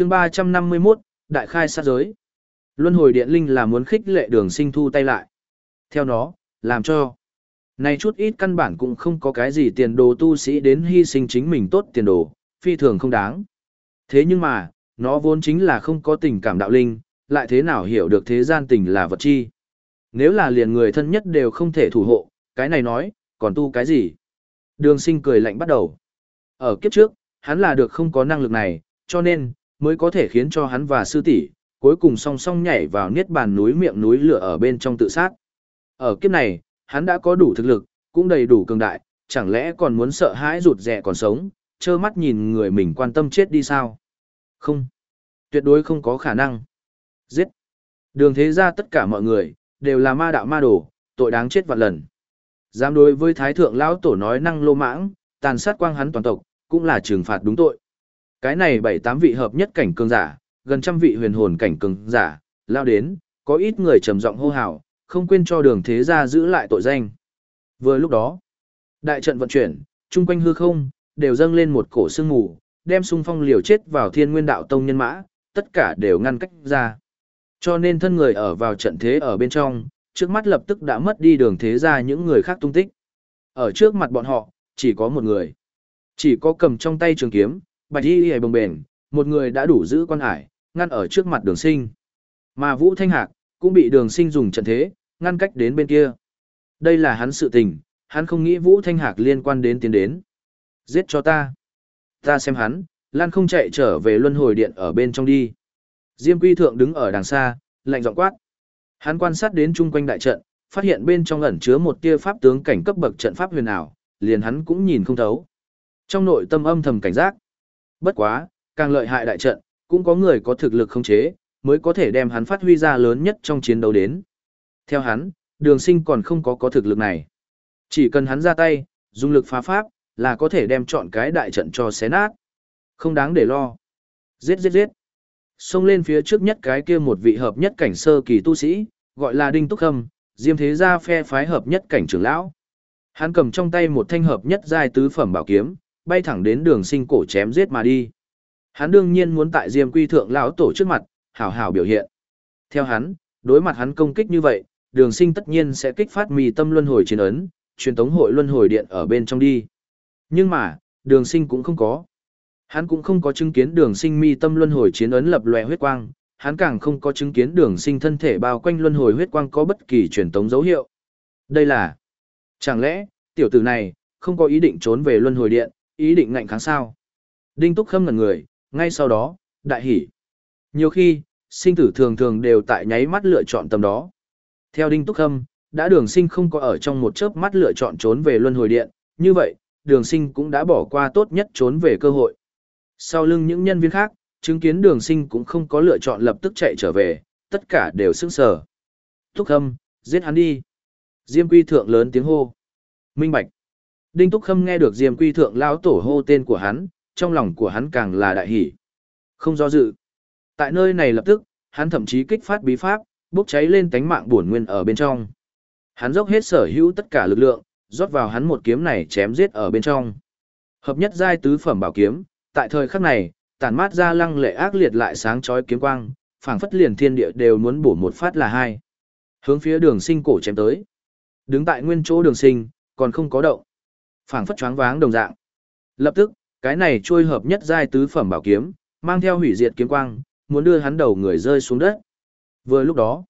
chương 351, Đại khai sát giới. Luân hồi điện linh là muốn khích lệ đường sinh thu tay lại. Theo nó, làm cho. Này chút ít căn bản cũng không có cái gì tiền đồ tu sĩ đến hy sinh chính mình tốt tiền đồ, phi thường không đáng. Thế nhưng mà, nó vốn chính là không có tình cảm đạo linh, lại thế nào hiểu được thế gian tình là vật chi. Nếu là liền người thân nhất đều không thể thủ hộ, cái này nói, còn tu cái gì? Đường sinh cười lạnh bắt đầu. Ở kiếp trước, hắn là được không có năng lực này, cho nên, mới có thể khiến cho hắn và sư tỷ cuối cùng song song nhảy vào niết bàn núi miệng núi lửa ở bên trong tự sát. Ở kiếp này, hắn đã có đủ thực lực, cũng đầy đủ cường đại, chẳng lẽ còn muốn sợ hãi rụt rè còn sống, trơ mắt nhìn người mình quan tâm chết đi sao? Không. Tuyệt đối không có khả năng. Giết. Đường thế ra tất cả mọi người, đều là ma đạo ma đồ, tội đáng chết vạn lần. Dám đối với thái thượng lão tổ nói năng lô mãng, tàn sát quang hắn toàn tộc, cũng là trừng phạt đúng tội. Cái này bảy tám vị hợp nhất cảnh cường giả, gần trăm vị huyền hồn cảnh cường giả, lao đến, có ít người trầm giọng hô hào, không quên cho đường thế gia giữ lại tội danh. Vừa lúc đó, đại trận vận chuyển, chung quanh hư không, đều dâng lên một cổ sương mù, đem xung phong liều chết vào thiên nguyên đạo tông nhân mã, tất cả đều ngăn cách ra. Cho nên thân người ở vào trận thế ở bên trong, trước mắt lập tức đã mất đi đường thế ra những người khác tung tích. Ở trước mặt bọn họ, chỉ có một người. Chỉ có cầm trong tay trường kiếm, bạch y hề bồng bền, một người đã đủ giữ quan hải, ngăn ở trước mặt đường sinh. Mà Vũ Thanh Hạc, cũng bị đường sinh dùng trận thế, ngăn cách đến bên kia. Đây là hắn sự tình, hắn không nghĩ Vũ Thanh Hạc liên quan đến tiến đến. Giết cho ta. Ta xem hắn, Lan không chạy trở về luân hồi điện ở bên trong đi. Diêm Quy Thượng đứng ở đằng xa, lạnh giọng quát. Hắn quan sát đến chung quanh đại trận, phát hiện bên trong ẩn chứa một tia pháp tướng cảnh cấp bậc trận pháp huyền ảo, liền hắn cũng nhìn không thấu. Trong nội tâm âm thầm cảnh giác. Bất quá, càng lợi hại đại trận, cũng có người có thực lực khống chế, mới có thể đem hắn phát huy ra lớn nhất trong chiến đấu đến. Theo hắn, đường sinh còn không có có thực lực này. Chỉ cần hắn ra tay, dùng lực phá pháp, là có thể đem chọn cái đại trận cho xé nát. Không đáng để lo. Giết giết giết. Xông lên phía trước nhất cái kia một vị hợp nhất cảnh sơ kỳ tu sĩ, gọi là Đinh Túc Khâm, Diêm Thế Gia phe phái hợp nhất cảnh trưởng lão. Hắn cầm trong tay một thanh hợp nhất giai tứ phẩm bảo kiếm, bay thẳng đến đường sinh cổ chém giết mà đi. Hắn đương nhiên muốn tại Diêm Quy thượng lão tổ trước mặt, hảo hảo biểu hiện. Theo hắn, đối mặt hắn công kích như vậy, đường sinh tất nhiên sẽ kích phát mì tâm luân hồi chiến ấn, truyền tống hội luân hồi điện ở bên trong đi. Nhưng mà, đường sinh cũng không có. Hắn cũng không có chứng kiến đường sinh mi tâm luân hồi chiến ấn lập lòe huyết quang, hắn càng không có chứng kiến đường sinh thân thể bao quanh luân hồi huyết quang có bất kỳ truyền tống dấu hiệu. Đây là... Chẳng lẽ, tiểu tử này, không có ý định trốn về luân hồi điện, ý định ngạnh kháng sao? Đinh Túc Khâm ngẩn người, ngay sau đó, đại hỉ. Nhiều khi, sinh tử thường thường đều tại nháy mắt lựa chọn tầm đó. Theo Đinh Túc Khâm, đã đường sinh không có ở trong một chớp mắt lựa chọn trốn về luân hồi điện, như vậy, đường sinh cũng đã bỏ qua tốt nhất trốn về cơ hội. Sau lưng những nhân viên khác, chứng kiến đường sinh cũng không có lựa chọn lập tức chạy trở về, tất cả đều sững sờ. Túc Khâm, giết hắn đi. Diêm quy thượng lớn tiếng hô. Minh Bạch. Đinh Túc Khâm nghe được Diêm quy thượng lão tổ hô tên của hắn, trong lòng của hắn càng là đại hỷ. Không do dự. Tại nơi này lập tức, hắn thậm chí kích phát bí pháp, bốc cháy lên tánh mạng bổn nguyên ở bên trong. Hắn dốc hết sở hữu tất cả lực lượng, rót vào hắn một kiếm này chém giết ở bên trong. Hợp nhất giai tứ phẩm bảo kiếm, tại thời khắc này, tản mát ra lăng lệ ác liệt lại sáng chói kiếm quang, phảng phất liền thiên địa đều muốn bổ một phát là hai. Hướng phía đường sinh cổ chém tới. Đứng tại nguyên chỗ đường sinh, còn không có động phảng phất choáng váng đồng dạng. Lập tức, cái này trôi hợp nhất giai tứ phẩm bảo kiếm, mang theo hủy diệt kiếm quang, muốn đưa hắn đầu người rơi xuống đất. Vừa lúc đó,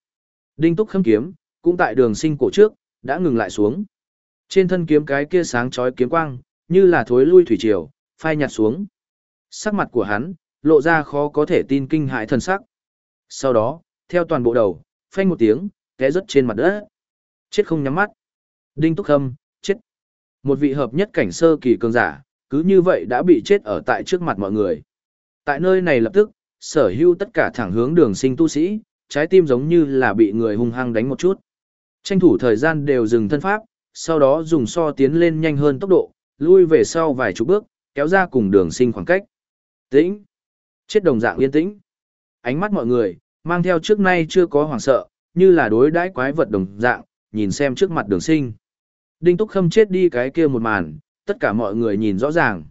đinh túc khâm kiếm, cũng tại đường sinh cổ trước, đã ngừng lại xuống. Trên thân kiếm cái kia sáng chói kiếm quang, như là thối lui thủy triều, phai nhạt xuống. Sắc mặt của hắn, lộ ra khó có thể tin kinh hại thần sắc. Sau đó, theo toàn bộ đầu, phanh một tiếng, té rớt trên mặt đất. Chết không nhắm mắt. Đinh Túc Khâm. Một vị hợp nhất cảnh sơ kỳ cường giả, cứ như vậy đã bị chết ở tại trước mặt mọi người. Tại nơi này lập tức, sở hữu tất cả thẳng hướng đường sinh tu sĩ, trái tim giống như là bị người hung hăng đánh một chút. Tranh thủ thời gian đều dừng thân pháp, sau đó dùng so tiến lên nhanh hơn tốc độ, lui về sau vài chục bước, kéo ra cùng đường sinh khoảng cách. Tĩnh. Chết đồng dạng yên tĩnh. Ánh mắt mọi người, mang theo trước nay chưa có hoảng sợ, như là đối đãi quái vật đồng dạng, nhìn xem trước mặt đường sinh. Đinh Túc Khâm chết đi cái kia một màn, tất cả mọi người nhìn rõ ràng.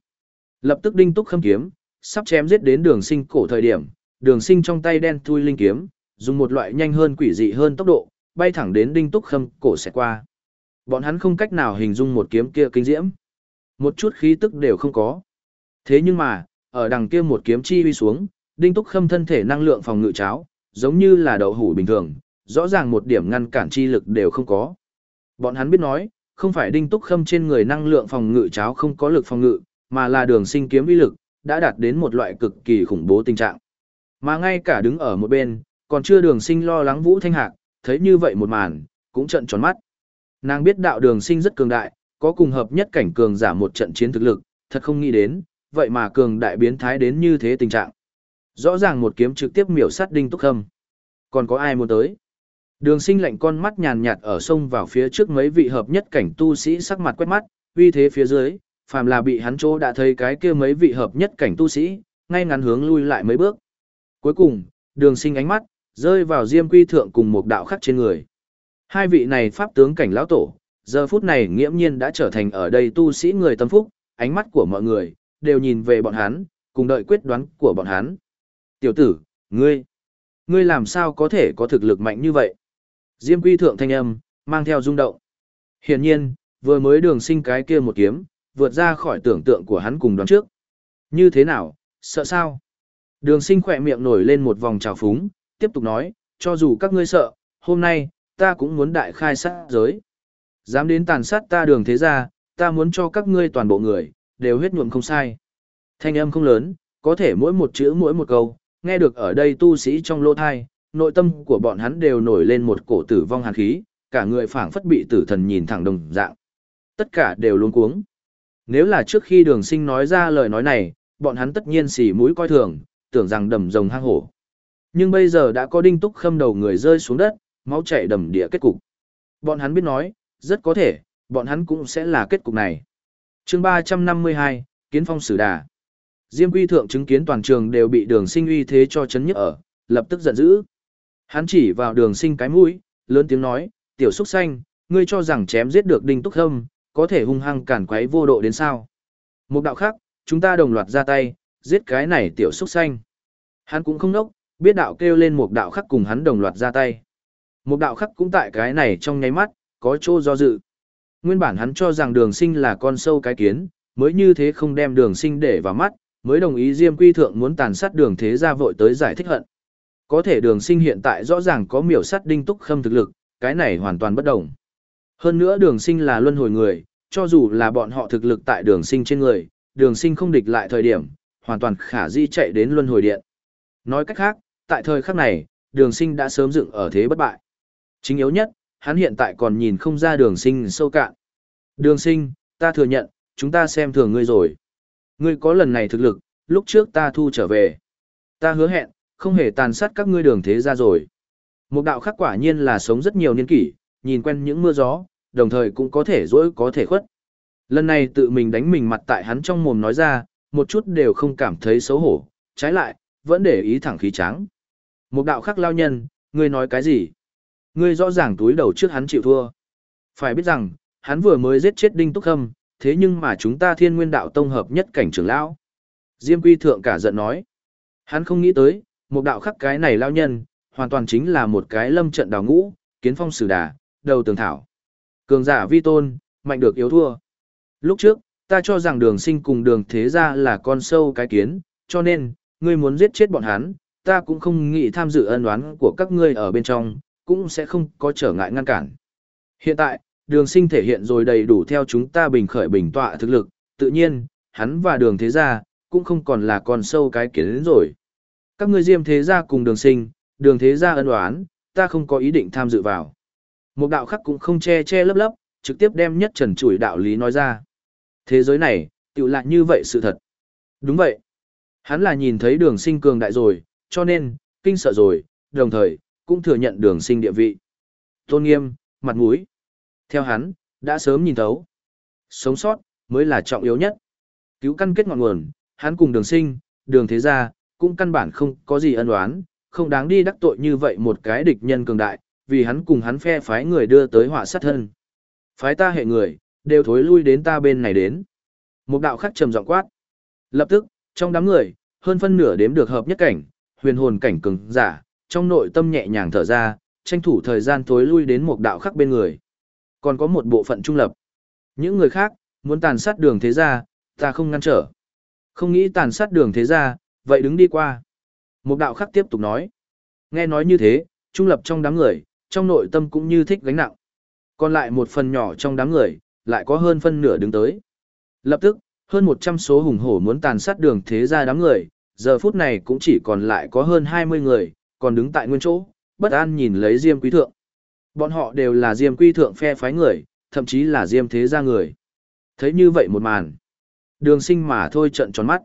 Lập tức Đinh Túc Khâm kiếm, sắp chém giết đến đường sinh cổ thời điểm, đường sinh trong tay đen thui linh kiếm, dùng một loại nhanh hơn quỷ dị hơn tốc độ, bay thẳng đến đinh túc khâm cổ sẽ qua. Bọn hắn không cách nào hình dung một kiếm kia kinh diễm. Một chút khí tức đều không có. Thế nhưng mà, ở đằng kia một kiếm chi huy xuống, đinh túc khâm thân thể năng lượng phòng ngự cháo, giống như là đậu hủ bình thường, rõ ràng một điểm ngăn cản chi lực đều không có. Bọn hắn biết nói, không phải đinh túc khâm trên người năng lượng phòng ngự cháo không có lực phòng ngự, mà là đường sinh kiếm uy lực, đã đạt đến một loại cực kỳ khủng bố tình trạng. Mà ngay cả đứng ở một bên, còn chưa đường sinh lo lắng Vũ Thanh Hạc, thấy như vậy một màn, cũng trận tròn mắt. Nàng biết đạo đường sinh rất cường đại, có cùng hợp nhất cảnh cường giả một trận chiến thực lực, thật không nghĩ đến, vậy mà cường đại biến thái đến như thế tình trạng. Rõ ràng một kiếm trực tiếp miểu sát đinh túc khâm. Còn có ai muốn tới? Đường sinh lạnh con mắt nhàn nhạt ở sông vào phía trước mấy vị hợp nhất cảnh tu sĩ sắc mặt quét mắt, uy thế phía dưới, phàm là bị hắn chỗ đã thấy cái kia mấy vị hợp nhất cảnh tu sĩ, ngay ngắn hướng lui lại mấy bước. Cuối cùng, đường sinh ánh mắt, rơi vào diêm quy thượng cùng một đạo khắc trên người. Hai vị này pháp tướng cảnh lão tổ, giờ phút này nghiễm nhiên đã trở thành ở đây tu sĩ người tâm phúc, ánh mắt của mọi người, đều nhìn về bọn hắn, cùng đợi quyết đoán của bọn hắn. Tiểu tử, ngươi, ngươi làm sao có thể có thực lực mạnh như vậy? Diêm quy thượng thanh âm, mang theo rung động. Hiển nhiên, vừa mới đường sinh cái kia một kiếm, vượt ra khỏi tưởng tượng của hắn cùng đoán trước. Như thế nào, sợ sao? Đường sinh khỏe miệng nổi lên một vòng trào phúng, tiếp tục nói, cho dù các ngươi sợ, hôm nay, ta cũng muốn đại khai sát giới. Dám đến tàn sát ta đường thế ra, ta muốn cho các ngươi toàn bộ người, đều huyết nhuộm không sai. Thanh âm không lớn, có thể mỗi một chữ mỗi một câu, nghe được ở đây tu sĩ trong lô thai, nội tâm của bọn hắn đều nổi lên một cổ tử vong hàn khí, cả người phảng phất bị tử thần nhìn thẳng đồng dạng. Tất cả đều luống cuống. Nếu là trước khi đường sinh nói ra lời nói này, bọn hắn tất nhiên xỉ mũi coi thường, tưởng rằng đầm rồng hang hổ. Nhưng bây giờ đã có đinh túc khâm đầu người rơi xuống đất, máu chảy đầm địa kết cục. Bọn hắn biết nói, rất có thể, bọn hắn cũng sẽ là kết cục này. chương 352, Kiến Phong Sử Đà. Diêm quy thượng chứng kiến toàn trường đều bị đường sinh uy thế cho chấn nhất ở, lập tức giận dữ. Hắn chỉ vào đường sinh cái mũi, lớn tiếng nói, tiểu xúc xanh, ngươi cho rằng chém giết được đinh túc Thâm, có thể hung hăng cản quấy vô độ đến sao. Một đạo khác, chúng ta đồng loạt ra tay, giết cái này tiểu xúc xanh. Hắn cũng không nốc, biết đạo kêu lên một đạo khắc cùng hắn đồng loạt ra tay. Một đạo khắc cũng tại cái này trong nháy mắt, có chỗ do dự. Nguyên bản hắn cho rằng đường sinh là con sâu cái kiến, mới như thế không đem đường sinh để vào mắt, mới đồng ý Diêm Quy Thượng muốn tàn sát đường thế ra vội tới giải thích hận. Có thể đường sinh hiện tại rõ ràng có miểu sắt đinh túc khâm thực lực, cái này hoàn toàn bất đồng. Hơn nữa đường sinh là luân hồi người, cho dù là bọn họ thực lực tại đường sinh trên người, đường sinh không địch lại thời điểm, hoàn toàn khả di chạy đến luân hồi điện. Nói cách khác, tại thời khắc này, đường sinh đã sớm dựng ở thế bất bại. Chính yếu nhất, hắn hiện tại còn nhìn không ra đường sinh sâu cạn. Đường sinh, ta thừa nhận, chúng ta xem thường ngươi rồi. Ngươi có lần này thực lực, lúc trước ta thu trở về. Ta hứa hẹn, không hề tàn sát các ngươi đường thế ra rồi. Một đạo khắc quả nhiên là sống rất nhiều niên kỷ, nhìn quen những mưa gió, đồng thời cũng có thể dỗi có thể khuất. Lần này tự mình đánh mình mặt tại hắn trong mồm nói ra, một chút đều không cảm thấy xấu hổ, trái lại, vẫn để ý thẳng khí trắng. Một đạo khắc lao nhân, ngươi nói cái gì? Ngươi rõ ràng túi đầu trước hắn chịu thua. Phải biết rằng, hắn vừa mới giết chết Đinh Túc Khâm, thế nhưng mà chúng ta thiên nguyên đạo tông hợp nhất cảnh trưởng lão. Diêm quy thượng cả giận nói. Hắn không nghĩ tới, một đạo khắc cái này lao nhân, hoàn toàn chính là một cái lâm trận đào ngũ, kiến phong sử đà, đầu tường thảo. Cường giả vi tôn, mạnh được yếu thua. Lúc trước, ta cho rằng đường sinh cùng đường thế ra là con sâu cái kiến, cho nên, ngươi muốn giết chết bọn hắn, ta cũng không nghĩ tham dự ân oán của các ngươi ở bên trong, cũng sẽ không có trở ngại ngăn cản. Hiện tại, đường sinh thể hiện rồi đầy đủ theo chúng ta bình khởi bình tọa thực lực, tự nhiên, hắn và đường thế gia, cũng không còn là con sâu cái kiến rồi. Các ngươi diêm thế gia cùng đường sinh, đường thế gia ân oán, ta không có ý định tham dự vào. Một đạo khắc cũng không che che lấp lấp, trực tiếp đem nhất trần chủi đạo lý nói ra. Thế giới này, tự lại như vậy sự thật. Đúng vậy. Hắn là nhìn thấy đường sinh cường đại rồi, cho nên, kinh sợ rồi, đồng thời, cũng thừa nhận đường sinh địa vị. Tôn nghiêm, mặt mũi. Theo hắn, đã sớm nhìn thấu. Sống sót, mới là trọng yếu nhất. Cứu căn kết ngọn nguồn, hắn cùng đường sinh, đường thế gia, cũng căn bản không có gì ân oán, không đáng đi đắc tội như vậy một cái địch nhân cường đại, vì hắn cùng hắn phe phái người đưa tới họa sát thân. Phái ta hệ người, đều thối lui đến ta bên này đến. Một đạo khắc trầm giọng quát. Lập tức, trong đám người, hơn phân nửa đếm được hợp nhất cảnh, huyền hồn cảnh cường giả, trong nội tâm nhẹ nhàng thở ra, tranh thủ thời gian thối lui đến một đạo khắc bên người. Còn có một bộ phận trung lập. Những người khác, muốn tàn sát đường thế gia, ta không ngăn trở. Không nghĩ tàn sát đường thế gia, vậy đứng đi qua. Một đạo khắc tiếp tục nói. Nghe nói như thế, trung lập trong đám người, trong nội tâm cũng như thích gánh nặng. Còn lại một phần nhỏ trong đám người, lại có hơn phân nửa đứng tới. Lập tức, hơn 100 số hùng hổ muốn tàn sát đường thế gia đám người, giờ phút này cũng chỉ còn lại có hơn 20 người, còn đứng tại nguyên chỗ, bất an nhìn lấy Diêm Quý Thượng. Bọn họ đều là Diêm Quý Thượng phe phái người, thậm chí là Diêm Thế gia người. Thấy như vậy một màn, đường sinh mà thôi trận tròn mắt.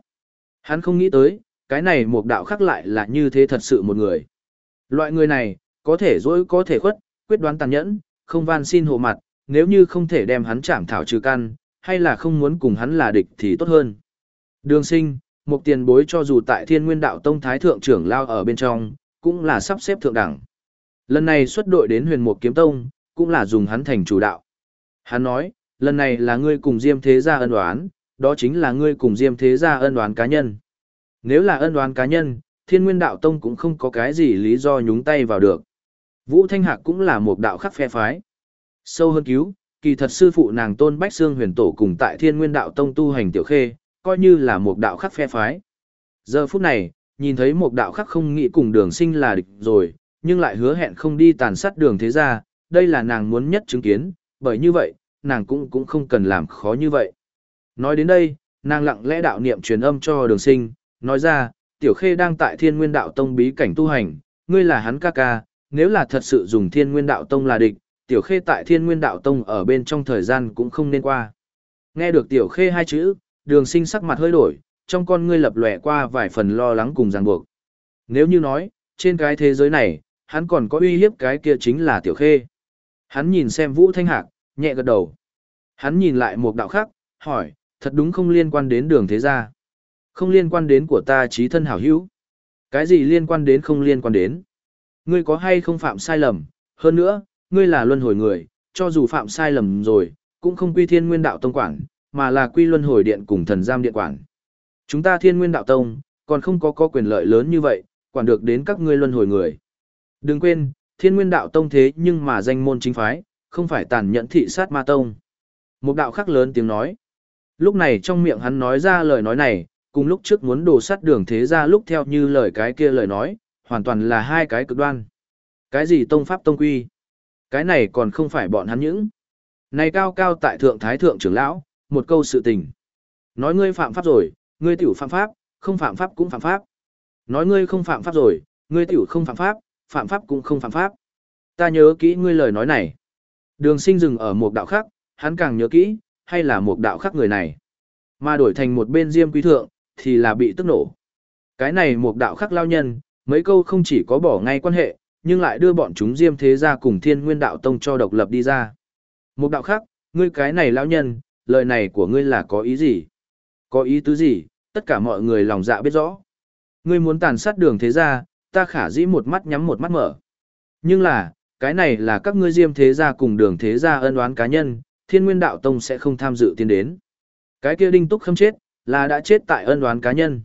Hắn không nghĩ tới, cái này một đạo khác lại là như thế thật sự một người. Loại người này, có thể dối có thể khuất, quyết đoán tàn nhẫn, không van xin hộ mặt, nếu như không thể đem hắn chảm thảo trừ căn, hay là không muốn cùng hắn là địch thì tốt hơn. Đường sinh, một tiền bối cho dù tại thiên nguyên đạo tông thái thượng trưởng lao ở bên trong, cũng là sắp xếp thượng đẳng. Lần này xuất đội đến huyền mục kiếm tông, cũng là dùng hắn thành chủ đạo. Hắn nói, lần này là ngươi cùng Diêm Thế Gia ân đoán, đó chính là ngươi cùng Diêm Thế Gia ân đoán cá nhân. Nếu là ân đoán cá nhân, thiên nguyên đạo tông cũng không có cái gì lý do nhúng tay vào được. Vũ Thanh Hạc cũng là một đạo khắc phe phái. Sâu hơn cứu, kỳ thật sư phụ nàng tôn Bách Sương huyền tổ cùng tại thiên nguyên đạo tông tu hành tiểu khê, coi như là một đạo khắc phe phái. Giờ phút này, nhìn thấy một đạo khắc không nghĩ cùng đường sinh là địch rồi, nhưng lại hứa hẹn không đi tàn sát đường thế ra, đây là nàng muốn nhất chứng kiến, bởi như vậy, nàng cũng cũng không cần làm khó như vậy. Nói đến đây, nàng lặng lẽ đạo niệm truyền âm cho đường sinh, nói ra, tiểu khê đang tại thiên nguyên đạo tông bí cảnh tu hành, ngươi là hắn ca ca, nếu là thật sự dùng thiên nguyên đạo tông là địch, tiểu khê tại thiên nguyên đạo tông ở bên trong thời gian cũng không nên qua. Nghe được tiểu khê hai chữ, đường sinh sắc mặt hơi đổi, trong con ngươi lập lòe qua vài phần lo lắng cùng ràng buộc. Nếu như nói, trên cái thế giới này, hắn còn có uy hiếp cái kia chính là tiểu khê. Hắn nhìn xem Vũ Thanh Hạc, nhẹ gật đầu. Hắn nhìn lại một đạo khác, hỏi, thật đúng không liên quan đến đường thế gia. Không liên quan đến của ta trí thân hảo hữu. Cái gì liên quan đến không liên quan đến. Ngươi có hay không phạm sai lầm, hơn nữa, ngươi là luân hồi người, cho dù phạm sai lầm rồi, cũng không quy thiên nguyên đạo tông quản, mà là quy luân hồi điện cùng thần giam điện quản. Chúng ta thiên nguyên đạo tông, còn không có có quyền lợi lớn như vậy, quản được đến các ngươi luân hồi người. Đừng quên, thiên nguyên đạo tông thế nhưng mà danh môn chính phái, không phải tàn nhẫn thị sát ma tông. Một đạo khắc lớn tiếng nói. Lúc này trong miệng hắn nói ra lời nói này, cùng lúc trước muốn đồ sắt đường thế ra lúc theo như lời cái kia lời nói, hoàn toàn là hai cái cực đoan. Cái gì tông pháp tông quy? Cái này còn không phải bọn hắn những. Này cao cao tại thượng thái thượng trưởng lão, một câu sự tình. Nói ngươi phạm pháp rồi, ngươi tiểu phạm pháp, không phạm pháp cũng phạm pháp. Nói ngươi không phạm pháp rồi, ngươi tiểu không phạm pháp, phạm pháp cũng không phạm pháp. Ta nhớ kỹ ngươi lời nói này. Đường sinh dừng ở một đạo khác, hắn càng nhớ kỹ, hay là một đạo khác người này. Mà đổi thành một bên diêm quý thượng, thì là bị tức nổ. Cái này một đạo khác lao nhân, mấy câu không chỉ có bỏ ngay quan hệ, nhưng lại đưa bọn chúng diêm thế ra cùng thiên nguyên đạo tông cho độc lập đi ra. Một đạo khác, ngươi cái này lao nhân, lời này của ngươi là có ý gì? Có ý tứ gì, tất cả mọi người lòng dạ biết rõ. Ngươi muốn tàn sát đường thế gia, ta khả dĩ một mắt nhắm một mắt mở. Nhưng là, cái này là các ngươi diêm thế gia cùng đường thế gia ân oán cá nhân, thiên nguyên đạo tông sẽ không tham dự tiến đến. Cái kia đinh túc không chết, là đã chết tại ân đoán cá nhân.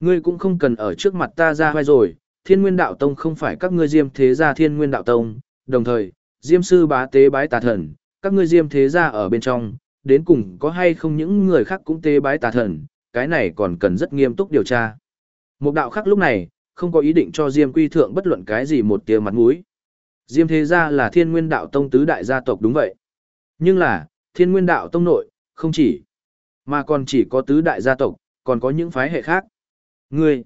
Ngươi cũng không cần ở trước mặt ta ra vai rồi, thiên nguyên đạo tông không phải các ngươi diêm thế gia thiên nguyên đạo tông, đồng thời, diêm sư bá tế bái tà thần, các ngươi diêm thế gia ở bên trong, đến cùng có hay không những người khác cũng tế bái tà thần, cái này còn cần rất nghiêm túc điều tra. Một đạo khác lúc này, không có ý định cho Diêm Quy Thượng bất luận cái gì một tia mặt mũi. Diêm Thế Gia là thiên nguyên đạo tông tứ đại gia tộc đúng vậy. Nhưng là, thiên nguyên đạo tông nội, không chỉ, mà còn chỉ có tứ đại gia tộc, còn có những phái hệ khác. Ngươi,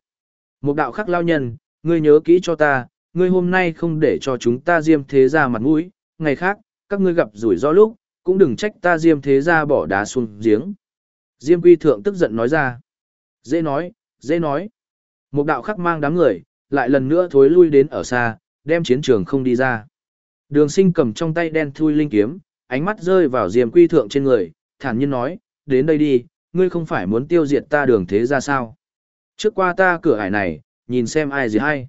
một đạo khắc lao nhân, ngươi nhớ kỹ cho ta, ngươi hôm nay không để cho chúng ta Diêm Thế Gia mặt mũi, ngày khác, các ngươi gặp rủi ro lúc, cũng đừng trách ta Diêm Thế Gia bỏ đá xuống giếng. Diêm Quy Thượng tức giận nói ra. Dễ nói, dễ nói. Một đạo khắc mang đám người, lại lần nữa thối lui đến ở xa, đem chiến trường không đi ra. Đường sinh cầm trong tay đen thui linh kiếm, ánh mắt rơi vào Diêm Quy Thượng trên người, thản nhiên nói, đến đây đi, ngươi không phải muốn tiêu diệt ta đường thế ra sao? Trước qua ta cửa hải này, nhìn xem ai gì hay.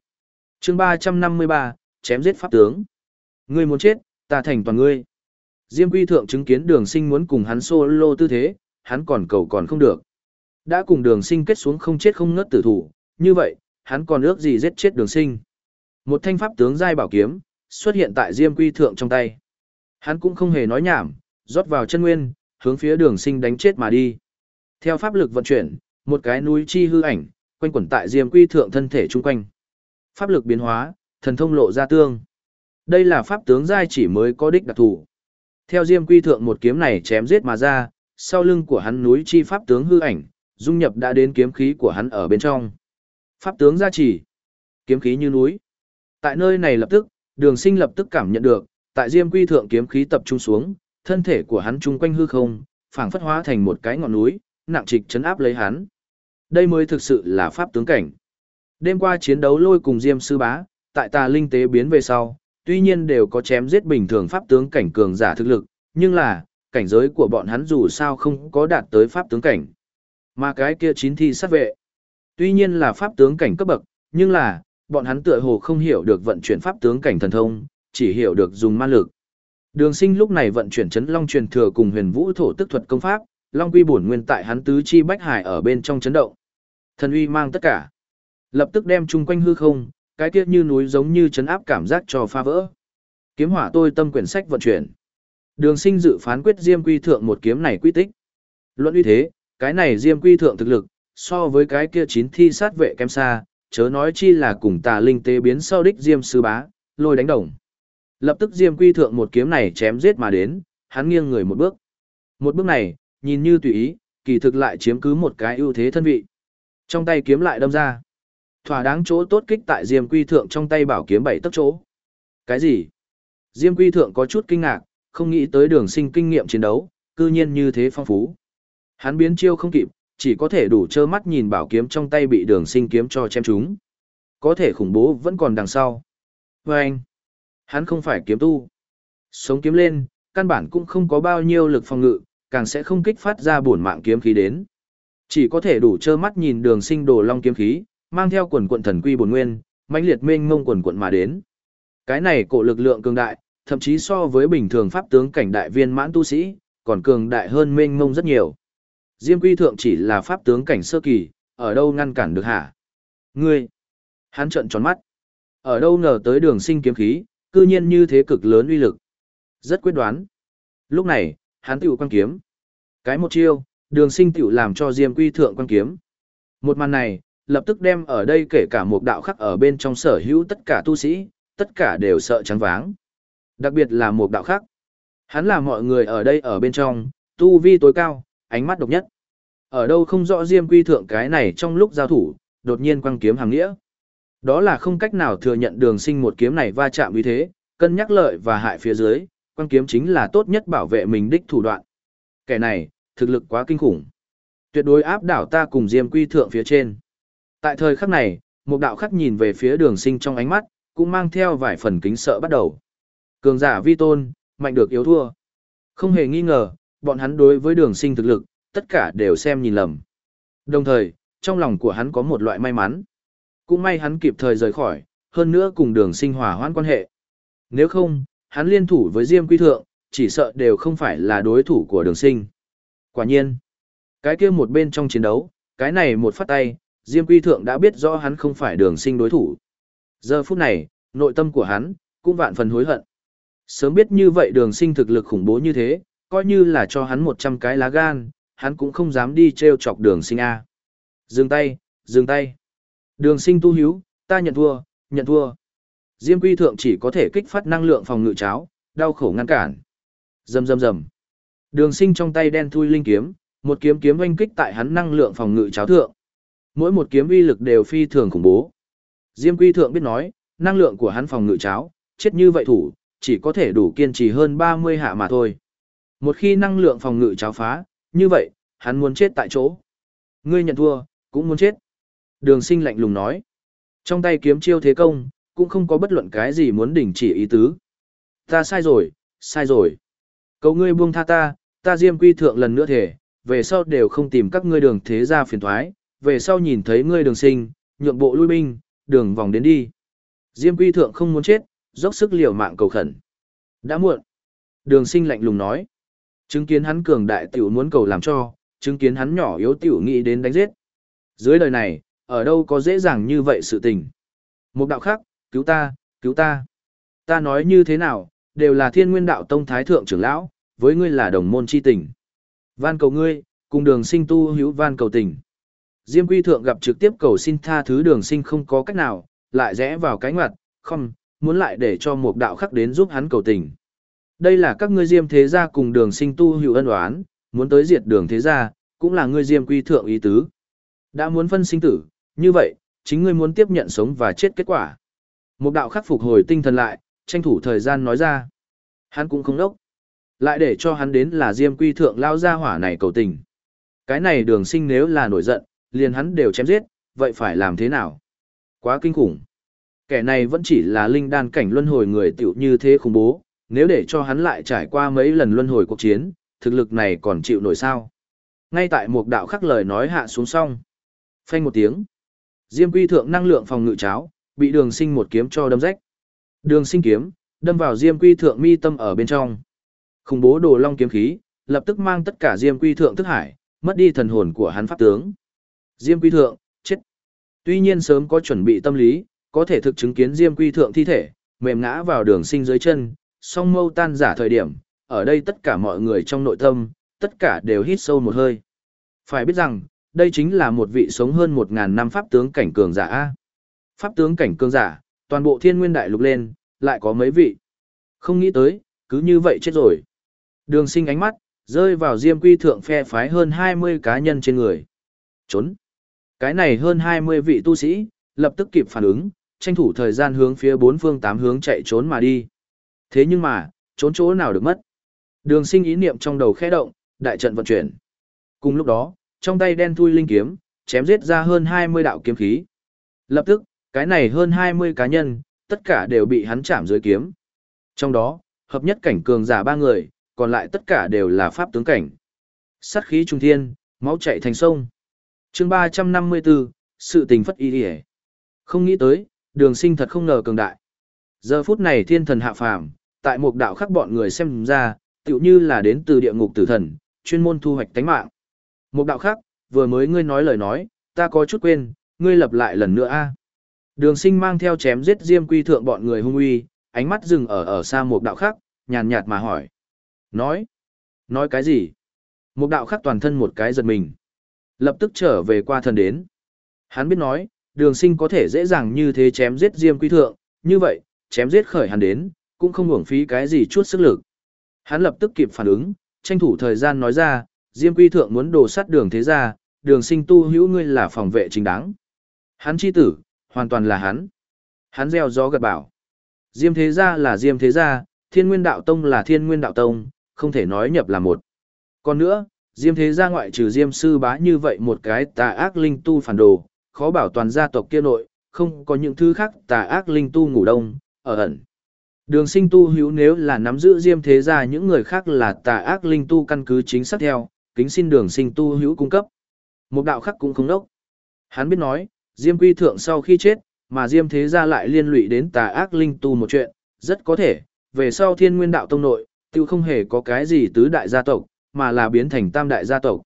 chương 353, chém giết pháp tướng. Ngươi muốn chết, ta thành toàn ngươi. Diêm Quy Thượng chứng kiến đường sinh muốn cùng hắn solo tư thế, hắn còn cầu còn không được. Đã cùng đường sinh kết xuống không chết không ngất tử thủ, như vậy, hắn còn ước gì giết chết đường sinh. Một thanh pháp tướng giai bảo kiếm, xuất hiện tại diêm quy thượng trong tay. Hắn cũng không hề nói nhảm, rót vào chân nguyên, hướng phía đường sinh đánh chết mà đi. Theo pháp lực vận chuyển, một cái núi chi hư ảnh, quanh quẩn tại diêm quy thượng thân thể chung quanh. Pháp lực biến hóa, thần thông lộ ra tương. Đây là pháp tướng giai chỉ mới có đích đặc thủ. Theo diêm quy thượng một kiếm này chém giết mà ra, sau lưng của hắn núi chi pháp tướng hư ảnh, dung nhập đã đến kiếm khí của hắn ở bên trong. Pháp tướng gia chỉ, kiếm khí như núi. Tại nơi này lập tức, đường sinh lập tức cảm nhận được, tại diêm quy thượng kiếm khí tập trung xuống, thân thể của hắn chung quanh hư không, phảng phất hóa thành một cái ngọn núi, nặng trịch chấn áp lấy hắn. Đây mới thực sự là pháp tướng cảnh. Đêm qua chiến đấu lôi cùng Diêm sư bá, tại tà linh tế biến về sau, tuy nhiên đều có chém giết bình thường pháp tướng cảnh cường giả thực lực, nhưng là, cảnh giới của bọn hắn dù sao không có đạt tới pháp tướng cảnh. Mà cái kia chín thi sát vệ, tuy nhiên là pháp tướng cảnh cấp bậc, nhưng là, bọn hắn tựa hồ không hiểu được vận chuyển pháp tướng cảnh thần thông, chỉ hiểu được dùng ma lực. Đường sinh lúc này vận chuyển chấn long truyền thừa cùng huyền vũ thổ tức thuật công pháp, long quy bổn nguyên tại hắn tứ chi bách hải ở bên trong chấn động. Thần uy mang tất cả. Lập tức đem chung quanh hư không, cái tiết như núi giống như chấn áp cảm giác cho pha vỡ. Kiếm hỏa tôi tâm quyển sách vận chuyển. Đường sinh dự phán quyết diêm quy thượng một kiếm này quy tích. Luận uy thế, cái này diêm quy thượng thực lực, so với cái kia chín thi sát vệ kém xa, chớ nói chi là cùng tà linh tế biến sau đích diêm sư bá, lôi đánh đồng. Lập tức diêm quy thượng một kiếm này chém giết mà đến, hắn nghiêng người một bước. Một bước này, nhìn như tùy ý, kỳ thực lại chiếm cứ một cái ưu thế thân vị. Trong tay kiếm lại đâm ra. Thỏa đáng chỗ tốt kích tại Diêm Quy Thượng trong tay bảo kiếm bảy tấc chỗ. Cái gì? Diêm Quy Thượng có chút kinh ngạc, không nghĩ tới đường sinh kinh nghiệm chiến đấu, cư nhiên như thế phong phú. Hắn biến chiêu không kịp, chỉ có thể đủ trơ mắt nhìn bảo kiếm trong tay bị đường sinh kiếm cho chém chúng. Có thể khủng bố vẫn còn đằng sau. Và anh, hắn không phải kiếm tu. Sống kiếm lên, căn bản cũng không có bao nhiêu lực phòng ngự, càng sẽ không kích phát ra bổn mạng kiếm khí đến. Chỉ có thể đủ trơ mắt nhìn đường sinh đồ long kiếm khí, mang theo quần quận thần quy bổn nguyên, mãnh liệt mênh mông quần quận mà đến. Cái này cổ lực lượng cường đại, thậm chí so với bình thường pháp tướng cảnh đại viên mãn tu sĩ, còn cường đại hơn mênh mông rất nhiều. Diêm quy thượng chỉ là pháp tướng cảnh sơ kỳ, ở đâu ngăn cản được hả? Ngươi! Hắn trợn tròn mắt. Ở đâu ngờ tới đường sinh kiếm khí, cư nhiên như thế cực lớn uy lực. Rất quyết đoán. Lúc này, hắn tiểu quan kiếm. Cái một chiêu, đường sinh tiểu làm cho Diêm Quy thượng quan kiếm. Một màn này, lập tức đem ở đây kể cả một đạo khắc ở bên trong sở hữu tất cả tu sĩ, tất cả đều sợ trắng váng. Đặc biệt là một đạo khắc. Hắn là mọi người ở đây ở bên trong, tu vi tối cao, ánh mắt độc nhất. Ở đâu không rõ Diêm Quy thượng cái này trong lúc giao thủ, đột nhiên quang kiếm hàng nghĩa. Đó là không cách nào thừa nhận đường sinh một kiếm này va chạm như thế, cân nhắc lợi và hại phía dưới, quan kiếm chính là tốt nhất bảo vệ mình đích thủ đoạn. Kẻ này, thực lực quá kinh khủng. Tuyệt đối áp đảo ta cùng Diêm Quy thượng phía trên. Tại thời khắc này, một đạo khắc nhìn về phía đường sinh trong ánh mắt, cũng mang theo vài phần kính sợ bắt đầu. Cường giả vi tôn, mạnh được yếu thua. Không hề nghi ngờ, bọn hắn đối với đường sinh thực lực, tất cả đều xem nhìn lầm. Đồng thời, trong lòng của hắn có một loại may mắn. Cũng may hắn kịp thời rời khỏi, hơn nữa cùng đường sinh hòa hoãn quan hệ. Nếu không, hắn liên thủ với Diêm Quy Thượng, chỉ sợ đều không phải là đối thủ của đường sinh. Quả nhiên, cái kia một bên trong chiến đấu, cái này một phát tay, Diêm Quy Thượng đã biết rõ hắn không phải đường sinh đối thủ. Giờ phút này, nội tâm của hắn, cũng vạn phần hối hận. Sớm biết như vậy đường sinh thực lực khủng bố như thế, coi như là cho hắn 100 cái lá gan, hắn cũng không dám đi treo chọc đường sinh A. Dừng tay, dừng tay. Đường sinh tu hiếu, ta nhận thua, nhận thua. Diêm quy thượng chỉ có thể kích phát năng lượng phòng ngự cháo, đau khổ ngăn cản. Rầm rầm rầm. Đường sinh trong tay đen thui linh kiếm, một kiếm kiếm oanh kích tại hắn năng lượng phòng ngự cháo thượng. Mỗi một kiếm uy lực đều phi thường khủng bố. Diêm quy thượng biết nói, năng lượng của hắn phòng ngự cháo, chết như vậy thủ, chỉ có thể đủ kiên trì hơn 30 hạ mà thôi. Một khi năng lượng phòng ngự cháo phá, như vậy, hắn muốn chết tại chỗ. Ngươi nhận thua, cũng muốn chết. Đường sinh lạnh lùng nói. Trong tay kiếm chiêu thế công, cũng không có bất luận cái gì muốn đình chỉ ý tứ. Ta sai rồi, sai rồi. Cầu ngươi buông tha ta, ta diêm quy thượng lần nữa thể, về sau đều không tìm các ngươi đường thế ra phiền thoái, về sau nhìn thấy ngươi đường sinh, nhượng bộ lui binh, đường vòng đến đi. Diêm quy thượng không muốn chết, dốc sức liều mạng cầu khẩn. Đã muộn. Đường sinh lạnh lùng nói. Chứng kiến hắn cường đại tiểu muốn cầu làm cho, chứng kiến hắn nhỏ yếu tiểu nghĩ đến đánh giết. Dưới đời này, ở đâu có dễ dàng như vậy sự tình. Một đạo khác, cứu ta, cứu ta. Ta nói như thế nào, đều là thiên nguyên đạo tông thái thượng trưởng lão, với ngươi là đồng môn chi tình. Van cầu ngươi, cùng đường sinh tu hữu van cầu tình. Diêm quy thượng gặp trực tiếp cầu xin tha thứ đường sinh không có cách nào, lại rẽ vào cái ngoặt, không, muốn lại để cho một đạo khắc đến giúp hắn cầu tình. Đây là các ngươi diêm thế gia cùng đường sinh tu hữu ân oán, muốn tới diệt đường thế gia, cũng là ngươi diêm quy thượng ý tứ. Đã muốn phân sinh tử, như vậy, chính ngươi muốn tiếp nhận sống và chết kết quả. Một đạo khắc phục hồi tinh thần lại, tranh thủ thời gian nói ra. Hắn cũng không đốc. Lại để cho hắn đến là diêm quy thượng lao ra hỏa này cầu tình. Cái này đường sinh nếu là nổi giận, liền hắn đều chém giết, vậy phải làm thế nào? Quá kinh khủng. Kẻ này vẫn chỉ là linh đan cảnh luân hồi người tiểu như thế khủng bố, nếu để cho hắn lại trải qua mấy lần luân hồi cuộc chiến, thực lực này còn chịu nổi sao? Ngay tại một đạo khắc lời nói hạ xuống xong. Phanh một tiếng. Diêm quy thượng năng lượng phòng ngự cháo, bị đường sinh một kiếm cho đâm rách. Đường sinh kiếm, đâm vào diêm quy thượng mi tâm ở bên trong. Khủng bố đồ long kiếm khí, lập tức mang tất cả diêm quy thượng thức hải, mất đi thần hồn của hắn pháp tướng. Diêm quy thượng, chết. Tuy nhiên sớm có chuẩn bị tâm lý, có thể thực chứng kiến diêm quy thượng thi thể, mềm ngã vào đường sinh dưới chân, song mâu tan giả thời điểm, ở đây tất cả mọi người trong nội tâm, tất cả đều hít sâu một hơi. Phải biết rằng, đây chính là một vị sống hơn 1.000 năm pháp tướng cảnh cường giả A. Pháp tướng cảnh cường giả, toàn bộ thiên nguyên đại lục lên, lại có mấy vị. Không nghĩ tới, cứ như vậy chết rồi. Đường sinh ánh mắt, rơi vào diêm quy thượng phe phái hơn 20 cá nhân trên người. Trốn. Cái này hơn 20 vị tu sĩ, lập tức kịp phản ứng, tranh thủ thời gian hướng phía bốn phương tám hướng chạy trốn mà đi. Thế nhưng mà, trốn chỗ nào được mất. Đường sinh ý niệm trong đầu khẽ động, đại trận vận chuyển. Cùng lúc đó, trong tay đen thui linh kiếm, chém giết ra hơn 20 đạo kiếm khí. Lập tức, cái này hơn 20 cá nhân, tất cả đều bị hắn chạm dưới kiếm. Trong đó, hợp nhất cảnh cường giả ba người, còn lại tất cả đều là pháp tướng cảnh. Sát khí trung thiên, máu chảy thành sông. chương 354, sự tình phất y đi Không nghĩ tới, đường sinh thật không ngờ cường đại. Giờ phút này thiên thần hạ phàm, tại một đạo khắc bọn người xem ra, tựu như là đến từ địa ngục tử thần, chuyên môn thu hoạch tánh mạng. Một đạo khác, vừa mới ngươi nói lời nói, ta có chút quên, ngươi lập lại lần nữa a. Đường sinh mang theo chém giết diêm quy thượng bọn người hung uy, ánh mắt dừng ở ở xa một đạo khác, nhàn nhạt mà hỏi. Nói, nói cái gì? Một đạo khác toàn thân một cái giật mình. Lập tức trở về qua thần đến. Hắn biết nói, đường sinh có thể dễ dàng như thế chém giết diêm quy thượng, như vậy, chém giết khởi hắn đến, cũng không hưởng phí cái gì chút sức lực. Hắn lập tức kịp phản ứng, tranh thủ thời gian nói ra, Diêm Quy Thượng muốn đổ sát đường thế gia, đường sinh tu hữu ngươi là phòng vệ chính đáng. Hắn chi tử, hoàn toàn là hắn. Hắn gieo gió gật bảo. Diêm thế gia là Diêm thế gia, thiên nguyên đạo tông là thiên nguyên đạo tông, không thể nói nhập là một. Còn nữa, Diêm thế gia ngoại trừ Diêm sư bá như vậy một cái tà ác linh tu phản đồ, khó bảo toàn gia tộc kia nội, không có những thứ khác tà ác linh tu ngủ đông, ở ẩn. Đường sinh tu hữu nếu là nắm giữ diêm thế gia những người khác là tà ác linh tu căn cứ chính xác theo, kính xin đường sinh tu hữu cung cấp. Một đạo khắc cũng không đốc. Hắn biết nói, diêm quy thượng sau khi chết, mà diêm thế gia lại liên lụy đến tà ác linh tu một chuyện, rất có thể, về sau thiên nguyên đạo tông nội, tiêu không hề có cái gì tứ đại gia tộc, mà là biến thành tam đại gia tộc.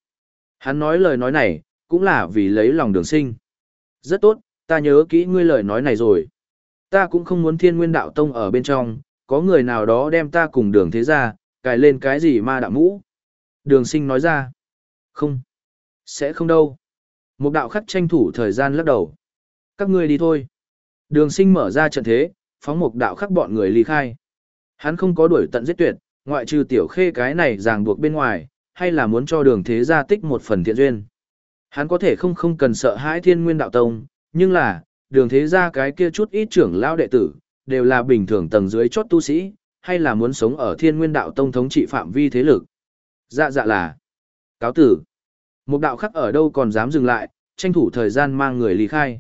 Hắn nói lời nói này, cũng là vì lấy lòng đường sinh. Rất tốt, ta nhớ kỹ ngươi lời nói này rồi. Ta cũng không muốn thiên nguyên đạo tông ở bên trong, có người nào đó đem ta cùng đường thế ra, cài lên cái gì ma đạo mũ. Đường sinh nói ra. Không. Sẽ không đâu. Một đạo khắc tranh thủ thời gian lắc đầu. Các ngươi đi thôi. Đường sinh mở ra trận thế, phóng một đạo khắc bọn người ly khai. Hắn không có đuổi tận giết tuyệt, ngoại trừ tiểu khê cái này ràng buộc bên ngoài, hay là muốn cho đường thế gia tích một phần thiện duyên. Hắn có thể không không cần sợ hãi thiên nguyên đạo tông, nhưng là, đường thế ra cái kia chút ít trưởng lao đệ tử, đều là bình thường tầng dưới chốt tu sĩ, hay là muốn sống ở thiên nguyên đạo tông thống trị phạm vi thế lực. Dạ dạ là, cáo tử. Một đạo khắc ở đâu còn dám dừng lại, tranh thủ thời gian mang người ly khai.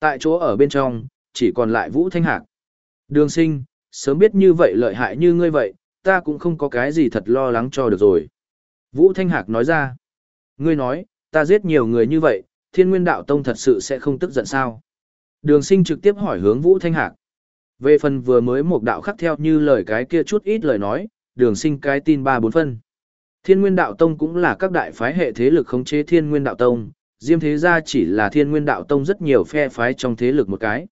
Tại chỗ ở bên trong, chỉ còn lại Vũ Thanh Hạc. Đường sinh, sớm biết như vậy lợi hại như ngươi vậy, ta cũng không có cái gì thật lo lắng cho được rồi. Vũ Thanh Hạc nói ra, ngươi nói, ta giết nhiều người như vậy, thiên nguyên đạo tông thật sự sẽ không tức giận sao. Đường sinh trực tiếp hỏi hướng Vũ Thanh Hạc. Về phần vừa mới một đạo khắc theo như lời cái kia chút ít lời nói, đường sinh cái tin ba bốn phân. Thiên Nguyên Đạo Tông cũng là các đại phái hệ thế lực khống chế Thiên Nguyên Đạo Tông, Diêm Thế Gia chỉ là Thiên Nguyên Đạo Tông rất nhiều phe phái trong thế lực một cái.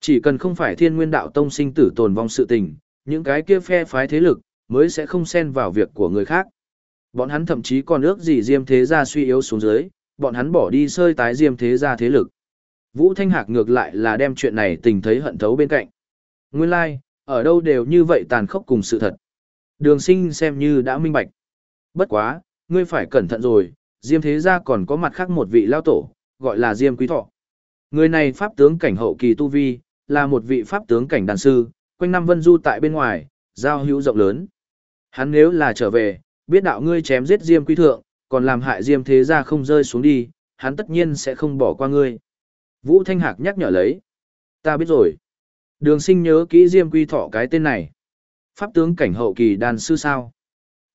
Chỉ cần không phải Thiên Nguyên Đạo Tông sinh tử tồn vong sự tình, những cái kia phe phái thế lực mới sẽ không xen vào việc của người khác. Bọn hắn thậm chí còn ước gì Diêm Thế Gia suy yếu xuống dưới, bọn hắn bỏ đi sơi tái Diêm Thế Gia thế lực. Vũ Thanh Hạc ngược lại là đem chuyện này tình thấy hận thấu bên cạnh. Nguyên lai, like, ở đâu đều như vậy tàn khốc cùng sự thật. Đường sinh xem như đã minh bạch. Bất quá, ngươi phải cẩn thận rồi, Diêm Thế Gia còn có mặt khác một vị lao tổ, gọi là Diêm Quý Thọ. Người này pháp tướng cảnh hậu kỳ tu vi, là một vị pháp tướng cảnh đàn sư, quanh năm vân du tại bên ngoài, giao hữu rộng lớn. Hắn nếu là trở về, biết đạo ngươi chém giết Diêm Quý Thượng, còn làm hại Diêm Thế Gia không rơi xuống đi, hắn tất nhiên sẽ không bỏ qua ngươi. Vũ Thanh Hạc nhắc nhở lấy. Ta biết rồi. Đường sinh nhớ kỹ Diêm Quy Thọ cái tên này. Pháp tướng cảnh hậu kỳ đàn sư sao?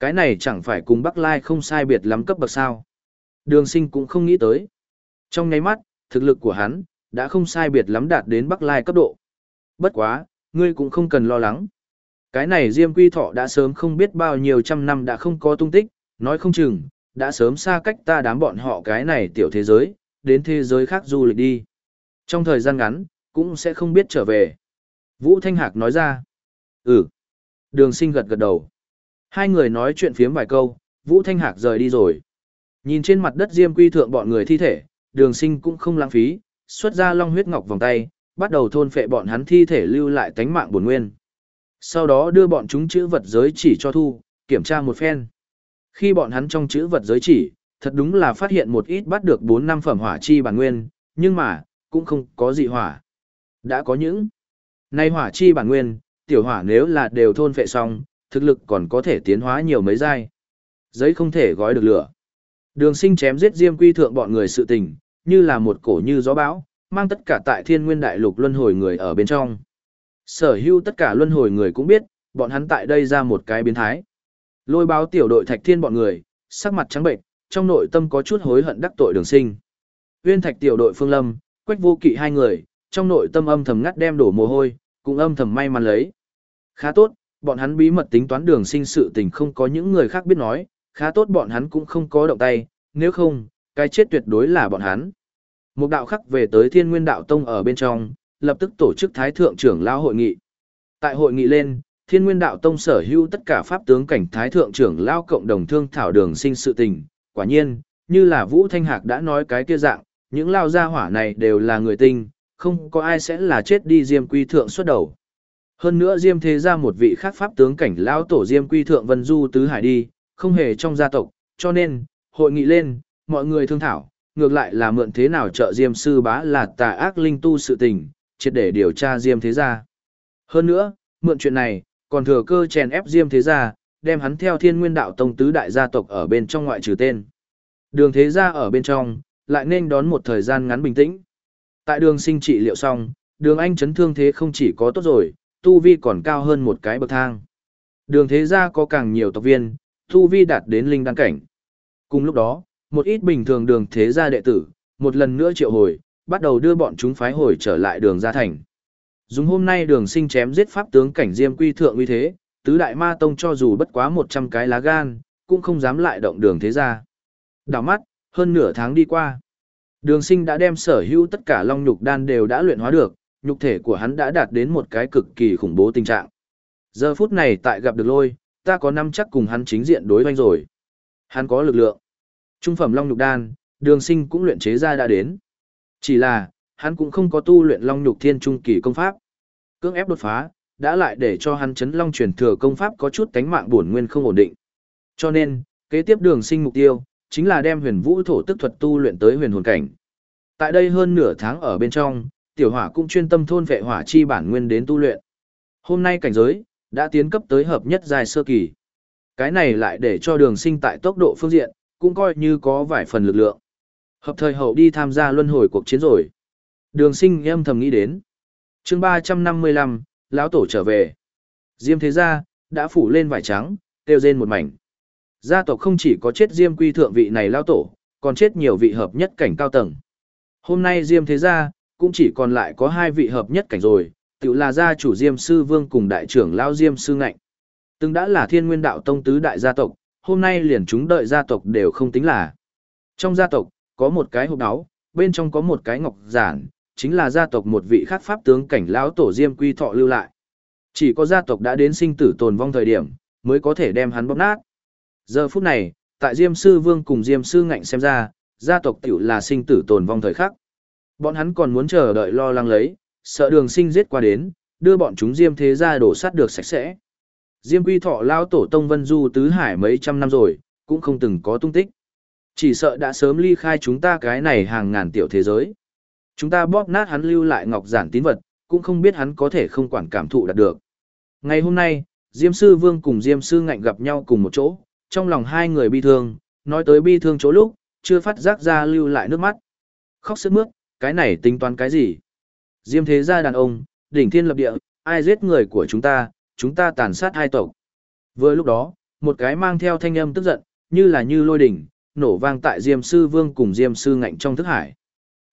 Cái này chẳng phải cùng Bắc Lai không sai biệt lắm cấp bậc sao? Đường sinh cũng không nghĩ tới. Trong nháy mắt, thực lực của hắn, đã không sai biệt lắm đạt đến Bắc Lai cấp độ. Bất quá, ngươi cũng không cần lo lắng. Cái này Diêm Quy Thọ đã sớm không biết bao nhiêu trăm năm đã không có tung tích, nói không chừng, đã sớm xa cách ta đám bọn họ cái này tiểu thế giới, đến thế giới khác du lịch đi. Trong thời gian ngắn, cũng sẽ không biết trở về. Vũ Thanh Hạc nói ra. Ừ. Đường sinh gật gật đầu. Hai người nói chuyện phiếm vài câu, Vũ Thanh Hạc rời đi rồi. Nhìn trên mặt đất diêm quy thượng bọn người thi thể, đường sinh cũng không lãng phí, xuất ra long huyết ngọc vòng tay, bắt đầu thôn phệ bọn hắn thi thể lưu lại tánh mạng buồn nguyên. Sau đó đưa bọn chúng chữ vật giới chỉ cho thu, kiểm tra một phen. Khi bọn hắn trong chữ vật giới chỉ, thật đúng là phát hiện một ít bắt được 4 năm phẩm hỏa chi bản nguyên, nhưng mà, cũng không có gì hỏa. Đã có những Nay hỏa chi bản nguyên, tiểu hỏa nếu là đều thôn phệ xong, thực lực còn có thể tiến hóa nhiều mấy giai. Giấy không thể gói được lửa. Đường sinh chém giết diêm quy thượng bọn người sự tình, như là một cổ như gió bão, mang tất cả tại thiên nguyên đại lục luân hồi người ở bên trong. Sở hữu tất cả luân hồi người cũng biết, bọn hắn tại đây ra một cái biến thái. Lôi báo tiểu đội thạch thiên bọn người, sắc mặt trắng bệnh, trong nội tâm có chút hối hận đắc tội đường sinh. Uyên thạch tiểu đội phương lâm, quách vô kỵ hai người, trong nội tâm âm thầm ngắt đem đổ mồ hôi, cũng âm thầm may mắn lấy. Khá tốt, bọn hắn bí mật tính toán đường sinh sự tình không có những người khác biết nói, khá tốt bọn hắn cũng không có động tay, nếu không, cái chết tuyệt đối là bọn hắn. Một đạo khắc về tới thiên nguyên đạo tông ở bên trong, lập tức tổ chức thái thượng trưởng lao hội nghị. Tại hội nghị lên, thiên nguyên đạo tông sở hữu tất cả pháp tướng cảnh thái thượng trưởng lao cộng đồng thương thảo đường sinh sự tình. Quả nhiên, như là Vũ Thanh Hạc đã nói cái kia dạng, những lao gia hỏa này đều là người tinh, không có ai sẽ là chết đi Diêm Quy Thượng xuất đầu. Hơn nữa Diêm thế ra một vị khác pháp tướng cảnh lão tổ Diêm Quy Thượng Vân Du Tứ Hải đi, không hề trong gia tộc, cho nên, hội nghị lên, mọi người thương thảo, ngược lại là mượn thế nào trợ Diêm Sư Bá là tà ác linh tu sự tình, triệt để điều tra Diêm thế gia. Hơn nữa, mượn chuyện này, còn thừa cơ chèn ép Diêm thế gia, đem hắn theo thiên nguyên đạo tông tứ đại gia tộc ở bên trong ngoại trừ tên. Đường thế gia ở bên trong, lại nên đón một thời gian ngắn bình tĩnh. Tại đường sinh trị liệu xong, đường anh chấn thương thế không chỉ có tốt rồi, tu vi còn cao hơn một cái bậc thang. Đường thế gia có càng nhiều tộc viên, tu vi đạt đến linh đăng cảnh. Cùng lúc đó, một ít bình thường đường thế gia đệ tử, một lần nữa triệu hồi, bắt đầu đưa bọn chúng phái hồi trở lại đường gia thành. Dùng hôm nay đường sinh chém giết pháp tướng cảnh diêm quy thượng uy thế, tứ đại ma tông cho dù bất quá 100 cái lá gan, cũng không dám lại động đường thế gia. Đảo mắt, hơn nửa tháng đi qua. Đường sinh đã đem sở hữu tất cả long nhục đan đều đã luyện hóa được, nhục thể của hắn đã đạt đến một cái cực kỳ khủng bố tình trạng. Giờ phút này tại gặp được lôi, ta có năm chắc cùng hắn chính diện đối doanh rồi. Hắn có lực lượng. Trung phẩm long nhục đan, đường sinh cũng luyện chế ra đã đến. Chỉ là, hắn cũng không có tu luyện long nhục thiên trung kỳ công pháp. Cưỡng ép đột phá, đã lại để cho hắn chấn long truyền thừa công pháp có chút cánh mạng bổn nguyên không ổn định. Cho nên, kế tiếp đường sinh mục tiêu, chính là đem huyền vũ thổ tức thuật tu luyện tới huyền hồn cảnh. Tại đây hơn nửa tháng ở bên trong, tiểu hỏa cũng chuyên tâm thôn vệ hỏa chi bản nguyên đến tu luyện. Hôm nay cảnh giới, đã tiến cấp tới hợp nhất dài sơ kỳ. Cái này lại để cho đường sinh tại tốc độ phương diện, cũng coi như có vài phần lực lượng. Hợp thời hậu đi tham gia luân hồi cuộc chiến rồi. Đường sinh âm thầm nghĩ đến. chương 355, lão tổ trở về. Diêm thế gia, đã phủ lên vải trắng, tiêu rên một mảnh. Gia tộc không chỉ có chết Diêm Quy thượng vị này lao tổ, còn chết nhiều vị hợp nhất cảnh cao tầng. Hôm nay Diêm thế gia cũng chỉ còn lại có hai vị hợp nhất cảnh rồi, tự là gia chủ Diêm sư vương cùng đại trưởng lao Diêm sư ngạnh. Từng đã là Thiên Nguyên đạo tông tứ đại gia tộc, hôm nay liền chúng đợi gia tộc đều không tính là. Trong gia tộc, có một cái hộp áo, bên trong có một cái ngọc giản, chính là gia tộc một vị khác pháp tướng cảnh lão tổ Diêm Quy Thọ lưu lại. Chỉ có gia tộc đã đến sinh tử tồn vong thời điểm, mới có thể đem hắn bóp nát. Giờ phút này, tại Diêm Sư Vương cùng Diêm Sư Ngạnh xem ra, gia tộc tiểu là sinh tử tồn vong thời khắc. Bọn hắn còn muốn chờ đợi lo lắng lấy, sợ đường sinh giết qua đến, đưa bọn chúng Diêm thế ra đổ sát được sạch sẽ. Diêm Quy Thọ lao tổ tông Vân Du tứ hải mấy trăm năm rồi, cũng không từng có tung tích. Chỉ sợ đã sớm ly khai chúng ta cái này hàng ngàn tiểu thế giới. Chúng ta bóp nát hắn lưu lại ngọc giản tín vật, cũng không biết hắn có thể không quản cảm thụ đạt được. Ngày hôm nay, Diêm Sư Vương cùng Diêm Sư Ngạnh gặp nhau cùng một chỗ, trong lòng hai người bi thương, nói tới bi thương chỗ lúc, chưa phát giác ra lưu lại nước mắt. Khóc sức mướt, cái này tính toán cái gì? Diêm thế gia đàn ông, đỉnh thiên lập địa, ai giết người của chúng ta, chúng ta tàn sát hai tộc. Vừa lúc đó, một cái mang theo thanh âm tức giận, như là như lôi đỉnh, nổ vang tại Diêm Sư Vương cùng Diêm Sư Ngạnh trong thức hải.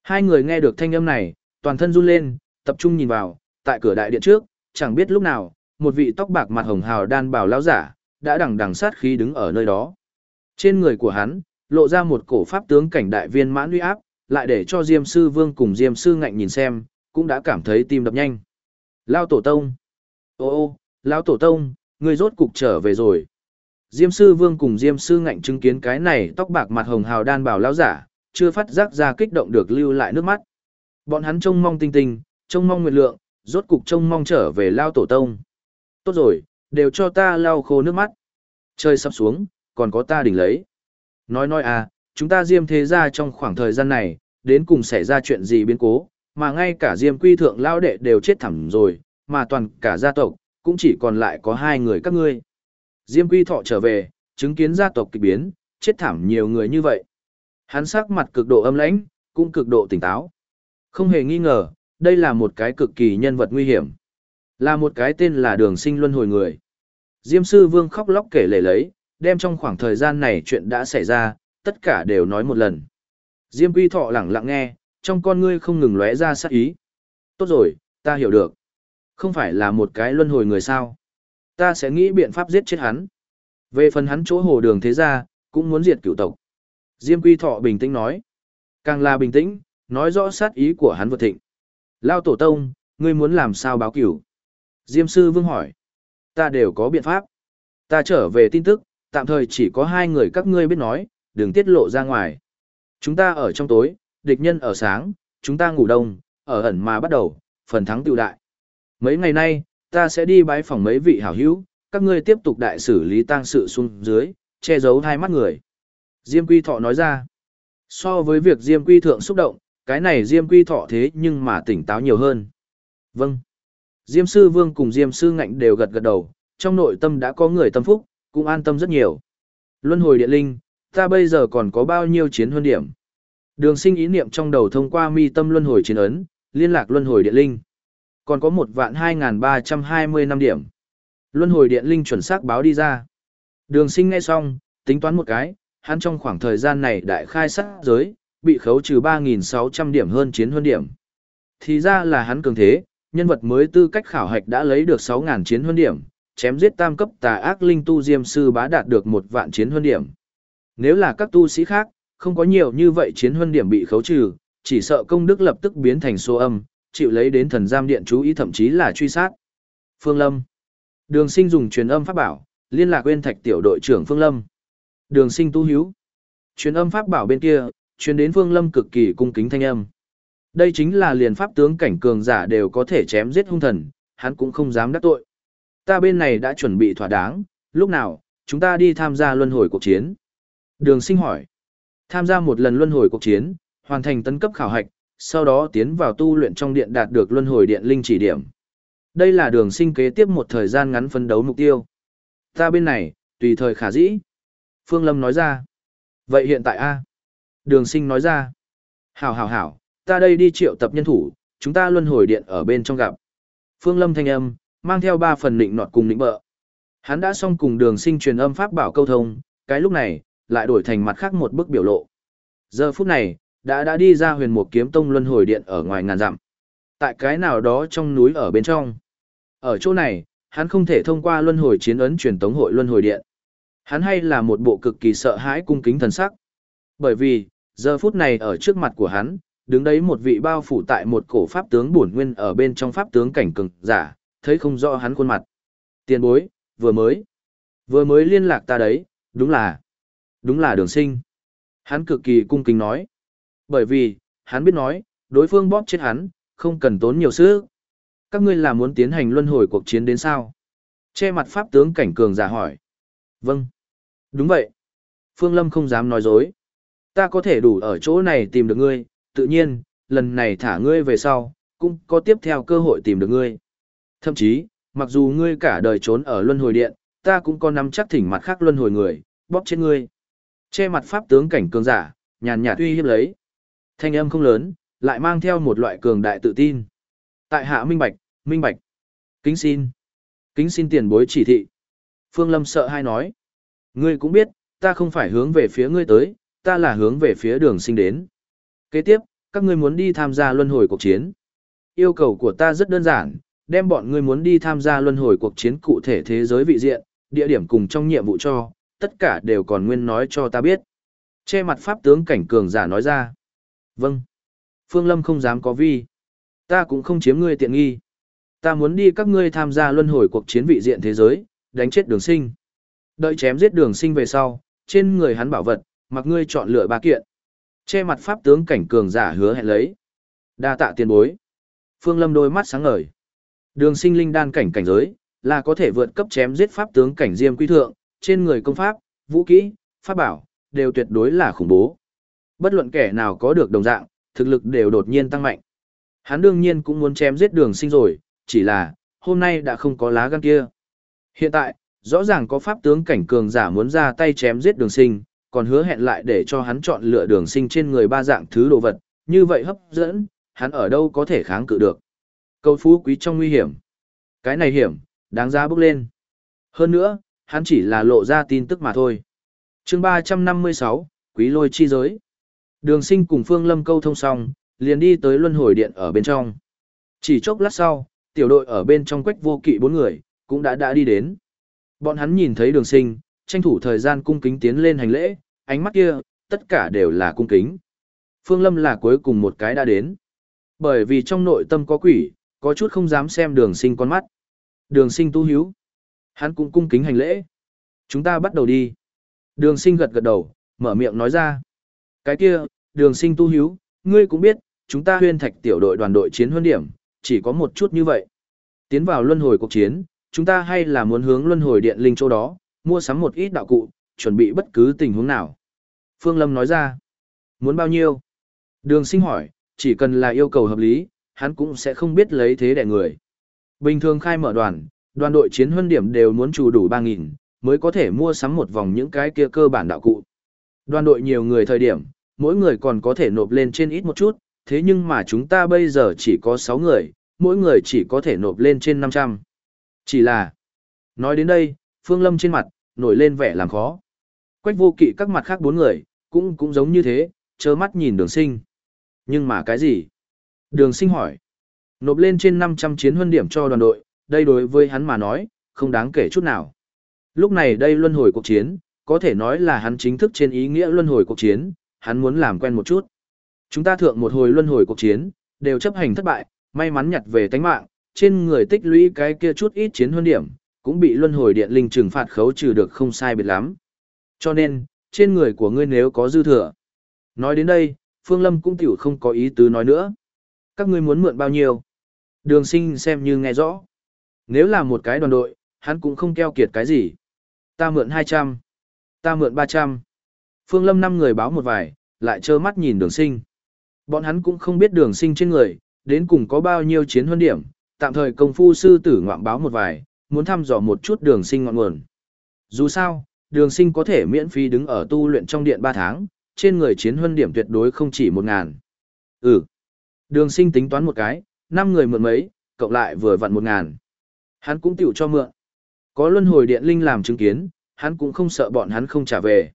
Hai người nghe được thanh âm này, toàn thân run lên, tập trung nhìn vào, tại cửa đại điện trước, chẳng biết lúc nào, một vị tóc bạc mặt hồng hào đan bảo lão giả, đã đằng đằng sát khí đứng ở nơi đó. Trên người của hắn, lộ ra một cổ pháp tướng cảnh đại viên mãn uy áp, lại để cho Diêm Sư Vương cùng Diêm Sư Ngạnh nhìn xem, cũng đã cảm thấy tim đập nhanh. Lao Tổ Tông! Ô ô, Lão Tổ Tông, người rốt cục trở về rồi. Diêm Sư Vương cùng Diêm Sư Ngạnh chứng kiến cái này tóc bạc mặt hồng hào đan bảo lão giả, chưa phát giác ra kích động được lưu lại nước mắt. Bọn hắn trông mong tinh tinh, trông mong nguyệt lượng, rốt cục trông mong trở về Lao Tổ Tông. Tốt rồi, đều cho ta lau khô nước mắt. Trời sắp xuống, còn có ta đỉnh lấy. Nói nói à, chúng ta diêm thế ra trong khoảng thời gian này, đến cùng xảy ra chuyện gì biến cố, mà ngay cả diêm quy thượng lao đệ đều chết thẳm rồi, mà toàn cả gia tộc, cũng chỉ còn lại có hai người các ngươi. Diêm quy thọ trở về, chứng kiến gia tộc kịch biến, chết thảm nhiều người như vậy. Hắn sắc mặt cực độ âm lãnh, cũng cực độ tỉnh táo. Không hề nghi ngờ, đây là một cái cực kỳ nhân vật nguy hiểm. Là một cái tên là đường sinh luân hồi người. Diêm sư vương khóc lóc kể lể lấy, đem trong khoảng thời gian này chuyện đã xảy ra, tất cả đều nói một lần. Diêm quy thọ lặng lặng nghe, trong con ngươi không ngừng lóe ra sát ý. Tốt rồi, ta hiểu được. Không phải là một cái luân hồi người sao. Ta sẽ nghĩ biện pháp giết chết hắn. Về phần hắn chỗ hồ đường thế gia, cũng muốn diệt cửu tộc. Diêm quy thọ bình tĩnh nói. Càng là bình tĩnh, nói rõ sát ý của hắn vượt thịnh. Lao tổ tông, ngươi muốn làm sao báo cửu? Diêm sư vương hỏi. Ta đều có biện pháp. Ta trở về tin tức, tạm thời chỉ có hai người các ngươi biết nói, đừng tiết lộ ra ngoài. Chúng ta ở trong tối, địch nhân ở sáng, chúng ta ngủ đông, ở ẩn mà bắt đầu, phần thắng tiêu đại. Mấy ngày nay, ta sẽ đi bái phòng mấy vị hảo hữu, các ngươi tiếp tục đại xử lý tang sự xuống dưới, che giấu hai mắt người. Diêm Quy Thọ nói ra, so với việc Diêm Quy Thượng xúc động, cái này Diêm Quy Thọ thế nhưng mà tỉnh táo nhiều hơn. Vâng. Diêm Sư Vương cùng Diêm Sư Ngạnh đều gật gật đầu, trong nội tâm đã có người tâm phúc, cũng an tâm rất nhiều. Luân hồi điện linh, ta bây giờ còn có bao nhiêu chiến huân điểm? Đường sinh ý niệm trong đầu thông qua mi tâm luân hồi chiến ấn, liên lạc luân hồi điện linh. Còn có một vạn 2.320 năm điểm. Luân hồi điện linh chuẩn xác báo đi ra. Đường sinh ngay xong, tính toán một cái, hắn trong khoảng thời gian này đại khai sát giới, bị khấu trừ 3.600 điểm hơn chiến huân điểm. Thì ra là hắn cường thế, nhân vật mới tư cách khảo hạch đã lấy được 6.000 chiến huân điểm, chém giết tam cấp tà ác linh tu diêm sư bá đạt được một vạn chiến huân điểm. Nếu là các tu sĩ khác, không có nhiều như vậy chiến huân điểm bị khấu trừ, chỉ sợ công đức lập tức biến thành số âm, chịu lấy đến thần giam điện chú ý thậm chí là truy sát. Phương Lâm. Đường Sinh dùng truyền âm pháp bảo, liên lạc quên thạch tiểu đội trưởng Phương Lâm. Đường Sinh tu hiếu. Truyền âm pháp bảo bên kia, truyền đến Phương Lâm cực kỳ cung kính thanh âm. Đây chính là liền pháp tướng cảnh cường giả đều có thể chém giết hung thần, hắn cũng không dám đắc tội. Ta bên này đã chuẩn bị thỏa đáng, lúc nào, chúng ta đi tham gia luân hồi cuộc chiến. Đường sinh hỏi. Tham gia một lần luân hồi cuộc chiến, hoàn thành tấn cấp khảo hạch, sau đó tiến vào tu luyện trong điện đạt được luân hồi điện linh chỉ điểm. Đây là đường sinh kế tiếp một thời gian ngắn phấn đấu mục tiêu. Ta bên này, tùy thời khả dĩ. Phương Lâm nói ra. Vậy hiện tại a Đường sinh nói ra. Hảo hảo hảo, ta đây đi triệu tập nhân thủ, chúng ta luân hồi điện ở bên trong gặp. Phương Lâm thanh âm, mang theo ba phần nịnh nọt cùng nịnh bợ. Hắn đã xong cùng đường sinh truyền âm pháp bảo câu thông, cái lúc này, lại đổi thành mặt khác một bức biểu lộ. Giờ phút này, đã đã đi ra huyền một kiếm tông luân hồi điện ở ngoài ngàn dặm. Tại cái nào đó trong núi ở bên trong. Ở chỗ này, hắn không thể thông qua luân hồi chiến ấn truyền tống hội luân hồi điện. Hắn hay là một bộ cực kỳ sợ hãi cung kính thần sắc. Bởi vì, giờ phút này ở trước mặt của hắn, đứng đấy một vị bao phủ tại một cổ pháp tướng bổn nguyên ở bên trong pháp tướng cảnh cường giả, thấy không rõ hắn khuôn mặt. Tiền bối, vừa mới, vừa mới liên lạc ta đấy, đúng là, đúng là đường sinh. Hắn cực kỳ cung kính nói. Bởi vì, hắn biết nói, đối phương bóp chết hắn, không cần tốn nhiều sức. Các ngươi là muốn tiến hành luân hồi cuộc chiến đến sao? Che mặt pháp tướng cảnh cường giả hỏi. Vâng. Đúng vậy. Phương Lâm không dám nói dối. Ta có thể đủ ở chỗ này tìm được ngươi, tự nhiên, lần này thả ngươi về sau, cũng có tiếp theo cơ hội tìm được ngươi. Thậm chí, mặc dù ngươi cả đời trốn ở luân hồi điện, ta cũng có nắm chắc thỉnh mặt khác luân hồi người, bóp chết ngươi. Che mặt pháp tướng cảnh cường giả, nhàn nhạt uy hiếp lấy. Thanh âm không lớn, lại mang theo một loại cường đại tự tin. Tại hạ minh bạch, minh bạch. Kính xin. Kính xin tiền bối chỉ thị. Phương Lâm sợ hai nói. Ngươi cũng biết, ta không phải hướng về phía ngươi tới, ta là hướng về phía đường sinh đến. Kế tiếp, các ngươi muốn đi tham gia luân hồi cuộc chiến. Yêu cầu của ta rất đơn giản, đem bọn ngươi muốn đi tham gia luân hồi cuộc chiến cụ thể thế giới vị diện, địa điểm cùng trong nhiệm vụ cho, tất cả đều còn nguyên nói cho ta biết. Che mặt pháp tướng cảnh cường giả nói ra. Vâng. Phương Lâm không dám có vi. Ta cũng không chiếm ngươi tiện nghi. Ta muốn đi các ngươi tham gia luân hồi cuộc chiến vị diện thế giới, đánh chết đường sinh. Đợi chém giết đường sinh về sau, trên người hắn bảo vật, mặc ngươi chọn lựa ba kiện. Che mặt pháp tướng cảnh cường giả hứa hẹn lấy. đa tạ tiền bối. Phương Lâm đôi mắt sáng ngời. Đường sinh linh đan cảnh cảnh giới, là có thể vượt cấp chém giết pháp tướng cảnh diêm quy thượng, trên người công pháp, vũ kỹ, pháp bảo, đều tuyệt đối là khủng bố. Bất luận kẻ nào có được đồng dạng, thực lực đều đột nhiên tăng mạnh. Hắn đương nhiên cũng muốn chém giết đường sinh rồi, chỉ là, hôm nay đã không có lá gan kia. Hiện tại, rõ ràng có pháp tướng cảnh cường giả muốn ra tay chém giết đường sinh, còn hứa hẹn lại để cho hắn chọn lựa đường sinh trên người ba dạng thứ đồ vật, như vậy hấp dẫn, hắn ở đâu có thể kháng cự được. Câu phú quý trong nguy hiểm. Cái này hiểm, đáng giá bước lên. Hơn nữa, hắn chỉ là lộ ra tin tức mà thôi. chương 356, Quý lôi chi giới. Đường sinh cùng Phương Lâm câu thông xong, liền đi tới luân hồi điện ở bên trong. Chỉ chốc lát sau, tiểu đội ở bên trong quách vô kỵ bốn người, cũng đã đã đi đến. Bọn hắn nhìn thấy đường sinh, tranh thủ thời gian cung kính tiến lên hành lễ, ánh mắt kia, tất cả đều là cung kính. Phương Lâm là cuối cùng một cái đã đến. Bởi vì trong nội tâm có quỷ, có chút không dám xem đường sinh con mắt. Đường sinh tu hiếu. Hắn cũng cung kính hành lễ. Chúng ta bắt đầu đi. Đường sinh gật gật đầu, mở miệng nói ra. Cái kia, đường sinh tu hiếu, ngươi cũng biết, chúng ta huyên thạch tiểu đội đoàn đội chiến huân điểm, chỉ có một chút như vậy. Tiến vào luân hồi cuộc chiến, chúng ta hay là muốn hướng luân hồi điện linh chỗ đó, mua sắm một ít đạo cụ, chuẩn bị bất cứ tình huống nào. Phương Lâm nói ra, muốn bao nhiêu? Đường sinh hỏi, chỉ cần là yêu cầu hợp lý, hắn cũng sẽ không biết lấy thế đẻ người. Bình thường khai mở đoàn, đoàn đội chiến huân điểm đều muốn chủ đủ 3.000, mới có thể mua sắm một vòng những cái kia cơ bản đạo cụ. Đoàn đội nhiều người thời điểm, mỗi người còn có thể nộp lên trên ít một chút, thế nhưng mà chúng ta bây giờ chỉ có 6 người, mỗi người chỉ có thể nộp lên trên 500. Chỉ là, nói đến đây, Phương Lâm trên mặt, nổi lên vẻ làm khó. Quách vô kỵ các mặt khác bốn người, cũng cũng giống như thế, chớ mắt nhìn đường sinh. Nhưng mà cái gì? Đường sinh hỏi. Nộp lên trên 500 chiến huân điểm cho đoàn đội, đây đối với hắn mà nói, không đáng kể chút nào. Lúc này đây luân hồi cuộc chiến, có thể nói là hắn chính thức trên ý nghĩa luân hồi cuộc chiến, hắn muốn làm quen một chút. Chúng ta thượng một hồi luân hồi cuộc chiến, đều chấp hành thất bại, may mắn nhặt về tánh mạng, trên người tích lũy cái kia chút ít chiến huân điểm, cũng bị luân hồi điện linh trừng phạt khấu trừ được không sai biệt lắm. Cho nên, trên người của ngươi nếu có dư thừa. Nói đến đây, Phương Lâm cũng tiểu không có ý tứ nói nữa. Các ngươi muốn mượn bao nhiêu? Đường sinh xem như nghe rõ. Nếu là một cái đoàn đội, hắn cũng không keo kiệt cái gì. Ta mượn 200. Ta mượn 300. Phương Lâm năm người báo một vài, lại trơ mắt nhìn đường sinh. Bọn hắn cũng không biết đường sinh trên người, đến cùng có bao nhiêu chiến huân điểm, tạm thời công phu sư tử ngoạm báo một vài, muốn thăm dò một chút đường sinh ngọn nguồn. Dù sao, đường sinh có thể miễn phí đứng ở tu luyện trong điện 3 tháng, trên người chiến huân điểm tuyệt đối không chỉ 1 ngàn. Ừ. Đường sinh tính toán một cái, 5 người mượn mấy, cộng lại vừa vặn 1 ngàn. Hắn cũng tiểu cho mượn. Có luân hồi điện linh làm chứng kiến, hắn cũng không sợ bọn hắn không trả về.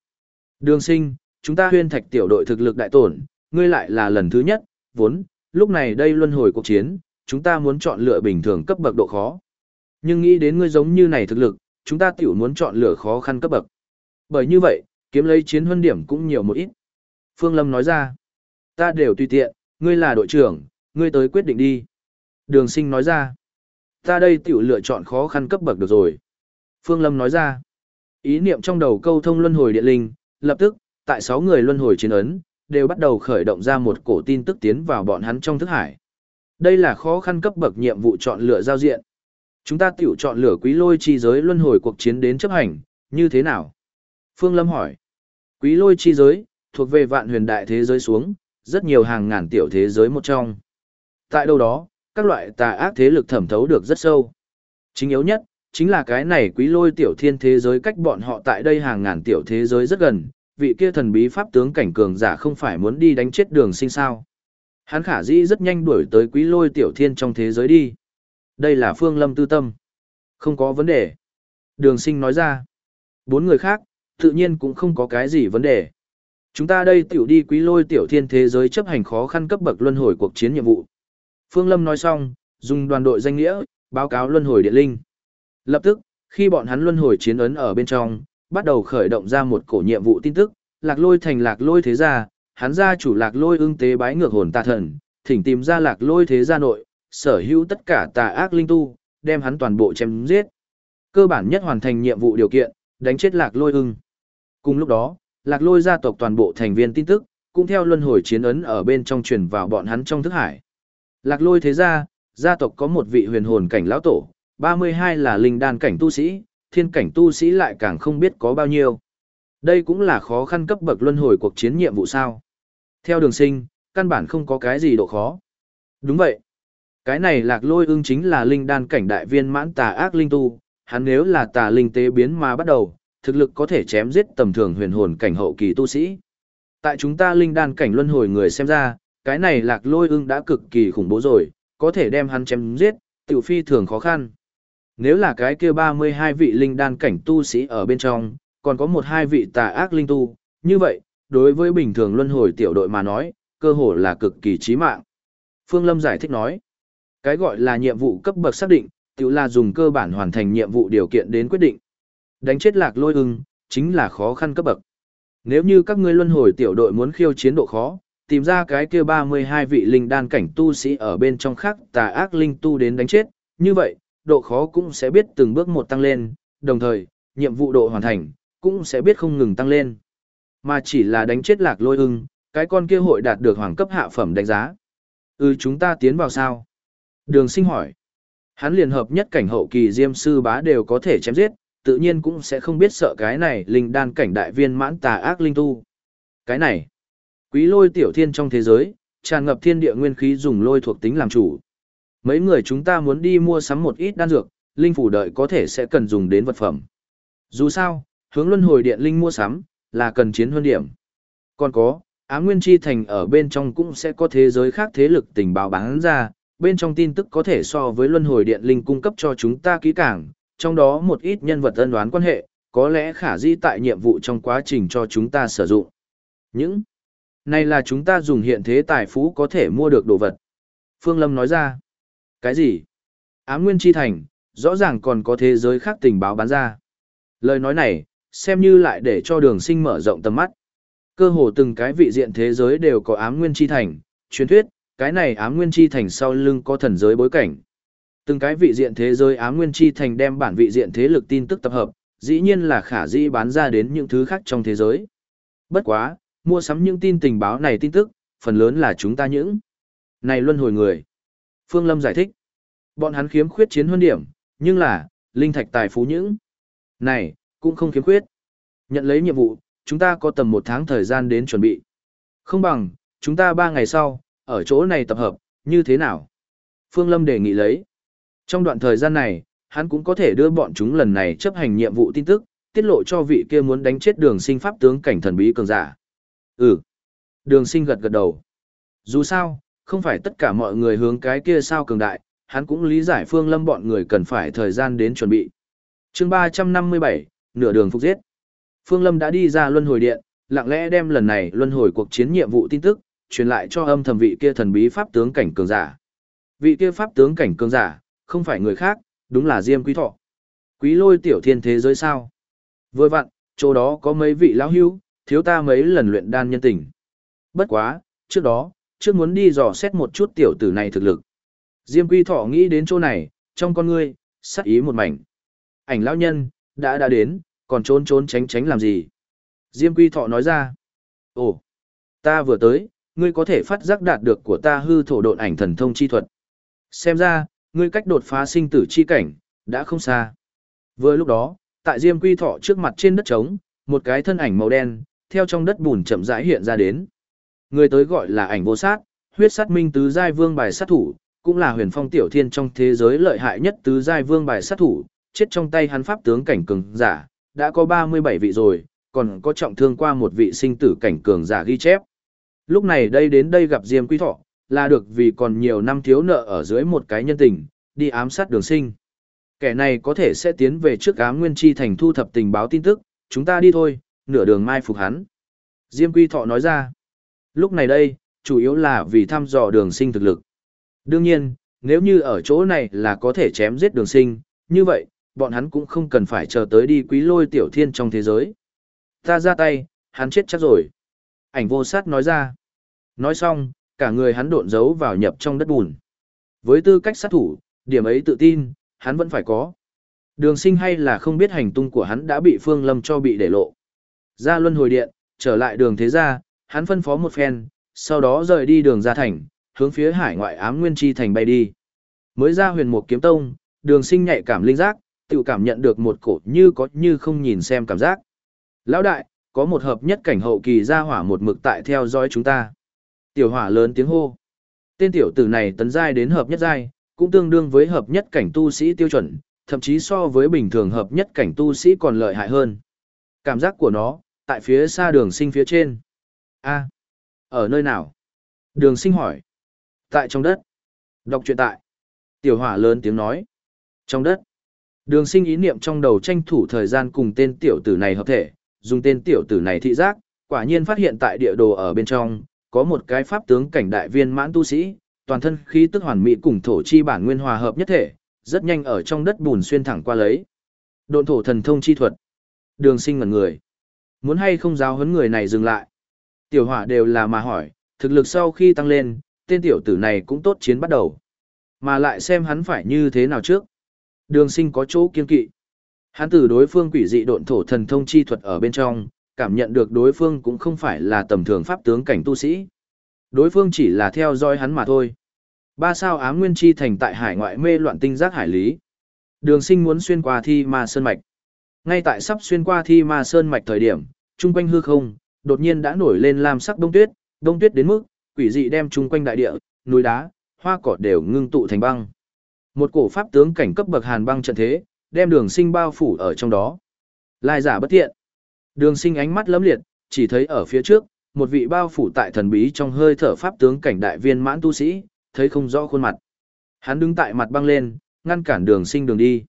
Đường sinh, chúng ta huyên thạch tiểu đội thực lực đại tổn, ngươi lại là lần thứ nhất, vốn, lúc này đây luân hồi cuộc chiến, chúng ta muốn chọn lựa bình thường cấp bậc độ khó. Nhưng nghĩ đến ngươi giống như này thực lực, chúng ta tiểu muốn chọn lựa khó khăn cấp bậc. Bởi như vậy, kiếm lấy chiến huân điểm cũng nhiều một ít. Phương Lâm nói ra, ta đều tùy tiện, ngươi là đội trưởng, ngươi tới quyết định đi. Đường sinh nói ra, ta đây tiểu lựa chọn khó khăn cấp bậc được rồi. Phương Lâm nói ra, ý niệm trong đầu câu thông luân hồi điện linh, lập tức, tại 6 người luân hồi chiến ấn, đều bắt đầu khởi động ra một cổ tin tức tiến vào bọn hắn trong thức hải. Đây là khó khăn cấp bậc nhiệm vụ chọn lựa giao diện. Chúng ta tiểu chọn lựa quý lôi chi giới luân hồi cuộc chiến đến chấp hành, như thế nào? Phương Lâm hỏi. Quý lôi chi giới, thuộc về vạn huyền đại thế giới xuống, rất nhiều hàng ngàn tiểu thế giới một trong. Tại đâu đó, các loại tà ác thế lực thẩm thấu được rất sâu. Chính yếu nhất, chính là cái này quý lôi tiểu thiên thế giới cách bọn họ tại đây hàng ngàn tiểu thế giới rất gần, vị kia thần bí pháp tướng cảnh cường giả không phải muốn đi đánh chết đường sinh sao. Hắn khả dĩ rất nhanh đuổi tới quý lôi tiểu thiên trong thế giới đi. Đây là phương lâm tư tâm. Không có vấn đề. Đường sinh nói ra. Bốn người khác, tự nhiên cũng không có cái gì vấn đề. Chúng ta đây tiểu đi quý lôi tiểu thiên thế giới chấp hành khó khăn cấp bậc luân hồi cuộc chiến nhiệm vụ. Phương Lâm nói xong, dùng đoàn đội danh nghĩa, báo cáo luân hồi điện linh. Lập tức, khi bọn hắn luân hồi chiến ấn ở bên trong, bắt đầu khởi động ra một cổ nhiệm vụ tin tức, lạc lôi thành lạc lôi thế gia, hắn gia chủ lạc lôi ưng tế bái ngược hồn tà thần, thỉnh tìm ra lạc lôi thế gia nội, sở hữu tất cả tà ác linh tu, đem hắn toàn bộ chém giết. Cơ bản nhất hoàn thành nhiệm vụ điều kiện, đánh chết lạc lôi ưng. Cùng lúc đó, lạc lôi gia tộc toàn bộ thành viên tin tức, cũng theo luân hồi chiến ấn ở bên trong truyền vào bọn hắn trong thức hải. Lạc lôi thế gia, gia tộc có một vị huyền hồn cảnh lão tổ, 32 là linh đan cảnh tu sĩ, thiên cảnh tu sĩ lại càng không biết có bao nhiêu. Đây cũng là khó khăn cấp bậc luân hồi cuộc chiến nhiệm vụ sao. Theo đường sinh, căn bản không có cái gì độ khó. Đúng vậy. Cái này lạc lôi ưng chính là linh đan cảnh đại viên mãn tà ác linh tu, hắn nếu là tà linh tế biến mà bắt đầu, thực lực có thể chém giết tầm thường huyền hồn cảnh hậu kỳ tu sĩ. Tại chúng ta linh đan cảnh luân hồi người xem ra, cái này lạc lôi ưng đã cực kỳ khủng bố rồi, có thể đem hắn chém giết, tiểu phi thường khó khăn. Nếu là cái kia 32 vị linh đan cảnh tu sĩ ở bên trong, còn có một hai vị tà ác linh tu, như vậy, đối với bình thường luân hồi tiểu đội mà nói, cơ hội là cực kỳ chí mạng. Phương Lâm giải thích nói, cái gọi là nhiệm vụ cấp bậc xác định, tiểu là dùng cơ bản hoàn thành nhiệm vụ điều kiện đến quyết định. Đánh chết lạc lôi ưng, chính là khó khăn cấp bậc. Nếu như các ngươi luân hồi tiểu đội muốn khiêu chiến độ khó, tìm ra cái kia 32 vị linh đan cảnh tu sĩ ở bên trong khác tà ác linh tu đến đánh chết, như vậy, độ khó cũng sẽ biết từng bước một tăng lên, đồng thời, nhiệm vụ độ hoàn thành, cũng sẽ biết không ngừng tăng lên. Mà chỉ là đánh chết lạc lôi ưng, cái con kia hội đạt được hoàng cấp hạ phẩm đánh giá. Ừ chúng ta tiến vào sao? Đường sinh hỏi. Hắn liền hợp nhất cảnh hậu kỳ diêm sư bá đều có thể chém giết, tự nhiên cũng sẽ không biết sợ cái này linh đan cảnh đại viên mãn tà ác linh tu. Cái này, quý lôi tiểu thiên trong thế giới, tràn ngập thiên địa nguyên khí dùng lôi thuộc tính làm chủ. Mấy người chúng ta muốn đi mua sắm một ít đan dược, linh phủ đợi có thể sẽ cần dùng đến vật phẩm. Dù sao, hướng luân hồi điện linh mua sắm, là cần chiến huân điểm. Còn có, Á Nguyên Chi Thành ở bên trong cũng sẽ có thế giới khác thế lực tình báo bán ra, bên trong tin tức có thể so với luân hồi điện linh cung cấp cho chúng ta kỹ càng, trong đó một ít nhân vật ân đoán quan hệ, có lẽ khả di tại nhiệm vụ trong quá trình cho chúng ta sử dụng. Những này là chúng ta dùng hiện thế tài phú có thể mua được đồ vật. Phương Lâm nói ra, cái gì? Ám Nguyên Chi Thành, rõ ràng còn có thế giới khác tình báo bán ra. Lời nói này, xem như lại để cho đường sinh mở rộng tầm mắt. Cơ hồ từng cái vị diện thế giới đều có ám nguyên chi thành, truyền thuyết, cái này ám nguyên chi thành sau lưng có thần giới bối cảnh. Từng cái vị diện thế giới ám nguyên chi thành đem bản vị diện thế lực tin tức tập hợp, dĩ nhiên là khả dĩ bán ra đến những thứ khác trong thế giới. Bất quá, mua sắm những tin tình báo này tin tức, phần lớn là chúng ta những. Này luân hồi người. Phương Lâm giải thích. Bọn hắn khiếm khuyết chiến huân điểm, nhưng là, linh thạch tài phú những. Này, cũng không khiếm khuyết. Nhận lấy nhiệm vụ, chúng ta có tầm một tháng thời gian đến chuẩn bị. Không bằng, chúng ta ba ngày sau, ở chỗ này tập hợp, như thế nào? Phương Lâm đề nghị lấy. Trong đoạn thời gian này, hắn cũng có thể đưa bọn chúng lần này chấp hành nhiệm vụ tin tức, tiết lộ cho vị kia muốn đánh chết đường sinh pháp tướng cảnh thần bí cường giả. Ừ. Đường sinh gật gật đầu. Dù sao, không phải tất cả mọi người hướng cái kia sao cường đại, hắn cũng lý giải Phương Lâm bọn người cần phải thời gian đến chuẩn bị. chương 357, nửa đường phục giết. Phương Lâm đã đi ra luân hồi điện, lặng lẽ đem lần này luân hồi cuộc chiến nhiệm vụ tin tức, truyền lại cho âm thầm vị kia thần bí pháp tướng cảnh cường giả. Vị kia pháp tướng cảnh cường giả, không phải người khác, đúng là Diêm Quý Thọ. Quý lôi tiểu thiên thế giới sao? Vừa vặn, chỗ đó có mấy vị lão hưu, thiếu ta mấy lần luyện đan nhân tình. Bất quá, trước đó, trước muốn đi dò xét một chút tiểu tử này thực lực. Diêm Quy Thọ nghĩ đến chỗ này, trong con ngươi, sắc ý một mảnh. Ảnh lão nhân, đã đã đến, còn trốn trốn tránh tránh làm gì? Diêm Quy Thọ nói ra. Ồ, ta vừa tới, ngươi có thể phát giác đạt được của ta hư thổ độn ảnh thần thông chi thuật. Xem ra, ngươi cách đột phá sinh tử chi cảnh, đã không xa. Vừa lúc đó, tại Diêm Quy Thọ trước mặt trên đất trống, một cái thân ảnh màu đen, theo trong đất bùn chậm rãi hiện ra đến. Người tới gọi là ảnh vô sát, huyết sát minh tứ giai vương bài sát thủ, cũng là huyền phong tiểu thiên trong thế giới lợi hại nhất tứ giai vương bài sát thủ, chết trong tay hắn pháp tướng cảnh cường giả, đã có 37 vị rồi, còn có trọng thương qua một vị sinh tử cảnh cường giả ghi chép. Lúc này đây đến đây gặp Diêm Quý Thọ, là được vì còn nhiều năm thiếu nợ ở dưới một cái nhân tình, đi ám sát đường sinh. Kẻ này có thể sẽ tiến về trước ám nguyên chi thành thu thập tình báo tin tức, chúng ta đi thôi, nửa đường mai phục hắn. Diêm Quy Thọ nói ra, lúc này đây, chủ yếu là vì thăm dò đường sinh thực lực. Đương nhiên, nếu như ở chỗ này là có thể chém giết đường sinh, như vậy, bọn hắn cũng không cần phải chờ tới đi quý lôi tiểu thiên trong thế giới. Ta ra tay, hắn chết chắc rồi. Ảnh vô sát nói ra. Nói xong, cả người hắn độn giấu vào nhập trong đất bùn. Với tư cách sát thủ, điểm ấy tự tin, hắn vẫn phải có. Đường sinh hay là không biết hành tung của hắn đã bị Phương Lâm cho bị để lộ. Ra luân hồi điện, trở lại đường thế gia, hắn phân phó một phen, sau đó rời đi đường ra thành, hướng phía hải ngoại ám nguyên chi thành bay đi. Mới ra huyền một kiếm tông, đường sinh nhạy cảm linh giác, tự cảm nhận được một cổ như có như không nhìn xem cảm giác. Lão đại, có một hợp nhất cảnh hậu kỳ ra hỏa một mực tại theo dõi chúng ta. Tiểu hỏa lớn tiếng hô. Tên tiểu tử này tấn giai đến hợp nhất giai, cũng tương đương với hợp nhất cảnh tu sĩ tiêu chuẩn, thậm chí so với bình thường hợp nhất cảnh tu sĩ còn lợi hại hơn. Cảm giác của nó, tại phía xa đường sinh phía trên. a ở nơi nào? Đường sinh hỏi. Tại trong đất. Đọc truyện tại. Tiểu hỏa lớn tiếng nói. Trong đất. Đường sinh ý niệm trong đầu tranh thủ thời gian cùng tên tiểu tử này hợp thể, dùng tên tiểu tử này thị giác, quả nhiên phát hiện tại địa đồ ở bên trong, có một cái pháp tướng cảnh đại viên mãn tu sĩ, toàn thân khí tức hoàn mỹ cùng thổ chi bản nguyên hòa hợp nhất thể, rất nhanh ở trong đất bùn xuyên thẳng qua lấy. Độn thổ thần thông chi thuật. Đường sinh ngẩn người. Muốn hay không giáo huấn người này dừng lại. Tiểu hỏa đều là mà hỏi, thực lực sau khi tăng lên, tên tiểu tử này cũng tốt chiến bắt đầu. Mà lại xem hắn phải như thế nào trước. Đường sinh có chỗ kiên kỵ. Hắn từ đối phương quỷ dị độn thổ thần thông chi thuật ở bên trong, cảm nhận được đối phương cũng không phải là tầm thường pháp tướng cảnh tu sĩ. Đối phương chỉ là theo dõi hắn mà thôi. Ba sao ám nguyên chi thành tại hải ngoại mê loạn tinh giác hải lý. Đường sinh muốn xuyên qua thi ma sơn mạch. Ngay tại sắp xuyên qua thi ma sơn mạch thời điểm, chung quanh hư không, đột nhiên đã nổi lên lam sắc đông tuyết, đông tuyết đến mức, quỷ dị đem chung quanh đại địa, núi đá, hoa cỏ đều ngưng tụ thành băng. Một cổ pháp tướng cảnh cấp bậc hàn băng trận thế, đem đường sinh bao phủ ở trong đó. Lai giả bất tiện. Đường sinh ánh mắt lấm liệt, chỉ thấy ở phía trước, một vị bao phủ tại thần bí trong hơi thở pháp tướng cảnh đại viên mãn tu sĩ, thấy không rõ khuôn mặt. Hắn đứng tại mặt băng lên, ngăn cản đường sinh đường đi.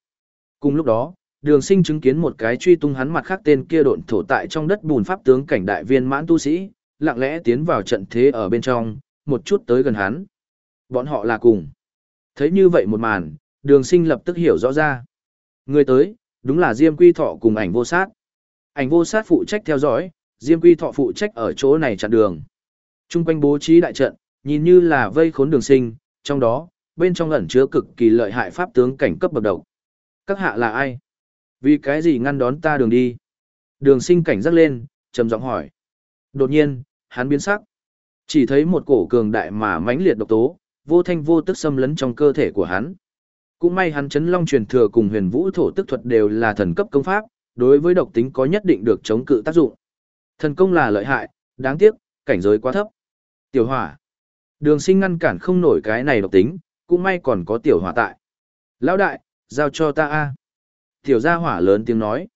Cùng lúc đó, đường sinh chứng kiến một cái truy tung hắn mặt khác tên kia độn thổ tại trong đất bùn pháp tướng cảnh đại viên mãn tu sĩ, lặng lẽ tiến vào trận thế ở bên trong, một chút tới gần hắn. Bọn họ là cùng. Thấy như vậy một màn, đường sinh lập tức hiểu rõ ra. Người tới, đúng là Diêm Quy Thọ cùng ảnh vô sát. Ảnh vô sát phụ trách theo dõi, Diêm Quy Thọ phụ trách ở chỗ này chặn đường. Trung quanh bố trí đại trận, nhìn như là vây khốn đường sinh, trong đó, bên trong ẩn chứa cực kỳ lợi hại pháp tướng cảnh cấp bậc đầu. Các hạ là ai? Vì cái gì ngăn đón ta đường đi? Đường sinh cảnh giác lên, trầm giọng hỏi. Đột nhiên, hắn biến sắc. Chỉ thấy một cổ cường đại mà mãnh liệt độc tố, vô thanh vô tức xâm lấn trong cơ thể của hắn. Cũng may hắn chấn long truyền thừa cùng huyền vũ thổ tức thuật đều là thần cấp công pháp, đối với độc tính có nhất định được chống cự tác dụng. Thần công là lợi hại, đáng tiếc, cảnh giới quá thấp. Tiểu hỏa. Đường sinh ngăn cản không nổi cái này độc tính, cũng may còn có tiểu hỏa tại. Lão đại, giao cho ta a Tiểu gia hỏa lớn tiếng nói.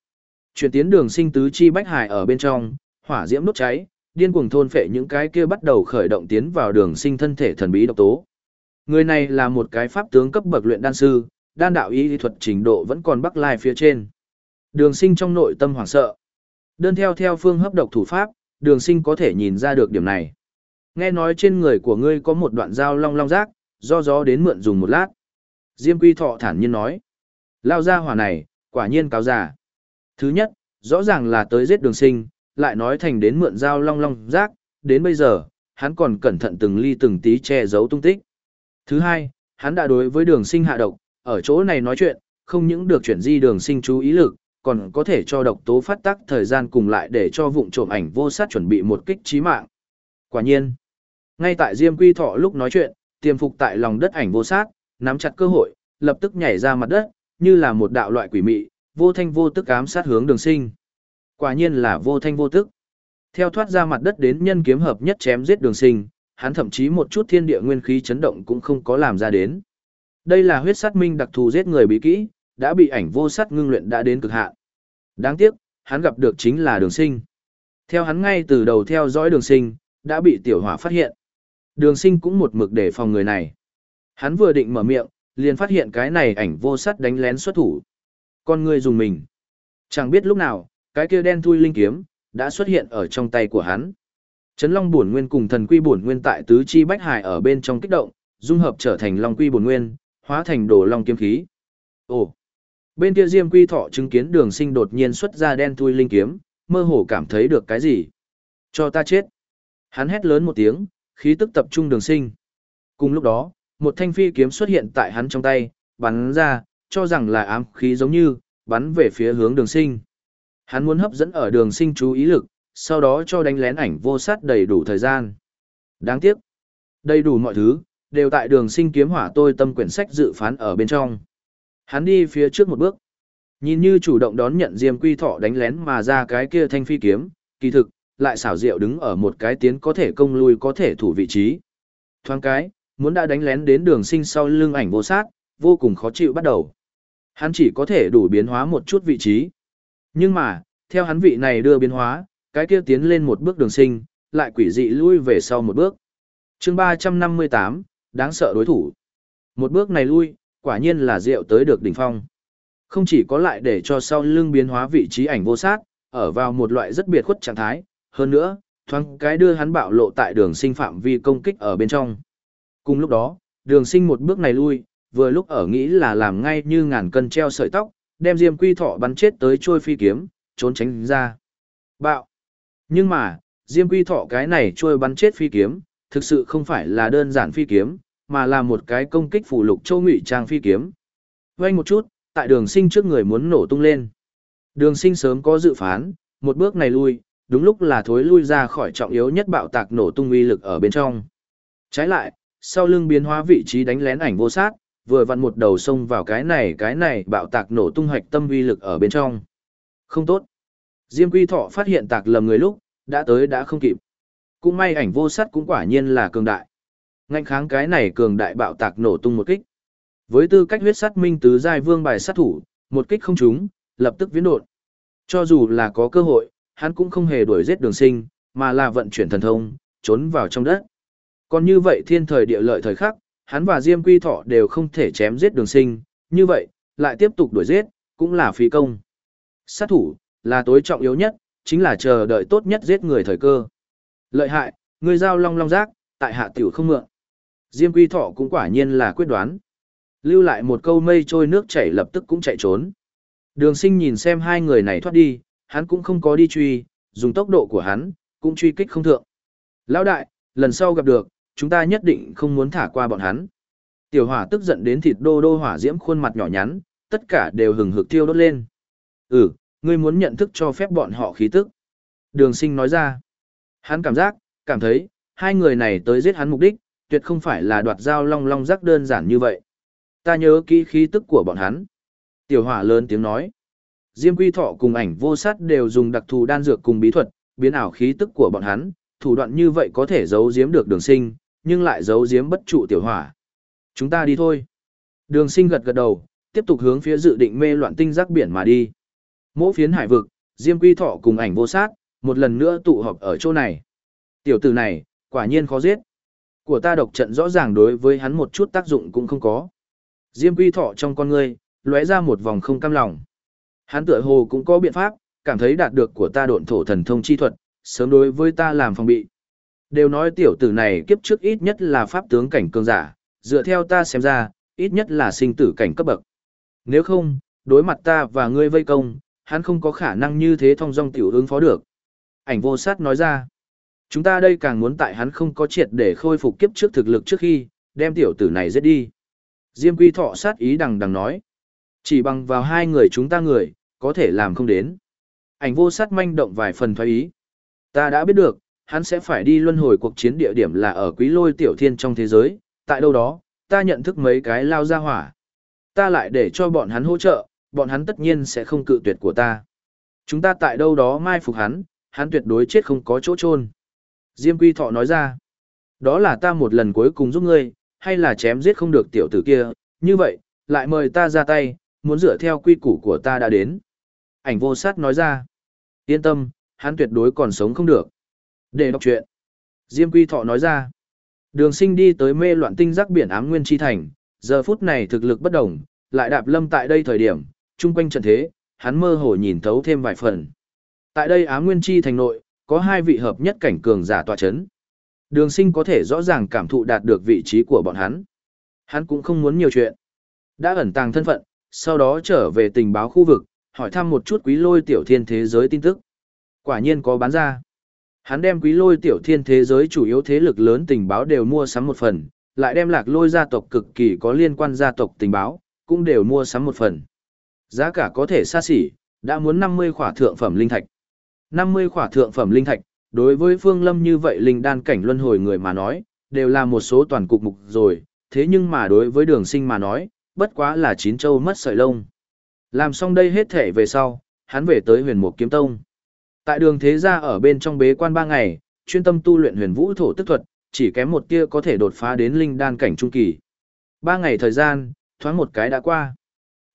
Chuyển tiến đường sinh tứ chi bách hải ở bên trong, hỏa diễm đốt cháy, điên cuồng thôn phệ những cái kia bắt đầu khởi động tiến vào đường sinh thân thể thần bí độc tố. Người này là một cái pháp tướng cấp bậc luyện đan sư, đan đạo y thuật trình độ vẫn còn bắc lai phía trên. Đường sinh trong nội tâm hoảng sợ. Đơn theo theo phương hấp độc thủ pháp, đường sinh có thể nhìn ra được điểm này. Nghe nói trên người của ngươi có một đoạn dao long long rác, do gió đến mượn dùng một lát. Diêm quy thọ thản nhiên nói. Lao ra hỏa này, quả nhiên cáo giả. Thứ nhất, rõ ràng là tới giết đường sinh, lại nói thành đến mượn dao long long rác, đến bây giờ, hắn còn cẩn thận từng ly từng tí che giấu tung tích. Thứ hai, hắn đã đối với đường sinh hạ độc, ở chỗ này nói chuyện, không những được chuyển di đường sinh chú ý lực, còn có thể cho độc tố phát tác thời gian cùng lại để cho vụng trộm ảnh vô sát chuẩn bị một kích trí mạng. Quả nhiên, ngay tại Diêm Quy Thọ lúc nói chuyện, tiềm phục tại lòng đất ảnh vô sát, nắm chặt cơ hội, lập tức nhảy ra mặt đất, như là một đạo loại quỷ mị, vô thanh vô tức ám sát hướng đường sinh. Quả nhiên là vô thanh vô tức. Theo thoát ra mặt đất đến nhân kiếm hợp nhất chém giết đường sinh, hắn thậm chí một chút thiên địa nguyên khí chấn động cũng không có làm ra đến. Đây là huyết sát minh đặc thù giết người bí kỹ, đã bị ảnh vô sát ngưng luyện đã đến cực hạn. Đáng tiếc, hắn gặp được chính là đường sinh. Theo hắn ngay từ đầu theo dõi đường sinh, đã bị tiểu hỏa phát hiện. Đường sinh cũng một mực để phòng người này. Hắn vừa định mở miệng, liền phát hiện cái này ảnh vô sắt đánh lén xuất thủ. Con người dùng mình. Chẳng biết lúc nào, cái kia đen thui linh kiếm, đã xuất hiện ở trong tay của hắn. Trấn Long bổn nguyên cùng thần quy bổn nguyên tại tứ chi bách hải ở bên trong kích động, dung hợp trở thành Long quy bổn nguyên, hóa thành đồ long kiếm khí. Ồ. Bên kia Diêm Quy Thọ chứng kiến Đường Sinh đột nhiên xuất ra đen thui linh kiếm, mơ hồ cảm thấy được cái gì? Cho ta chết. Hắn hét lớn một tiếng, khí tức tập trung Đường Sinh. Cùng lúc đó, một thanh phi kiếm xuất hiện tại hắn trong tay, bắn ra, cho rằng là ám khí giống như, bắn về phía hướng Đường Sinh. Hắn muốn hấp dẫn ở Đường Sinh chú ý lực, sau đó cho đánh lén ảnh vô sát đầy đủ thời gian. Đáng tiếc, đầy đủ mọi thứ, đều tại đường sinh kiếm hỏa tôi tâm quyển sách dự phán ở bên trong. Hắn đi phía trước một bước. Nhìn như chủ động đón nhận Diêm Quy Thọ đánh lén mà ra cái kia thanh phi kiếm, kỳ thực, lại xảo diệu đứng ở một cái tiến có thể công lui có thể thủ vị trí. Thoáng cái, muốn đã đánh lén đến đường sinh sau lưng ảnh vô sát, vô cùng khó chịu bắt đầu. Hắn chỉ có thể đủ biến hóa một chút vị trí. Nhưng mà, theo hắn vị này đưa biến hóa, cái kia tiến lên một bước đường sinh, lại quỷ dị lui về sau một bước. chương 358, đáng sợ đối thủ. Một bước này lui, quả nhiên là rượu tới được đỉnh phong. Không chỉ có lại để cho sau lưng biến hóa vị trí ảnh vô sát, ở vào một loại rất biệt khuất trạng thái, hơn nữa, thoáng cái đưa hắn bạo lộ tại đường sinh phạm vi công kích ở bên trong. Cùng lúc đó, đường sinh một bước này lui, vừa lúc ở nghĩ là làm ngay như ngàn cân treo sợi tóc, đem diêm quy thọ bắn chết tới trôi phi kiếm, trốn tránh ra. Bạo! Nhưng mà, diêm quy thọ cái này trôi bắn chết phi kiếm, thực sự không phải là đơn giản phi kiếm, mà là một cái công kích phủ lục châu ngụy trang phi kiếm. Quay một chút, tại đường sinh trước người muốn nổ tung lên. Đường sinh sớm có dự phán, một bước này lui, đúng lúc là thối lui ra khỏi trọng yếu nhất bạo tạc nổ tung uy lực ở bên trong. Trái lại, sau lưng biến hóa vị trí đánh lén ảnh vô sát, vừa vặn một đầu xông vào cái này cái này bạo tạc nổ tung hoạch tâm uy lực ở bên trong. Không tốt. Diêm Quy Thọ phát hiện tạc lầm người lúc, đã tới đã không kịp. Cũng may ảnh vô sát cũng quả nhiên là cường đại. Ngạnh kháng cái này cường đại bạo tạc nổ tung một kích. Với tư cách huyết sát minh tứ giai vương bài sát thủ, một kích không trúng, lập tức viễn đột. Cho dù là có cơ hội, hắn cũng không hề đuổi giết đường sinh, mà là vận chuyển thần thông, trốn vào trong đất. Còn như vậy thiên thời địa lợi thời khắc, hắn và Diêm Quy Thọ đều không thể chém giết đường sinh, như vậy, lại tiếp tục đuổi giết, cũng là phí công. Sát thủ, là tối trọng yếu nhất, chính là chờ đợi tốt nhất giết người thời cơ. Lợi hại, người giao long long giác, tại hạ tiểu không mượn. Diêm quy thọ cũng quả nhiên là quyết đoán. Lưu lại một câu mây trôi nước chảy lập tức cũng chạy trốn. Đường sinh nhìn xem hai người này thoát đi, hắn cũng không có đi truy, dùng tốc độ của hắn, cũng truy kích không thượng. Lão đại, lần sau gặp được, chúng ta nhất định không muốn thả qua bọn hắn. Tiểu hỏa tức giận đến thịt đô đô hỏa diễm khuôn mặt nhỏ nhắn, tất cả đều hừng hực thiêu đốt lên. Ừ, ngươi muốn nhận thức cho phép bọn họ khí tức. Đường sinh nói ra. Hắn cảm giác, cảm thấy, hai người này tới giết hắn mục đích, tuyệt không phải là đoạt giao long long rắc đơn giản như vậy. Ta nhớ kỹ khí tức của bọn hắn. Tiểu hỏa lớn tiếng nói. Diêm quy thọ cùng ảnh vô sát đều dùng đặc thù đan dược cùng bí thuật, biến ảo khí tức của bọn hắn, thủ đoạn như vậy có thể giấu giếm được đường sinh, nhưng lại giấu giếm bất trụ tiểu hỏa. Chúng ta đi thôi. Đường sinh gật gật đầu, tiếp tục hướng phía dự định mê loạn tinh giác biển mà đi. Mỗ phiến hải vực, Diêm Quy Thọ cùng ảnh vô sát, một lần nữa tụ họp ở chỗ này. Tiểu tử này, quả nhiên khó giết. Của ta độc trận rõ ràng đối với hắn một chút tác dụng cũng không có. Diêm Quy Thọ trong con ngươi, lóe ra một vòng không cam lòng. Hắn tựa hồ cũng có biện pháp, cảm thấy đạt được của ta độn thổ thần thông chi thuật, sớm đối với ta làm phòng bị. Đều nói tiểu tử này kiếp trước ít nhất là pháp tướng cảnh cường giả, dựa theo ta xem ra, ít nhất là sinh tử cảnh cấp bậc. Nếu không, đối mặt ta và ngươi vây công, hắn không có khả năng như thế thông dong tiểu ứng phó được. Ảnh vô sát nói ra, chúng ta đây càng muốn tại hắn không có triệt để khôi phục kiếp trước thực lực trước khi, đem tiểu tử này giết đi. Diêm quy thọ sát ý đằng đằng nói, chỉ bằng vào hai người chúng ta người, có thể làm không đến. Ảnh vô sát manh động vài phần thoái ý. Ta đã biết được, hắn sẽ phải đi luân hồi cuộc chiến địa điểm là ở quý lôi tiểu thiên trong thế giới, tại đâu đó, ta nhận thức mấy cái lao ra hỏa. Ta lại để cho bọn hắn hỗ trợ, bọn hắn tất nhiên sẽ không cự tuyệt của ta. Chúng ta tại đâu đó mai phục hắn, hắn tuyệt đối chết không có chỗ chôn. Diêm Quy Thọ nói ra, đó là ta một lần cuối cùng giúp ngươi, hay là chém giết không được tiểu tử kia, như vậy, lại mời ta ra tay, muốn dựa theo quy củ của ta đã đến. Ảnh vô sát nói ra, yên tâm, hắn tuyệt đối còn sống không được. Để đọc chuyện. Diêm Quy Thọ nói ra, đường sinh đi tới mê loạn tinh giác biển ám nguyên chi thành, giờ phút này thực lực bất đồng, lại đạp lâm tại đây thời điểm, chung quanh trận thế, hắn mơ hồ nhìn thấu thêm vài phần. Tại đây ám nguyên chi thành nội, có hai vị hợp nhất cảnh cường giả tọa chấn. Đường sinh có thể rõ ràng cảm thụ đạt được vị trí của bọn hắn. Hắn cũng không muốn nhiều chuyện. Đã ẩn tàng thân phận, sau đó trở về tình báo khu vực, hỏi thăm một chút quý lôi tiểu thiên thế giới tin tức. Quả nhiên có bán ra. Hắn đem quý lôi tiểu thiên thế giới chủ yếu thế lực lớn tình báo đều mua sắm một phần, lại đem lạc lôi gia tộc cực kỳ có liên quan gia tộc tình báo, cũng đều mua sắm một phần. Giá cả có thể xa xỉ, đã muốn 50 khỏa thượng phẩm linh thạch. 50 khỏa thượng phẩm linh thạch, đối với Phương Lâm như vậy linh đan cảnh luân hồi người mà nói, đều là một số toàn cục mục rồi, thế nhưng mà đối với đường sinh mà nói, bất quá là chín châu mất sợi lông. Làm xong đây hết thể về sau, hắn về tới huyền mục kiếm tông. Tại đường thế gia ở bên trong bế quan 3 ngày, chuyên tâm tu luyện huyền vũ thổ tức thuật, chỉ kém một tia có thể đột phá đến linh đan cảnh trung kỳ. 3 ngày thời gian, thoáng một cái đã qua.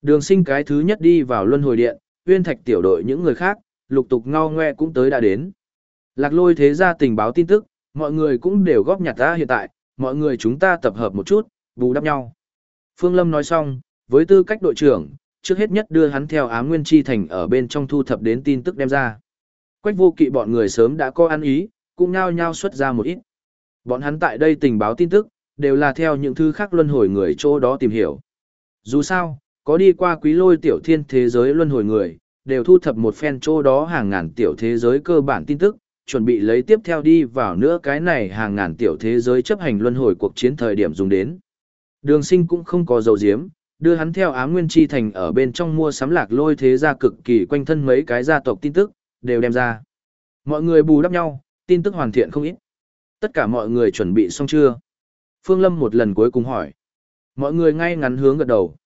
Đường sinh cái thứ nhất đi vào luân hồi điện, uyên thạch tiểu đội những người khác, lục tục ngao ngoe cũng tới đã đến. Lạc lôi thế gia tình báo tin tức, mọi người cũng đều góp nhặt ra hiện tại, mọi người chúng ta tập hợp một chút, bù đắp nhau. Phương Lâm nói xong, với tư cách đội trưởng, trước hết nhất đưa hắn theo ám nguyên chi thành ở bên trong thu thập đến tin tức đem ra. Quách vô kỵ bọn người sớm đã có ăn ý, cũng nhao nhao xuất ra một ít. Bọn hắn tại đây tình báo tin tức, đều là theo những thứ khác luân hồi người chỗ đó tìm hiểu. Dù sao, có đi qua quý lôi tiểu thiên thế giới luân hồi người, đều thu thập một phen chỗ đó hàng ngàn tiểu thế giới cơ bản tin tức, chuẩn bị lấy tiếp theo đi vào nữa cái này hàng ngàn tiểu thế giới chấp hành luân hồi cuộc chiến thời điểm dùng đến. Đường sinh cũng không có dầu diếm, đưa hắn theo ám nguyên chi thành ở bên trong mua sắm lạc lôi thế gia cực kỳ quanh thân mấy cái gia tộc tin tức, đều đem ra. Mọi người bù đắp nhau, tin tức hoàn thiện không ít. Tất cả mọi người chuẩn bị xong chưa? Phương Lâm một lần cuối cùng hỏi. Mọi người ngay ngắn hướng gật đầu.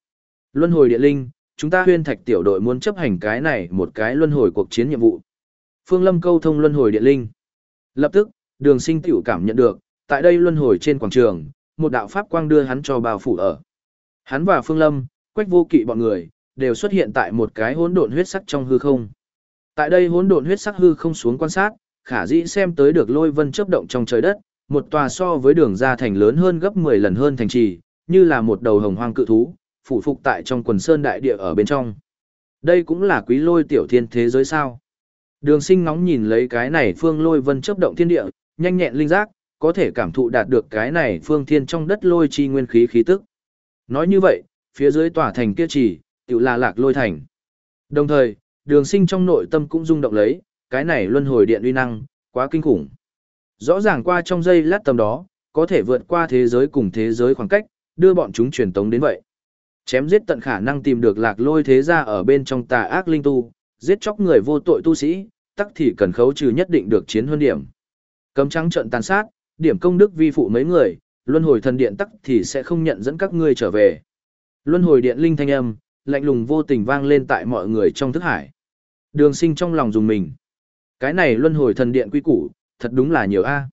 Luân hồi địa linh, chúng ta huyên thạch tiểu đội muốn chấp hành cái này một cái luân hồi cuộc chiến nhiệm vụ. Phương Lâm câu thông luân hồi địa linh. Lập tức, đường sinh tiểu cảm nhận được, tại đây luân hồi trên quảng trường, một đạo pháp quang đưa hắn cho bao phủ ở. Hắn và Phương Lâm, quách vô kỵ bọn người, đều xuất hiện tại một cái hỗn độn huyết sắc trong hư không. Tại đây hỗn độn huyết sắc hư không xuống quan sát, khả dĩ xem tới được lôi vân chớp động trong trời đất, một tòa so với đường ra thành lớn hơn gấp 10 lần hơn thành trì, như là một đầu hồng hoang cự thú, phủ phục tại trong quần sơn đại địa ở bên trong. Đây cũng là quý lôi tiểu thiên thế giới sao. Đường sinh ngóng nhìn lấy cái này phương lôi vân chấp động thiên địa, nhanh nhẹn linh giác, có thể cảm thụ đạt được cái này phương thiên trong đất lôi chi nguyên khí khí tức. Nói như vậy, phía dưới tòa thành kia chỉ, tự là lạc lôi thành. Đồng thời, đường sinh trong nội tâm cũng rung động lấy, cái này luân hồi điện uy năng, quá kinh khủng. Rõ ràng qua trong giây lát tầm đó, có thể vượt qua thế giới cùng thế giới khoảng cách, đưa bọn chúng truyền tống đến vậy. Chém giết tận khả năng tìm được lạc lôi thế gia ở bên trong tà ác linh tu, giết chóc người vô tội tu sĩ, tắc thì cần khấu trừ nhất định được chiến hơn điểm. Cấm trắng trận tàn sát, điểm công đức vi phụ mấy người, luân hồi thần điện tắc thì sẽ không nhận dẫn các ngươi trở về. Luân hồi điện linh thanh âm, lạnh lùng vô tình vang lên tại mọi người trong thức hải. Đường sinh trong lòng dùng mình. Cái này luân hồi thần điện quy củ, thật đúng là nhiều a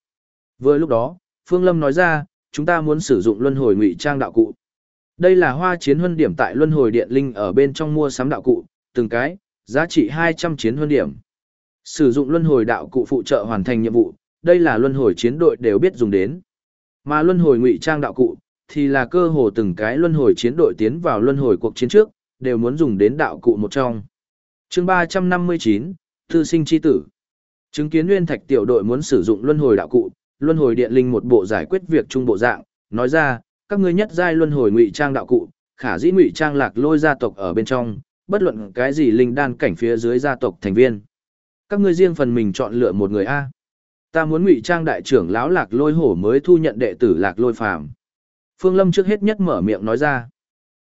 Vừa lúc đó, Phương Lâm nói ra, chúng ta muốn sử dụng luân hồi ngụy trang đạo cụ. Đây là hoa chiến huân điểm tại luân hồi điện linh ở bên trong mua sắm đạo cụ, từng cái, giá trị 200 chiến huân điểm. Sử dụng luân hồi đạo cụ phụ trợ hoàn thành nhiệm vụ, đây là luân hồi chiến đội đều biết dùng đến. Mà luân hồi ngụy trang đạo cụ, thì là cơ hồ từng cái luân hồi chiến đội tiến vào luân hồi cuộc chiến trước, đều muốn dùng đến đạo cụ một trong chương 359, Thư sinh chi tử. Chứng kiến Nguyên Thạch tiểu đội muốn sử dụng luân hồi đạo cụ, luân hồi điện linh một bộ giải quyết việc trung bộ dạng, nói ra, các ngươi nhất giai luân hồi ngụy trang đạo cụ, khả dĩ ngụy trang lạc lôi gia tộc ở bên trong, bất luận cái gì linh đan cảnh phía dưới gia tộc thành viên. Các ngươi riêng phần mình chọn lựa một người A. Ta muốn ngụy trang đại trưởng lão lạc lôi hổ mới thu nhận đệ tử lạc lôi phàm. Phương Lâm trước hết nhất mở miệng nói ra.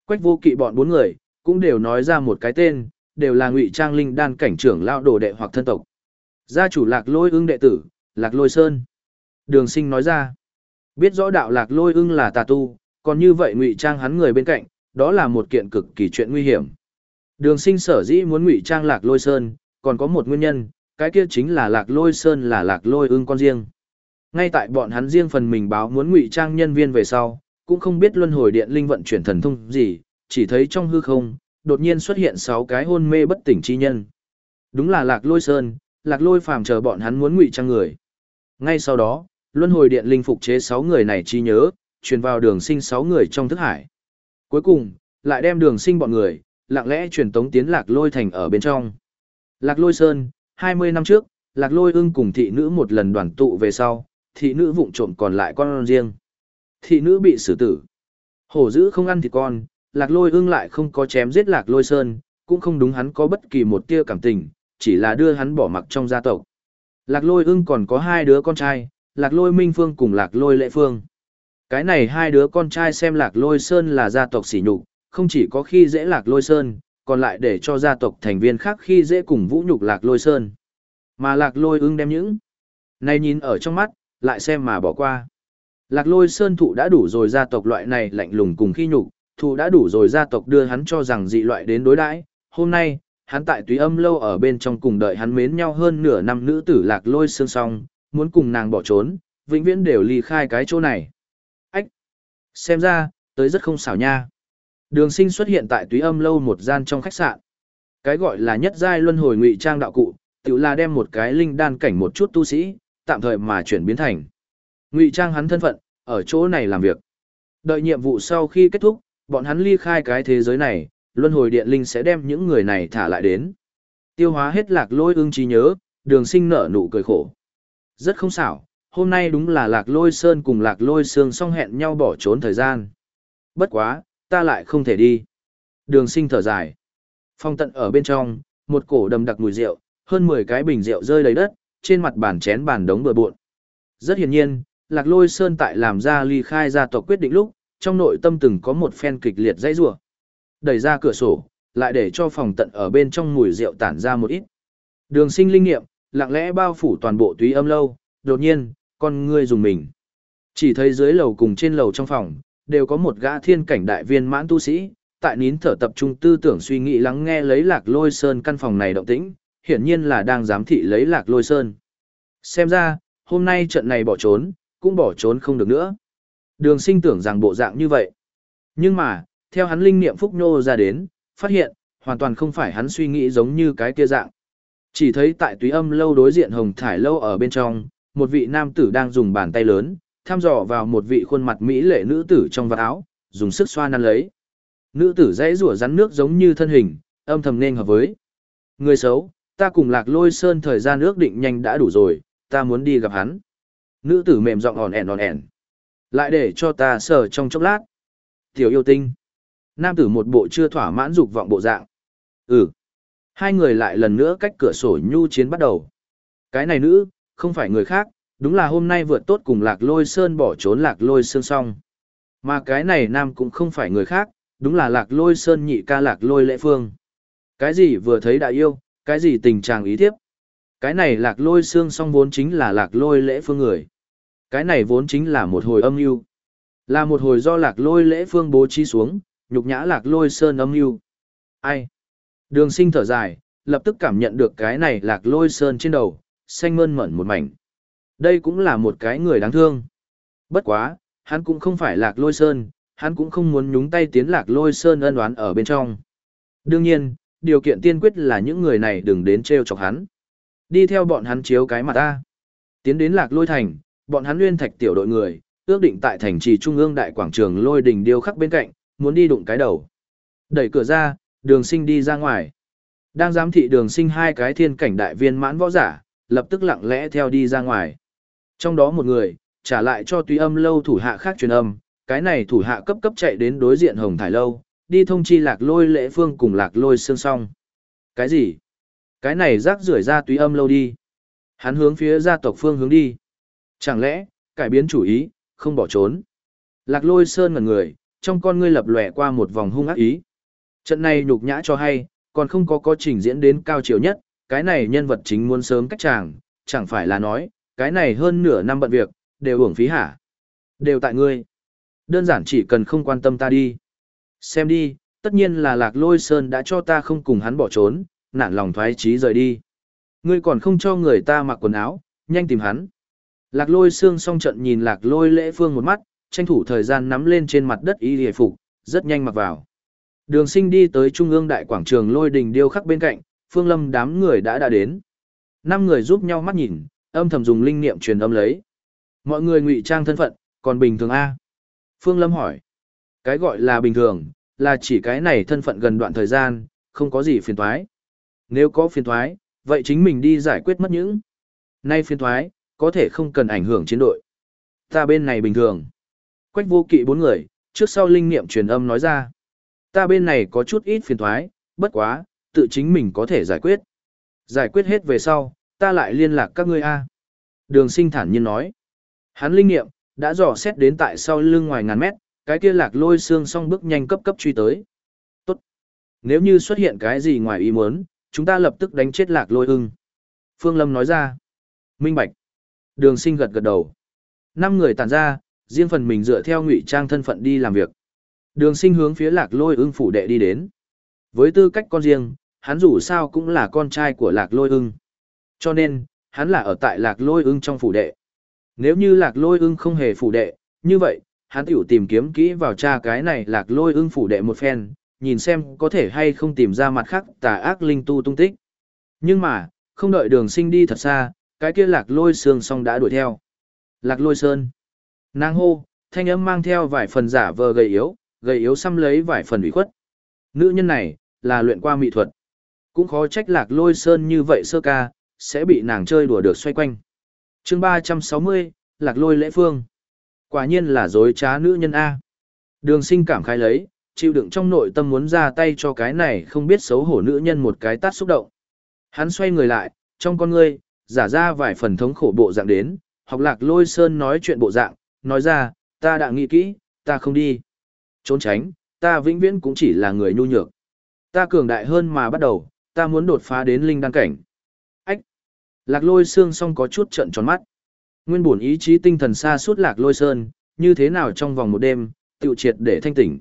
Quách vô kỵ bọn bốn người, cũng đều nói ra một cái tên, đều là ngụy trang linh đan cảnh trưởng lão đồ đệ hoặc thân tộc. Gia chủ lạc lôi ưng đệ tử, lạc lôi sơn. Đường sinh nói ra. Biết rõ đạo lạc lôi ưng là tà tu, còn như vậy ngụy trang hắn người bên cạnh, đó là một kiện cực kỳ chuyện nguy hiểm. Đường sinh sở dĩ muốn ngụy trang lạc lôi sơn, còn có một nguyên nhân, cái kia chính là lạc lôi sơn là lạc lôi ưng con riêng. Ngay tại bọn hắn riêng phần mình báo muốn ngụy trang nhân viên về sau, cũng không biết luân hồi điện linh vận chuyển thần thông gì, chỉ thấy trong hư không, đột nhiên xuất hiện 6 cái hôn mê bất tỉnh chi nhân. Đúng là lạc lôi sơn, lạc lôi phàm chờ bọn hắn muốn ngụy trang người. Ngay sau đó, luân hồi điện linh phục chế 6 người này chi nhớ, truyền vào đường sinh 6 người trong thức hải. Cuối cùng, lại đem đường sinh bọn người, lặng lẽ truyền tống tiến lạc lôi thành ở bên trong. Lạc lôi sơn, 20 năm trước, lạc lôi ưng cùng thị nữ một lần đoàn tụ về sau, thị nữ vụng trộm còn lại con riêng. Thị nữ bị xử tử. Hổ dữ không ăn thịt con, lạc lôi ưng lại không có chém giết lạc lôi sơn, cũng không đúng hắn có bất kỳ một tia cảm tình, chỉ là đưa hắn bỏ mặc trong gia tộc. Lạc lôi ưng còn có hai đứa con trai, lạc lôi minh phương cùng lạc lôi lệ phương. Cái này hai đứa con trai xem lạc lôi sơn là gia tộc sỉ nhục, không chỉ có khi dễ lạc lôi sơn, còn lại để cho gia tộc thành viên khác khi dễ cùng vũ nhục lạc lôi sơn. Mà lạc lôi ưng đem những này nhìn ở trong mắt, lại xem mà bỏ qua. Lạc lôi sơn thụ đã đủ rồi gia tộc loại này lạnh lùng cùng khi nhục, Thù đã đủ rồi gia tộc đưa hắn cho rằng dị loại đến đối đãi. Hôm nay, hắn tại túy âm lâu ở bên trong cùng đợi hắn mến nhau hơn nửa năm nữ tử lạc lôi sương song, muốn cùng nàng bỏ trốn, vĩnh viễn đều ly khai cái chỗ này. Ách! Xem ra, tới rất không xảo nha. Đường sinh xuất hiện tại túy âm lâu một gian trong khách sạn. Cái gọi là nhất giai luân hồi ngụy trang đạo cụ, tự là đem một cái linh đan cảnh một chút tu sĩ, tạm thời mà chuyển biến thành. Ngụy trang hắn thân phận, ở chỗ này làm việc. Đợi nhiệm vụ sau khi kết thúc, bọn hắn ly khai cái thế giới này, luân hồi điện linh sẽ đem những người này thả lại đến. Tiêu hóa hết lạc lôi ưng trí nhớ, đường sinh nở nụ cười khổ. Rất không xảo, hôm nay đúng là lạc lôi sơn cùng lạc lôi sương song hẹn nhau bỏ trốn thời gian. Bất quá, ta lại không thể đi. Đường sinh thở dài. Phong tận ở bên trong, một cổ đầm đặc mùi rượu, hơn 10 cái bình rượu rơi đầy đất, trên mặt bàn chén bàn đống bừa bộn. Rất hiển nhiên, Lạc Lôi Sơn tại làm ra ly khai gia tộc quyết định lúc, trong nội tâm từng có một phen kịch liệt dãy rủa. Đẩy ra cửa sổ, lại để cho phòng tận ở bên trong mùi rượu tản ra một ít. Đường sinh linh nghiệm, lặng lẽ bao phủ toàn bộ túy âm lâu, đột nhiên, con ngươi dùng mình. Chỉ thấy dưới lầu cùng trên lầu trong phòng, đều có một gã thiên cảnh đại viên mãn tu sĩ, tại nín thở tập trung tư tưởng suy nghĩ lắng nghe lấy lạc lôi sơn căn phòng này động tĩnh, hiển nhiên là đang giám thị lấy lạc lôi sơn. Xem ra, hôm nay trận này bỏ trốn, cũng bỏ trốn không được nữa. Đường sinh tưởng rằng bộ dạng như vậy. Nhưng mà, theo hắn linh niệm phúc nô ra đến, phát hiện, hoàn toàn không phải hắn suy nghĩ giống như cái kia dạng. Chỉ thấy tại túy âm lâu đối diện hồng thải lâu ở bên trong, một vị nam tử đang dùng bàn tay lớn, thăm dò vào một vị khuôn mặt mỹ lệ nữ tử trong vạt áo, dùng sức xoa năn lấy. Nữ tử dãy rủa rắn nước giống như thân hình, âm thầm nên hợp với. Người xấu, ta cùng lạc lôi sơn thời gian ước định nhanh đã đủ rồi, ta muốn đi gặp hắn. Nữ tử mềm giọng hòn ẻn hòn ẻn. Lại để cho ta sờ trong chốc lát. Tiểu yêu tinh. Nam tử một bộ chưa thỏa mãn dục vọng bộ dạng. Ừ. Hai người lại lần nữa cách cửa sổ nhu chiến bắt đầu. Cái này nữ, không phải người khác, đúng là hôm nay vượt tốt cùng lạc lôi sơn bỏ trốn lạc lôi sơn song Mà cái này nam cũng không phải người khác, đúng là lạc lôi sơn nhị ca lạc lôi lễ phương. Cái gì vừa thấy đã yêu, cái gì tình trạng ý thiếp. Cái này lạc lôi xương song vốn chính là lạc lôi lễ phương người. Cái này vốn chính là một hồi âm mưu Là một hồi do lạc lôi lễ phương bố trí xuống, nhục nhã lạc lôi sơn âm mưu Ai? Đường sinh thở dài, lập tức cảm nhận được cái này lạc lôi sơn trên đầu, xanh mơn mẩn một mảnh. Đây cũng là một cái người đáng thương. Bất quá, hắn cũng không phải lạc lôi sơn, hắn cũng không muốn nhúng tay tiến lạc lôi sơn ân đoán ở bên trong. Đương nhiên, điều kiện tiên quyết là những người này đừng đến treo chọc hắn. Đi theo bọn hắn chiếu cái mặt ta. Tiến đến lạc lôi thành, bọn hắn nguyên thạch tiểu đội người, ước định tại thành trì trung ương đại quảng trường lôi đình điêu khắc bên cạnh, muốn đi đụng cái đầu. Đẩy cửa ra, đường sinh đi ra ngoài. Đang giám thị đường sinh hai cái thiên cảnh đại viên mãn võ giả, lập tức lặng lẽ theo đi ra ngoài. Trong đó một người, trả lại cho tùy âm lâu thủ hạ khác truyền âm, cái này thủ hạ cấp cấp chạy đến đối diện hồng thải lâu, đi thông chi lạc lôi lễ phương cùng lạc lôi xương song. Cái gì? Cái này rác rưởi ra túy âm lâu đi. Hắn hướng phía gia tộc phương hướng đi. Chẳng lẽ, cải biến chủ ý, không bỏ trốn. Lạc lôi sơn ngần người, trong con ngươi lập lòe qua một vòng hung ác ý. Trận này nhục nhã cho hay, còn không có có trình diễn đến cao chiều nhất, cái này nhân vật chính muốn sớm cách chàng, chẳng phải là nói, cái này hơn nửa năm bận việc, đều uổng phí hả? Đều tại ngươi. Đơn giản chỉ cần không quan tâm ta đi. Xem đi, tất nhiên là lạc lôi sơn đã cho ta không cùng hắn bỏ trốn, nản lòng thoái trí rời đi. Ngươi còn không cho người ta mặc quần áo, nhanh tìm hắn. Lạc lôi xương song trận nhìn lạc lôi lễ phương một mắt, tranh thủ thời gian nắm lên trên mặt đất y hề phục, rất nhanh mặc vào. Đường sinh đi tới trung ương đại quảng trường lôi đình điêu khắc bên cạnh, phương lâm đám người đã đã đến. Năm người giúp nhau mắt nhìn, âm thầm dùng linh niệm truyền âm lấy. Mọi người ngụy trang thân phận, còn bình thường A. Phương lâm hỏi. Cái gọi là bình thường, là chỉ cái này thân phận gần đoạn thời gian, không có gì phiền thoái. Nếu có phiền thoái, vậy chính mình đi giải quyết mất những. Nay phiền thoái, có thể không cần ảnh hưởng chiến đội. Ta bên này bình thường. Quách vô kỵ bốn người, trước sau linh niệm truyền âm nói ra. Ta bên này có chút ít phiền thoái, bất quá, tự chính mình có thể giải quyết. Giải quyết hết về sau, ta lại liên lạc các ngươi A. Đường sinh thản nhiên nói. Hắn linh niệm, đã dò xét đến tại sau lưng ngoài ngàn mét, cái kia lạc lôi xương song bước nhanh cấp cấp truy tới. Tốt. Nếu như xuất hiện cái gì ngoài ý muốn, chúng ta lập tức đánh chết lạc lôi ưng. Phương Lâm nói ra. Minh Bạch. Đường sinh gật gật đầu. Năm người tàn ra, riêng phần mình dựa theo ngụy trang thân phận đi làm việc. Đường sinh hướng phía lạc lôi ưng phủ đệ đi đến. Với tư cách con riêng, hắn dù sao cũng là con trai của lạc lôi ưng. Cho nên, hắn là ở tại lạc lôi ưng trong phủ đệ. Nếu như lạc lôi ưng không hề phủ đệ, như vậy, hắn tiểu tìm kiếm kỹ vào cha cái này lạc lôi ưng phủ đệ một phen, nhìn xem có thể hay không tìm ra mặt khác tà ác linh tu tung tích. Nhưng mà, không đợi đường sinh đi thật xa, cái kia lạc lôi sương song đã đuổi theo. Lạc lôi sơn. Nàng hô, thanh âm mang theo vài phần giả vờ gầy yếu, gầy yếu xăm lấy vài phần ủy khuất. Nữ nhân này, là luyện qua mỹ thuật. Cũng khó trách lạc lôi sơn như vậy sơ ca, sẽ bị nàng chơi đùa được xoay quanh. chương 360, lạc lôi lễ phương. Quả nhiên là dối trá nữ nhân A. Đường sinh cảm khai lấy, chịu đựng trong nội tâm muốn ra tay cho cái này không biết xấu hổ nữ nhân một cái tát xúc động. Hắn xoay người lại, trong con ngươi, giả ra vài phần thống khổ bộ dạng đến, học lạc lôi sơn nói chuyện bộ dạng, nói ra, ta đã nghĩ kỹ, ta không đi. Trốn tránh, ta vĩnh viễn cũng chỉ là người nhu nhược. Ta cường đại hơn mà bắt đầu, ta muốn đột phá đến linh đăng cảnh. Ách! Lạc lôi xương song có chút trận tròn mắt. Nguyên bổn ý chí tinh thần xa suốt lạc lôi sơn, như thế nào trong vòng một đêm, tiêu triệt để thanh tỉnh.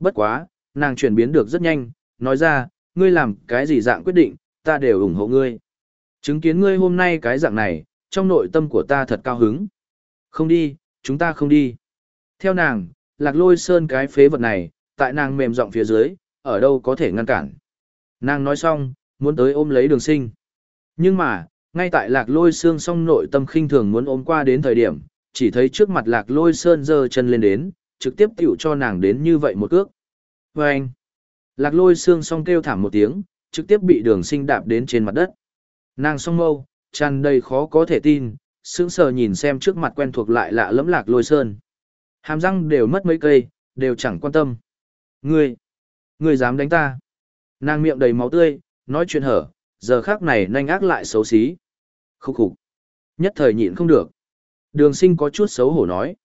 Bất quá, nàng chuyển biến được rất nhanh, nói ra, ngươi làm cái gì dạng quyết định, ta đều ủng hộ ngươi. Chứng kiến ngươi hôm nay cái dạng này, trong nội tâm của ta thật cao hứng. Không đi, chúng ta không đi. Theo nàng, lạc lôi sơn cái phế vật này, tại nàng mềm giọng phía dưới, ở đâu có thể ngăn cản. Nàng nói xong, muốn tới ôm lấy đường sinh. Nhưng mà, ngay tại lạc lôi xương song nội tâm khinh thường muốn ôm qua đến thời điểm, chỉ thấy trước mặt lạc lôi sơn giơ chân lên đến, trực tiếp tiểu cho nàng đến như vậy một cước. Và anh, lạc lôi xương song kêu thảm một tiếng, trực tiếp bị đường sinh đạp đến trên mặt đất. Nàng song mâu, tràn đầy khó có thể tin, sững sờ nhìn xem trước mặt quen thuộc lại lạ lẫm lạc lôi sơn. Hàm răng đều mất mấy cây, đều chẳng quan tâm. Ngươi, ngươi dám đánh ta. Nàng miệng đầy máu tươi, nói chuyện hở, giờ khác này nhanh ác lại xấu xí. Khúc khục. Nhất thời nhịn không được. Đường sinh có chút xấu hổ nói.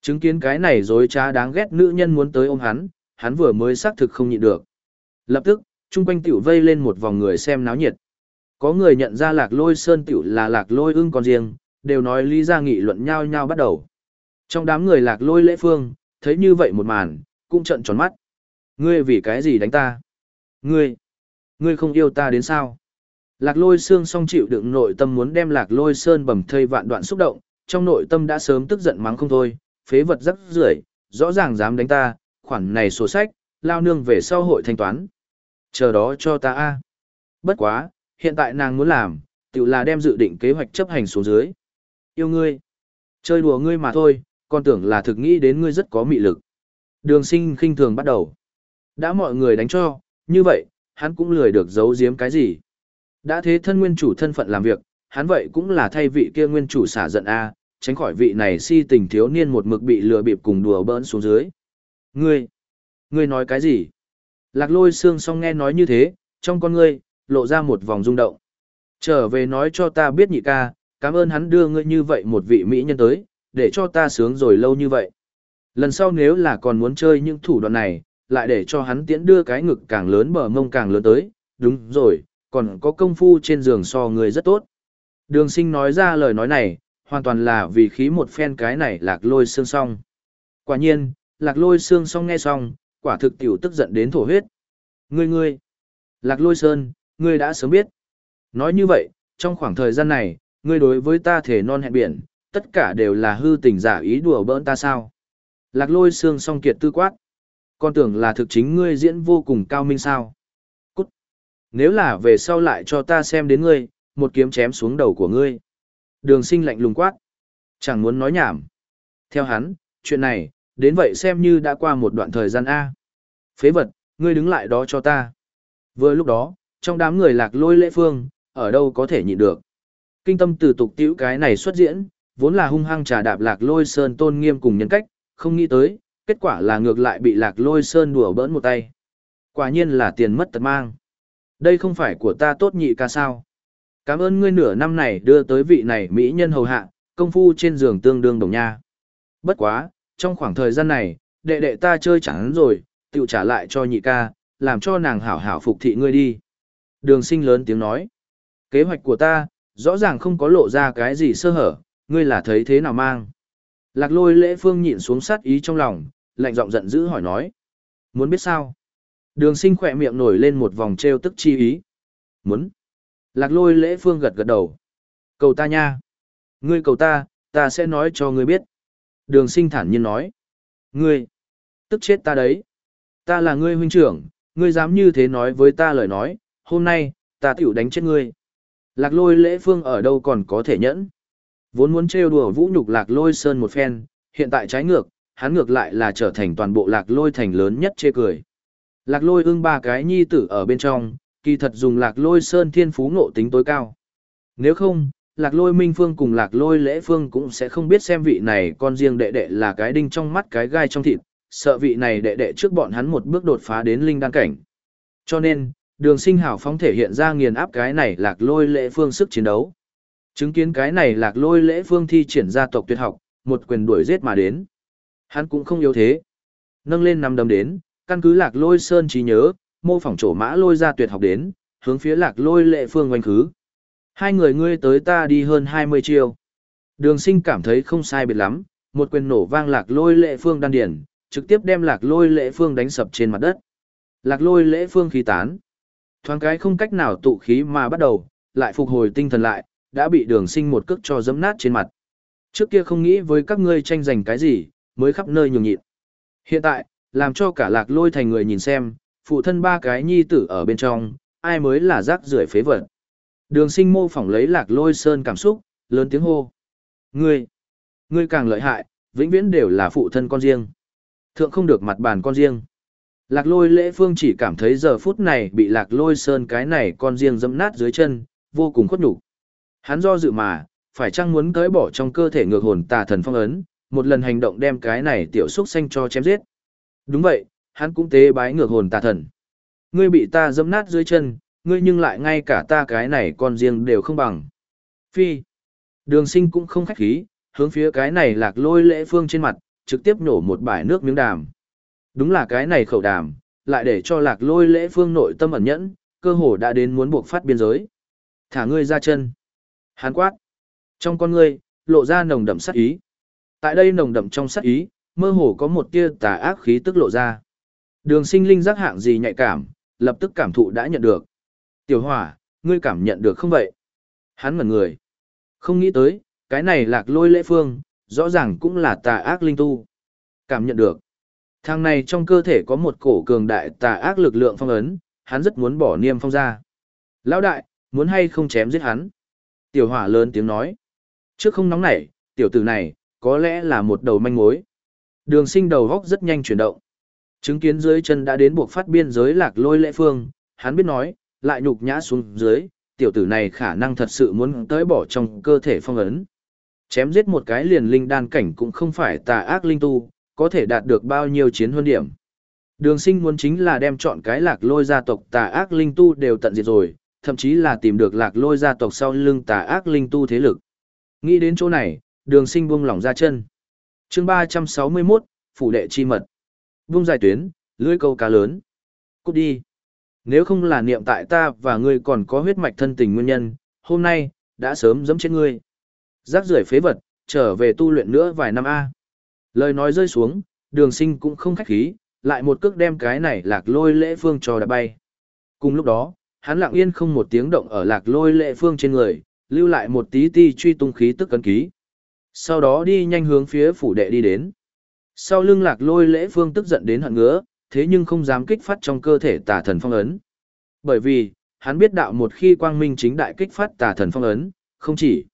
Chứng kiến cái này dối trá đáng ghét nữ nhân muốn tới ôm hắn, hắn vừa mới xác thực không nhịn được. Lập tức, chung quanh tiểu vây lên một vòng người xem náo nhiệt. Có người nhận ra lạc lôi sơn tiểu là lạc lôi ưng con riêng, đều nói lý ra nghị luận nhau nhau bắt đầu. Trong đám người lạc lôi lễ phương, thấy như vậy một màn, cũng trận tròn mắt. Ngươi vì cái gì đánh ta? Ngươi, ngươi không yêu ta đến sao? Lạc lôi xương song chịu đựng nội tâm muốn đem lạc lôi sơn bầm thây vạn đoạn xúc động, trong nội tâm đã sớm tức giận mắng không thôi, phế vật rắc rưởi rõ ràng dám đánh ta, khoản này sổ sách, lao nương về sau hội thanh toán. Chờ đó cho ta a Bất quá, hiện tại nàng muốn làm, tự là đem dự định kế hoạch chấp hành xuống dưới. Yêu ngươi. Chơi đùa ngươi mà thôi, còn tưởng là thực nghĩ đến ngươi rất có mị lực. Đường sinh khinh thường bắt đầu. Đã mọi người đánh cho, như vậy, hắn cũng lười được giấu giếm cái gì. Đã thế thân nguyên chủ thân phận làm việc, hắn vậy cũng là thay vị kia nguyên chủ xả giận A, tránh khỏi vị này si tình thiếu niên một mực bị lừa bịp cùng đùa bỡn xuống dưới. Ngươi, ngươi nói cái gì? Lạc lôi xương song nghe nói như thế, trong con ngươi, lộ ra một vòng rung động. Trở về nói cho ta biết nhị ca, cảm ơn hắn đưa ngươi như vậy một vị mỹ nhân tới, để cho ta sướng rồi lâu như vậy. Lần sau nếu là còn muốn chơi những thủ đoạn này, lại để cho hắn tiễn đưa cái ngực càng lớn bờ mông càng lớn tới, đúng rồi, còn có công phu trên giường so người rất tốt. Đường sinh nói ra lời nói này, hoàn toàn là vì khí một phen cái này lạc lôi xương song. Quả nhiên, lạc lôi xương song nghe xong, quả thực tiểu tức giận đến thổ huyết. Ngươi ngươi, lạc lôi sơn, ngươi đã sớm biết. Nói như vậy, trong khoảng thời gian này, ngươi đối với ta thể non hẹn biển, tất cả đều là hư tình giả ý đùa bỡn ta sao. Lạc lôi xương song kiệt tư quát. Con tưởng là thực chính ngươi diễn vô cùng cao minh sao. Cút. Nếu là về sau lại cho ta xem đến ngươi, một kiếm chém xuống đầu của ngươi. Đường sinh lạnh lùng quát. Chẳng muốn nói nhảm. Theo hắn, chuyện này, đến vậy xem như đã qua một đoạn thời gian A. Phế vật, ngươi đứng lại đó cho ta. Vừa lúc đó, trong đám người lạc lôi lễ phương, ở đâu có thể nhịn được. Kinh tâm từ tục tiểu cái này xuất diễn, vốn là hung hăng trà đạp lạc lôi sơn tôn nghiêm cùng nhân cách, không nghĩ tới, kết quả là ngược lại bị lạc lôi sơn đùa bỡn một tay. Quả nhiên là tiền mất tật mang. Đây không phải của ta tốt nhị ca sao. Cảm ơn ngươi nửa năm này đưa tới vị này mỹ nhân hầu hạ, công phu trên giường tương đương đồng nha. Bất quá, trong khoảng thời gian này, đệ đệ ta chơi chẳng rồi, tự trả lại cho nhị ca, làm cho nàng hảo hảo phục thị ngươi đi. Đường sinh lớn tiếng nói. Kế hoạch của ta, rõ ràng không có lộ ra cái gì sơ hở, ngươi là thấy thế nào mang. Lạc lôi lễ phương nhịn xuống sát ý trong lòng, lạnh giọng giận dữ hỏi nói. Muốn biết sao? Đường sinh khỏe miệng nổi lên một vòng trêu tức chi ý. Muốn. Lạc lôi lễ phương gật gật đầu. Cầu ta nha. Ngươi cầu ta, ta sẽ nói cho ngươi biết. Đường sinh thản nhiên nói. Ngươi. Tức chết ta đấy. Ta là ngươi huynh trưởng, ngươi dám như thế nói với ta lời nói, hôm nay, ta tiểu đánh chết ngươi. Lạc lôi lễ phương ở đâu còn có thể nhẫn. Vốn muốn trêu đùa vũ nhục lạc lôi sơn một phen, hiện tại trái ngược, hắn ngược lại là trở thành toàn bộ lạc lôi thành lớn nhất chê cười. Lạc lôi ưng ba cái nhi tử ở bên trong, kỳ thật dùng lạc lôi sơn thiên phú ngộ tính tối cao. Nếu không, lạc lôi minh phương cùng lạc lôi lễ phương cũng sẽ không biết xem vị này con riêng đệ đệ là cái đinh trong mắt cái gai trong thịt, sợ vị này đệ đệ trước bọn hắn một bước đột phá đến linh đan cảnh. Cho nên, đường sinh hảo phóng thể hiện ra nghiền áp cái này lạc lôi lễ phương sức chiến đấu. Chứng kiến cái này lạc lôi lễ phương thi triển ra tộc tuyệt học, một quyền đuổi giết mà đến. Hắn cũng không yếu thế. Nâng lên năm đấm đến, căn cứ lạc lôi sơn trí nhớ, mô phỏng chỗ mã lôi ra tuyệt học đến, hướng phía lạc lôi lệ phương quanh khứ. Hai người ngươi tới ta đi hơn 20 chiêu. Đường sinh cảm thấy không sai biệt lắm, một quyền nổ vang lạc lôi lệ phương đan điển, trực tiếp đem lạc lôi lệ phương đánh sập trên mặt đất. Lạc lôi lễ phương khí tán. Thoáng cái không cách nào tụ khí mà bắt đầu, lại phục hồi tinh thần lại, đã bị đường sinh một cước cho dấm nát trên mặt. Trước kia không nghĩ với các ngươi tranh giành cái gì, mới khắp nơi nhường nhịn. Hiện tại, làm cho cả lạc lôi thành người nhìn xem, phụ thân ba cái nhi tử ở bên trong, ai mới là rác rưởi phế vật. Đường sinh mô phỏng lấy lạc lôi sơn cảm xúc, lớn tiếng hô. Ngươi, ngươi càng lợi hại, vĩnh viễn đều là phụ thân con riêng. Thượng không được mặt bàn con riêng. Lạc lôi lễ phương chỉ cảm thấy giờ phút này bị lạc lôi sơn cái này con riêng dẫm nát dưới chân, vô cùng khuất nhục Hắn do dự mà, phải chăng muốn tới bỏ trong cơ thể ngược hồn tà thần phong ấn, một lần hành động đem cái này tiểu xúc xanh cho chém giết. Đúng vậy, hắn cũng tế bái ngược hồn tà thần. Ngươi bị ta dẫm nát dưới chân, ngươi nhưng lại ngay cả ta cái này con riêng đều không bằng. Phi. Đường sinh cũng không khách khí, hướng phía cái này lạc lôi lễ phương trên mặt, trực tiếp nổ một bãi nước miếng đàm. Đúng là cái này khẩu đàm, lại để cho lạc lôi lễ phương nội tâm ẩn nhẫn, cơ hồ đã đến muốn buộc phát biên giới. Thả ngươi ra chân. Hán quát. Trong con ngươi, lộ ra nồng đậm sát ý. Tại đây nồng đậm trong sát ý, mơ hồ có một tia tà ác khí tức lộ ra. Đường sinh linh giác hạng gì nhạy cảm, lập tức cảm thụ đã nhận được. Tiểu hỏa, ngươi cảm nhận được không vậy? Hắn ngẩn người. Không nghĩ tới, cái này lạc lôi lễ phương, rõ ràng cũng là tà ác linh tu. Cảm nhận được. Thằng này trong cơ thể có một cổ cường đại tà ác lực lượng phong ấn, hắn rất muốn bỏ niêm phong ra. Lão đại, muốn hay không chém giết hắn? Tiểu hỏa lớn tiếng nói. Trước không nóng nảy, tiểu tử này, có lẽ là một đầu manh mối. Đường sinh đầu góc rất nhanh chuyển động. Chứng kiến dưới chân đã đến buộc phát biên giới lạc lôi lệ phương, hắn biết nói, lại nhục nhã xuống dưới, tiểu tử này khả năng thật sự muốn tới bỏ trong cơ thể phong ấn. Chém giết một cái liền linh đan cảnh cũng không phải tà ác linh tu, có thể đạt được bao nhiêu chiến huân điểm. Đường sinh muốn chính là đem chọn cái lạc lôi gia tộc tà ác linh tu đều tận diệt rồi, thậm chí là tìm được lạc lôi gia tộc sau lưng tà ác linh tu thế lực. Nghĩ đến chỗ này, đường sinh buông lỏng ra chân. chương 361, Phủ đệ chi mật. Buông dài tuyến, lưới câu cá lớn. Cút đi. Nếu không là niệm tại ta và ngươi còn có huyết mạch thân tình nguyên nhân, hôm nay, đã sớm giẫm chết ngươi. Giác rưởi phế vật, trở về tu luyện nữa vài năm A. Lời nói rơi xuống, đường sinh cũng không khách khí, lại một cước đem cái này lạc lôi lễ phương cho đã bay. Cùng lúc đó, hắn lặng yên không một tiếng động ở lạc lôi lễ phương trên người, lưu lại một tí ti truy tung khí tức cấn ký. Sau đó đi nhanh hướng phía phủ đệ đi đến. Sau lưng lạc lôi lễ phương tức giận đến hận ngứa, thế nhưng không dám kích phát trong cơ thể tà thần phong ấn. Bởi vì, hắn biết đạo một khi quang minh chính đại kích phát tà thần phong ấn, không chỉ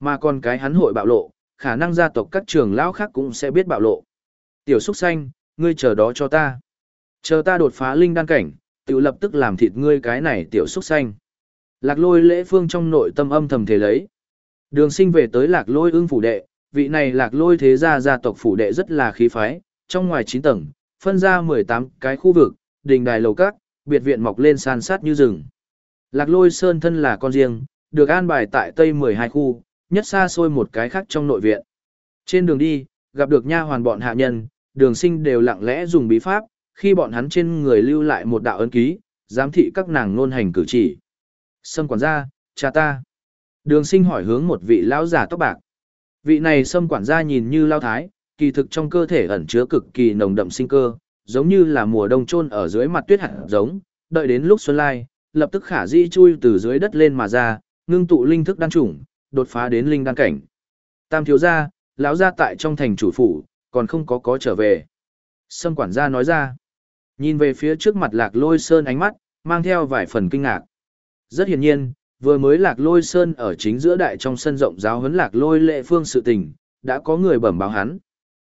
mà còn cái hắn hội bạo lộ, khả năng gia tộc các trường lão khác cũng sẽ biết bạo lộ. Tiểu Súc Xanh, ngươi chờ đó cho ta. Chờ ta đột phá linh đan cảnh, tự lập tức làm thịt ngươi cái này tiểu Súc Xanh. Lạc lôi lễ phương trong nội tâm âm thầm thể lấy. Đường sinh về tới lạc lôi ưng phủ đệ, vị này lạc lôi thế gia gia tộc phủ đệ rất là khí phái, trong ngoài 9 tầng, phân ra 18 cái khu vực, đình đài lầu các, biệt viện mọc lên san sát như rừng. Lạc lôi sơn thân là con riêng, được an bài tại tây 12 khu, nhất xa xôi một cái khác trong nội viện. Trên đường đi, gặp được nha hoàn bọn hạ nhân, đường sinh đều lặng lẽ dùng bí pháp, khi bọn hắn trên người lưu lại một đạo ấn ký, giám thị các nàng nôn hành cử chỉ. Sâm quản gia, cha ta. Đường sinh hỏi hướng một vị lão giả tóc bạc. Vị này sâm quản gia nhìn như lao thái, kỳ thực trong cơ thể ẩn chứa cực kỳ nồng đậm sinh cơ, giống như là mùa đông chôn ở dưới mặt tuyết hạt giống, đợi đến lúc xuân lai, lập tức khả di chui từ dưới đất lên mà ra, ngưng tụ linh thức đan chủng, đột phá đến linh đan cảnh. Tam thiếu gia, lão gia tại trong thành chủ phủ, còn không có có trở về. Sâm quản gia nói ra, nhìn về phía trước mặt lạc lôi sơn ánh mắt, mang theo vài phần kinh ngạc. Rất hiển nhiên, vừa mới lạc lôi sơn ở chính giữa đại trong sân rộng giáo huấn lạc lôi lệ phương sự tình, đã có người bẩm báo hắn.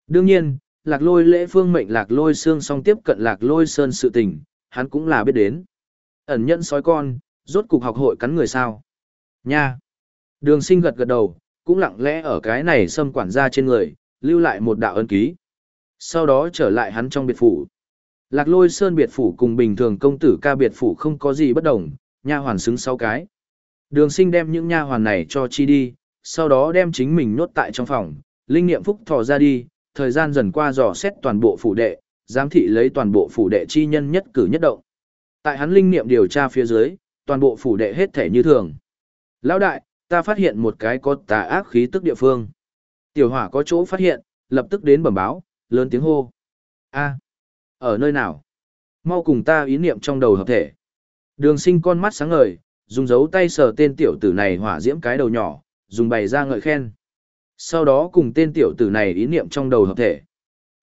Đương nhiên, lạc lôi lễ phương mệnh lạc lôi xương song tiếp cận lạc lôi sơn sự tình, hắn cũng là biết đến. Ẩn nhẫn sói con, rốt cục học hội cắn người sao. Nha! Đường sinh gật gật đầu, cũng lặng lẽ ở cái này xâm quản gia trên người, lưu lại một đạo ân ký. Sau đó trở lại hắn trong biệt phủ. Lạc lôi sơn biệt phủ cùng bình thường công tử ca biệt phủ không có gì bất đồng, nha hoàn xứng sáu cái. Đường sinh đem những nha hoàn này cho chi đi, sau đó đem chính mình nốt tại trong phòng, linh niệm phúc thò ra đi, thời gian dần qua dò xét toàn bộ phủ đệ, giám thị lấy toàn bộ phủ đệ chi nhân nhất cử nhất động. Tại hắn linh niệm điều tra phía dưới, toàn bộ phủ đệ hết thể như thường. Lão đại, ta phát hiện một cái có tà ác khí tức địa phương. Tiểu hỏa có chỗ phát hiện, lập tức đến bẩm báo, lớn tiếng hô. a ở nơi nào? Mau cùng ta ý niệm trong đầu hợp thể. Đường sinh con mắt sáng ngời, dùng dấu tay sờ tên tiểu tử này hỏa diễm cái đầu nhỏ, dùng bày ra ngợi khen. Sau đó cùng tên tiểu tử này ý niệm trong đầu hợp thể.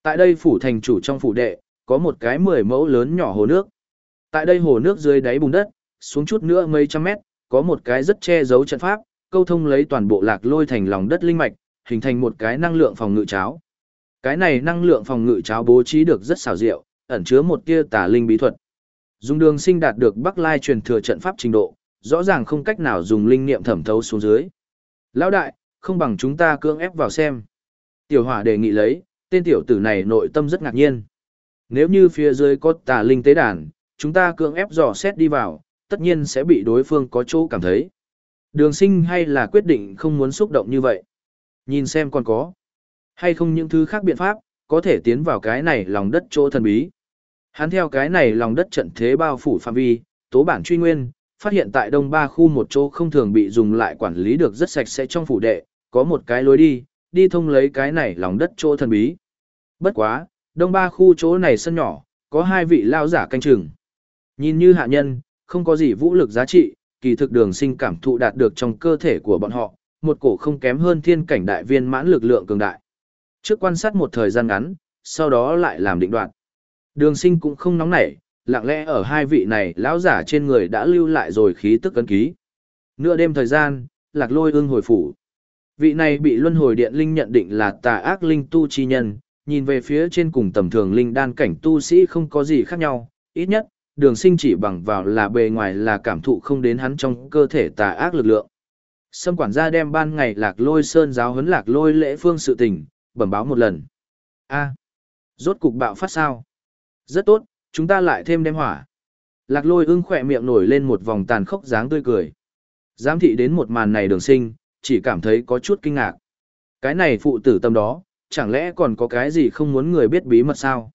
Tại đây phủ thành chủ trong phủ đệ, có một cái mười mẫu lớn nhỏ hồ nước. Tại đây hồ nước dưới đáy bùn đất, xuống chút nữa mấy trăm mét, có một cái rất che giấu trận pháp, câu thông lấy toàn bộ lạc lôi thành lòng đất linh mạch, hình thành một cái năng lượng phòng ngự cháo. Cái này năng lượng phòng ngự cháo bố trí được rất xảo diệu, ẩn chứa một tia tà linh bí thuật. Dùng đường sinh đạt được Bắc Lai truyền thừa trận pháp trình độ, rõ ràng không cách nào dùng linh niệm thẩm thấu xuống dưới. Lão đại, không bằng chúng ta cưỡng ép vào xem. Tiểu hỏa đề nghị lấy, tên tiểu tử này nội tâm rất ngạc nhiên. Nếu như phía dưới có tà linh tế đàn, chúng ta cưỡng ép dò xét đi vào, tất nhiên sẽ bị đối phương có chỗ cảm thấy. Đường sinh hay là quyết định không muốn xúc động như vậy. Nhìn xem còn có. Hay không những thứ khác biện pháp, có thể tiến vào cái này lòng đất chỗ thần bí. Hắn theo cái này lòng đất trận thế bao phủ phạm vi, tố bản truy nguyên, phát hiện tại đông ba khu một chỗ không thường bị dùng lại quản lý được rất sạch sẽ trong phủ đệ, có một cái lối đi, đi thông lấy cái này lòng đất chỗ thần bí. Bất quá, đông ba khu chỗ này sân nhỏ, có hai vị lao giả canh chừng. Nhìn như hạ nhân, không có gì vũ lực giá trị, kỳ thực đường sinh cảm thụ đạt được trong cơ thể của bọn họ, một cổ không kém hơn thiên cảnh đại viên mãn lực lượng cường đại. Trước quan sát một thời gian ngắn, sau đó lại làm định đoạn. Đường sinh cũng không nóng nảy, lặng lẽ ở hai vị này lão giả trên người đã lưu lại rồi khí tức cấn ký. Nửa đêm thời gian, lạc lôi ương hồi phủ. Vị này bị luân hồi điện linh nhận định là tà ác linh tu chi nhân, nhìn về phía trên cùng tầm thường linh đan cảnh tu sĩ không có gì khác nhau, ít nhất, đường sinh chỉ bằng vào là bề ngoài là cảm thụ không đến hắn trong cơ thể tà ác lực lượng. Sâm quản gia đem ban ngày lạc lôi sơn giáo huấn lạc lôi lễ phương sự tình, bẩm báo một lần. a rốt cục bạo phát sao? Rất tốt, chúng ta lại thêm đem hỏa. Lạc lôi ưng khỏe miệng nổi lên một vòng tàn khốc dáng tươi cười. Giám thị đến một màn này đường sinh, chỉ cảm thấy có chút kinh ngạc. Cái này phụ tử tâm đó, chẳng lẽ còn có cái gì không muốn người biết bí mật sao?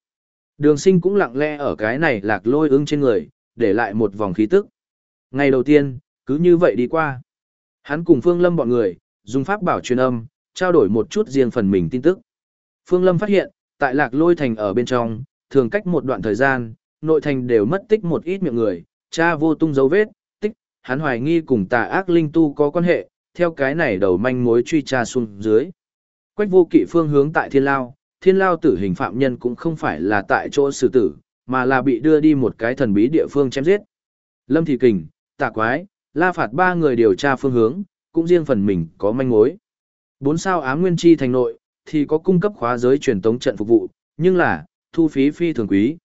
Đường sinh cũng lặng lẽ ở cái này lạc lôi ưng trên người, để lại một vòng khí tức. Ngày đầu tiên, cứ như vậy đi qua. Hắn cùng Phương Lâm bọn người, dùng pháp bảo truyền âm, trao đổi một chút riêng phần mình tin tức. Phương Lâm phát hiện, tại lạc lôi thành ở bên trong, thường cách một đoạn thời gian, nội thành đều mất tích một ít miệng người, cha vô tung dấu vết, tích, hắn hoài nghi cùng tà ác linh tu có quan hệ, theo cái này đầu manh mối truy tra xuống dưới. Quách vô kỵ phương hướng tại thiên lao, thiên lao tử hình phạm nhân cũng không phải là tại chỗ xử tử, mà là bị đưa đi một cái thần bí địa phương chém giết. Lâm Thị Kình, Tạ Quái, La Phạt ba người điều tra phương hướng, cũng riêng phần mình có manh mối. Bốn sao Á nguyên chi thành nội, thì có cung cấp khóa giới truyền tống trận phục vụ, nhưng là, thu phí phi thường quý.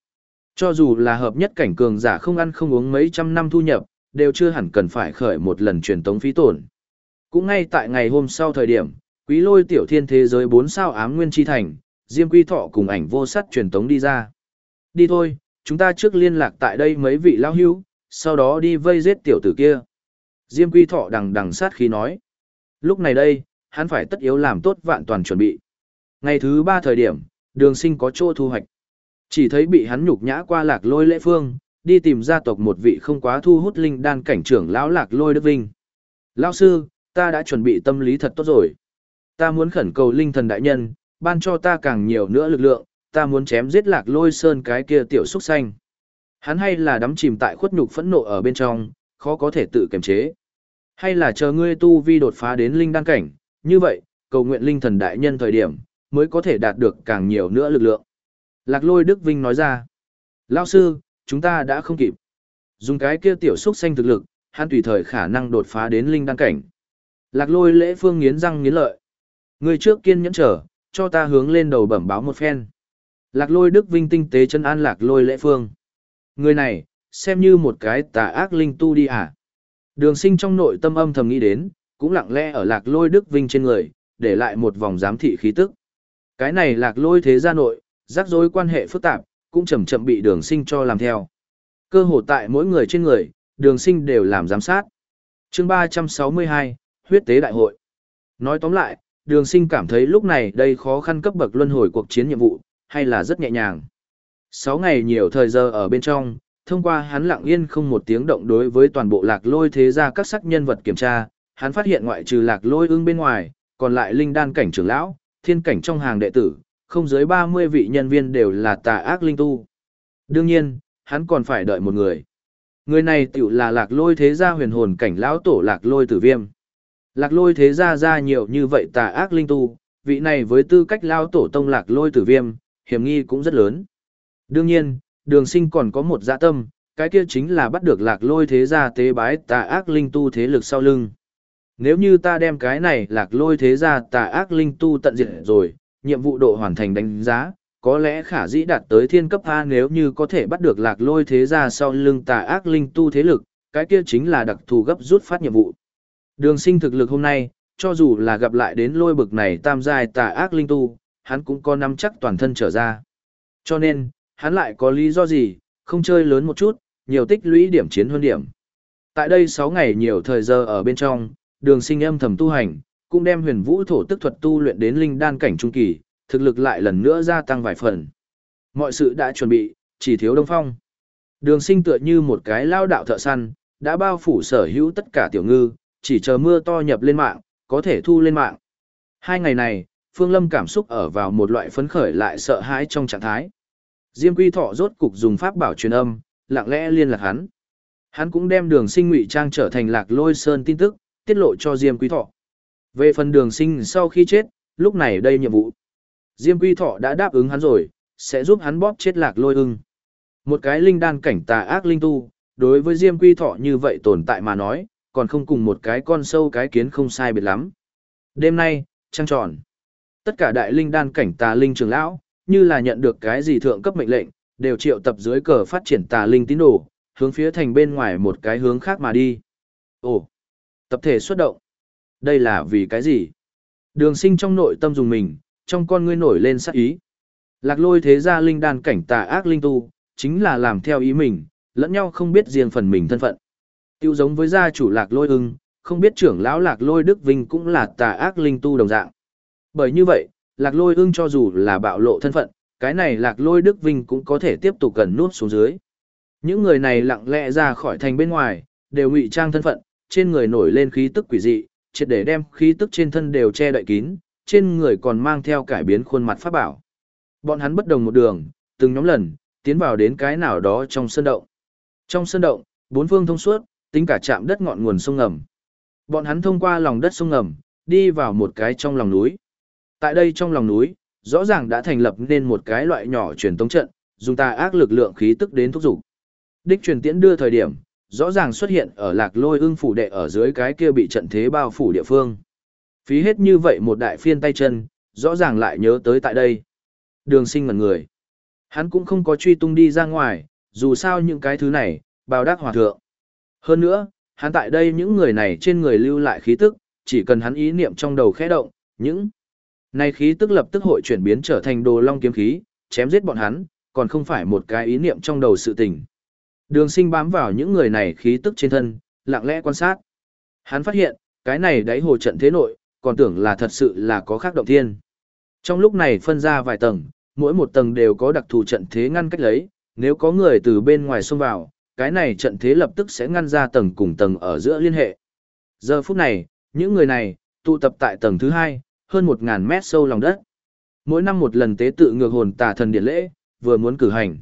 Cho dù là hợp nhất cảnh cường giả không ăn không uống mấy trăm năm thu nhập, đều chưa hẳn cần phải khởi một lần truyền tống phí tổn. Cũng ngay tại ngày hôm sau thời điểm, quý lôi tiểu thiên thế giới 4 sao ám nguyên chi thành, Diêm Quy Thọ cùng ảnh vô sắt truyền tống đi ra. Đi thôi, chúng ta trước liên lạc tại đây mấy vị lao hưu, sau đó đi vây giết tiểu tử kia. Diêm Quy Thọ đằng đằng sát khí nói. Lúc này đây, hắn phải tất yếu làm tốt vạn toàn chuẩn bị. Ngày thứ ba thời điểm, đường sinh có chỗ thu hoạch. Chỉ thấy bị hắn nhục nhã qua lạc lôi lễ phương, đi tìm gia tộc một vị không quá thu hút linh đan cảnh trưởng lão lạc lôi đức vinh. Lão sư, ta đã chuẩn bị tâm lý thật tốt rồi. Ta muốn khẩn cầu linh thần đại nhân, ban cho ta càng nhiều nữa lực lượng, ta muốn chém giết lạc lôi sơn cái kia tiểu xúc xanh. Hắn hay là đắm chìm tại khuất nhục phẫn nộ ở bên trong, khó có thể tự kiềm chế. Hay là chờ ngươi tu vi đột phá đến linh đan cảnh, như vậy, cầu nguyện linh thần đại nhân thời điểm, mới có thể đạt được càng nhiều nữa lực lượng. Lạc lôi Đức Vinh nói ra, Lao sư, chúng ta đã không kịp. Dùng cái kia tiểu xúc xanh thực lực, hắn tùy thời khả năng đột phá đến linh đan cảnh. Lạc lôi lễ phương nghiến răng nghiến lợi. Người trước kiên nhẫn trở, cho ta hướng lên đầu bẩm báo một phen. Lạc lôi Đức Vinh tinh tế chân an lạc lôi lễ phương. Người này, xem như một cái tà ác linh tu đi à. Đường sinh trong nội tâm âm thầm nghĩ đến, cũng lặng lẽ ở lạc lôi Đức Vinh trên người, để lại một vòng giám thị khí tức. Cái này lạc lôi thế gia nội, rắc rối quan hệ phức tạp, cũng chậm chậm bị đường sinh cho làm theo. Cơ hội tại mỗi người trên người, đường sinh đều làm giám sát. chương 362, huyết tế đại hội. Nói tóm lại, đường sinh cảm thấy lúc này đây khó khăn cấp bậc luân hồi cuộc chiến nhiệm vụ, hay là rất nhẹ nhàng. 6 ngày nhiều thời giờ ở bên trong, thông qua hắn lặng yên không một tiếng động đối với toàn bộ lạc lôi thế gia các sắc nhân vật kiểm tra, hắn phát hiện ngoại trừ lạc lôi ưng bên ngoài, còn lại linh đan cảnh trưởng lão, thiên cảnh trong hàng đệ tử, không dưới 30 vị nhân viên đều là tà ác linh tu. Đương nhiên, hắn còn phải đợi một người. Người này tiểu là lạc lôi thế gia huyền hồn cảnh lão tổ lạc lôi tử viêm. Lạc lôi thế gia ra nhiều như vậy tà ác linh tu, vị này với tư cách lao tổ tông lạc lôi tử viêm, hiểm nghi cũng rất lớn. Đương nhiên, đường sinh còn có một dạ tâm, cái kia chính là bắt được lạc lôi thế gia tế bái tà ác linh tu thế lực sau lưng. Nếu như ta đem cái này lạc lôi thế gia tà ác linh tu tận diệt rồi, nhiệm vụ độ hoàn thành đánh giá, có lẽ khả dĩ đạt tới thiên cấp A nếu như có thể bắt được lạc lôi thế gia sau lưng tà ác linh tu thế lực, cái kia chính là đặc thù gấp rút phát nhiệm vụ. Đường sinh thực lực hôm nay, cho dù là gặp lại đến lôi bực này tam giai tà ác linh tu, hắn cũng có nắm chắc toàn thân trở ra. Cho nên, hắn lại có lý do gì, không chơi lớn một chút, nhiều tích lũy điểm chiến hơn điểm. Tại đây 6 ngày nhiều thời giờ ở bên trong, đường sinh âm thầm tu hành, cũng đem huyền vũ thổ tức thuật tu luyện đến linh đan cảnh trung kỳ, thực lực lại lần nữa gia tăng vài phần. Mọi sự đã chuẩn bị, chỉ thiếu đông phong. Đường sinh tựa như một cái lao đạo thợ săn, đã bao phủ sở hữu tất cả tiểu ngư, chỉ chờ mưa to nhập lên mạng, có thể thu lên mạng. Hai ngày này, Phương Lâm cảm xúc ở vào một loại phấn khởi lại sợ hãi trong trạng thái. Diêm Quy Thọ rốt cục dùng pháp bảo truyền âm, lặng lẽ liên lạc hắn. Hắn cũng đem đường sinh ngụy trang trở thành lạc lôi sơn tin tức, tiết lộ cho Diêm quy Thọ. Về phần đường sinh sau khi chết, lúc này đây nhiệm vụ. Diêm Quy Thọ đã đáp ứng hắn rồi, sẽ giúp hắn bóp chết lạc lôi ưng. Một cái linh đan cảnh tà ác linh tu, đối với Diêm Quy Thọ như vậy tồn tại mà nói, còn không cùng một cái con sâu cái kiến không sai biệt lắm. Đêm nay, trăng tròn. Tất cả đại linh đan cảnh tà linh trưởng lão, như là nhận được cái gì thượng cấp mệnh lệnh, đều triệu tập dưới cờ phát triển tà linh tín đồ, hướng phía thành bên ngoài một cái hướng khác mà đi. Ồ, tập thể xuất động. Đây là vì cái gì? Đường sinh trong nội tâm dùng mình, trong con ngươi nổi lên sắc ý. Lạc lôi thế gia linh đan cảnh tà ác linh tu, chính là làm theo ý mình, lẫn nhau không biết riêng phần mình thân phận. Tiêu giống với gia chủ lạc lôi ưng, không biết trưởng lão lạc lôi Đức Vinh cũng là tà ác linh tu đồng dạng. Bởi như vậy, lạc lôi ưng cho dù là bạo lộ thân phận, cái này lạc lôi Đức Vinh cũng có thể tiếp tục gần nút xuống dưới. Những người này lặng lẽ ra khỏi thành bên ngoài, đều ngụy trang thân phận, trên người nổi lên khí tức quỷ dị, triệt để đem khí tức trên thân đều che đậy kín, trên người còn mang theo cải biến khuôn mặt pháp bảo. Bọn hắn bất đồng một đường, từng nhóm lần, tiến vào đến cái nào đó trong sân động. Trong sân động, bốn phương thông suốt, tính cả chạm đất ngọn nguồn sông ngầm. Bọn hắn thông qua lòng đất sông ngầm, đi vào một cái trong lòng núi. Tại đây trong lòng núi, rõ ràng đã thành lập nên một cái loại nhỏ truyền tống trận, dùng ta ác lực lượng khí tức đến thúc dục. Đích truyền tiễn đưa thời điểm, rõ ràng xuất hiện ở lạc lôi ưng phủ đệ ở dưới cái kia bị trận thế bao phủ địa phương. Phí hết như vậy một đại phiên tay chân, rõ ràng lại nhớ tới tại đây. Đường sinh ngần người. Hắn cũng không có truy tung đi ra ngoài, dù sao những cái thứ này, bao đắc hòa thượng. Hơn nữa, hắn tại đây những người này trên người lưu lại khí tức, chỉ cần hắn ý niệm trong đầu khẽ động, những này khí tức lập tức hội chuyển biến trở thành đồ long kiếm khí, chém giết bọn hắn, còn không phải một cái ý niệm trong đầu sự tình. Đường sinh bám vào những người này khí tức trên thân, lặng lẽ quan sát. Hắn phát hiện, cái này đáy hồ trận thế nội, còn tưởng là thật sự là có khác động thiên. Trong lúc này phân ra vài tầng, mỗi một tầng đều có đặc thù trận thế ngăn cách lấy, nếu có người từ bên ngoài xông vào, cái này trận thế lập tức sẽ ngăn ra tầng cùng tầng ở giữa liên hệ. Giờ phút này, những người này, tụ tập tại tầng thứ hai, hơn 1.000 mét sâu lòng đất. Mỗi năm một lần tế tự ngược hồn tà thần điện lễ, vừa muốn cử hành.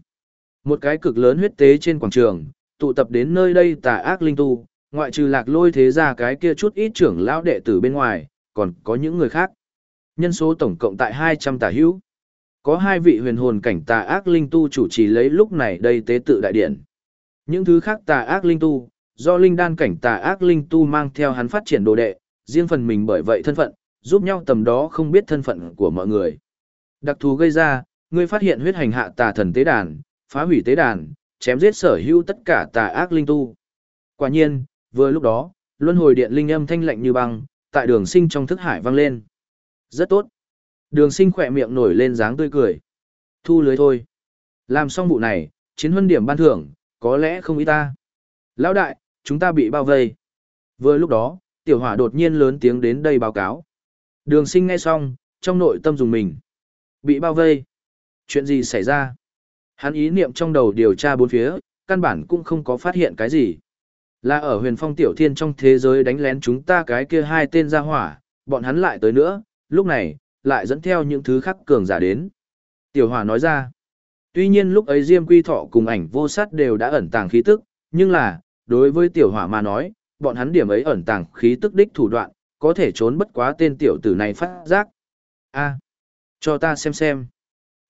Một cái cực lớn huyết tế trên quảng trường, tụ tập đến nơi đây tà ác linh tu, ngoại trừ lạc lôi thế ra cái kia chút ít trưởng lão đệ tử bên ngoài, còn có những người khác. Nhân số tổng cộng tại 200 tà hữu. Có hai vị huyền hồn cảnh tà ác linh tu chủ trì lấy lúc này đây tế tự đại điện. Những thứ khác tà ác linh tu, do linh đan cảnh tà ác linh tu mang theo hắn phát triển đồ đệ, riêng phần mình bởi vậy thân phận, giúp nhau tầm đó không biết thân phận của mọi người. Đặc thù gây ra, ngươi phát hiện huyết hành hạ tà thần tế đàn, phá hủy tế đàn, chém giết sở hữu tất cả tà ác linh tu. Quả nhiên, vừa lúc đó, luân hồi điện linh âm thanh lạnh như băng, tại đường sinh trong thức hải vang lên. Rất tốt. Đường sinh khỏe miệng nổi lên dáng tươi cười. Thu lưới thôi. Làm xong vụ này, chiến huân điểm ban thưởng, có lẽ không ý ta. Lão đại, chúng ta bị bao vây. Vừa lúc đó, tiểu hỏa đột nhiên lớn tiếng đến đây báo cáo. Đường sinh nghe xong, trong nội tâm dùng mình. Bị bao vây. Chuyện gì xảy ra? Hắn ý niệm trong đầu điều tra bốn phía, căn bản cũng không có phát hiện cái gì. Là ở huyền phong tiểu thiên trong thế giới đánh lén chúng ta cái kia hai tên ra hỏa, bọn hắn lại tới nữa, lúc này, lại dẫn theo những thứ khác cường giả đến. Tiểu hỏa nói ra, tuy nhiên lúc ấy Diêm Quy Thọ cùng ảnh vô sát đều đã ẩn tàng khí tức, nhưng là, đối với tiểu hỏa mà nói, bọn hắn điểm ấy ẩn tàng khí tức đích thủ đoạn, có thể trốn bất quá tên tiểu tử này phát giác. a cho ta xem xem.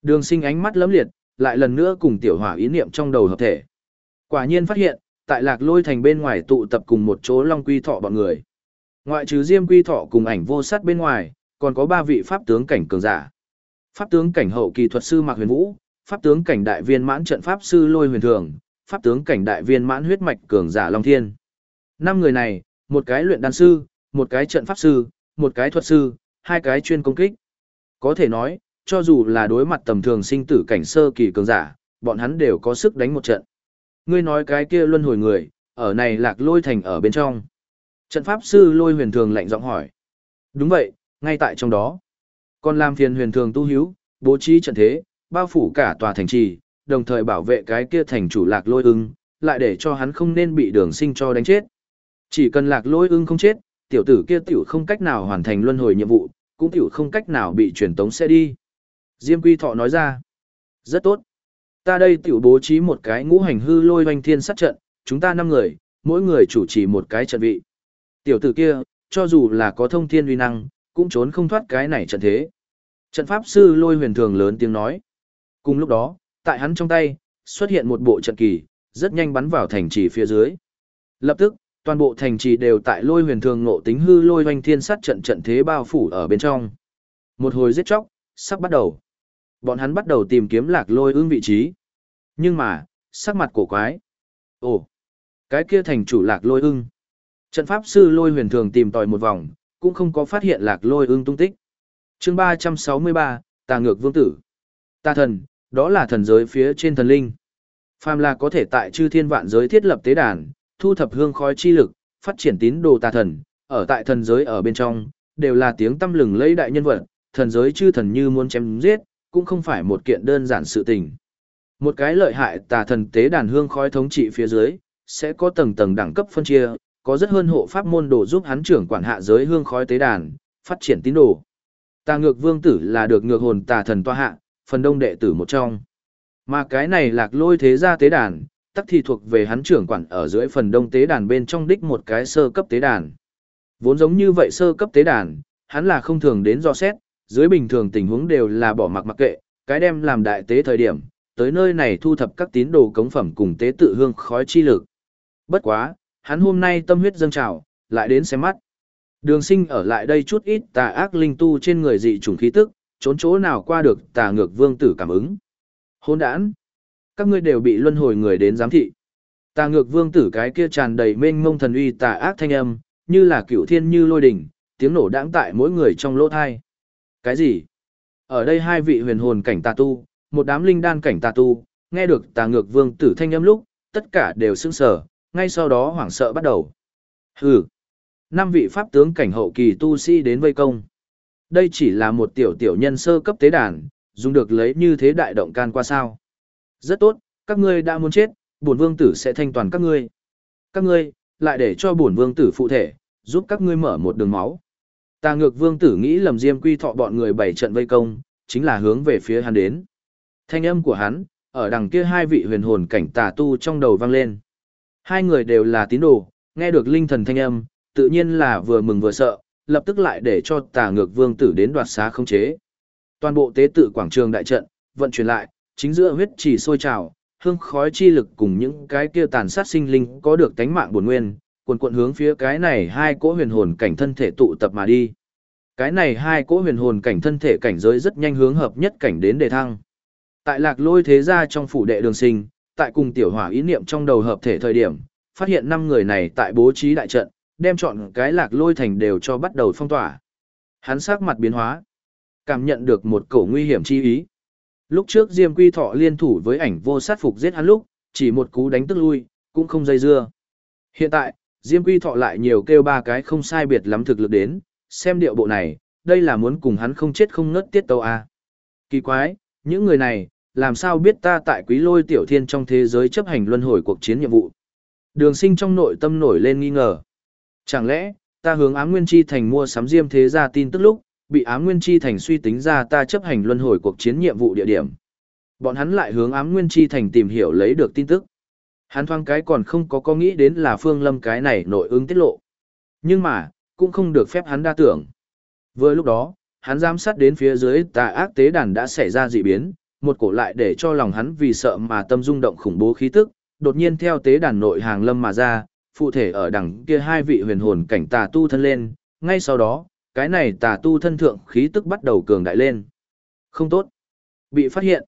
Đường sinh ánh mắt lấm liệt, lại lần nữa cùng tiểu hỏa ý niệm trong đầu hợp thể. Quả nhiên phát hiện, tại lạc lôi thành bên ngoài tụ tập cùng một chỗ long quy thọ bọn người. Ngoại trừ diêm quy thọ cùng ảnh vô sát bên ngoài, còn có ba vị pháp tướng cảnh cường giả. Pháp tướng cảnh hậu kỳ thuật sư Mạc Huyền Vũ, pháp tướng cảnh đại viên mãn trận pháp sư Lôi Huyền Thường, pháp tướng cảnh đại viên mãn huyết mạch cường giả Long Thiên. Năm người này, một cái luyện đan sư, một cái trận pháp sư, một cái thuật sư, hai cái chuyên công kích. Có thể nói, cho dù là đối mặt tầm thường sinh tử cảnh sơ kỳ cường giả, bọn hắn đều có sức đánh một trận. Ngươi nói cái kia luân hồi người, ở này lạc lôi thành ở bên trong. Trận pháp sư lôi huyền thường lạnh giọng hỏi. Đúng vậy, ngay tại trong đó. Còn làm phiền huyền thường tu hiếu, bố trí trận thế, bao phủ cả tòa thành trì, đồng thời bảo vệ cái kia thành chủ lạc lôi ưng, lại để cho hắn không nên bị đường sinh cho đánh chết. Chỉ cần lạc lôi ưng không chết, tiểu tử kia tiểu không cách nào hoàn thành luân hồi nhiệm vụ, cũng tiểu không cách nào bị truyền tống xe đi. Diêm Quy Thọ nói ra, rất tốt. Ta đây tiểu bố trí một cái ngũ hành hư lôi hoành thiên sát trận, chúng ta năm người, mỗi người chủ trì một cái trận vị. Tiểu tử kia, cho dù là có thông thiên uy năng, cũng trốn không thoát cái này trận thế. Trận pháp sư lôi huyền thường lớn tiếng nói. Cùng lúc đó, tại hắn trong tay, xuất hiện một bộ trận kỳ, rất nhanh bắn vào thành trì phía dưới. Lập tức, toàn bộ thành trì đều tại lôi huyền thường ngộ tính hư lôi hoành thiên sát trận trận thế bao phủ ở bên trong. Một hồi giết chóc, sắp bắt đầu. Bọn hắn bắt đầu tìm kiếm lạc lôi ương vị trí. Nhưng mà, sắc mặt cổ quái. Ồ, cái kia thành chủ lạc lôi ưng. Trận pháp sư lôi huyền thường tìm tòi một vòng, cũng không có phát hiện lạc lôi ưng tung tích. chương ba trăm sáu mươi ba, tà ngược vương tử. Tà thần, đó là thần giới phía trên thần linh. Phàm là có thể tại chư thiên vạn giới thiết lập tế đàn, thu thập hương khói chi lực, phát triển tín đồ tà thần, ở tại thần giới ở bên trong, đều là tiếng tâm lừng lấy đại nhân vật, thần giới chư thần như muốn chém giết, cũng không phải một kiện đơn giản sự tình. Một cái lợi hại tà thần tế đàn hương khói thống trị phía dưới, sẽ có tầng tầng đẳng cấp phân chia, có rất hơn hộ pháp môn đồ giúp hắn trưởng quản hạ giới hương khói tế đàn, phát triển tín đồ. Tà ngược vương tử là được ngược hồn tà thần toa hạ, phần đông đệ tử một trong. Mà cái này lạc lôi thế gia tế đàn, tắc thì thuộc về hắn trưởng quản ở dưới phần đông tế đàn bên trong đích một cái sơ cấp tế đàn. Vốn giống như vậy sơ cấp tế đàn, hắn là không thường đến do xét, dưới bình thường tình huống đều là bỏ mặc mặc kệ, cái đem làm đại tế thời điểm, tới nơi này thu thập các tín đồ cống phẩm cùng tế tự hương khói chi lực. Bất quá, hắn hôm nay tâm huyết dâng trào, lại đến xem mắt. Đường sinh ở lại đây chút ít tà ác linh tu trên người dị trùng khí tức, trốn chỗ nào qua được tà ngược vương tử cảm ứng. Hôn đản, các ngươi đều bị luân hồi người đến giám thị. Tà ngược vương tử cái kia tràn đầy mênh mông thần uy tà ác thanh âm, như là cựu thiên như lôi đỉnh, tiếng nổ đãng tại mỗi người trong lỗ thai. Cái gì? Ở đây hai vị huyền hồn cảnh tà tu, một đám linh đan cảnh tà tu, nghe được tà ngược vương tử thanh âm lúc, tất cả đều sững sờ, ngay sau đó hoảng sợ bắt đầu. Hừ. Năm vị pháp tướng cảnh hậu kỳ tu sĩ đến vây công. Đây chỉ là một tiểu tiểu nhân sơ cấp tế đàn, dùng được lấy như thế đại động can qua sao. Rất tốt, các ngươi đã muốn chết, bổn vương tử sẽ thanh toàn các ngươi. Các ngươi, lại để cho bổn vương tử phụ thể, giúp các ngươi mở một đường máu. Tà ngược vương tử nghĩ lầm diêm quy thọ bọn người bảy trận vây công, chính là hướng về phía hắn đến. Thanh âm của hắn, ở đằng kia hai vị huyền hồn cảnh tà tu trong đầu vang lên. Hai người đều là tín đồ, nghe được linh thần thanh âm, tự nhiên là vừa mừng vừa sợ, lập tức lại để cho tà ngược vương tử đến đoạt xá không chế. Toàn bộ tế tự quảng trường đại trận, vận chuyển lại, chính giữa huyết chỉ sôi trào, hương khói chi lực cùng những cái kia tàn sát sinh linh có được tánh mạng buồn nguyên, cuồn cuộn hướng phía cái này hai cỗ huyền hồn cảnh thân thể tụ tập mà đi. Cái này hai cỗ huyền hồn cảnh thân thể cảnh giới rất nhanh hướng hợp nhất cảnh đến đề thăng. Tại lạc lôi thế gia trong phủ đệ đường sinh, tại cùng tiểu hỏa ý niệm trong đầu hợp thể thời điểm, phát hiện năm người này tại bố trí đại trận, đem chọn cái lạc lôi thành đều cho bắt đầu phong tỏa. Hắn sắc mặt biến hóa, cảm nhận được một cổ nguy hiểm chi ý. Lúc trước Diêm Quy Thọ liên thủ với ảnh vô sát phục giết hắn lúc, chỉ một cú đánh tức lui, cũng không dây dưa. Hiện tại, Diêm Quy Thọ lại nhiều kêu ba cái không sai biệt lắm thực lực đến, xem điệu bộ này, đây là muốn cùng hắn không chết không ngất tiết tâu à. Kỳ quái, những người này, làm sao biết ta tại quý lôi tiểu thiên trong thế giới chấp hành luân hồi cuộc chiến nhiệm vụ. Đường sinh trong nội tâm nổi lên nghi ngờ. Chẳng lẽ, ta hướng ám nguyên chi thành mua sắm diêm thế ra tin tức lúc, bị ám nguyên chi thành suy tính ra ta chấp hành luân hồi cuộc chiến nhiệm vụ địa điểm. Bọn hắn lại hướng ám nguyên chi thành tìm hiểu lấy được tin tức. Hắn thoáng cái còn không có có nghĩ đến là phương lâm cái này nội ứng tiết lộ. Nhưng mà, cũng không được phép hắn đa tưởng. Vừa lúc đó, hắn giám sát đến phía dưới tà ác tế đàn đã xảy ra dị biến, một cổ lại để cho lòng hắn vì sợ mà tâm rung động khủng bố khí tức, đột nhiên theo tế đàn nội hàng lâm mà ra, phụ thể ở đằng kia hai vị huyền hồn cảnh tà tu thân lên, ngay sau đó, cái này tà tu thân thượng khí tức bắt đầu cường đại lên. Không tốt. Bị phát hiện.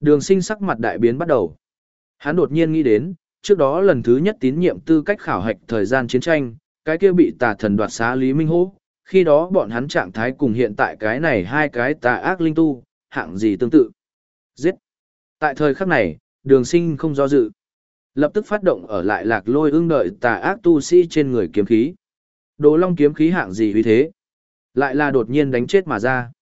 Đường sinh sắc mặt đại biến bắt đầu. Hắn đột nhiên nghĩ đến, trước đó lần thứ nhất tín nhiệm tư cách khảo hạch thời gian chiến tranh, cái kia bị tà thần đoạt xá Lý Minh Hô, khi đó bọn hắn trạng thái cùng hiện tại cái này hai cái tà ác linh tu, hạng gì tương tự. Giết. Tại thời khắc này, đường sinh không do dự. Lập tức phát động ở lại lạc lôi ưng đợi tà ác tu sĩ trên người kiếm khí. Đồ long kiếm khí hạng gì vì thế? Lại là đột nhiên đánh chết mà ra.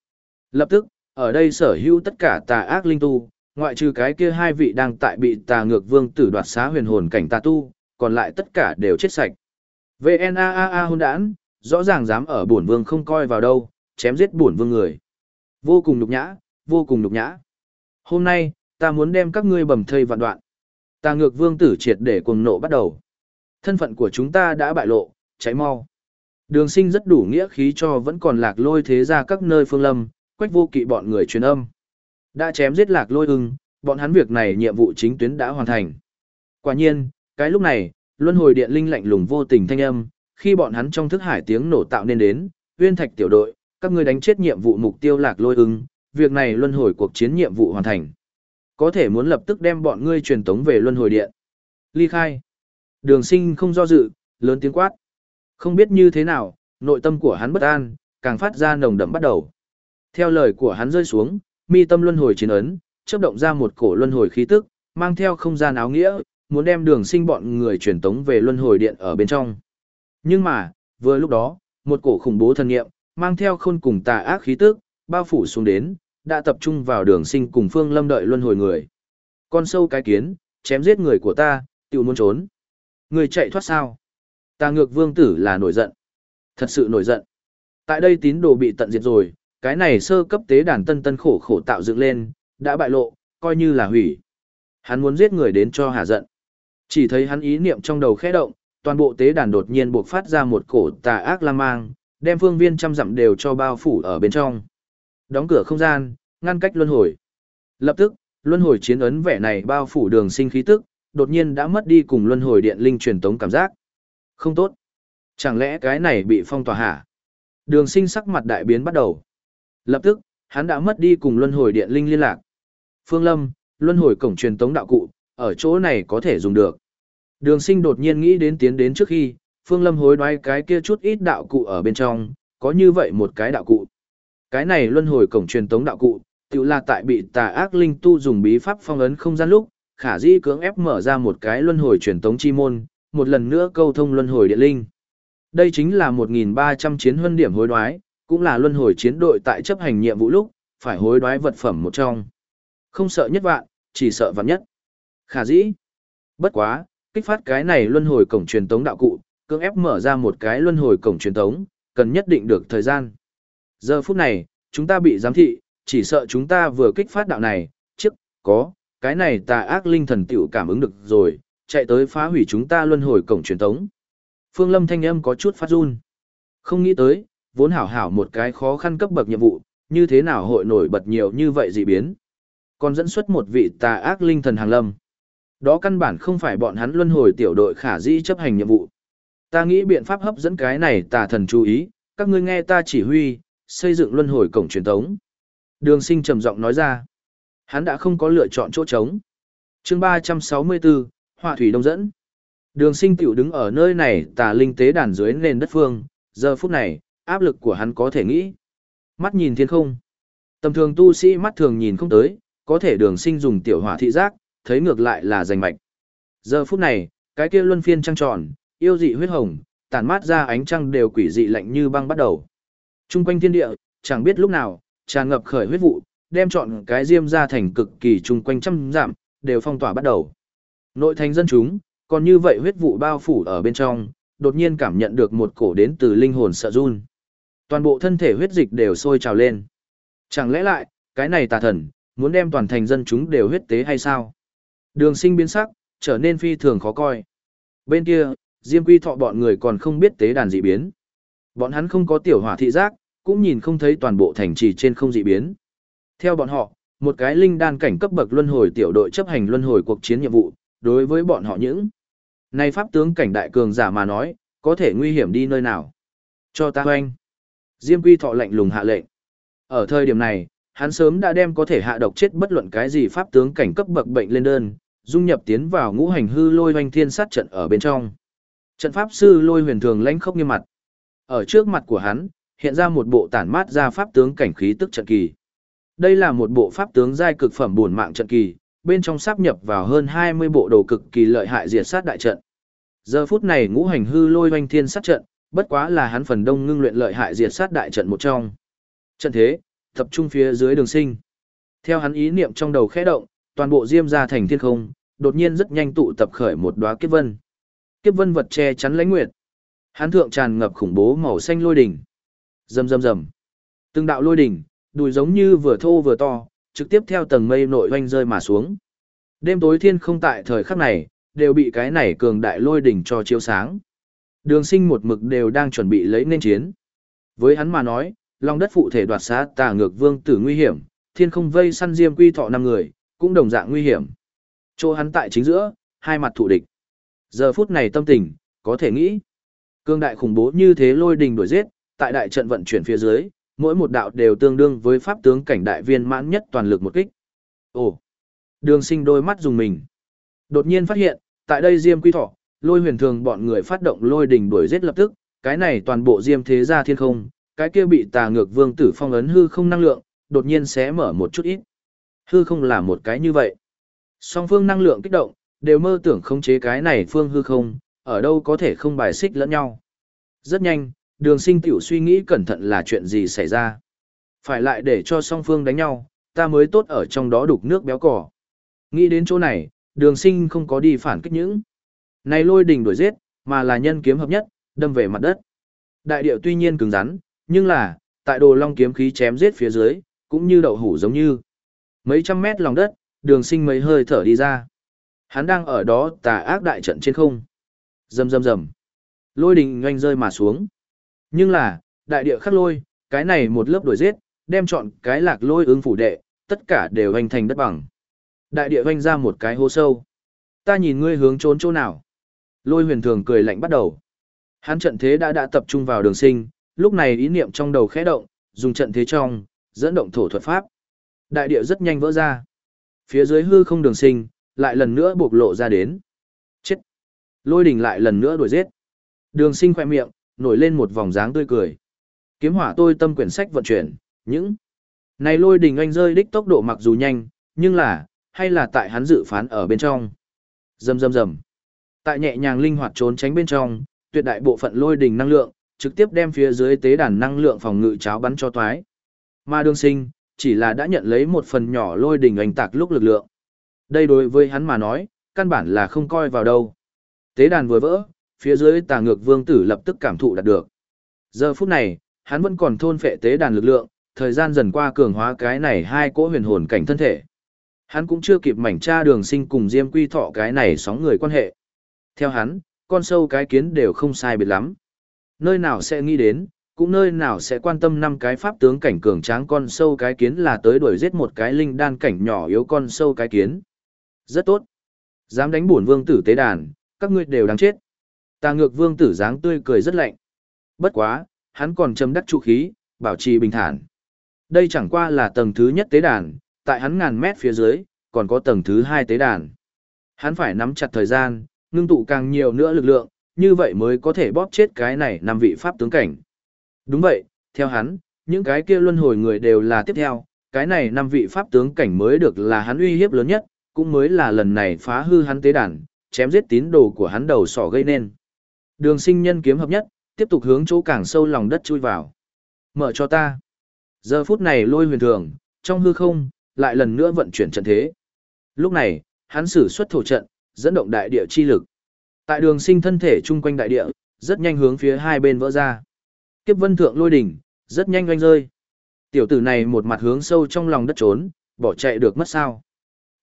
Lập tức, ở đây sở hữu tất cả tà ác linh tu, ngoại trừ cái kia hai vị đang tại bị tà ngược vương tử đoạt xá huyền hồn cảnh tà tu, còn lại tất cả đều chết sạch. VNAAA hôn đản, rõ ràng dám ở bổn vương không coi vào đâu, chém giết bổn vương người. Vô cùng nhục nhã, vô cùng nhục nhã. Hôm nay, ta muốn đem các ngươi bầm thây vạn đoạn. Tà ngược vương tử triệt để cuồng nộ bắt đầu. Thân phận của chúng ta đã bại lộ, cháy mau. Đường sinh rất đủ nghĩa khí cho vẫn còn lạc lôi thế ra các nơi phương lâm, quách vô kỵ bọn người truyền âm. Đã chém giết lạc lôi ưng, bọn hắn việc này nhiệm vụ chính tuyến đã hoàn thành. Quả nhiên, cái lúc này, luân hồi điện linh lạnh lùng vô tình thanh âm, khi bọn hắn trong thức hải tiếng nổ tạo nên đến, uyên thạch tiểu đội, các ngươi đánh chết nhiệm vụ mục tiêu lạc lôi ưng, việc này luân hồi cuộc chiến nhiệm vụ hoàn thành. Có thể muốn lập tức đem bọn ngươi truyền tống về luân hồi điện. Ly khai. Đường sinh không do dự, lớn tiếng quát. Không biết như thế nào, nội tâm của hắn bất an, càng phát ra nồng đậm bắt đầu. Theo lời của hắn rơi xuống, mi tâm luân hồi chiến ấn, chấp động ra một cổ luân hồi khí tức, mang theo không gian áo nghĩa, muốn đem đường sinh bọn người truyền tống về luân hồi điện ở bên trong. Nhưng mà, vừa lúc đó, một cổ khủng bố thần nghiệm, mang theo khôn cùng tà ác khí tức, bao phủ xuống đến, đã tập trung vào đường sinh cùng phương lâm đợi luân hồi người. Con sâu cái kiến, chém giết người của ta, tiểu muốn trốn. Người chạy thoát sao? Ta ngược vương tử là nổi giận. Thật sự nổi giận. Tại đây tín đồ bị tận diệt rồi, cái này sơ cấp tế đàn tân tân khổ khổ tạo dựng lên, đã bại lộ, coi như là hủy. Hắn muốn giết người đến cho hà giận. Chỉ thấy hắn ý niệm trong đầu khẽ động, toàn bộ tế đàn đột nhiên buộc phát ra một cổ tà ác lam mang, đem phương viên trăm dặm đều cho bao phủ ở bên trong. Đóng cửa không gian, ngăn cách luân hồi. Lập tức, luân hồi chiến ấn vẻ này bao phủ đường sinh khí tức, đột nhiên đã mất đi cùng luân hồi điện linh truyền tống cảm giác. Không tốt. Chẳng lẽ cái này bị phong tỏa hả? Đường sinh sắc mặt đại biến bắt đầu. Lập tức, hắn đã mất đi cùng luân hồi điện linh liên lạc. Phương Lâm, luân hồi cổng truyền tống đạo cụ, ở chỗ này có thể dùng được. Đường sinh đột nhiên nghĩ đến tiến đến trước khi, Phương Lâm hối đoái cái kia chút ít đạo cụ ở bên trong, có như vậy một cái đạo cụ. Cái này luân hồi cổng truyền tống đạo cụ, tự là tại bị tà ác linh tu dùng bí pháp phong ấn không gian lúc, khả dĩ cưỡng ép mở ra một cái luân hồi truyền tống chi môn, một lần nữa câu thông luân hồi địa linh. Đây chính là 1.300 chiến huân điểm hối đoái, cũng là luân hồi chiến đội tại chấp hành nhiệm vụ lúc, phải hối đoái vật phẩm một trong. Không sợ nhất vạn, chỉ sợ vạn nhất. Khả dĩ. Bất quá, kích phát cái này luân hồi cổng truyền tống đạo cụ, cưỡng ép mở ra một cái luân hồi cổng truyền tống, cần nhất định được thời gian. Giờ phút này, chúng ta bị giám thị, chỉ sợ chúng ta vừa kích phát đạo này, trước, có, cái này tà ác linh thần tiểu cảm ứng được rồi, chạy tới phá hủy chúng ta luân hồi cổng truyền tống. Phương Lâm thanh âm có chút phát run. Không nghĩ tới, vốn hảo hảo một cái khó khăn cấp bậc nhiệm vụ, như thế nào hội nổi bật nhiều như vậy dị biến. Còn dẫn xuất một vị tà ác linh thần hàng lâm. Đó căn bản không phải bọn hắn luân hồi tiểu đội khả dĩ chấp hành nhiệm vụ. Ta nghĩ biện pháp hấp dẫn cái này tà thần chú ý, các ngươi nghe ta chỉ huy, xây dựng luân hồi cổng truyền thống. Đường sinh trầm giọng nói ra. Hắn đã không có lựa chọn chỗ trống. chương 364, Họa Thủy Đông dẫn. Đường sinh tiểu đứng ở nơi này tà linh tế đàn dưới nền đất phương, giờ phút này, áp lực của hắn có thể nghĩ. Mắt nhìn thiên không. Tầm thường tu sĩ mắt thường nhìn không tới, có thể đường sinh dùng tiểu hỏa thị giác, thấy ngược lại là giành mạch. Giờ phút này, cái kia luân phiên trăng tròn, yêu dị huyết hồng, tản mát ra ánh trăng đều quỷ dị lạnh như băng bắt đầu. Trung quanh thiên địa, chẳng biết lúc nào, tràn ngập khởi huyết vụ, đem chọn cái diêm ra thành cực kỳ trung quanh trăm giảm, đều phong tỏa bắt đầu. Nội thành dân chúng, còn như vậy huyết vụ bao phủ ở bên trong, đột nhiên cảm nhận được một cổ đến từ linh hồn sợ run. Toàn bộ thân thể huyết dịch đều sôi trào lên. Chẳng lẽ lại, cái này tà thần, muốn đem toàn thành dân chúng đều huyết tế hay sao? Đường sinh biến sắc, trở nên phi thường khó coi. Bên kia, Diêm Quy Thọ bọn người còn không biết tế đàn dị biến. Bọn hắn không có tiểu hỏa thị giác, cũng nhìn không thấy toàn bộ thành trì trên không dị biến. Theo bọn họ, một cái linh đan cảnh cấp bậc luân hồi tiểu đội chấp hành luân hồi cuộc chiến nhiệm vụ, đối với bọn họ những này pháp tướng cảnh đại cường giả mà nói, có thể nguy hiểm đi nơi nào. Cho ta hoanh. Diêm Quy Thọ lệnh lùng hạ lệnh. Ở thời điểm này, hắn sớm đã đem có thể hạ độc chết bất luận cái gì pháp tướng cảnh cấp bậc bệnh lên đơn, dung nhập tiến vào ngũ hành hư lôi hoành thiên sát trận ở bên trong. Trận pháp sư lôi huyền thường lãnh khốc như mặt. Ở trước mặt của hắn, hiện ra một bộ tản mát ra pháp tướng cảnh khí tức trận kỳ. Đây là một bộ pháp tướng giai cực phẩm buồn mạng trận kỳ, bên trong sáp nhập vào hơn 20 bộ đồ cực kỳ lợi hại diệt sát đại trận. Giờ phút này ngũ hành hư lôi hoành thiên sát trận, bất quá là hắn phần đông ngưng luyện lợi hại diệt sát đại trận một trong. Trận thế, tập trung phía dưới đường sinh. Theo hắn ý niệm trong đầu khẽ động, toàn bộ diêm ra thành thiên không, đột nhiên rất nhanh tụ tập khởi một đóa kiếp vân. Kiếp vân vật che chắn lãnh nguyệt. Hán thượng tràn ngập khủng bố màu xanh lôi đỉnh. Rầm rầm rầm. Từng đạo lôi đỉnh, đùi giống như vừa thô vừa to, trực tiếp theo tầng mây nội oanh rơi mà xuống. Đêm tối thiên không tại thời khắc này, đều bị cái này cường đại lôi đỉnh cho chiếu sáng. Đường sinh một mực đều đang chuẩn bị lấy nên chiến. Với hắn mà nói, lòng đất phụ thể đoạt xá tà ngược vương tử nguy hiểm, thiên không vây săn diêm quy thọ năm người, cũng đồng dạng nguy hiểm. Chỗ hắn tại chính giữa, hai mặt thủ địch. Giờ phút này tâm tình, có thể nghĩ. Cương đại khủng bố như thế lôi đình đuổi giết, tại đại trận vận chuyển phía dưới, mỗi một đạo đều tương đương với pháp tướng cảnh đại viên mãn nhất toàn lực một kích. Ồ! Đường sinh đôi mắt dùng mình. Đột nhiên phát hiện, tại đây diêm quy thọ, lôi huyền thường bọn người phát động lôi đình đuổi giết lập tức, cái này toàn bộ diêm thế ra thiên không, cái kia bị tà ngược vương tử phong ấn hư không năng lượng, đột nhiên sẽ mở một chút ít. Hư không là một cái như vậy. Song phương năng lượng kích động, đều mơ tưởng khống chế cái này phương hư không, ở đâu có thể không bài xích lẫn nhau. Rất nhanh, đường sinh tiểu suy nghĩ cẩn thận là chuyện gì xảy ra. Phải lại để cho song phương đánh nhau, ta mới tốt ở trong đó đục nước béo cỏ. Nghĩ đến chỗ này, đường sinh không có đi phản kích những. Này lôi đỉnh đuổi giết, mà là nhân kiếm hợp nhất, đâm về mặt đất. Đại điệu tuy nhiên cứng rắn, nhưng là, tại đồ long kiếm khí chém giết phía dưới, cũng như đậu hủ giống như. Mấy trăm mét lòng đất, đường sinh mấy hơi thở đi ra. Hắn đang ở đó tà ác đại trận trên không. Rầm rầm rầm. Lôi đình nhanh rơi mà xuống. Nhưng là, đại địa khắc lôi, cái này một lớp đổi giết, đem chọn cái lạc lôi ứng phủ đệ, tất cả đều hoành thành đất bằng. Đại địa hoành ra một cái hố sâu. Ta nhìn ngươi hướng trốn chỗ nào. Lôi huyền thường cười lạnh bắt đầu. Hắn trận thế đã đã tập trung vào đường sinh, lúc này ý niệm trong đầu khẽ động, dùng trận thế trong, dẫn động thổ thuật pháp. Đại địa rất nhanh vỡ ra. Phía dưới hư không đường sinh, lại lần nữa bộc lộ ra đến. Lôi đình lại lần nữa đuổi giết. Đường sinh khoe miệng, nổi lên một vòng dáng tươi cười. Kiếm hỏa tôi tâm quyển sách vận chuyển, những này lôi đình anh rơi đích tốc độ mặc dù nhanh, nhưng là, hay là tại hắn dự phán ở bên trong. Rầm rầm rầm. Tại nhẹ nhàng linh hoạt trốn tránh bên trong, tuyệt đại bộ phận lôi đình năng lượng, trực tiếp đem phía dưới tế đàn năng lượng phòng ngự cháo bắn cho toái. Mà đường sinh, chỉ là đã nhận lấy một phần nhỏ lôi đình anh tạc lúc lực lượng. Đây đối với hắn mà nói, căn bản là không coi vào đâu. Tế đàn vừa vỡ, phía dưới tà ngược vương tử lập tức cảm thụ đạt được. Giờ phút này, hắn vẫn còn thôn phệ tế đàn lực lượng, thời gian dần qua cường hóa cái này hai cỗ huyền hồn cảnh thân thể. Hắn cũng chưa kịp mảnh tra đường sinh cùng Diêm Quy Thọ cái này sóng người quan hệ. Theo hắn, con sâu cái kiến đều không sai biệt lắm. Nơi nào sẽ nghĩ đến, cũng nơi nào sẽ quan tâm năm cái pháp tướng cảnh cường tráng con sâu cái kiến là tới đuổi giết một cái linh đan cảnh nhỏ yếu con sâu cái kiến. Rất tốt. Dám đánh bổn vương tử tế đàn, các ngươi đều đáng chết. Tà ngược vương tử dáng tươi cười rất lạnh. Bất quá, hắn còn châm đắc trụ khí, bảo trì bình thản. Đây chẳng qua là tầng thứ nhất tế đàn, tại hắn ngàn mét phía dưới, còn có tầng thứ hai tế đàn. Hắn phải nắm chặt thời gian, ngưng tụ càng nhiều nữa lực lượng, như vậy mới có thể bóp chết cái này năm vị pháp tướng cảnh. Đúng vậy, theo hắn, những cái kia luân hồi người đều là tiếp theo, cái này năm vị pháp tướng cảnh mới được là hắn uy hiếp lớn nhất, cũng mới là lần này phá hư hắn tế đàn, chém giết tín đồ của hắn đầu sỏ gây nên. Đường sinh nhân kiếm hợp nhất, tiếp tục hướng chỗ càng sâu lòng đất chui vào. Mở cho ta. Giờ phút này lôi huyền thường, trong hư không, lại lần nữa vận chuyển trận thế. Lúc này, hắn sử xuất thổ trận, dẫn động đại địa chi lực. Tại đường sinh thân thể chung quanh đại địa, rất nhanh hướng phía hai bên vỡ ra. Kiếp vân thượng lôi đỉnh, rất nhanh oanh rơi. Tiểu tử này một mặt hướng sâu trong lòng đất trốn, bỏ chạy được mất sao.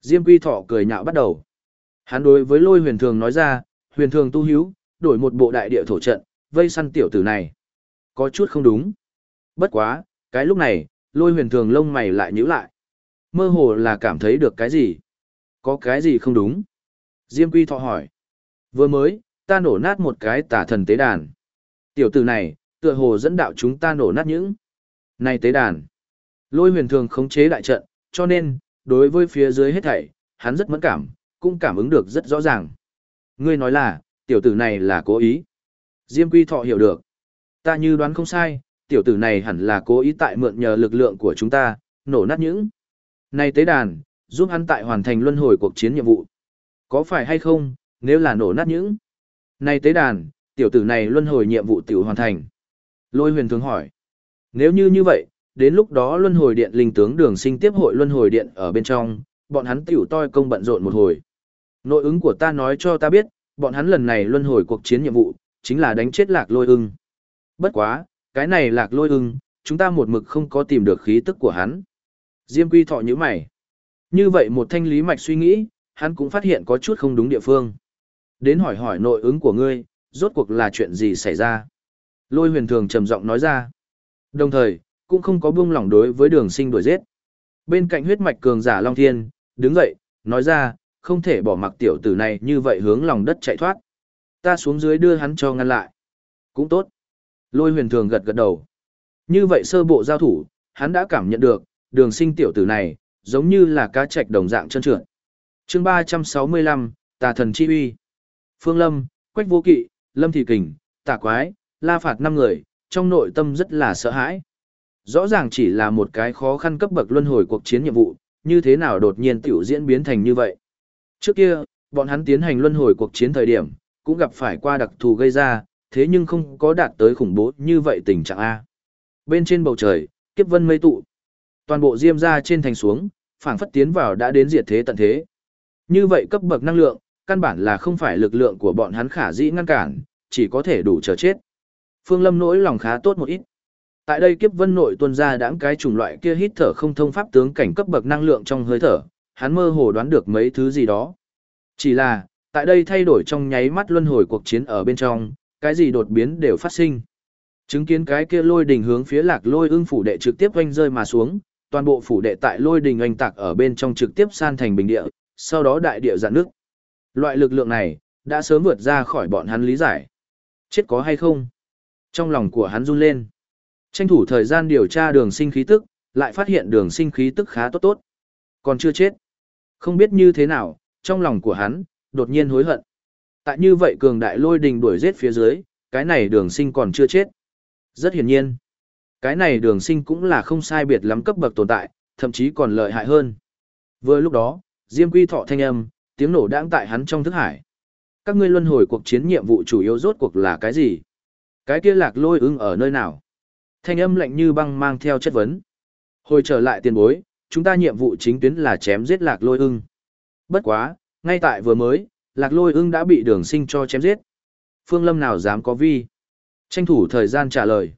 Diêm quy thọ cười nhạo bắt đầu. Hắn đối với lôi huyền thường nói ra, huyền thường tu hiếu, đổi một bộ đại địa thổ trận, vây săn tiểu tử này. Có chút không đúng. Bất quá, cái lúc này, lôi huyền thường lông mày lại nhíu lại. Mơ hồ là cảm thấy được cái gì? Có cái gì không đúng? Diêm quy thọ hỏi. Vừa mới, ta nổ nát một cái tả thần tế đàn. Tiểu tử này, tựa hồ dẫn đạo chúng ta nổ nát những. Này tế đàn. Lôi huyền thường khống chế đại trận, cho nên, đối với phía dưới hết thảy, hắn rất mẫn cảm, cũng cảm ứng được rất rõ ràng. Ngươi nói là, tiểu tử này là cố ý. Diêm quy thọ hiểu được. Ta như đoán không sai, tiểu tử này hẳn là cố ý tại mượn nhờ lực lượng của chúng ta, nổ nát những. Này tế đàn, giúp hắn tại hoàn thành luân hồi cuộc chiến nhiệm vụ. Có phải hay không, nếu là nổ nát những. Này tế đàn, tiểu tử này luân hồi nhiệm vụ tiểu hoàn thành. Lôi huyền thường hỏi. Nếu như như vậy, đến lúc đó luân hồi điện linh tướng đường sinh tiếp hội luân hồi điện ở bên trong, bọn hắn tiểu toi công bận rộn một hồi. Nội ứng của ta nói cho ta biết, bọn hắn lần này luân hồi cuộc chiến nhiệm vụ, chính là đánh chết lạc lôi ưng. Bất quá, cái này lạc lôi ưng, chúng ta một mực không có tìm được khí tức của hắn. Diêm quy thọ như mày. Như vậy một thanh lý mạch suy nghĩ, hắn cũng phát hiện có chút không đúng địa phương. Đến hỏi hỏi nội ứng của ngươi, rốt cuộc là chuyện gì xảy ra. Lôi huyền thường trầm giọng nói ra. Đồng thời, cũng không có buông lỏng đối với đường sinh đuổi giết. Bên cạnh huyết mạch cường giả Long Thiên, đứng dậy, nói ra, không thể bỏ mặc tiểu tử này như vậy hướng lòng đất chạy thoát. Ta xuống dưới đưa hắn cho ngăn lại. Cũng tốt. Lôi huyền thường gật gật đầu. Như vậy sơ bộ giao thủ, hắn đã cảm nhận được, đường sinh tiểu tử này, giống như là cá trạch đồng dạng chân trượt. chương 365, Tà thần chi uy. Phương Lâm, Quách Vô Kỵ, Lâm Thị Kình, Tà Quái, La Phạt năm người, trong nội tâm rất là sợ hãi. Rõ ràng chỉ là một cái khó khăn cấp bậc luân hồi cuộc chiến nhiệm vụ, như thế nào đột nhiên tiểu diễn biến thành như vậy. Trước kia, bọn hắn tiến hành luân hồi cuộc chiến thời điểm, cũng gặp phải qua đặc thù gây ra, thế nhưng không có đạt tới khủng bố như vậy tình trạng A. Bên trên bầu trời, kiếp vân mây tụ. Toàn bộ diêm ra trên thành xuống, phảng phất tiến vào đã đến diệt thế tận thế. Như vậy cấp bậc năng lượng, căn bản là không phải lực lượng của bọn hắn khả dĩ ngăn cản, chỉ có thể đủ chờ chết. Phương Lâm nỗi lòng khá tốt một ít. Tại đây kiếp vân nội tuân ra đãng cái chủng loại kia hít thở không thông pháp tướng cảnh cấp bậc năng lượng trong hơi thở, hắn mơ hồ đoán được mấy thứ gì đó. Chỉ là, tại đây thay đổi trong nháy mắt luân hồi cuộc chiến ở bên trong, cái gì đột biến đều phát sinh. Chứng kiến cái kia lôi đình hướng phía lạc lôi ưng phủ đệ trực tiếp oanh rơi mà xuống, toàn bộ phủ đệ tại lôi đình oanh tạc ở bên trong trực tiếp san thành bình địa, sau đó đại địa dạn nước. Loại lực lượng này, đã sớm vượt ra khỏi bọn hắn lý giải. Chết có hay không? Trong lòng của hắn run lên. Tranh thủ thời gian điều tra đường sinh khí tức, lại phát hiện đường sinh khí tức khá tốt tốt. Còn chưa chết. Không biết như thế nào, trong lòng của hắn, đột nhiên hối hận. Tại như vậy cường đại lôi đình đuổi giết phía dưới, cái này đường sinh còn chưa chết. Rất hiển nhiên. Cái này đường sinh cũng là không sai biệt lắm cấp bậc tồn tại, thậm chí còn lợi hại hơn. Vừa lúc đó, Diêm Quy Thọ thanh âm, tiếng nổ đang tại hắn trong thức hải. Các ngươi luân hồi cuộc chiến nhiệm vụ chủ yếu rốt cuộc là cái gì? Cái kia lạc lôi ưng ở nơi nào? Thanh âm lạnh như băng mang theo chất vấn. Hồi trở lại tiền bối, chúng ta nhiệm vụ chính tuyến là chém giết lạc lôi ưng. Bất quá, ngay tại vừa mới, lạc lôi ưng đã bị đường sinh cho chém giết. Phương Lâm nào dám có vi? Tranh thủ thời gian trả lời.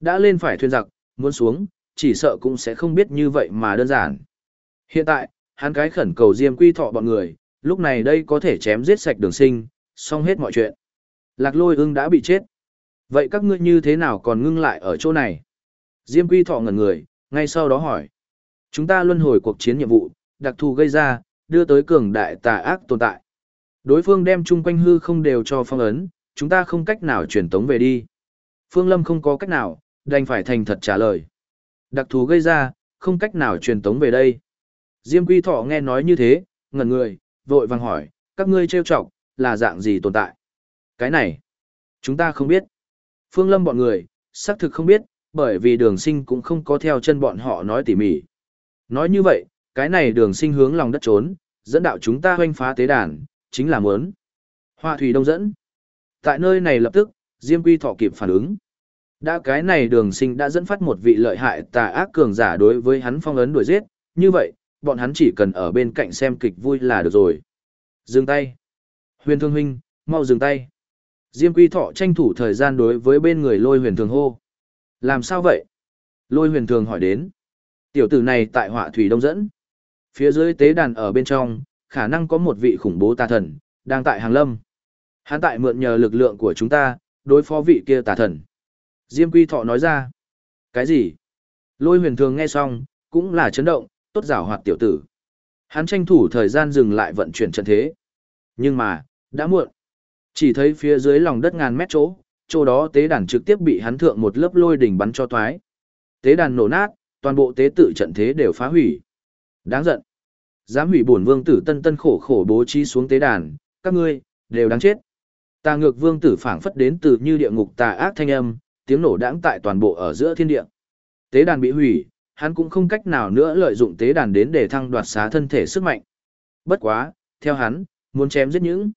Đã lên phải thuyền giặc, muốn xuống, chỉ sợ cũng sẽ không biết như vậy mà đơn giản. Hiện tại, hắn cái khẩn cầu diêm quy thọ bọn người, lúc này đây có thể chém giết sạch đường sinh, xong hết mọi chuyện. Lạc lôi ưng đã bị chết. Vậy các ngươi như thế nào còn ngưng lại ở chỗ này? Diêm quy thọ ngẩn người, ngay sau đó hỏi. Chúng ta luân hồi cuộc chiến nhiệm vụ, đặc thù gây ra, đưa tới cường đại tà ác tồn tại. Đối phương đem chung quanh hư không đều cho phong ấn, chúng ta không cách nào truyền tống về đi. Phương Lâm không có cách nào, đành phải thành thật trả lời. Đặc thù gây ra, không cách nào truyền tống về đây. Diêm Quy Thọ nghe nói như thế, ngẩn người, vội vàng hỏi, các ngươi trêu chọc, là dạng gì tồn tại? Cái này, chúng ta không biết. Phương Lâm bọn người, xác thực không biết, bởi vì đường sinh cũng không có theo chân bọn họ nói tỉ mỉ. Nói như vậy, cái này đường sinh hướng lòng đất trốn, dẫn đạo chúng ta hoanh phá tế đàn, chính là muốn. Hoa thủy đông dẫn. Tại nơi này lập tức, Diêm Quy Thọ kịp phản ứng. Đã cái này đường sinh đã dẫn phát một vị lợi hại tà ác cường giả đối với hắn phong ấn đuổi giết, như vậy, bọn hắn chỉ cần ở bên cạnh xem kịch vui là được rồi. Dừng tay. Huyền Thương Huynh, mau dừng tay. Diêm Quy Thọ tranh thủ thời gian đối với bên người lôi huyền thường hô. Làm sao vậy? Lôi huyền thường hỏi đến. Tiểu tử này tại họa thủy đông dẫn. Phía dưới tế đàn ở bên trong, khả năng có một vị khủng bố tà thần, đang tại hàng lâm. Hắn tại mượn nhờ lực lượng của chúng ta, đối phó vị kia tà thần. Diêm Quy Thọ nói ra. Cái gì? Lôi huyền thường nghe xong, cũng là chấn động, tốt giảo hoạt tiểu tử. Hắn tranh thủ thời gian dừng lại vận chuyển trận thế. Nhưng mà, đã muộn. Chỉ thấy phía dưới lòng đất ngàn mét chỗ, chỗ đó tế đàn trực tiếp bị hắn thượng một lớp lôi đỉnh bắn cho toái. Tế đàn nổ nát, toàn bộ tế tự trận thế đều phá hủy. Đáng giận. Dám hủy bổn vương tử tân tân khổ khổ bố trí xuống tế đàn, các ngươi, đều đáng chết. Tà ngược vương tử phảng phất đến từ như địa ngục tà ác thanh âm, tiếng nổ đãng tại toàn bộ ở giữa thiên địa. Tế đàn bị hủy, hắn cũng không cách nào nữa lợi dụng tế đàn đến để thăng đoạt xá thân thể sức mạnh. Bất quá, theo hắn, muốn chém giết những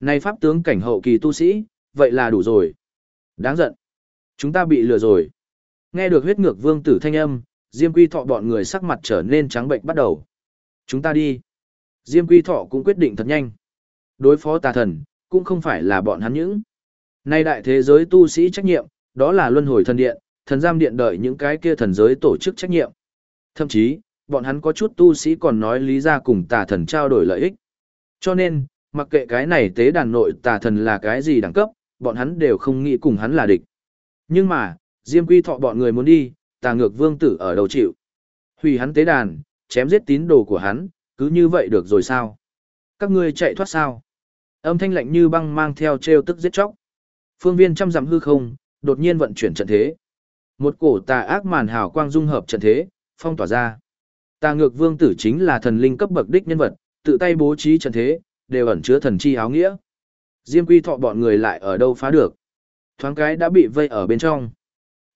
này pháp tướng cảnh hậu kỳ tu sĩ, vậy là đủ rồi. Đáng giận. Chúng ta bị lừa rồi. Nghe được huyết ngược vương tử thanh âm, Diêm Quy Thọ bọn người sắc mặt trở nên trắng bệnh bắt đầu. Chúng ta đi. Diêm Quy Thọ cũng quyết định thật nhanh. Đối phó tà thần, cũng không phải là bọn hắn những. Nay đại thế giới tu sĩ trách nhiệm, đó là luân hồi thần điện, thần giam điện đợi những cái kia thần giới tổ chức trách nhiệm. Thậm chí, bọn hắn có chút tu sĩ còn nói lý ra cùng tà thần trao đổi lợi ích. Cho nên, mặc kệ cái này tế đàn nội tà thần là cái gì đẳng cấp, bọn hắn đều không nghĩ cùng hắn là địch. Nhưng mà, Diêm Quy Thọ bọn người muốn đi, tà ngược vương tử ở đầu chịu. Hủy hắn tế đàn, chém giết tín đồ của hắn, cứ như vậy được rồi sao? Các ngươi chạy thoát sao? Âm thanh lạnh như băng mang theo trêu tức giết chóc. Phương viên trăm dặm hư không, đột nhiên vận chuyển trận thế. Một cổ tà ác màn hào quang dung hợp trận thế, phong tỏa ra. Tà ngược vương tử chính là thần linh cấp bậc đích nhân vật, tự tay bố trí trận thế, đều ẩn chứa thần chi áo nghĩa. Diêm quy thọ bọn người lại ở đâu phá được. Thoáng cái đã bị vây ở bên trong.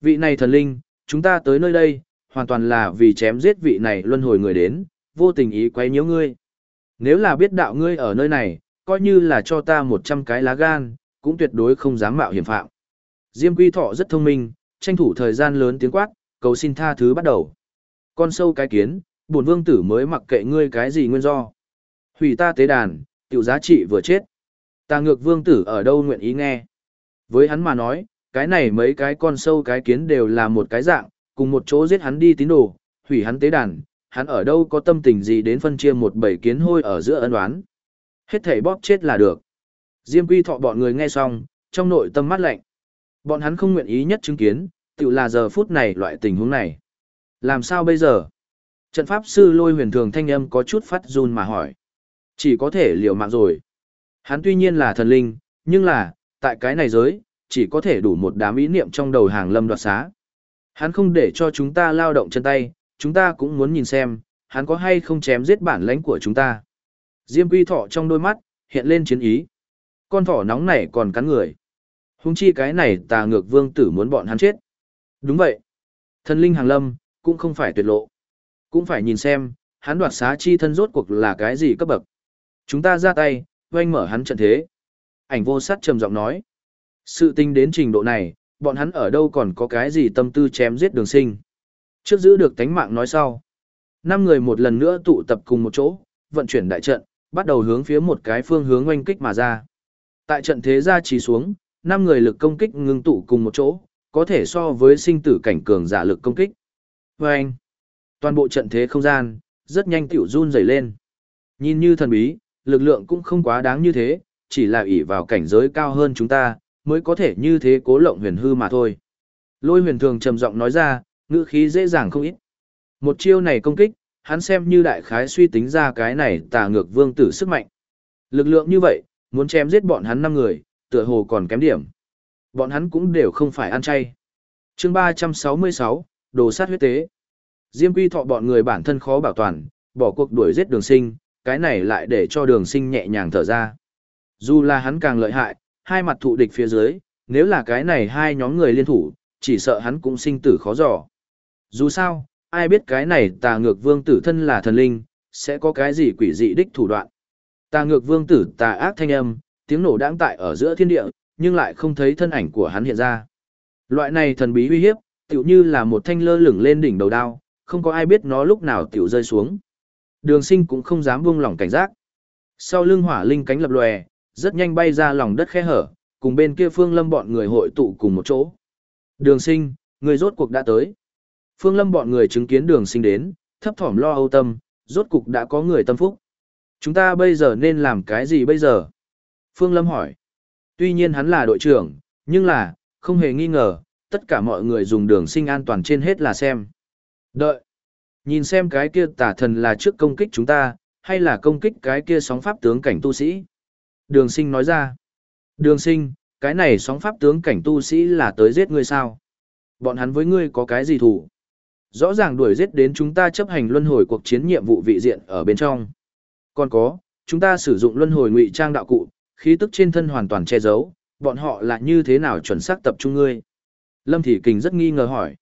Vị này thần linh, chúng ta tới nơi đây, hoàn toàn là vì chém giết vị này luân hồi người đến, vô tình ý quấy nhiễu ngươi. Nếu là biết đạo ngươi ở nơi này, coi như là cho ta 100 cái lá gan, cũng tuyệt đối không dám mạo hiểm phạm. Diêm Quy Thọ rất thông minh, tranh thủ thời gian lớn tiếng quát, cầu xin tha thứ bắt đầu. Con sâu cái kiến, bổn vương tử mới mặc kệ ngươi cái gì nguyên do. Hủy ta tế đàn, tiểu giá trị vừa chết. Ta ngược vương tử ở đâu nguyện ý nghe. Với hắn mà nói, cái này mấy cái con sâu cái kiến đều là một cái dạng, cùng một chỗ giết hắn đi tín đồ, hủy hắn tế đàn, hắn ở đâu có tâm tình gì đến phân chia một bầy kiến hôi ở giữa ân oán. Hết thảy bóp chết là được. Diêm quy thọ bọn người nghe xong, trong nội tâm mắt lạnh. Bọn hắn không nguyện ý nhất chứng kiến, tự là giờ phút này loại tình huống này. Làm sao bây giờ? Trận pháp sư lôi huyền thường thanh âm có chút phát run mà hỏi. Chỉ có thể liều mạng rồi. Hắn tuy nhiên là thần linh, nhưng là, tại cái này giới, chỉ có thể đủ một đám ý niệm trong đầu hàng lâm đoạt xá. Hắn không để cho chúng ta lao động chân tay, chúng ta cũng muốn nhìn xem, hắn có hay không chém giết bản lãnh của chúng ta. Diêm quy thọ trong đôi mắt, hiện lên chiến ý. Con thỏ nóng này còn cắn người. Hung chi cái này tà ngược vương tử muốn bọn hắn chết. Đúng vậy. Thần linh hàng lâm, cũng không phải tuyệt lộ. Cũng phải nhìn xem, hắn đoạt xá chi thân rốt cuộc là cái gì cấp bậc. Chúng ta ra tay, oanh mở hắn trận thế. Ảnh vô sát trầm giọng nói. Sự tình đến trình độ này, bọn hắn ở đâu còn có cái gì tâm tư chém giết đường sinh. Trước giữ được tánh mạng nói sau. Năm người một lần nữa tụ tập cùng một chỗ, vận chuyển đại trận, bắt đầu hướng phía một cái phương hướng oanh kích mà ra. Tại trận thế ra chỉ xuống, năm người lực công kích ngưng tụ cùng một chỗ, có thể so với sinh tử cảnh cường giả lực công kích. Và anh, toàn bộ trận thế không gian, rất nhanh tiểu run dày lên. Nhìn như thần bí, lực lượng cũng không quá đáng như thế, chỉ là ỷ vào cảnh giới cao hơn chúng ta, mới có thể như thế cố lộng huyền hư mà thôi. Lôi huyền thường trầm giọng nói ra, ngữ khí dễ dàng không ít. Một chiêu này công kích, hắn xem như đại khái suy tính ra cái này tà ngược vương tử sức mạnh. Lực lượng như vậy, muốn chém giết bọn hắn 5 người, tựa hồ còn kém điểm. Bọn hắn cũng đều không phải ăn chay. chương 366, đồ sát huyết tế. Diêm quy thọ bọn người bản thân khó bảo toàn, bỏ cuộc đuổi giết đường sinh, cái này lại để cho đường sinh nhẹ nhàng thở ra. Dù là hắn càng lợi hại, hai mặt thụ địch phía dưới, nếu là cái này hai nhóm người liên thủ, chỉ sợ hắn cũng sinh tử khó dò. Dù sao, ai biết cái này tà ngược vương tử thân là thần linh, sẽ có cái gì quỷ dị đích thủ đoạn. Tà ngược vương tử tà ác thanh âm, tiếng nổ đáng tại ở giữa thiên địa, nhưng lại không thấy thân ảnh của hắn hiện ra. Loại này thần bí uy hiếp, tựu như là một thanh lơ lửng lên đỉnh đầu đao, không có ai biết nó lúc nào tiểu rơi xuống. Đường sinh cũng không dám buông lỏng cảnh giác. Sau lưng hỏa linh cánh lập lòe, rất nhanh bay ra lòng đất khe hở, cùng bên kia phương lâm bọn người hội tụ cùng một chỗ. Đường sinh, người rốt cuộc đã tới. Phương lâm bọn người chứng kiến đường sinh đến, thấp thỏm lo âu tâm, rốt cuộc đã có người tâm phúc. Chúng ta bây giờ nên làm cái gì bây giờ? Phương Lâm hỏi. Tuy nhiên hắn là đội trưởng, nhưng là, không hề nghi ngờ, tất cả mọi người dùng đường sinh an toàn trên hết là xem. Đợi. Nhìn xem cái kia tả thần là trước công kích chúng ta, hay là công kích cái kia sóng pháp tướng cảnh tu sĩ. Đường sinh nói ra. Đường sinh, cái này sóng pháp tướng cảnh tu sĩ là tới giết ngươi sao? Bọn hắn với ngươi có cái gì thủ? Rõ ràng đuổi giết đến chúng ta chấp hành luân hồi cuộc chiến nhiệm vụ vị diện ở bên trong. Còn có, chúng ta sử dụng luân hồi ngụy trang đạo cụ, khí tức trên thân hoàn toàn che giấu, bọn họ là như thế nào chuẩn xác tập trung ngươi? Lâm Thị Kình rất nghi ngờ hỏi.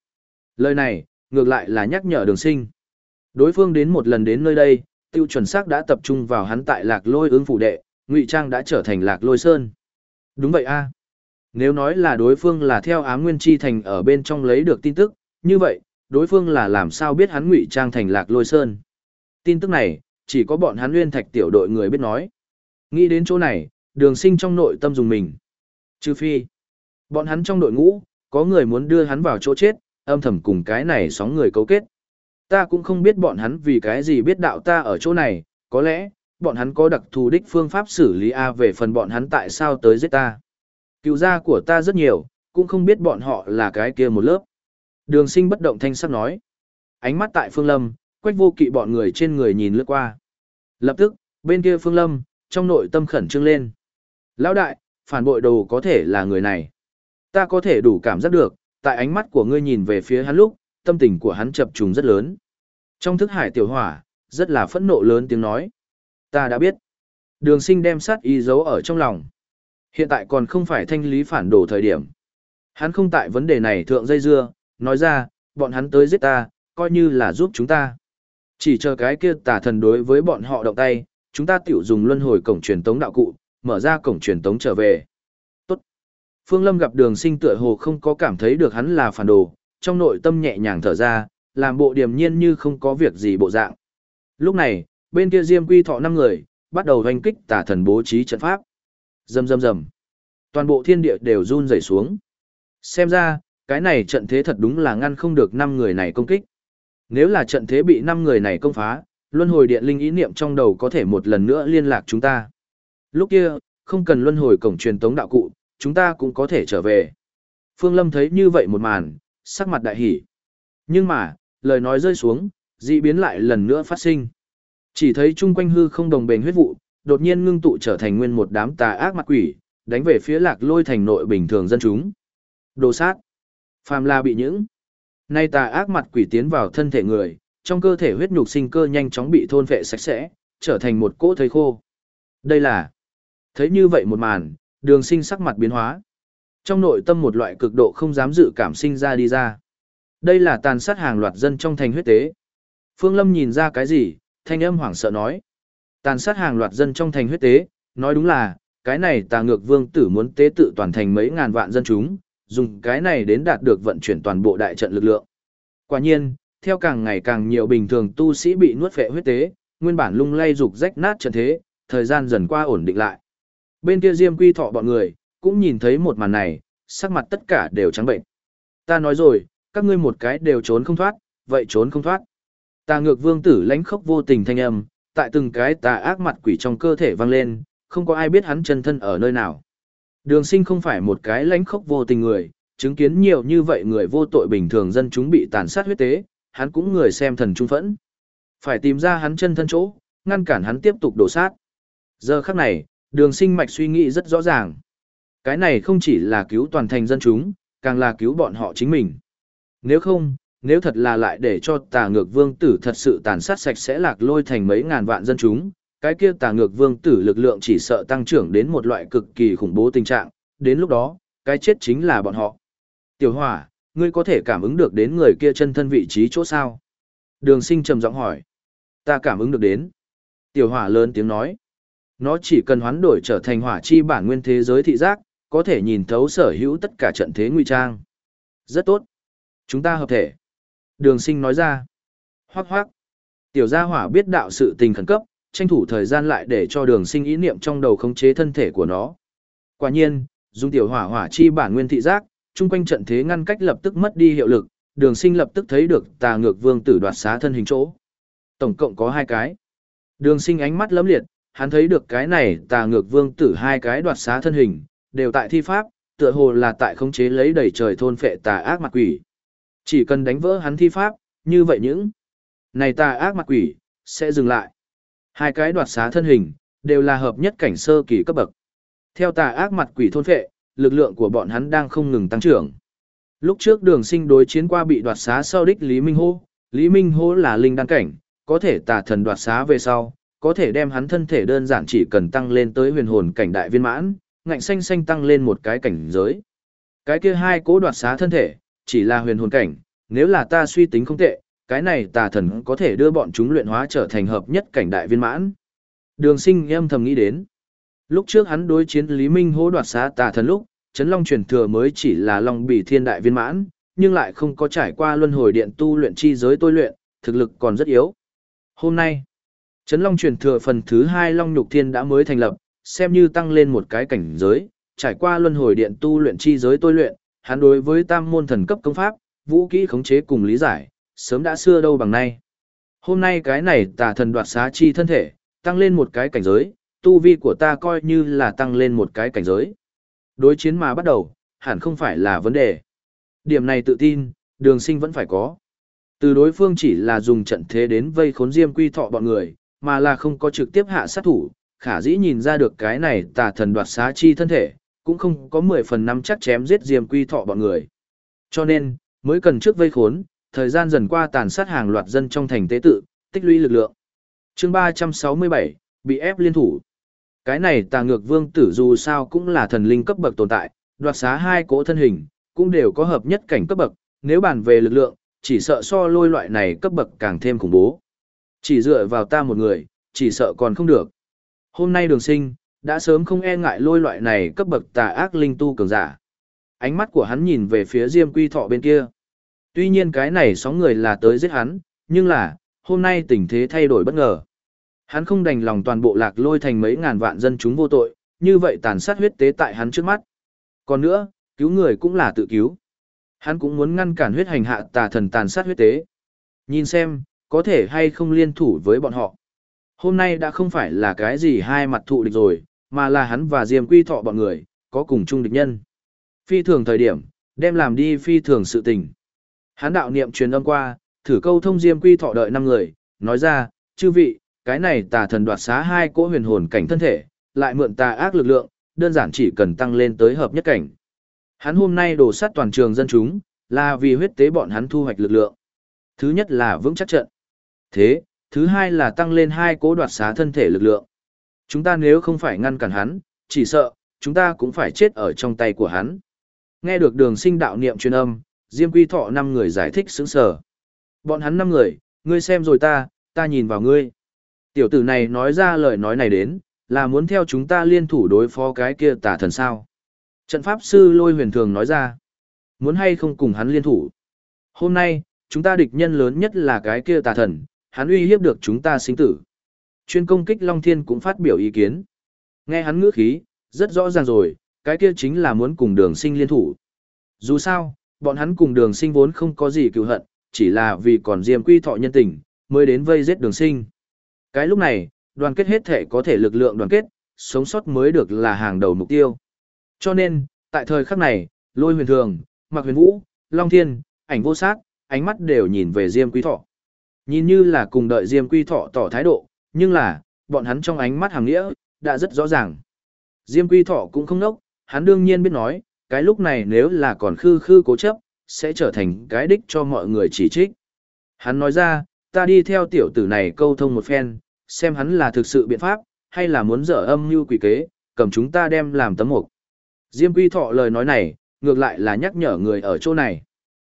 Lời này, ngược lại là nhắc nhở đường sinh. Đối phương đến một lần đến nơi đây, tiêu chuẩn xác đã tập trung vào hắn tại lạc lôi ứng phủ đệ, ngụy trang đã trở thành lạc lôi sơn. Đúng vậy a Nếu nói là đối phương là theo á nguyên chi thành ở bên trong lấy được tin tức, như vậy, đối phương là làm sao biết hắn ngụy trang thành lạc lôi sơn. Tin tức này, chỉ có bọn hắn nguyên thạch tiểu đội người biết nói. Nghĩ đến chỗ này, đường sinh trong nội tâm dùng mình. Trừ phi, bọn hắn trong đội ngũ, có người muốn đưa hắn vào chỗ chết, âm thầm cùng cái này sóng người cấu kết. Ta cũng không biết bọn hắn vì cái gì biết đạo ta ở chỗ này, có lẽ, bọn hắn có đặc thù đích phương pháp xử lý A về phần bọn hắn tại sao tới giết ta. Cựu gia của ta rất nhiều, cũng không biết bọn họ là cái kia một lớp. Đường sinh bất động thanh sắc nói. Ánh mắt tại phương lâm, quách vô kỵ bọn người trên người nhìn lướt qua. Lập tức, bên kia phương lâm, trong nội tâm khẩn trương lên. Lão đại, phản bội đồ có thể là người này. Ta có thể đủ cảm giác được, tại ánh mắt của ngươi nhìn về phía hắn lúc, tâm tình của hắn chập trùng rất lớn. Trong thức hải tiểu hỏa, rất là phẫn nộ lớn tiếng nói. Ta đã biết. Đường sinh đem sát y dấu ở trong lòng. Hiện tại còn không phải thanh lý phản đồ thời điểm. Hắn không tại vấn đề này thượng dây dưa, nói ra, bọn hắn tới giết ta, coi như là giúp chúng ta. Chỉ chờ cái kia tà thần đối với bọn họ động tay, chúng ta tiểu dùng luân hồi cổng truyền tống đạo cụ, mở ra cổng truyền tống trở về. Tốt. Phương Lâm gặp đường sinh tựa hồ không có cảm thấy được hắn là phản đồ, trong nội tâm nhẹ nhàng thở ra, làm bộ điềm nhiên như không có việc gì bộ dạng. Lúc này, bên kia Diêm Quy Thọ năm người, bắt đầu hoành kích tà thần bố trí trận pháp. Rầm rầm rầm. Toàn bộ thiên địa đều run rẩy xuống. Xem ra, cái này trận thế thật đúng là ngăn không được năm người này công kích. Nếu là trận thế bị năm người này công phá, luân hồi điện linh ý niệm trong đầu có thể một lần nữa liên lạc chúng ta. Lúc kia, không cần luân hồi cổng truyền tống đạo cụ, chúng ta cũng có thể trở về. Phương Lâm thấy như vậy một màn, sắc mặt đại hỉ. Nhưng mà, lời nói rơi xuống, dị biến lại lần nữa phát sinh. Chỉ thấy chung quanh hư không đồng bền huyết vụ, đột nhiên ngưng tụ trở thành nguyên một đám tà ác mặt quỷ, đánh về phía lạc lôi thành nội bình thường dân chúng. Đồ sát. Phàm la bị những. Nay tà ác mặt quỷ tiến vào thân thể người, trong cơ thể huyết nhục sinh cơ nhanh chóng bị thôn vệ sạch sẽ, trở thành một cỗ thây khô. Đây là. Thấy như vậy một màn, đường sinh sắc mặt biến hóa. Trong nội tâm một loại cực độ không dám dự cảm sinh ra đi ra. Đây là tàn sát hàng loạt dân trong thành huyết tế. Phương Lâm nhìn ra cái gì, thanh âm hoảng sợ nói. Tàn sát hàng loạt dân trong thành huyết tế, nói đúng là, cái này tà ngược vương tử muốn tế tự toàn thành mấy ngàn vạn dân chúng, dùng cái này đến đạt được vận chuyển toàn bộ đại trận lực lượng. Quả nhiên, theo càng ngày càng nhiều bình thường tu sĩ bị nuốt phệ huyết tế, nguyên bản lung lay dục rách nát trận thế, thời gian dần qua ổn định lại. Bên kia Diêm Quy Thọ bọn người, cũng nhìn thấy một màn này, sắc mặt tất cả đều trắng bệnh. Ta nói rồi, các ngươi một cái đều trốn không thoát, vậy trốn không thoát. Tà ngược vương tử lãnh khốc vô tình thanh âm, tại từng cái tà ác mặt quỷ trong cơ thể vang lên, không có ai biết hắn chân thân ở nơi nào. Đường sinh không phải một cái lãnh khốc vô tình người, chứng kiến nhiều như vậy người vô tội bình thường dân chúng bị tàn sát huyết tế, hắn cũng người xem thần trung phẫn. Phải tìm ra hắn chân thân chỗ, ngăn cản hắn tiếp tục đổ sát. Giờ khắc này, đường sinh mạch suy nghĩ rất rõ ràng. Cái này không chỉ là cứu toàn thành dân chúng, càng là cứu bọn họ chính mình. Nếu không, nếu thật là lại để cho tà ngược vương tử thật sự tàn sát sạch sẽ lạc lôi thành mấy ngàn vạn dân chúng, cái kia tà ngược vương tử lực lượng chỉ sợ tăng trưởng đến một loại cực kỳ khủng bố tình trạng, đến lúc đó, cái chết chính là bọn họ. Tiểu hỏa, ngươi có thể cảm ứng được đến người kia chân thân vị trí chỗ sao? Đường sinh trầm giọng hỏi. Ta cảm ứng được đến. Tiểu hỏa lớn tiếng nói. Nó chỉ cần hoán đổi trở thành hỏa chi bản nguyên thế giới thị giác, có thể nhìn thấu sở hữu tất cả trận thế nguy trang. Rất tốt. Chúng ta hợp thể. Đường sinh nói ra. Hoác hoác. Tiểu gia hỏa biết đạo sự tình khẩn cấp, tranh thủ thời gian lại để cho đường sinh ý niệm trong đầu khống chế thân thể của nó. Quả nhiên, dùng tiểu hỏa hỏa chi bản nguyên thị giác, chung quanh trận thế ngăn cách lập tức mất đi hiệu lực, đường sinh lập tức thấy được tà ngược vương tử đoạt xá thân hình chỗ. Tổng cộng có hai cái. Đường sinh ánh mắt lấm liệt, hắn thấy được cái này tà ngược vương tử hai cái đoạt xá thân hình, đều tại thi pháp, tựa hồ là tại khống chế lấy đẩy trời thôn phệ tà ác mặt quỷ. Chỉ cần đánh vỡ hắn thi pháp, như vậy những này tà ác mặt quỷ, sẽ dừng lại. Hai cái đoạt xá thân hình, đều là hợp nhất cảnh sơ kỳ cấp bậc. Theo tà ác mặt quỷ thôn phệ, lực lượng của bọn hắn đang không ngừng tăng trưởng. Lúc trước đường sinh đối chiến qua bị đoạt xá sau đích Lý Minh Hô, Lý Minh Hô là linh đăng cảnh, có thể tà thần đoạt xá về sau, có thể đem hắn thân thể đơn giản chỉ cần tăng lên tới huyền hồn cảnh đại viên mãn, ngạnh xanh xanh tăng lên một cái cảnh giới. Cái kia hai cố đoạt xá thân thể, chỉ là huyền hồn cảnh, nếu là ta suy tính không tệ, cái này tà thần có thể đưa bọn chúng luyện hóa trở thành hợp nhất cảnh đại viên mãn. Đường sinh âm thầm nghĩ đến. Lúc trước hắn đối chiến Lý Minh hố đoạt xá tà thần lúc, Trấn Long truyền thừa mới chỉ là Long Bỉ Thiên đại viên mãn, nhưng lại không có trải qua luân hồi điện tu luyện chi giới tôi luyện, thực lực còn rất yếu. Hôm nay, Trấn Long truyền thừa phần thứ 2 Long Nhục Thiên đã mới thành lập, xem như tăng lên một cái cảnh giới, trải qua luân hồi điện tu luyện chi giới tôi luyện, hắn đối với tam môn thần cấp công pháp, vũ kỹ khống chế cùng lý giải, sớm đã xưa đâu bằng nay. Hôm nay cái này tà thần đoạt xá chi thân thể, tăng lên một cái cảnh giới, tu vi của ta coi như là tăng lên một cái cảnh giới. Đối chiến mà bắt đầu, hẳn không phải là vấn đề. Điểm này tự tin, đường sinh vẫn phải có. Từ đối phương chỉ là dùng trận thế đến vây khốn diêm quy thọ bọn người, mà là không có trực tiếp hạ sát thủ, khả dĩ nhìn ra được cái này tà thần đoạt xá chi thân thể, cũng không có 10 phần năm chắc chém giết diêm quy thọ bọn người. Cho nên, mới cần trước vây khốn, thời gian dần qua tàn sát hàng loạt dân trong thành tế tự, tích lũy lực lượng. chương 367, bị ép liên thủ. Cái này tà ngược vương tử dù sao cũng là thần linh cấp bậc tồn tại, đoạt xá hai cỗ thân hình, cũng đều có hợp nhất cảnh cấp bậc, nếu bàn về lực lượng, chỉ sợ so lôi loại này cấp bậc càng thêm khủng bố. Chỉ dựa vào ta một người, chỉ sợ còn không được. Hôm nay đường sinh, đã sớm không e ngại lôi loại này cấp bậc tà ác linh tu cường giả. Ánh mắt của hắn nhìn về phía Diêm Quy Thọ bên kia. Tuy nhiên cái này sóng người là tới giết hắn, nhưng là, hôm nay tình thế thay đổi bất ngờ. Hắn không đành lòng toàn bộ lạc lôi thành mấy ngàn vạn dân chúng vô tội, như vậy tàn sát huyết tế tại hắn trước mắt. Còn nữa, cứu người cũng là tự cứu. Hắn cũng muốn ngăn cản huyết hành hạ tà thần tàn sát huyết tế. Nhìn xem, có thể hay không liên thủ với bọn họ. Hôm nay đã không phải là cái gì hai mặt thụ địch rồi, mà là hắn và Diêm Quy Thọ bọn người, có cùng chung địch nhân. Phi thường thời điểm, đem làm đi phi thường sự tình. Hắn đạo niệm truyền âm qua, thử câu thông Diêm Quy Thọ đợi năm người, nói ra, chư vị, cái này tà thần đoạt xá hai cỗ huyền hồn cảnh thân thể, lại mượn tà ác lực lượng, đơn giản chỉ cần tăng lên tới hợp nhất cảnh. Hắn hôm nay đổ sát toàn trường dân chúng, là vì huyết tế bọn hắn thu hoạch lực lượng. Thứ nhất là vững chắc trận. Thế, thứ hai là tăng lên hai cố đoạt xá thân thể lực lượng. Chúng ta nếu không phải ngăn cản hắn, chỉ sợ, chúng ta cũng phải chết ở trong tay của hắn. Nghe được đường sinh đạo niệm truyền âm, Diêm Quy Thọ năm người giải thích sướng sở. Bọn hắn năm người, ngươi xem rồi ta, ta nhìn vào ngươi. Tiểu tử này nói ra lời nói này đến, là muốn theo chúng ta liên thủ đối phó cái kia tà thần sao. Trận pháp sư lôi huyền thường nói ra, muốn hay không cùng hắn liên thủ. Hôm nay, chúng ta địch nhân lớn nhất là cái kia tà thần, hắn uy hiếp được chúng ta sinh tử. Chuyên công kích Long Thiên cũng phát biểu ý kiến. Nghe hắn ngữ khí, rất rõ ràng rồi, cái kia chính là muốn cùng đường sinh liên thủ. Dù sao, bọn hắn cùng đường sinh vốn không có gì cựu hận, chỉ là vì còn diêm quy thọ nhân tình, mới đến vây giết đường sinh. Cái lúc này, đoàn kết hết thể có thể lực lượng đoàn kết, sống sót mới được là hàng đầu mục tiêu. Cho nên, tại thời khắc này, lôi huyền thường, mặc huyền vũ, long thiên, ảnh vô sát, ánh mắt đều nhìn về diêm quy thọ. Nhìn như là cùng đợi diêm quy thọ tỏ thái độ, nhưng là, bọn hắn trong ánh mắt hàng nghĩa, đã rất rõ ràng. Diêm quy thọ cũng không nốc, hắn đương nhiên biết nói, cái lúc này nếu là còn khư khư cố chấp, sẽ trở thành cái đích cho mọi người chỉ trích. Hắn nói ra, ta đi theo tiểu tử này câu thông một phen, xem hắn là thực sự biện pháp, hay là muốn dở âm như quỷ kế, cầm chúng ta đem làm tấm mục. Diêm quy thọ lời nói này, ngược lại là nhắc nhở người ở chỗ này.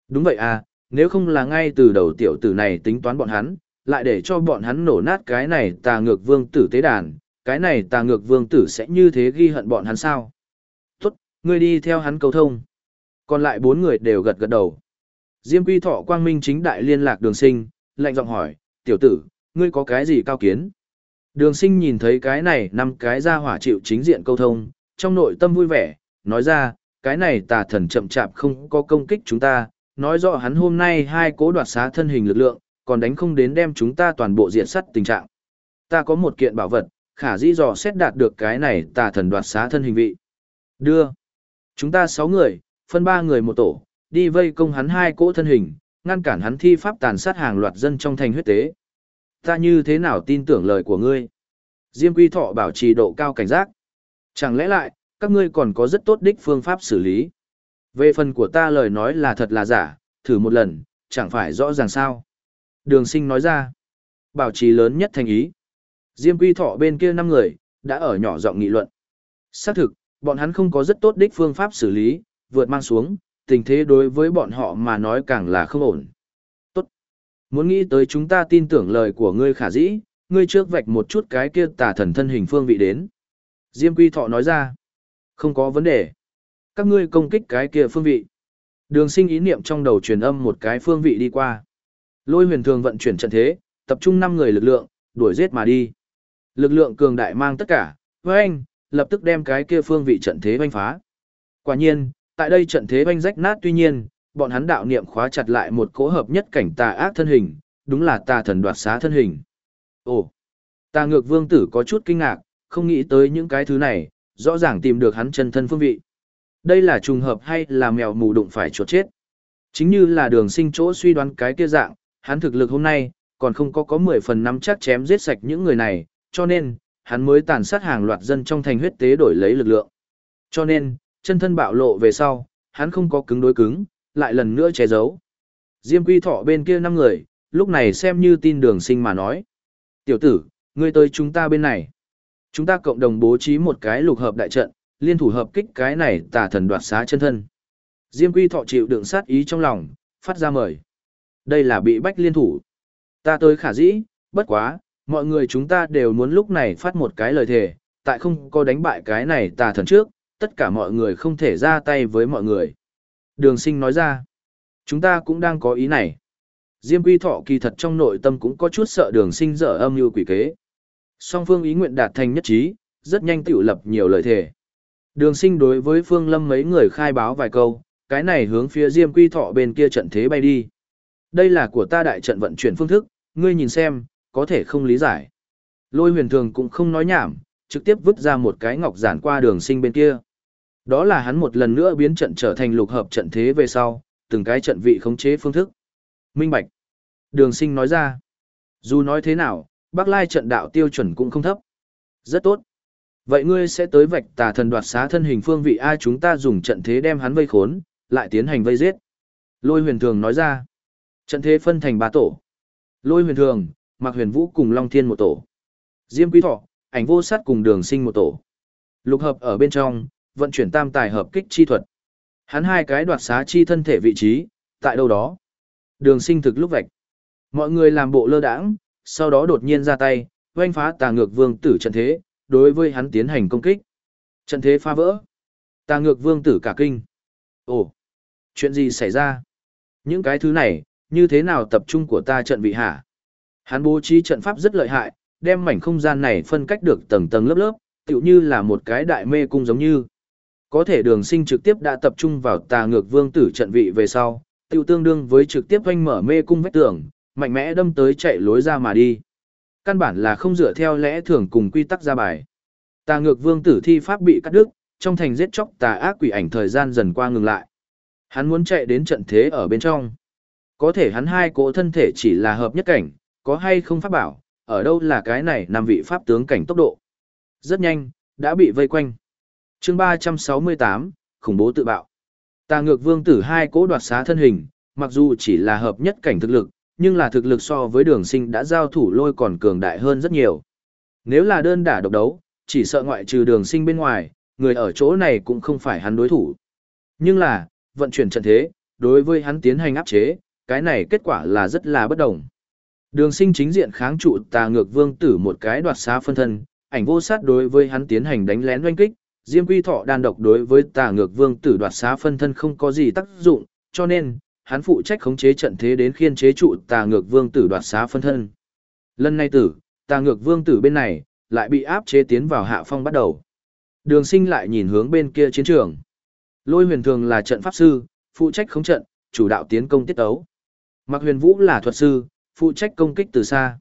Đúng vậy à, nếu không là ngay từ đầu tiểu tử này tính toán bọn hắn, lại để cho bọn hắn nổ nát cái này tà ngược vương tử tế đàn, cái này tà ngược vương tử sẽ như thế ghi hận bọn hắn sao? Tốt, ngươi đi theo hắn cầu thông. Còn lại bốn người đều gật gật đầu. Diêm quy thọ quang minh chính đại liên lạc đường sinh, lạnh giọng hỏi, tiểu tử, ngươi có cái gì cao kiến? Đường sinh nhìn thấy cái này năm cái ra hỏa chịu chính diện câu thông, trong nội tâm vui vẻ, nói ra, cái này tà thần chậm chạp không có công kích chúng ta, nói rõ hắn hôm nay hai cố đoạt xá thân hình lực lượng, còn đánh không đến đem chúng ta toàn bộ diện sắt tình trạng. Ta có một kiện bảo vật, khả dĩ dò xét đạt được cái này tà thần đoạt xá thân hình vị. Đưa. Chúng ta sáu người, phân ba người một tổ, đi vây công hắn hai cỗ thân hình, ngăn cản hắn thi pháp tàn sát hàng loạt dân trong thành huyết tế. Ta như thế nào tin tưởng lời của ngươi? Diêm quy thọ bảo trì độ cao cảnh giác. Chẳng lẽ lại, các ngươi còn có rất tốt đích phương pháp xử lý? Về phần của ta lời nói là thật là giả, thử một lần, chẳng phải rõ ràng sao. Đường sinh nói ra, bảo trì lớn nhất thành ý. Diêm quy thọ bên kia năm người, đã ở nhỏ giọng nghị luận. Xác thực, bọn hắn không có rất tốt đích phương pháp xử lý, vượt mang xuống, tình thế đối với bọn họ mà nói càng là không ổn. Tốt. Muốn nghĩ tới chúng ta tin tưởng lời của ngươi khả dĩ, ngươi trước vạch một chút cái kia tà thần thân hình phương vị đến. Diêm quy thọ nói ra. Không có vấn đề. Các ngươi công kích cái kia phương vị. Đường sinh ý niệm trong đầu truyền âm một cái phương vị đi qua. Lôi huyền thường vận chuyển trận thế, tập trung 5 người lực lượng, đuổi giết mà đi. Lực lượng cường đại mang tất cả, với anh, lập tức đem cái kia phương vị trận thế banh phá. Quả nhiên, tại đây trận thế banh rách nát tuy nhiên, bọn hắn đạo niệm khóa chặt lại một cỗ hợp nhất cảnh tà ác thân hình, đúng là tà thần đoạt xá thân hình. Ồ, tà ngược vương tử có chút kinh ngạc, không nghĩ tới những cái thứ này, rõ ràng tìm được hắn chân thân phương vị. Đây là trùng hợp hay là mèo mù đụng phải chuột chết? Chính như là đường sinh chỗ suy đoán cái kia dạng, hắn thực lực hôm nay, còn không có có 10 phần năm chắc chém giết sạch những người này, cho nên, hắn mới tàn sát hàng loạt dân trong thành huyết tế đổi lấy lực lượng. Cho nên, chân thân bạo lộ về sau, hắn không có cứng đối cứng, lại lần nữa che giấu. Diêm quy thọ bên kia năm người, lúc này xem như tin đường sinh mà nói. Tiểu tử, ngươi tới chúng ta bên này. Chúng ta cộng đồng bố trí một cái lục hợp đại trận, liên thủ hợp kích cái này tà thần đoạt xá chân thân. Diêm quy thọ chịu đựng sát ý trong lòng, phát ra mời. Đây là bị bách liên thủ. Ta tới khả dĩ, bất quá, mọi người chúng ta đều muốn lúc này phát một cái lời thề, tại không có đánh bại cái này tà thần trước, tất cả mọi người không thể ra tay với mọi người. Đường sinh nói ra, chúng ta cũng đang có ý này. Diêm quy thọ kỳ thật trong nội tâm cũng có chút sợ đường sinh dở âm như quỷ kế. Song phương ý nguyện đạt thành nhất trí, rất nhanh tiểu lập nhiều lời thề. Đường sinh đối với Phương Lâm mấy người khai báo vài câu, cái này hướng phía Diêm Quy Thọ bên kia trận thế bay đi. Đây là của ta đại trận vận chuyển phương thức, ngươi nhìn xem, có thể không lý giải. Lôi huyền thường cũng không nói nhảm, trực tiếp vứt ra một cái ngọc giản qua đường sinh bên kia. Đó là hắn một lần nữa biến trận trở thành lục hợp trận thế về sau, từng cái trận vị khống chế phương thức. Minh Bạch. Đường sinh nói ra. Dù nói thế nào, Bắc Lai trận đạo tiêu chuẩn cũng không thấp. Rất tốt. Vậy ngươi sẽ tới vạch tà thần đoạt xá thân hình phương vị ai chúng ta dùng trận thế đem hắn vây khốn, lại tiến hành vây giết. Lôi huyền thường nói ra. Trận thế phân thành ba tổ. Lôi huyền thường, Mạc huyền vũ cùng Long Thiên một tổ. Diêm quý thọ, ảnh vô sát cùng đường sinh một tổ. Lục hợp ở bên trong, vận chuyển tam tài hợp kích chi thuật. Hắn hai cái đoạt xá chi thân thể vị trí, tại đâu đó. Đường sinh thực lúc vạch. Mọi người làm bộ lơ đãng, sau đó đột nhiên ra tay, oanh phá tà ngược vương tử trận thế, đối với hắn tiến hành công kích. Trận thế phá vỡ. Tà ngược vương tử cả kinh. Ồ, chuyện gì xảy ra? Những cái thứ này, như thế nào tập trung của ta trận vị hả? Hắn bố trí trận pháp rất lợi hại, đem mảnh không gian này phân cách được tầng tầng lớp lớp, tựu như là một cái đại mê cung giống như. Có thể đường sinh trực tiếp đã tập trung vào tà ngược vương tử trận vị về sau, tựu tương đương với trực tiếp hoanh mở mê cung vách tường, mạnh mẽ đâm tới chạy lối ra mà đi. Căn bản là không dựa theo lẽ thường cùng quy tắc ra bài. Tà ngược vương tử thi pháp bị cắt đứt, trong thành giết chóc tà ác quỷ ảnh thời gian dần qua ngừng lại. Hắn muốn chạy đến trận thế ở bên trong. Có thể hắn hai cỗ thân thể chỉ là hợp nhất cảnh, có hay không pháp bảo, ở đâu là cái này nằm vị pháp tướng cảnh tốc độ. Rất nhanh, đã bị vây quanh. chương 368, khủng bố tự bạo. Tà ngược vương tử hai cỗ đoạt xá thân hình, mặc dù chỉ là hợp nhất cảnh thực lực, nhưng là thực lực so với đường sinh đã giao thủ lôi còn cường đại hơn rất nhiều. Nếu là đơn đả độc đấu, chỉ sợ ngoại trừ đường sinh bên ngoài, người ở chỗ này cũng không phải hắn đối thủ. Nhưng là, vận chuyển trận thế, đối với hắn tiến hành áp chế, cái này kết quả là rất là bất đồng. Đường sinh chính diện kháng trụ tà ngược vương tử một cái đoạt xá phân thân, ảnh vô sát đối với hắn tiến hành đánh lén doanh kích, Diêm Quy Thọ đan độc đối với tà ngược vương tử đoạt xá phân thân không có gì tác dụng, cho nên, hắn phụ trách khống chế trận thế đến khiên chế trụ tà ngược vương tử đoạt xá phân thân. Lần này tử, tà ngược vương tử bên này, lại bị áp chế tiến vào hạ phong bắt đầu. Đường sinh lại nhìn hướng bên kia chiến trường. Lôi huyền thường là trận pháp sư, phụ trách khống trận, chủ đạo tiến công tiết ấu. Mạc huyền vũ là thuật sư, phụ trách công kích từ xa.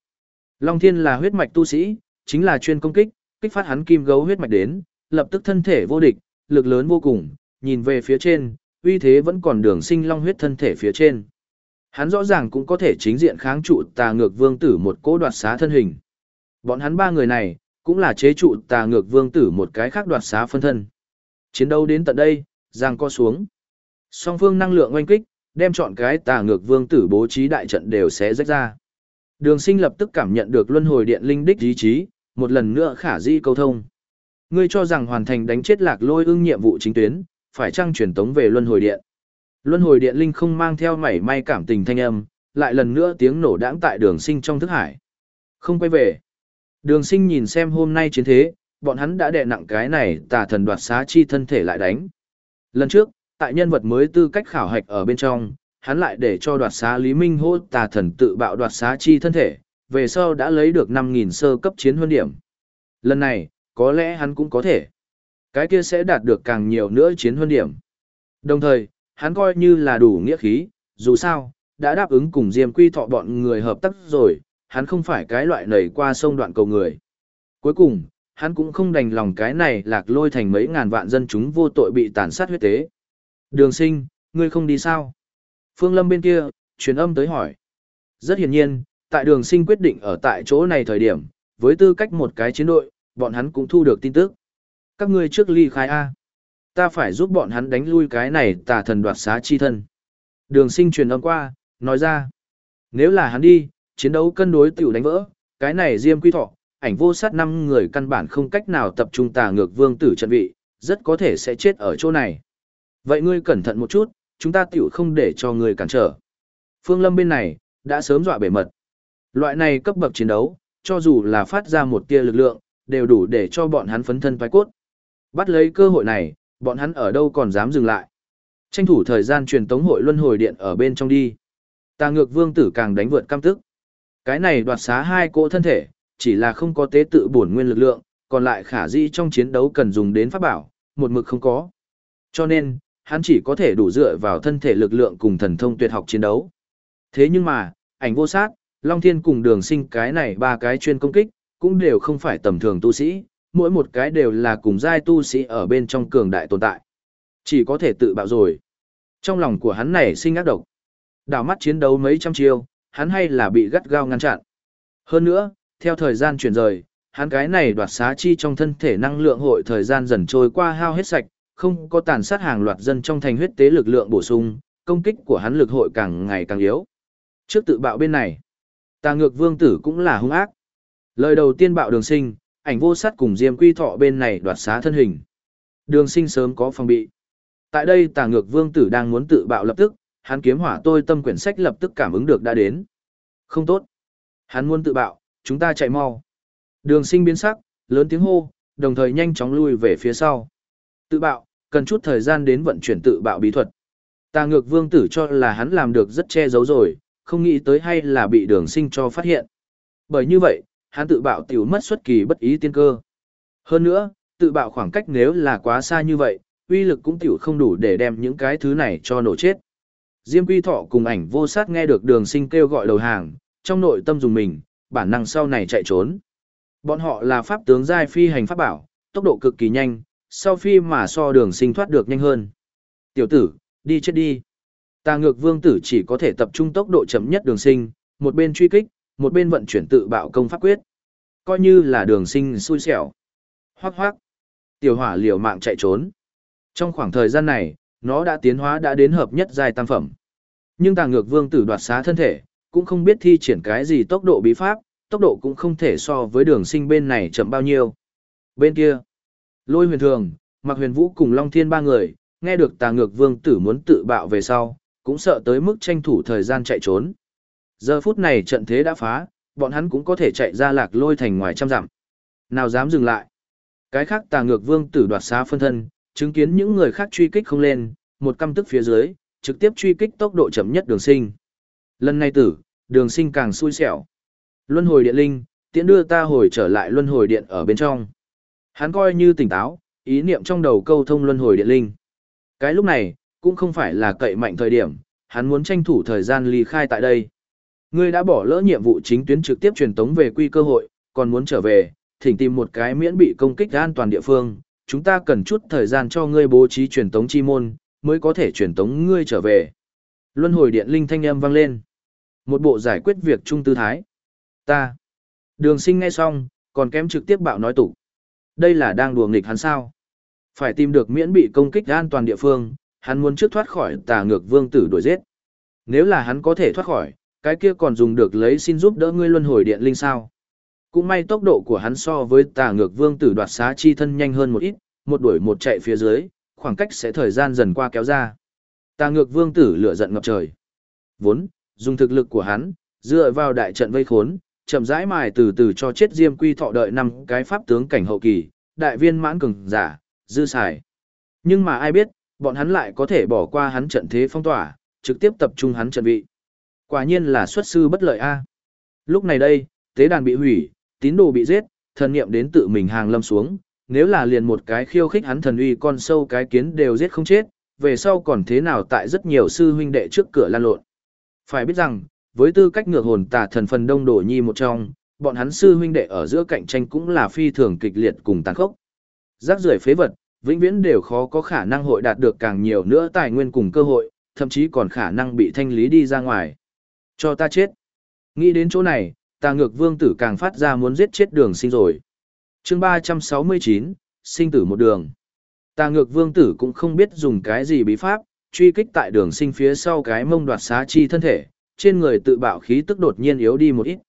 Long thiên là huyết mạch tu sĩ, chính là chuyên công kích, kích phát hắn kim gấu huyết mạch đến, lập tức thân thể vô địch, lực lớn vô cùng, nhìn về phía trên, uy thế vẫn còn đường sinh long huyết thân thể phía trên. Hắn rõ ràng cũng có thể chính diện kháng trụ tà ngược vương tử một cỗ đoạt xá thân hình. Bọn hắn ba người này, cũng là chế trụ tà ngược vương tử một cái khác đoạt xá phân thân. Chiến đấu đến tận đây, giang co xuống. Song phương năng lượng oanh kích, đem chọn cái tà ngược vương tử bố trí đại trận đều sẽ rách ra. Đường sinh lập tức cảm nhận được luân hồi điện linh đích ý chí, một lần nữa khả di câu thông. Ngươi cho rằng hoàn thành đánh chết lạc lôi ưng nhiệm vụ chính tuyến, phải chăng truyền tống về luân hồi điện. Luân hồi điện linh không mang theo mảy may cảm tình thanh âm, lại lần nữa tiếng nổ đãng tại đường sinh trong thức hải. Không quay về. Đường sinh nhìn xem hôm nay chiến thế, bọn hắn đã đè nặng cái này tà thần đoạt xá chi thân thể lại đánh. Lần trước, tại nhân vật mới tư cách khảo hạch ở bên trong, hắn lại để cho đoạt xá Lý Minh hô tà thần tự bạo đoạt xá chi thân thể, về sau đã lấy được 5.000 sơ cấp chiến huân điểm. Lần này, có lẽ hắn cũng có thể. Cái kia sẽ đạt được càng nhiều nữa chiến huân điểm. Đồng thời, hắn coi như là đủ nghĩa khí, dù sao, đã đáp ứng cùng Diêm Quy Thọ bọn người hợp tác rồi, hắn không phải cái loại nảy qua sông đoạn cầu người. Cuối cùng, hắn cũng không đành lòng cái này lạc lôi thành mấy ngàn vạn dân chúng vô tội bị tàn sát huyết tế. Đường sinh, ngươi không đi sao? Phương Lâm bên kia, truyền âm tới hỏi. Rất hiển nhiên, tại đường sinh quyết định ở tại chỗ này thời điểm, với tư cách một cái chiến đội, bọn hắn cũng thu được tin tức. Các ngươi trước ly khai A. Ta phải giúp bọn hắn đánh lui cái này tà thần đoạt xá chi thân. Đường sinh truyền âm qua, nói ra. Nếu là hắn đi, chiến đấu cân đối tiểu đánh vỡ, cái này diêm quy thọ, ảnh vô sát năm người căn bản không cách nào tập trung tà ngược vương tử trận vị, rất có thể sẽ chết ở chỗ này. Vậy ngươi cẩn thận một chút, chúng ta tiểu không để cho ngươi cản trở. Phương Lâm bên này, đã sớm dọa bể mật. Loại này cấp bậc chiến đấu, cho dù là phát ra một tia lực lượng, đều đủ để cho bọn hắn phấn thân phái cốt. Bắt lấy cơ hội này, bọn hắn ở đâu còn dám dừng lại. Tranh thủ thời gian truyền tống hội luân hồi điện ở bên trong đi. Tà ngược vương tử càng đánh vượt cam tức. Cái này đoạt xá hai cỗ thân thể, chỉ là không có tế tự bổn nguyên lực lượng, còn lại khả dĩ trong chiến đấu cần dùng đến pháp bảo, một mực không có. Cho nên, hắn chỉ có thể đủ dựa vào thân thể lực lượng cùng thần thông tuyệt học chiến đấu. Thế nhưng mà, ảnh vô sát, Long Thiên cùng đường sinh cái này ba cái chuyên công kích, cũng đều không phải tầm thường tu sĩ, mỗi một cái đều là cùng giai tu sĩ ở bên trong cường đại tồn tại. Chỉ có thể tự bạo rồi. Trong lòng của hắn này sinh ác độc. Đảo mắt chiến đấu mấy trăm chiêu, hắn hay là bị gắt gao ngăn chặn. Hơn nữa, theo thời gian chuyển rời, hắn cái này đoạt xá chi trong thân thể năng lượng hội thời gian dần trôi qua hao hết sạch, không có tàn sát hàng loạt dân trong thành huyết tế lực lượng bổ sung, công kích của hắn lực hội càng ngày càng yếu. Trước tự bạo bên này, tà ngược vương tử cũng là hung ác. Lời đầu tiên bạo đường sinh, ảnh vô sát cùng diêm quy thọ bên này đoạt xá thân hình. Đường sinh sớm có phòng bị. Tại đây tà ngược vương tử đang muốn tự bạo lập tức, hắn kiếm hỏa tôi tâm quyển sách lập tức cảm ứng được đã đến. Không tốt. Hắn muốn tự bạo, chúng ta chạy mau. Đường sinh biến sắc, lớn tiếng hô, đồng thời nhanh chóng lui về phía sau. Tự bạo, cần chút thời gian đến vận chuyển tự bạo bí thuật. Tà ngược vương tử cho là hắn làm được rất che giấu rồi, không nghĩ tới hay là bị đường sinh cho phát hiện. Bởi như vậy, hắn tự bạo tiểu mất xuất kỳ bất ý tiên cơ. Hơn nữa, tự bạo khoảng cách nếu là quá xa như vậy, uy lực cũng tiểu không đủ để đem những cái thứ này cho nổ chết. Diêm Quy Thọ cùng ảnh vô sát nghe được đường sinh kêu gọi đầu hàng, trong nội tâm dùng mình, bản năng sau này chạy trốn. Bọn họ là pháp tướng giai phi hành pháp bảo, tốc độ cực kỳ nhanh, sau phi mà so đường sinh thoát được nhanh hơn. Tiểu tử, đi chết đi. Tà ngược vương tử chỉ có thể tập trung tốc độ chậm nhất đường sinh, một bên truy kích, một bên vận chuyển tự bạo công pháp quyết. Coi như là đường sinh xui xẻo. Hoác hoác. Tiểu hỏa liều mạng chạy trốn. Trong khoảng thời gian này, nó đã tiến hóa đã đến hợp nhất giai tam phẩm. Nhưng tà ngược vương tử đoạt xá thân thể, cũng không biết thi triển cái gì tốc độ bí pháp, tốc độ cũng không thể so với đường sinh bên này chậm bao nhiêu. Bên kia, lôi huyền thường, mặc huyền vũ cùng Long Thiên ba người, nghe được tà ngược vương tử muốn tự bạo về sau, cũng sợ tới mức tranh thủ thời gian chạy trốn. Giờ phút này trận thế đã phá, bọn hắn cũng có thể chạy ra lạc lôi thành ngoài trăm dặm. Nào dám dừng lại. Cái khác tà ngược vương tử đoạt xá phân thân, chứng kiến những người khác truy kích không lên, một căm tức phía dưới, trực tiếp truy kích tốc độ chậm nhất đường sinh. Lần này tử, đường sinh càng xui xẻo. Luân hồi điện linh, tiễn đưa ta hồi trở lại luân hồi điện ở bên trong. Hắn coi như tỉnh táo, ý niệm trong đầu câu thông luân hồi điện linh. Cái lúc này, cũng không phải là cậy mạnh thời điểm, hắn muốn tranh thủ thời gian ly khai tại đây. Ngươi đã bỏ lỡ nhiệm vụ chính tuyến trực tiếp truyền tống về quy cơ hội, còn muốn trở về, thỉnh tìm một cái miễn bị công kích an toàn địa phương, chúng ta cần chút thời gian cho ngươi bố trí truyền tống chi môn, mới có thể truyền tống ngươi trở về. Luân hồi điện linh thanh âm vang lên. Một bộ giải quyết việc trung tư thái. Ta. Đường sinh nghe xong, còn kém trực tiếp bạo nói tủ. Đây là đang đùa nghịch hắn sao. Phải tìm được miễn bị công kích an toàn địa phương, hắn muốn trước thoát khỏi tà ngược vương tử đuổi giết. Nếu là hắn có thể thoát khỏi, cái kia còn dùng được lấy xin giúp đỡ ngươi luân hồi điện linh sao. Cũng may tốc độ của hắn so với tà ngược vương tử đoạt xá chi thân nhanh hơn một ít, một đuổi một chạy phía dưới, khoảng cách sẽ thời gian dần qua kéo ra. Tà ngược vương tử lửa giận ngập trời. Vốn, dùng thực lực của hắn, dựa vào đại trận vây khốn, chậm rãi mài từ từ cho chết diêm quy thọ đợi năm cái pháp tướng cảnh hậu kỳ, đại viên mãn cường giả, dư xài. Nhưng mà ai biết, bọn hắn lại có thể bỏ qua hắn trận thế phong tỏa, trực tiếp tập trung hắn trận vị. Quả nhiên là xuất sư bất lợi a. Lúc này đây, tế đàn bị hủy, tín đồ bị giết, thần niệm đến tự mình hàng lâm xuống, nếu là liền một cái khiêu khích hắn thần uy con sâu cái kiến đều giết không chết, về sau còn thế nào tại rất nhiều sư huynh đệ trước cửa lan lộn. Phải biết rằng, với tư cách ngược hồn tà thần phần đông đổ nhi một trong, bọn hắn sư huynh đệ ở giữa cạnh tranh cũng là phi thường kịch liệt cùng tàn khốc. Rác rưởi phế vật, vĩnh viễn đều khó có khả năng hội đạt được càng nhiều nữa tài nguyên cùng cơ hội, thậm chí còn khả năng bị thanh lý đi ra ngoài. Cho ta chết. Nghĩ đến chỗ này, tà ngược vương tử càng phát ra muốn giết chết đường sinh rồi. chương 369, sinh tử một đường. Tà ngược vương tử cũng không biết dùng cái gì bí pháp, truy kích tại đường sinh phía sau cái mông đoạt xá chi thân thể, trên người tự bạo khí tức đột nhiên yếu đi một ít.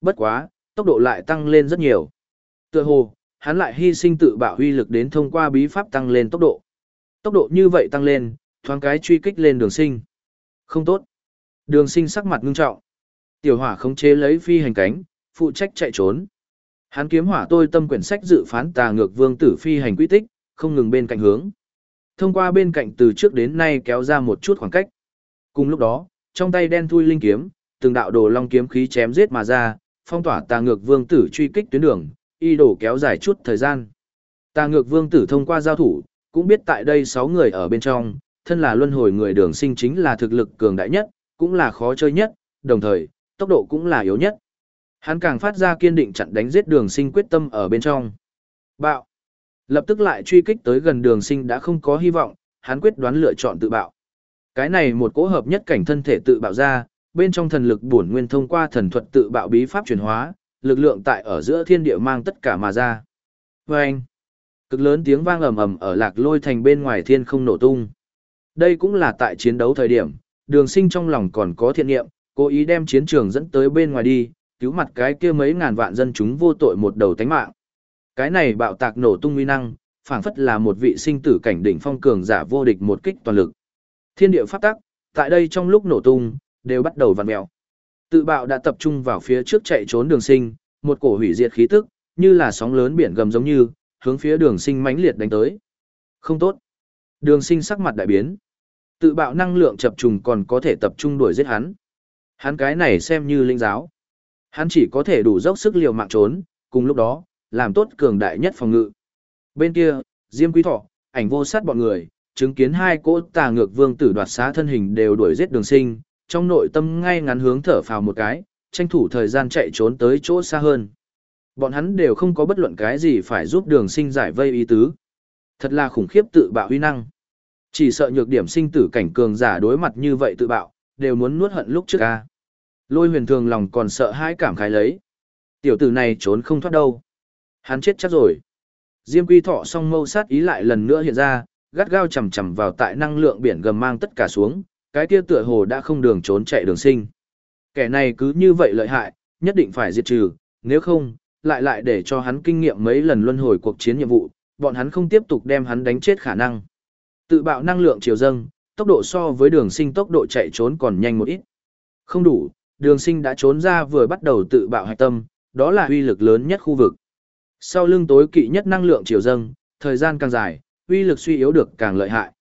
Bất quá, tốc độ lại tăng lên rất nhiều. Tựa hồ, hắn lại hy sinh tự bạo huy lực đến thông qua bí pháp tăng lên tốc độ. Tốc độ như vậy tăng lên, thoáng cái truy kích lên đường sinh. Không tốt. Đường sinh sắc mặt ngưng trọng. Tiểu hỏa khống chế lấy phi hành cánh, phụ trách chạy trốn. Hắn kiếm hỏa tôi tâm quyển sách dự phán tà ngược vương tử phi hành quy tích, không ngừng bên cạnh hướng. Thông qua bên cạnh từ trước đến nay kéo ra một chút khoảng cách. Cùng lúc đó, trong tay đen thui linh kiếm, từng đạo đồ long kiếm khí chém giết mà ra, phong tỏa tà ngược vương tử truy kích tuyến đường, y đổ kéo dài chút thời gian. Tà ngược vương tử thông qua giao thủ, cũng biết tại đây 6 người ở bên trong, thân là luân hồi người đường sinh chính là thực lực cường đại nhất, cũng là khó chơi nhất, đồng thời, tốc độ cũng là yếu nhất. Hắn càng phát ra kiên định chặn đánh giết đường sinh quyết tâm ở bên trong. Bạo. Lập tức lại truy kích tới gần đường sinh đã không có hy vọng, hắn quyết đoán lựa chọn tự bạo. Cái này một cỗ hợp nhất cảnh thân thể tự bạo ra, bên trong thần lực bổn nguyên thông qua thần thuật tự bạo bí pháp chuyển hóa, lực lượng tại ở giữa thiên địa mang tất cả mà ra. Và anh, cực lớn tiếng vang ầm ầm ở lạc lôi thành bên ngoài thiên không nổ tung. Đây cũng là tại chiến đấu thời điểm, đường sinh trong lòng còn có thiện nghiệm, cố ý đem chiến trường dẫn tới bên ngoài đi, cứu mặt cái kia mấy ngàn vạn dân chúng vô tội một đầu tánh mạng. Cái này bạo tạc nổ tung uy năng, phảng phất là một vị sinh tử cảnh đỉnh phong cường giả vô địch một kích toàn lực. Thiên địa pháp tắc, tại đây trong lúc nổ tung, đều bắt đầu vặn mèo. Tự bạo đã tập trung vào phía trước chạy trốn đường sinh, một cổ hủy diệt khí tức, như là sóng lớn biển gầm giống như, hướng phía đường sinh mãnh liệt đánh tới. Không tốt. Đường sinh sắc mặt đại biến. Tự bạo năng lượng chập trùng còn có thể tập trung đuổi giết hắn. Hắn cái này xem như linh giáo. Hắn chỉ có thể đủ dốc sức liều mạng trốn, cùng lúc đó, làm tốt cường đại nhất phòng ngự. Bên kia, Diêm Quý Thọ, ảnh vô sát bọn người, chứng kiến hai cỗ tà ngược vương tử đoạt xá thân hình đều đuổi giết đường sinh, trong nội tâm ngay ngắn hướng thở phào một cái, tranh thủ thời gian chạy trốn tới chỗ xa hơn. Bọn hắn đều không có bất luận cái gì phải giúp đường sinh giải vây ý tứ. Thật là khủng khiếp tự bạo huy năng. Chỉ sợ nhược điểm sinh tử cảnh cường giả đối mặt như vậy tự bạo, đều muốn nuốt hận lúc trước ca. Lôi huyền thường lòng còn sợ hãi cảm khái lấy. Tiểu tử này trốn không thoát đâu. Hắn chết chắc rồi. Diêm quy thọ song mâu sát ý lại lần nữa hiện ra, gắt gao chầm chầm vào tại năng lượng biển gầm mang tất cả xuống, cái kia tựa hồ đã không đường trốn chạy đường sinh. Kẻ này cứ như vậy lợi hại, nhất định phải diệt trừ, nếu không, lại lại để cho hắn kinh nghiệm mấy lần luân hồi cuộc chiến nhiệm vụ, bọn hắn không tiếp tục đem hắn đánh chết khả năng. Tự bạo năng lượng chiều dâng, tốc độ so với đường sinh tốc độ chạy trốn còn nhanh một ít. Không đủ, đường sinh đã trốn ra vừa bắt đầu tự bạo hạch tâm, đó là uy lực lớn nhất khu vực. Sau lưng tối kỵ nhất năng lượng chiều dâng, thời gian càng dài, uy lực suy yếu được càng lợi hại.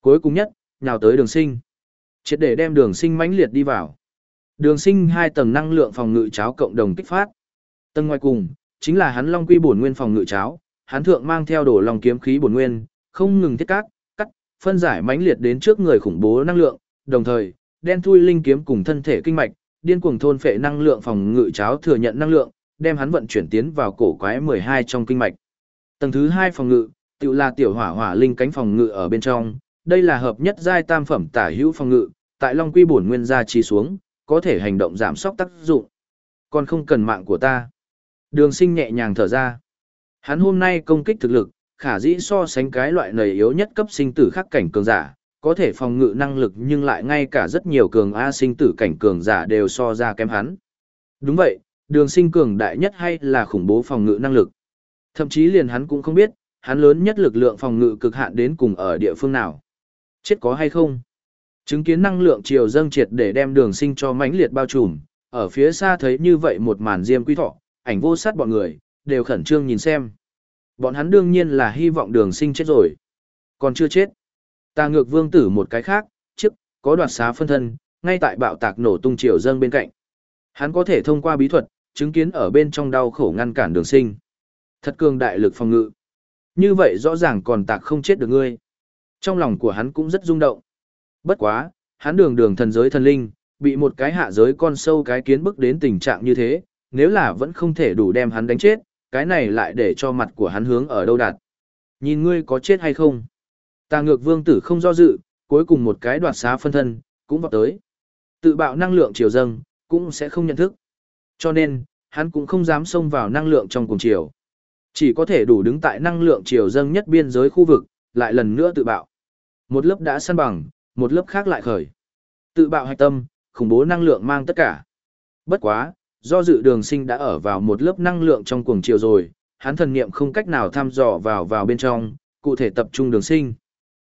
Cuối cùng nhất, nhào tới đường sinh. Triệt để đem đường sinh mãnh liệt đi vào. Đường sinh hai tầng năng lượng phòng ngự cháo cộng đồng kích phát. Tầng ngoài cùng, chính là hắn long quy bổn nguyên phòng ngự cháo, hắn thượng mang theo đổ lòng kiếm khí bổn nguyên, không ngừng thiết cát, cắt, phân giải mãnh liệt đến trước người khủng bố năng lượng, đồng thời, đen thui linh kiếm cùng thân thể kinh mạch, điên cuồng thôn phệ năng lượng phòng ngự cháo thừa nhận năng lượng, đem hắn vận chuyển tiến vào cổ quái 12 trong kinh mạch. Tầng thứ 2 phòng ngự, tự là tiểu hỏa hỏa linh cánh phòng ngự ở bên trong, đây là hợp nhất giai tam phẩm tả hữu phòng ngự, tại Long Quy bổn nguyên gia trì xuống, có thể hành động giảm sóc tác dụng. Còn không cần mạng của ta. Đường Sinh nhẹ nhàng thở ra. Hắn hôm nay công kích thực lực, khả dĩ so sánh cái loại nầy yếu nhất cấp sinh tử khắc cảnh cường giả, có thể phòng ngự năng lực nhưng lại ngay cả rất nhiều cường A sinh tử cảnh cường giả đều so ra kém hắn. Đúng vậy, đường sinh cường đại nhất hay là khủng bố phòng ngự năng lực. Thậm chí liền hắn cũng không biết, hắn lớn nhất lực lượng phòng ngự cực hạn đến cùng ở địa phương nào. Chết có hay không? Chứng kiến năng lượng chiều dâng triệt để đem đường sinh cho mãnh liệt bao trùm, ở phía xa thấy như vậy một màn diêm quý thọ, ảnh vô sát bọn người, đều khẩn trương nhìn xem. Bọn hắn đương nhiên là hy vọng đường sinh chết rồi. Còn chưa chết. Ta ngược vương tử một cái khác, trước, có đoạt xá phân thân, ngay tại bạo tạc nổ tung chiều dâng bên cạnh. Hắn có thể thông qua bí thuật, chứng kiến ở bên trong đau khổ ngăn cản đường sinh. Thật cường đại lực phòng ngự. Như vậy rõ ràng còn tạc không chết được ngươi. Trong lòng của hắn cũng rất rung động. Bất quá, hắn đường đường thần giới thần linh, bị một cái hạ giới con sâu cái kiến bức đến tình trạng như thế, nếu là vẫn không thể đủ đem hắn đánh chết, cái này lại để cho mặt của hắn hướng ở đâu đạt. Nhìn ngươi có chết hay không? Tà ngược vương tử không do dự, cuối cùng một cái đoạt xá phân thân, cũng vào tới. Tự bạo năng lượng chiều dâng, cũng sẽ không nhận thức. Cho nên, hắn cũng không dám xông vào năng lượng trong cùng chiều. Chỉ có thể đủ đứng tại năng lượng chiều dâng nhất biên giới khu vực, lại lần nữa tự bạo. Một lớp đã săn bằng, một lớp khác lại khởi. Tự bạo hạch tâm, khủng bố năng lượng mang tất cả. Bất quá, do dự đường sinh đã ở vào một lớp năng lượng trong cuồng chiều rồi, hắn thần niệm không cách nào thăm dò vào vào bên trong, cụ thể tập trung đường sinh.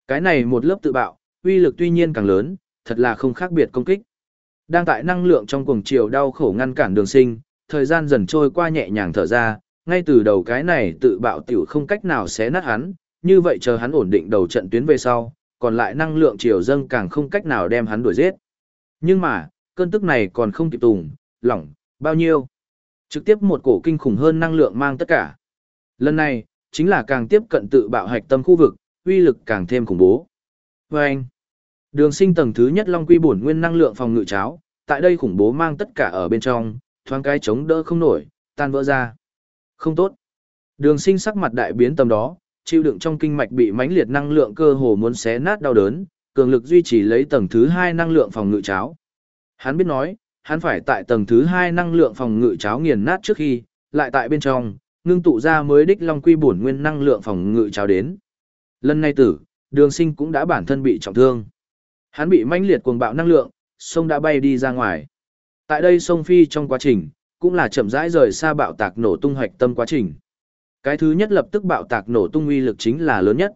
Cái này một lớp tự bạo, uy lực tuy nhiên càng lớn, thật là không khác biệt công kích. Đang tại năng lượng trong cuồng chiều đau khổ ngăn cản đường sinh, thời gian dần trôi qua nhẹ nhàng thở ra, ngay từ đầu cái này tự bạo tiểu không cách nào xé nát hắn, như vậy chờ hắn ổn định đầu trận tuyến về sau, còn lại năng lượng chiều dâng càng không cách nào đem hắn đuổi giết. Nhưng mà, cơn tức này còn không kịp tùng, lỏng, bao nhiêu. Trực tiếp một cổ kinh khủng hơn năng lượng mang tất cả. Lần này, chính là càng tiếp cận tự bạo hạch tâm khu vực, uy lực càng thêm khủng bố. Và anh, đường sinh tầng thứ nhất long quy bổn nguyên năng lượng phòng ngự cháo, tại đây khủng bố mang tất cả ở bên trong, thoáng cái chống đỡ không nổi, tan vỡ ra. Không tốt. Đường sinh sắc mặt đại biến tầm đó, chịu đựng trong kinh mạch bị mãnh liệt năng lượng cơ hồ muốn xé nát đau đớn, cường lực duy trì lấy tầng thứ 2 năng lượng phòng ngự cháo. Hắn biết nói, hắn phải tại tầng thứ 2 năng lượng phòng ngự cháo nghiền nát trước khi, lại tại bên trong, ngưng tụ ra mới đích long quy bổn nguyên năng lượng phòng ngự cháo đến. Lần này tử, đường sinh cũng đã bản thân bị trọng thương. Hắn bị mãnh liệt cuồng bạo năng lượng, sông đã bay đi ra ngoài. Tại đây sông phi trong quá trình, cũng là chậm rãi rời xa bạo tạc nổ tung hoạch tâm quá trình. Cái thứ nhất lập tức bạo tạc nổ tung uy lực chính là lớn nhất.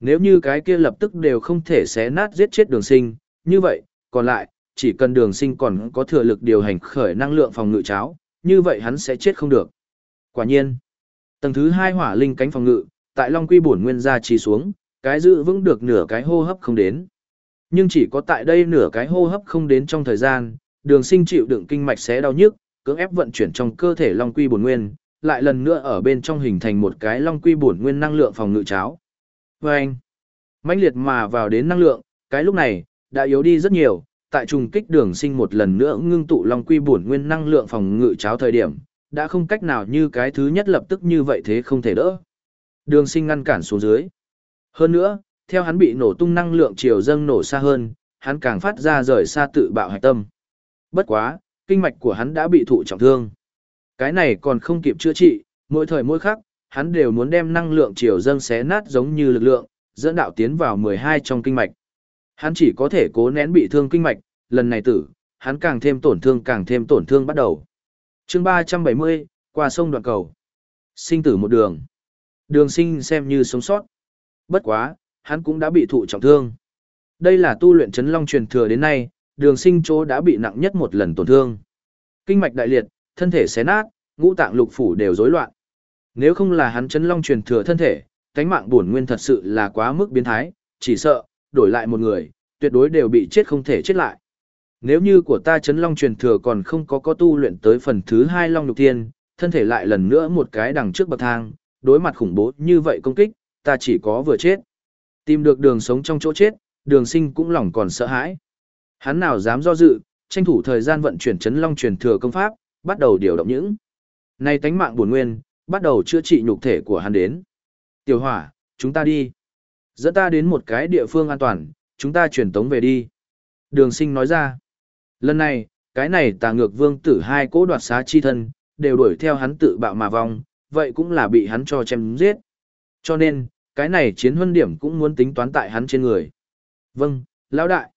Nếu như cái kia lập tức đều không thể xé nát giết chết đường sinh, như vậy, còn lại, chỉ cần đường sinh còn có thừa lực điều hành khởi năng lượng phòng ngự cháo, như vậy hắn sẽ chết không được. Quả nhiên, tầng thứ hai hỏa linh cánh phòng ngự, tại Long Quy bổn nguyên ra trì xuống, cái giữ vững được nửa cái hô hấp không đến. Nhưng chỉ có tại đây nửa cái hô hấp không đến trong thời gian, đường sinh chịu đựng kinh mạch xé đau nhức, cưỡng ép vận chuyển trong cơ thể Long Quy bổn nguyên, lại lần nữa ở bên trong hình thành một cái Long Quy bổn nguyên năng lượng phòng ngự cháo. Và anh, mãnh liệt mà vào đến năng lượng, cái lúc này, đã yếu đi rất nhiều, tại trùng kích đường sinh một lần nữa ngưng tụ Long Quy bổn nguyên năng lượng phòng ngự cháo thời điểm, đã không cách nào như cái thứ nhất lập tức như vậy thế không thể đỡ. Đường sinh ngăn cản xuống dưới. Hơn nữa, theo hắn bị nổ tung năng lượng chiều dâng nổ xa hơn, hắn càng phát ra rời xa tự bạo hạch tâm. Bất quá, kinh mạch của hắn đã bị thụ trọng thương. Cái này còn không kịp chữa trị, mỗi thời mỗi khắc, hắn đều muốn đem năng lượng chiều dâng xé nát giống như lực lượng, dẫn đạo tiến vào 12 trong kinh mạch. Hắn chỉ có thể cố nén bị thương kinh mạch, lần này tử, hắn càng thêm tổn thương càng thêm tổn thương bắt đầu. chương 370, qua sông đoạn cầu. Sinh tử một đường. Đường sinh xem như sống sót. Bất quá, hắn cũng đã bị thụ trọng thương. Đây là tu luyện chấn long truyền thừa đến nay, đường sinh chỗ đã bị nặng nhất một lần tổn thương. Kinh mạch đại liệt, thân thể xé nát, ngũ tạng lục phủ đều rối loạn. Nếu không là hắn chấn long truyền thừa thân thể, cánh mạng bổn nguyên thật sự là quá mức biến thái, chỉ sợ, đổi lại một người, tuyệt đối đều bị chết không thể chết lại. Nếu như của ta chấn long truyền thừa còn không có có tu luyện tới phần thứ hai long nhục thiên, thân thể lại lần nữa một cái đằng trước bậc thang, đối mặt khủng bố như vậy công kích, ta chỉ có vừa chết. Tìm được đường sống trong chỗ chết, đường sinh cũng lòng còn sợ hãi. Hắn nào dám do dự, tranh thủ thời gian vận chuyển chấn long truyền thừa công pháp, bắt đầu điều động những. Này tánh mạng buồn nguyên, bắt đầu chữa trị nhục thể của hắn đến. Tiểu hỏa, chúng ta đi. Dẫn ta đến một cái địa phương an toàn, chúng ta chuyển tống về đi. Đường sinh nói ra. Lần này, cái này tà ngược vương tử hai cố đoạt xá chi thân, đều đuổi theo hắn tự bạo mà vong, vậy cũng là bị hắn cho chém giết. Cho nên, cái này chiến huân điểm cũng muốn tính toán tại hắn trên người. Vâng, lão đại.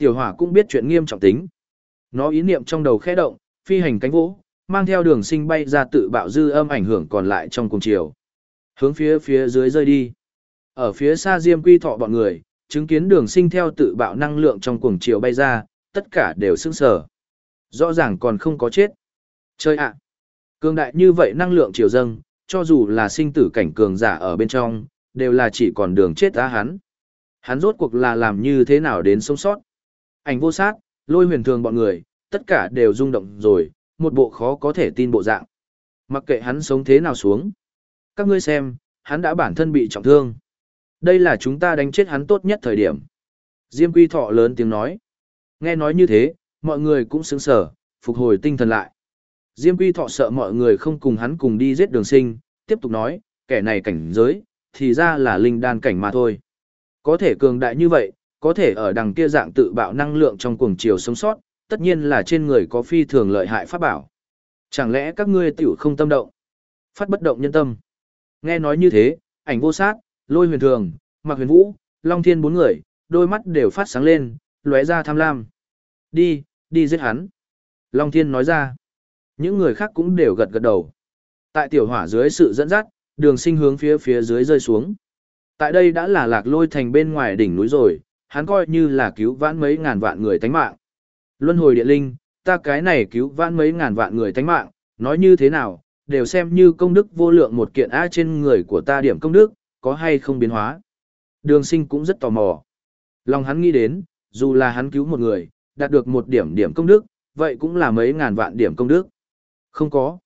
Tiểu hỏa cũng biết chuyện nghiêm trọng tính. Nó ý niệm trong đầu khẽ động, phi hành cánh vỗ, mang theo đường sinh bay ra tự bạo dư âm ảnh hưởng còn lại trong cùng chiều. Hướng phía phía dưới rơi đi. Ở phía xa diêm quy thọ bọn người, chứng kiến đường sinh theo tự bạo năng lượng trong cuồng chiều bay ra, tất cả đều sững sờ. Rõ ràng còn không có chết. Chơi ạ! Cường đại như vậy năng lượng chiều dâng, cho dù là sinh tử cảnh cường giả ở bên trong, đều là chỉ còn đường chết á hắn. Hắn rốt cuộc là làm như thế nào đến sống sót. Ảnh vô sát, lôi huyền thường bọn người, tất cả đều rung động rồi, một bộ khó có thể tin bộ dạng. Mặc kệ hắn sống thế nào xuống. Các ngươi xem, hắn đã bản thân bị trọng thương. Đây là chúng ta đánh chết hắn tốt nhất thời điểm. Diêm quy thọ lớn tiếng nói. Nghe nói như thế, mọi người cũng sững sở, phục hồi tinh thần lại. Diêm quy thọ sợ mọi người không cùng hắn cùng đi giết đường sinh, tiếp tục nói, kẻ này cảnh giới, thì ra là linh đan cảnh mà thôi. Có thể cường đại như vậy, có thể ở đằng kia dạng tự bạo năng lượng trong cuồng chiều sống sót, tất nhiên là trên người có phi thường lợi hại pháp bảo. Chẳng lẽ các ngươi tiểu không tâm động? Phát bất động nhân tâm. Nghe nói như thế, ảnh vô sát, lôi huyền thường, mặc huyền vũ, long thiên bốn người, đôi mắt đều phát sáng lên, lóe ra tham lam. Đi, đi giết hắn. Long thiên nói ra. Những người khác cũng đều gật gật đầu. Tại tiểu hỏa dưới sự dẫn dắt, đường sinh hướng phía phía dưới rơi xuống. Tại đây đã là lạc lôi thành bên ngoài đỉnh núi rồi, hắn coi như là cứu vãn mấy ngàn vạn người tánh mạng. Luân hồi địa linh, ta cái này cứu vãn mấy ngàn vạn người tánh mạng, Nói như thế nào, đều xem như công đức vô lượng một kiện á trên người của ta điểm công đức, có hay không biến hóa. Đường sinh cũng rất tò mò. Lòng hắn nghĩ đến, dù là hắn cứu một người, đạt được một điểm điểm công đức, vậy cũng là mấy ngàn vạn điểm công đức. Không có.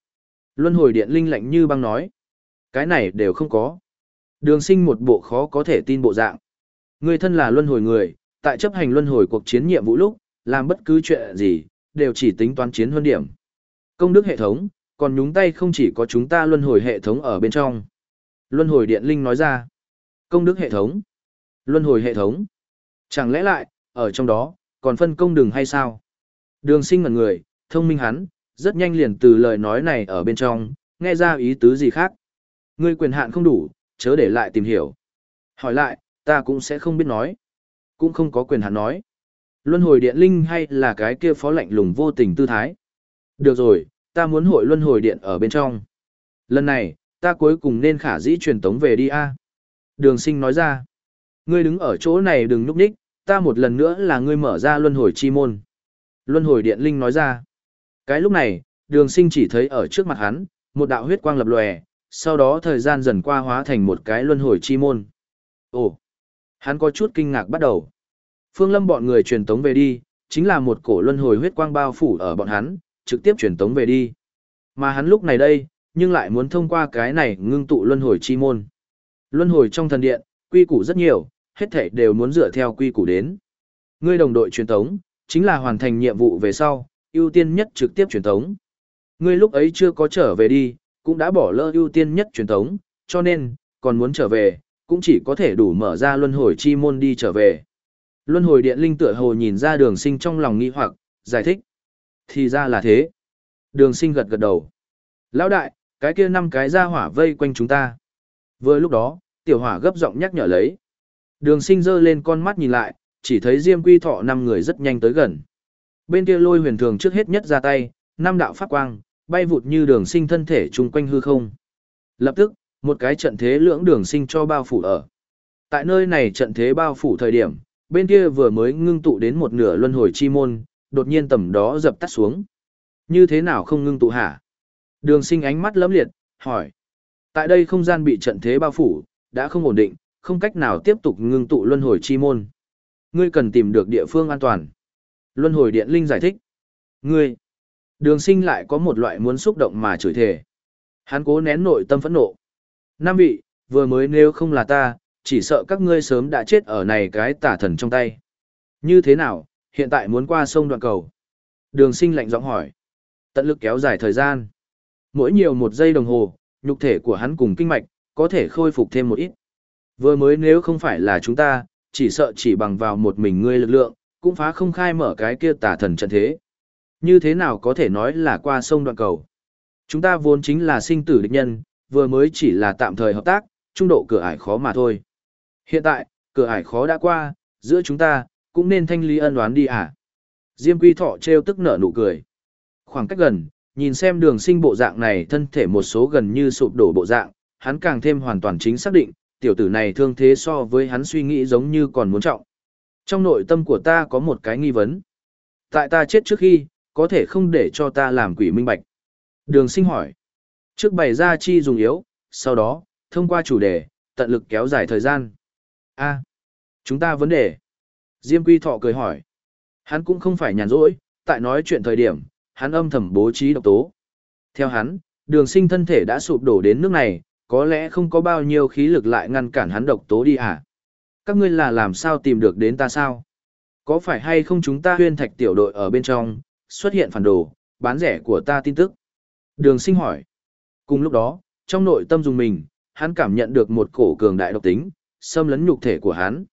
Luân hồi điện linh lạnh như băng nói. Cái này đều không có. Đường sinh một bộ khó có thể tin bộ dạng. Người thân là luân hồi người, tại chấp hành luân hồi cuộc chiến nhiệm vụ lúc, làm bất cứ chuyện gì, đều chỉ tính toán chiến huân điểm. Công đức hệ thống, còn nhúng tay không chỉ có chúng ta luân hồi hệ thống ở bên trong. Luân hồi điện linh nói ra. Công đức hệ thống. Luân hồi hệ thống. Chẳng lẽ lại, ở trong đó, còn phân công đường hay sao? Đường sinh ngần người, thông minh hắn, rất nhanh liền từ lời nói này ở bên trong, nghe ra ý tứ gì khác. Ngươi quyền hạn không đủ, chớ để lại tìm hiểu. Hỏi lại, ta cũng sẽ không biết nói. Cũng không có quyền hạn nói. Luân hồi điện linh hay là cái kia phó lạnh lùng vô tình tư thái. Được rồi, ta muốn hội luân hồi điện ở bên trong. Lần này, ta cuối cùng nên khả dĩ truyền tống về đi a Đường sinh nói ra. Ngươi đứng ở chỗ này đừng núp đích, ta một lần nữa là ngươi mở ra luân hồi chi môn. Luân hồi điện linh nói ra. Cái lúc này, đường sinh chỉ thấy ở trước mặt hắn, một đạo huyết quang lập lòe, sau đó thời gian dần qua hóa thành một cái luân hồi chi môn. Ồ! Hắn có chút kinh ngạc bắt đầu. Phương Lâm bọn người truyền tống về đi, chính là một cổ luân hồi huyết quang bao phủ ở bọn hắn, trực tiếp truyền tống về đi. Mà hắn lúc này đây, nhưng lại muốn thông qua cái này ngưng tụ luân hồi chi môn. Luân hồi trong thần điện, quy củ rất nhiều, hết thảy đều muốn dựa theo quy củ đến. Ngươi đồng đội truyền tống, chính là hoàn thành nhiệm vụ về sau, ưu tiên nhất trực tiếp truyền tống. Ngươi lúc ấy chưa có trở về đi, cũng đã bỏ lỡ ưu tiên nhất truyền tống, cho nên, còn muốn trở về, cũng chỉ có thể đủ mở ra luân hồi chi môn đi trở về. Luân hồi điện linh tựa hồ nhìn ra đường sinh trong lòng nghi hoặc, giải thích. Thì ra là thế. Đường sinh gật gật đầu. Lão đại, cái kia năm cái ra hỏa vây quanh chúng ta. Vừa lúc đó, tiểu hỏa gấp giọng nhắc nhở lấy. Đường sinh dơ lên con mắt nhìn lại, chỉ thấy Diêm Quy Thọ năm người rất nhanh tới gần. Bên kia lôi huyền thường trước hết nhất ra tay, năm đạo pháp quang, bay vụt như đường sinh thân thể chung quanh hư không. Lập tức, một cái trận thế lưỡng đường sinh cho bao phủ ở. Tại nơi này trận thế bao phủ thời điểm, bên kia vừa mới ngưng tụ đến một nửa luân hồi chi môn, đột nhiên tầm đó dập tắt xuống. Như thế nào không ngưng tụ hả? Đường sinh ánh mắt lấm liệt, hỏi. Tại đây không gian bị trận thế bao phủ, đã không ổn định, không cách nào tiếp tục ngưng tụ luân hồi chi môn. Ngươi cần tìm được địa phương an toàn. Luân hồi điện linh giải thích. Ngươi. Đường sinh lại có một loại muốn xúc động mà chửi thề. Hắn cố nén nội tâm phẫn nộ. Năm vị, vừa mới nếu không là ta, chỉ sợ các ngươi sớm đã chết ở này cái tả thần trong tay. Như thế nào, hiện tại muốn qua sông đoạn cầu? Đường sinh lạnh giọng hỏi. Tận lực kéo dài thời gian. Mỗi nhiều một giây đồng hồ, nhục thể của hắn cùng kinh mạch, có thể khôi phục thêm một ít. Vừa mới nếu không phải là chúng ta, chỉ sợ chỉ bằng vào một mình ngươi lực lượng, cũng phá không khai mở cái kia tả thần trận thế. Như thế nào có thể nói là qua sông đoạn cầu? Chúng ta vốn chính là sinh tử địch nhân, vừa mới chỉ là tạm thời hợp tác, trung độ cửa ải khó mà thôi. Hiện tại, cửa ải khó đã qua, giữa chúng ta, cũng nên thanh lý ân oán đi à? Diêm quy thọ treo tức nở nụ cười. Khoảng cách gần, nhìn xem đường sinh bộ dạng này thân thể một số gần như sụp đổ bộ dạng, hắn càng thêm hoàn toàn chính xác định, tiểu tử này thương thế so với hắn suy nghĩ giống như còn muốn trọng. Trong nội tâm của ta có một cái nghi vấn. Tại ta chết trước khi, có thể không để cho ta làm quỷ minh bạch. Đường sinh hỏi. Trước bày ra chi dùng yếu, sau đó, thông qua chủ đề, tận lực kéo dài thời gian. a chúng ta vấn đề. Diêm quy thọ cười hỏi. Hắn cũng không phải nhàn rỗi, tại nói chuyện thời điểm, hắn âm thầm bố trí độc tố. Theo hắn, đường sinh thân thể đã sụp đổ đến nước này, có lẽ không có bao nhiêu khí lực lại ngăn cản hắn độc tố đi à? Các ngươi là làm sao tìm được đến ta sao? Có phải hay không chúng ta huyên thạch tiểu đội ở bên trong, xuất hiện phản đồ, bán rẻ của ta tin tức? Đường sinh hỏi. Cùng lúc đó, trong nội tâm dùng mình, hắn cảm nhận được một cổ cường đại độc tính, xâm lấn nhục thể của hắn.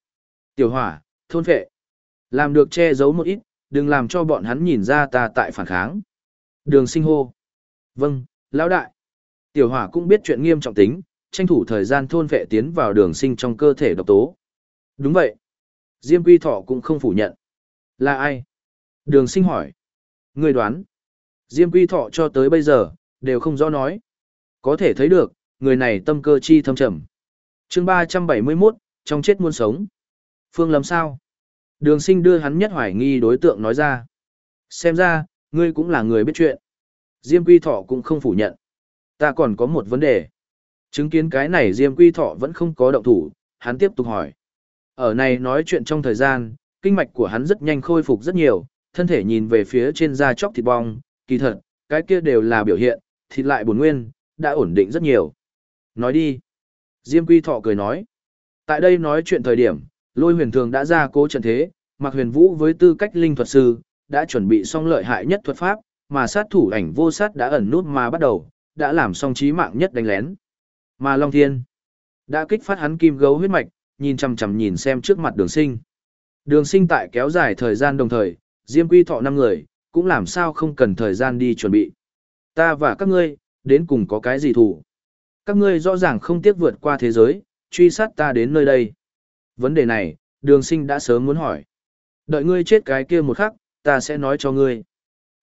Tiểu hỏa, thôn phệ. Làm được che giấu một ít, đừng làm cho bọn hắn nhìn ra ta tại phản kháng. Đường sinh hô. Vâng, lão đại. Tiểu hỏa cũng biết chuyện nghiêm trọng tính, tranh thủ thời gian thôn vệ tiến vào đường sinh trong cơ thể độc tố. Đúng vậy. Diêm quy thọ cũng không phủ nhận. Là ai? Đường sinh hỏi. Người đoán. Diêm quy thọ cho tới bây giờ, đều không rõ nói. Có thể thấy được, người này tâm cơ chi thâm trầm. chương 371, trong chết muôn sống. Phương Lâm sao? Đường sinh đưa hắn nhất hoài nghi đối tượng nói ra. Xem ra, ngươi cũng là người biết chuyện. Diêm Quy Thọ cũng không phủ nhận. Ta còn có một vấn đề. Chứng kiến cái này Diêm Quy Thọ vẫn không có động thủ, hắn tiếp tục hỏi. Ở này nói chuyện trong thời gian, kinh mạch của hắn rất nhanh khôi phục rất nhiều, thân thể nhìn về phía trên da chóc thịt bong, kỳ thật, cái kia đều là biểu hiện, thịt lại buồn nguyên, đã ổn định rất nhiều. Nói đi. Diêm Quy Thọ cười nói. Tại đây nói chuyện thời điểm, lôi huyền thường đã ra cố trận thế, mặc huyền vũ với tư cách linh thuật sư, đã chuẩn bị xong lợi hại nhất thuật pháp, mà sát thủ ảnh vô sát đã ẩn nút mà bắt đầu, đã làm xong trí mạng nhất đánh lén. Mà Long Thiên đã kích phát hắn kim gấu huyết mạch, nhìn chằm chằm nhìn xem trước mặt đường sinh. Đường sinh tại kéo dài thời gian đồng thời, Diêm Quy Thọ năm người, cũng làm sao không cần thời gian đi chuẩn bị. Ta và các ngươi, đến cùng có cái gì thủ. Các ngươi rõ ràng không tiếc vượt qua thế giới, truy sát ta đến nơi đây. Vấn đề này, đường sinh đã sớm muốn hỏi. Đợi ngươi chết cái kia một khắc, ta sẽ nói cho ngươi.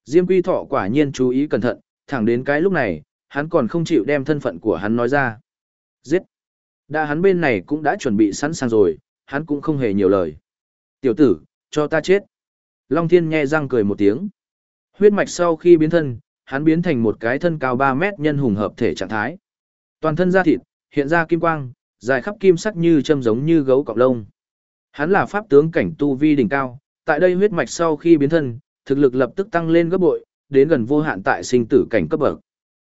Diêm quy thọ quả nhiên chú ý cẩn thận, thẳng đến cái lúc này, hắn còn không chịu đem thân phận của hắn nói ra. Giết! Đã hắn bên này cũng đã chuẩn bị sẵn sàng rồi, hắn cũng không hề nhiều lời. Tiểu tử, cho ta chết. Long thiên nghe răng cười một tiếng. Huyết mạch sau khi biến thân, hắn biến thành một cái thân cao 3 mét nhân hùng hợp thể trạng thái. Toàn thân da thịt, hiện ra kim quang, dài khắp kim sắc như châm giống như gấu cọp lông. Hắn là pháp tướng cảnh tu vi đỉnh cao, tại đây huyết mạch sau khi biến thân, thực lực lập tức tăng lên gấp bội, đến gần vô hạn tại sinh tử cảnh cấp bậc.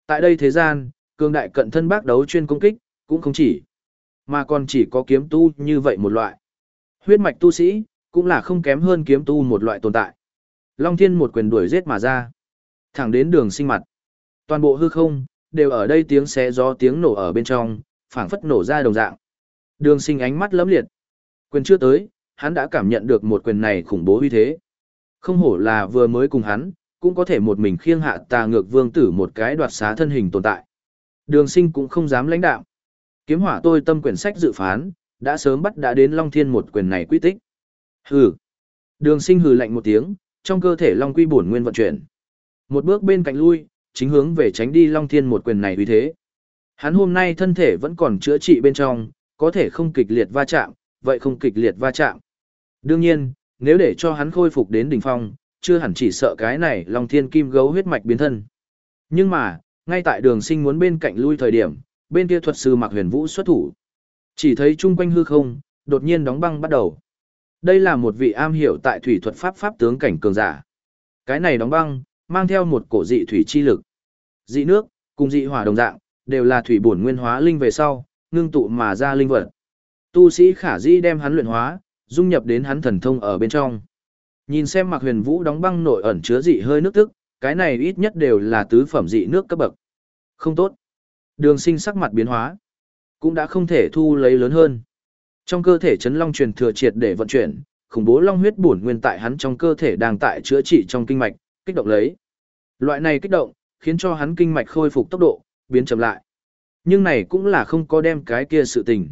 Tại đây thế gian, cường đại cận thân bác đấu chuyên công kích, cũng không chỉ, mà còn chỉ có kiếm tu như vậy một loại. Huyết mạch tu sĩ, cũng là không kém hơn kiếm tu một loại tồn tại. Long Thiên một quyền đuổi giết mà ra, thẳng đến đường sinh mặt. Toàn bộ hư không, đều ở đây tiếng xé gió tiếng nổ ở bên trong, phảng phất nổ ra đồng dạng. Đường sinh ánh mắt lấm liệt. Quyền chưa tới, hắn đã cảm nhận được một quyền này khủng bố uy thế. Không hổ là vừa mới cùng hắn, cũng có thể một mình khiêng hạ tà ngược vương tử một cái đoạt xá thân hình tồn tại. Đường sinh cũng không dám lãnh đạo. Kiếm hỏa tôi tâm quyển sách dự phán, đã sớm bắt đã đến Long Thiên một quyền này quy tích. Hừ. Đường sinh hừ lạnh một tiếng, trong cơ thể Long Quy bổn nguyên vận chuyển. Một bước bên cạnh lui, chính hướng về tránh đi Long Thiên một quyền này uy thế. Hắn hôm nay thân thể vẫn còn chữa trị bên trong, có thể không kịch liệt va chạm, vậy không kịch liệt va chạm. Đương nhiên, nếu để cho hắn khôi phục đến đỉnh phong, chưa hẳn chỉ sợ cái này Long Thiên Kim gấu huyết mạch biến thân. Nhưng mà, ngay tại đường sinh muốn bên cạnh lui thời điểm, bên kia thuật sư Mạc Huyền Vũ xuất thủ. Chỉ thấy chung quanh hư không, đột nhiên đóng băng bắt đầu. Đây là một vị am hiểu tại thủy thuật pháp pháp tướng cảnh cường giả. Cái này đóng băng, mang theo một cổ dị thủy chi lực. Dị nước, cùng dị hỏa đồng dạng, đều là thủy bổn nguyên hóa linh về sau, ngưng tụ mà ra linh vật. Tu sĩ khả dĩ đem hắn luyện hóa, dung nhập đến hắn thần thông ở bên trong. Nhìn xem Mạc Huyền Vũ đóng băng nội ẩn chứa dị hơi nước tức, cái này ít nhất đều là tứ phẩm dị nước cấp bậc. Không tốt. Đường Sinh sắc mặt biến hóa, cũng đã không thể thu lấy lớn hơn. Trong cơ thể chấn long truyền thừa triệt để vận chuyển, khủng bố long huyết bổn nguyên tại hắn trong cơ thể đang tại chữa trị trong kinh mạch, kích động lấy. Loại này kích động, khiến cho hắn kinh mạch khôi phục tốc độ, biến chậm lại. Nhưng này cũng là không có đem cái kia sự tình.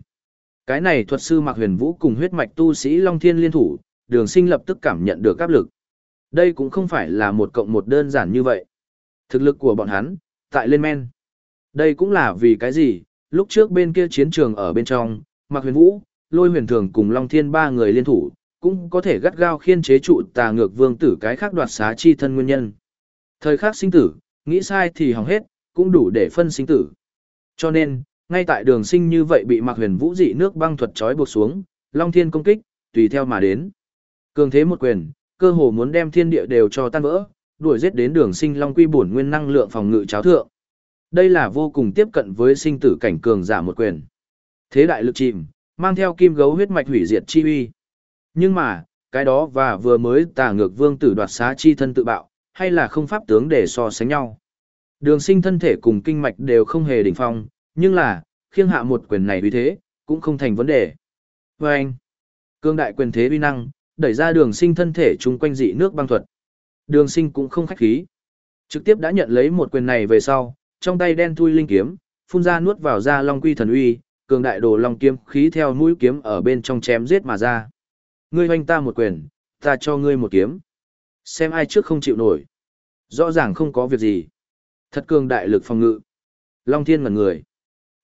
Cái này thuật sư Mạc Huyền Vũ cùng huyết mạch tu sĩ Long Thiên liên thủ, Đường Sinh lập tức cảm nhận được áp lực. Đây cũng không phải là một cộng một đơn giản như vậy. Thực lực của bọn hắn, tại lên men. Đây cũng là vì cái gì, lúc trước bên kia chiến trường ở bên trong, Mạc Huyền Vũ, Lôi Huyền Thường cùng Long Thiên ba người liên thủ, cũng có thể gắt gao khiên chế trụ tà ngược vương tử cái khác đoạt xá chi thân nguyên nhân. Thời khắc sinh tử, nghĩ sai thì hỏng hết, cũng đủ để phân sinh tử. Cho nên, ngay tại đường sinh như vậy bị Mạc Huyền Vũ dị nước băng thuật trói buộc xuống, Long Thiên công kích, tùy theo mà đến. Cường thế một quyền, cơ hồ muốn đem thiên địa đều cho tan vỡ, đuổi giết đến đường sinh Long Quy bổn nguyên năng lượng phòng ngự cháo thượng. Đây là vô cùng tiếp cận với sinh tử cảnh cường giả một quyền. Thế đại lực chìm, mang theo kim gấu huyết mạch hủy diệt chi uy. Nhưng mà, cái đó và vừa mới tà ngược vương tử đoạt xá chi thân tự bạo, hay là không pháp tướng để so sánh nhau. Đường sinh thân thể cùng kinh mạch đều không hề đỉnh phong, nhưng là, khiêng hạ một quyền này vì thế, cũng không thành vấn đề. Và anh, cương đại quyền thế uy năng, đẩy ra đường sinh thân thể chung quanh dị nước băng thuật. Đường sinh cũng không khách khí. Trực tiếp đã nhận lấy một quyền này về sau, trong tay đen thui linh kiếm, phun ra nuốt vào ra long quy thần uy, cường đại đồ long kiếm khí theo mũi kiếm ở bên trong chém giết mà ra. Ngươi hoanh ta một quyền, ta cho ngươi một kiếm. Xem ai trước không chịu nổi. Rõ ràng không có việc gì. Thật cường đại lực phòng ngự. Long thiên ngẩn người.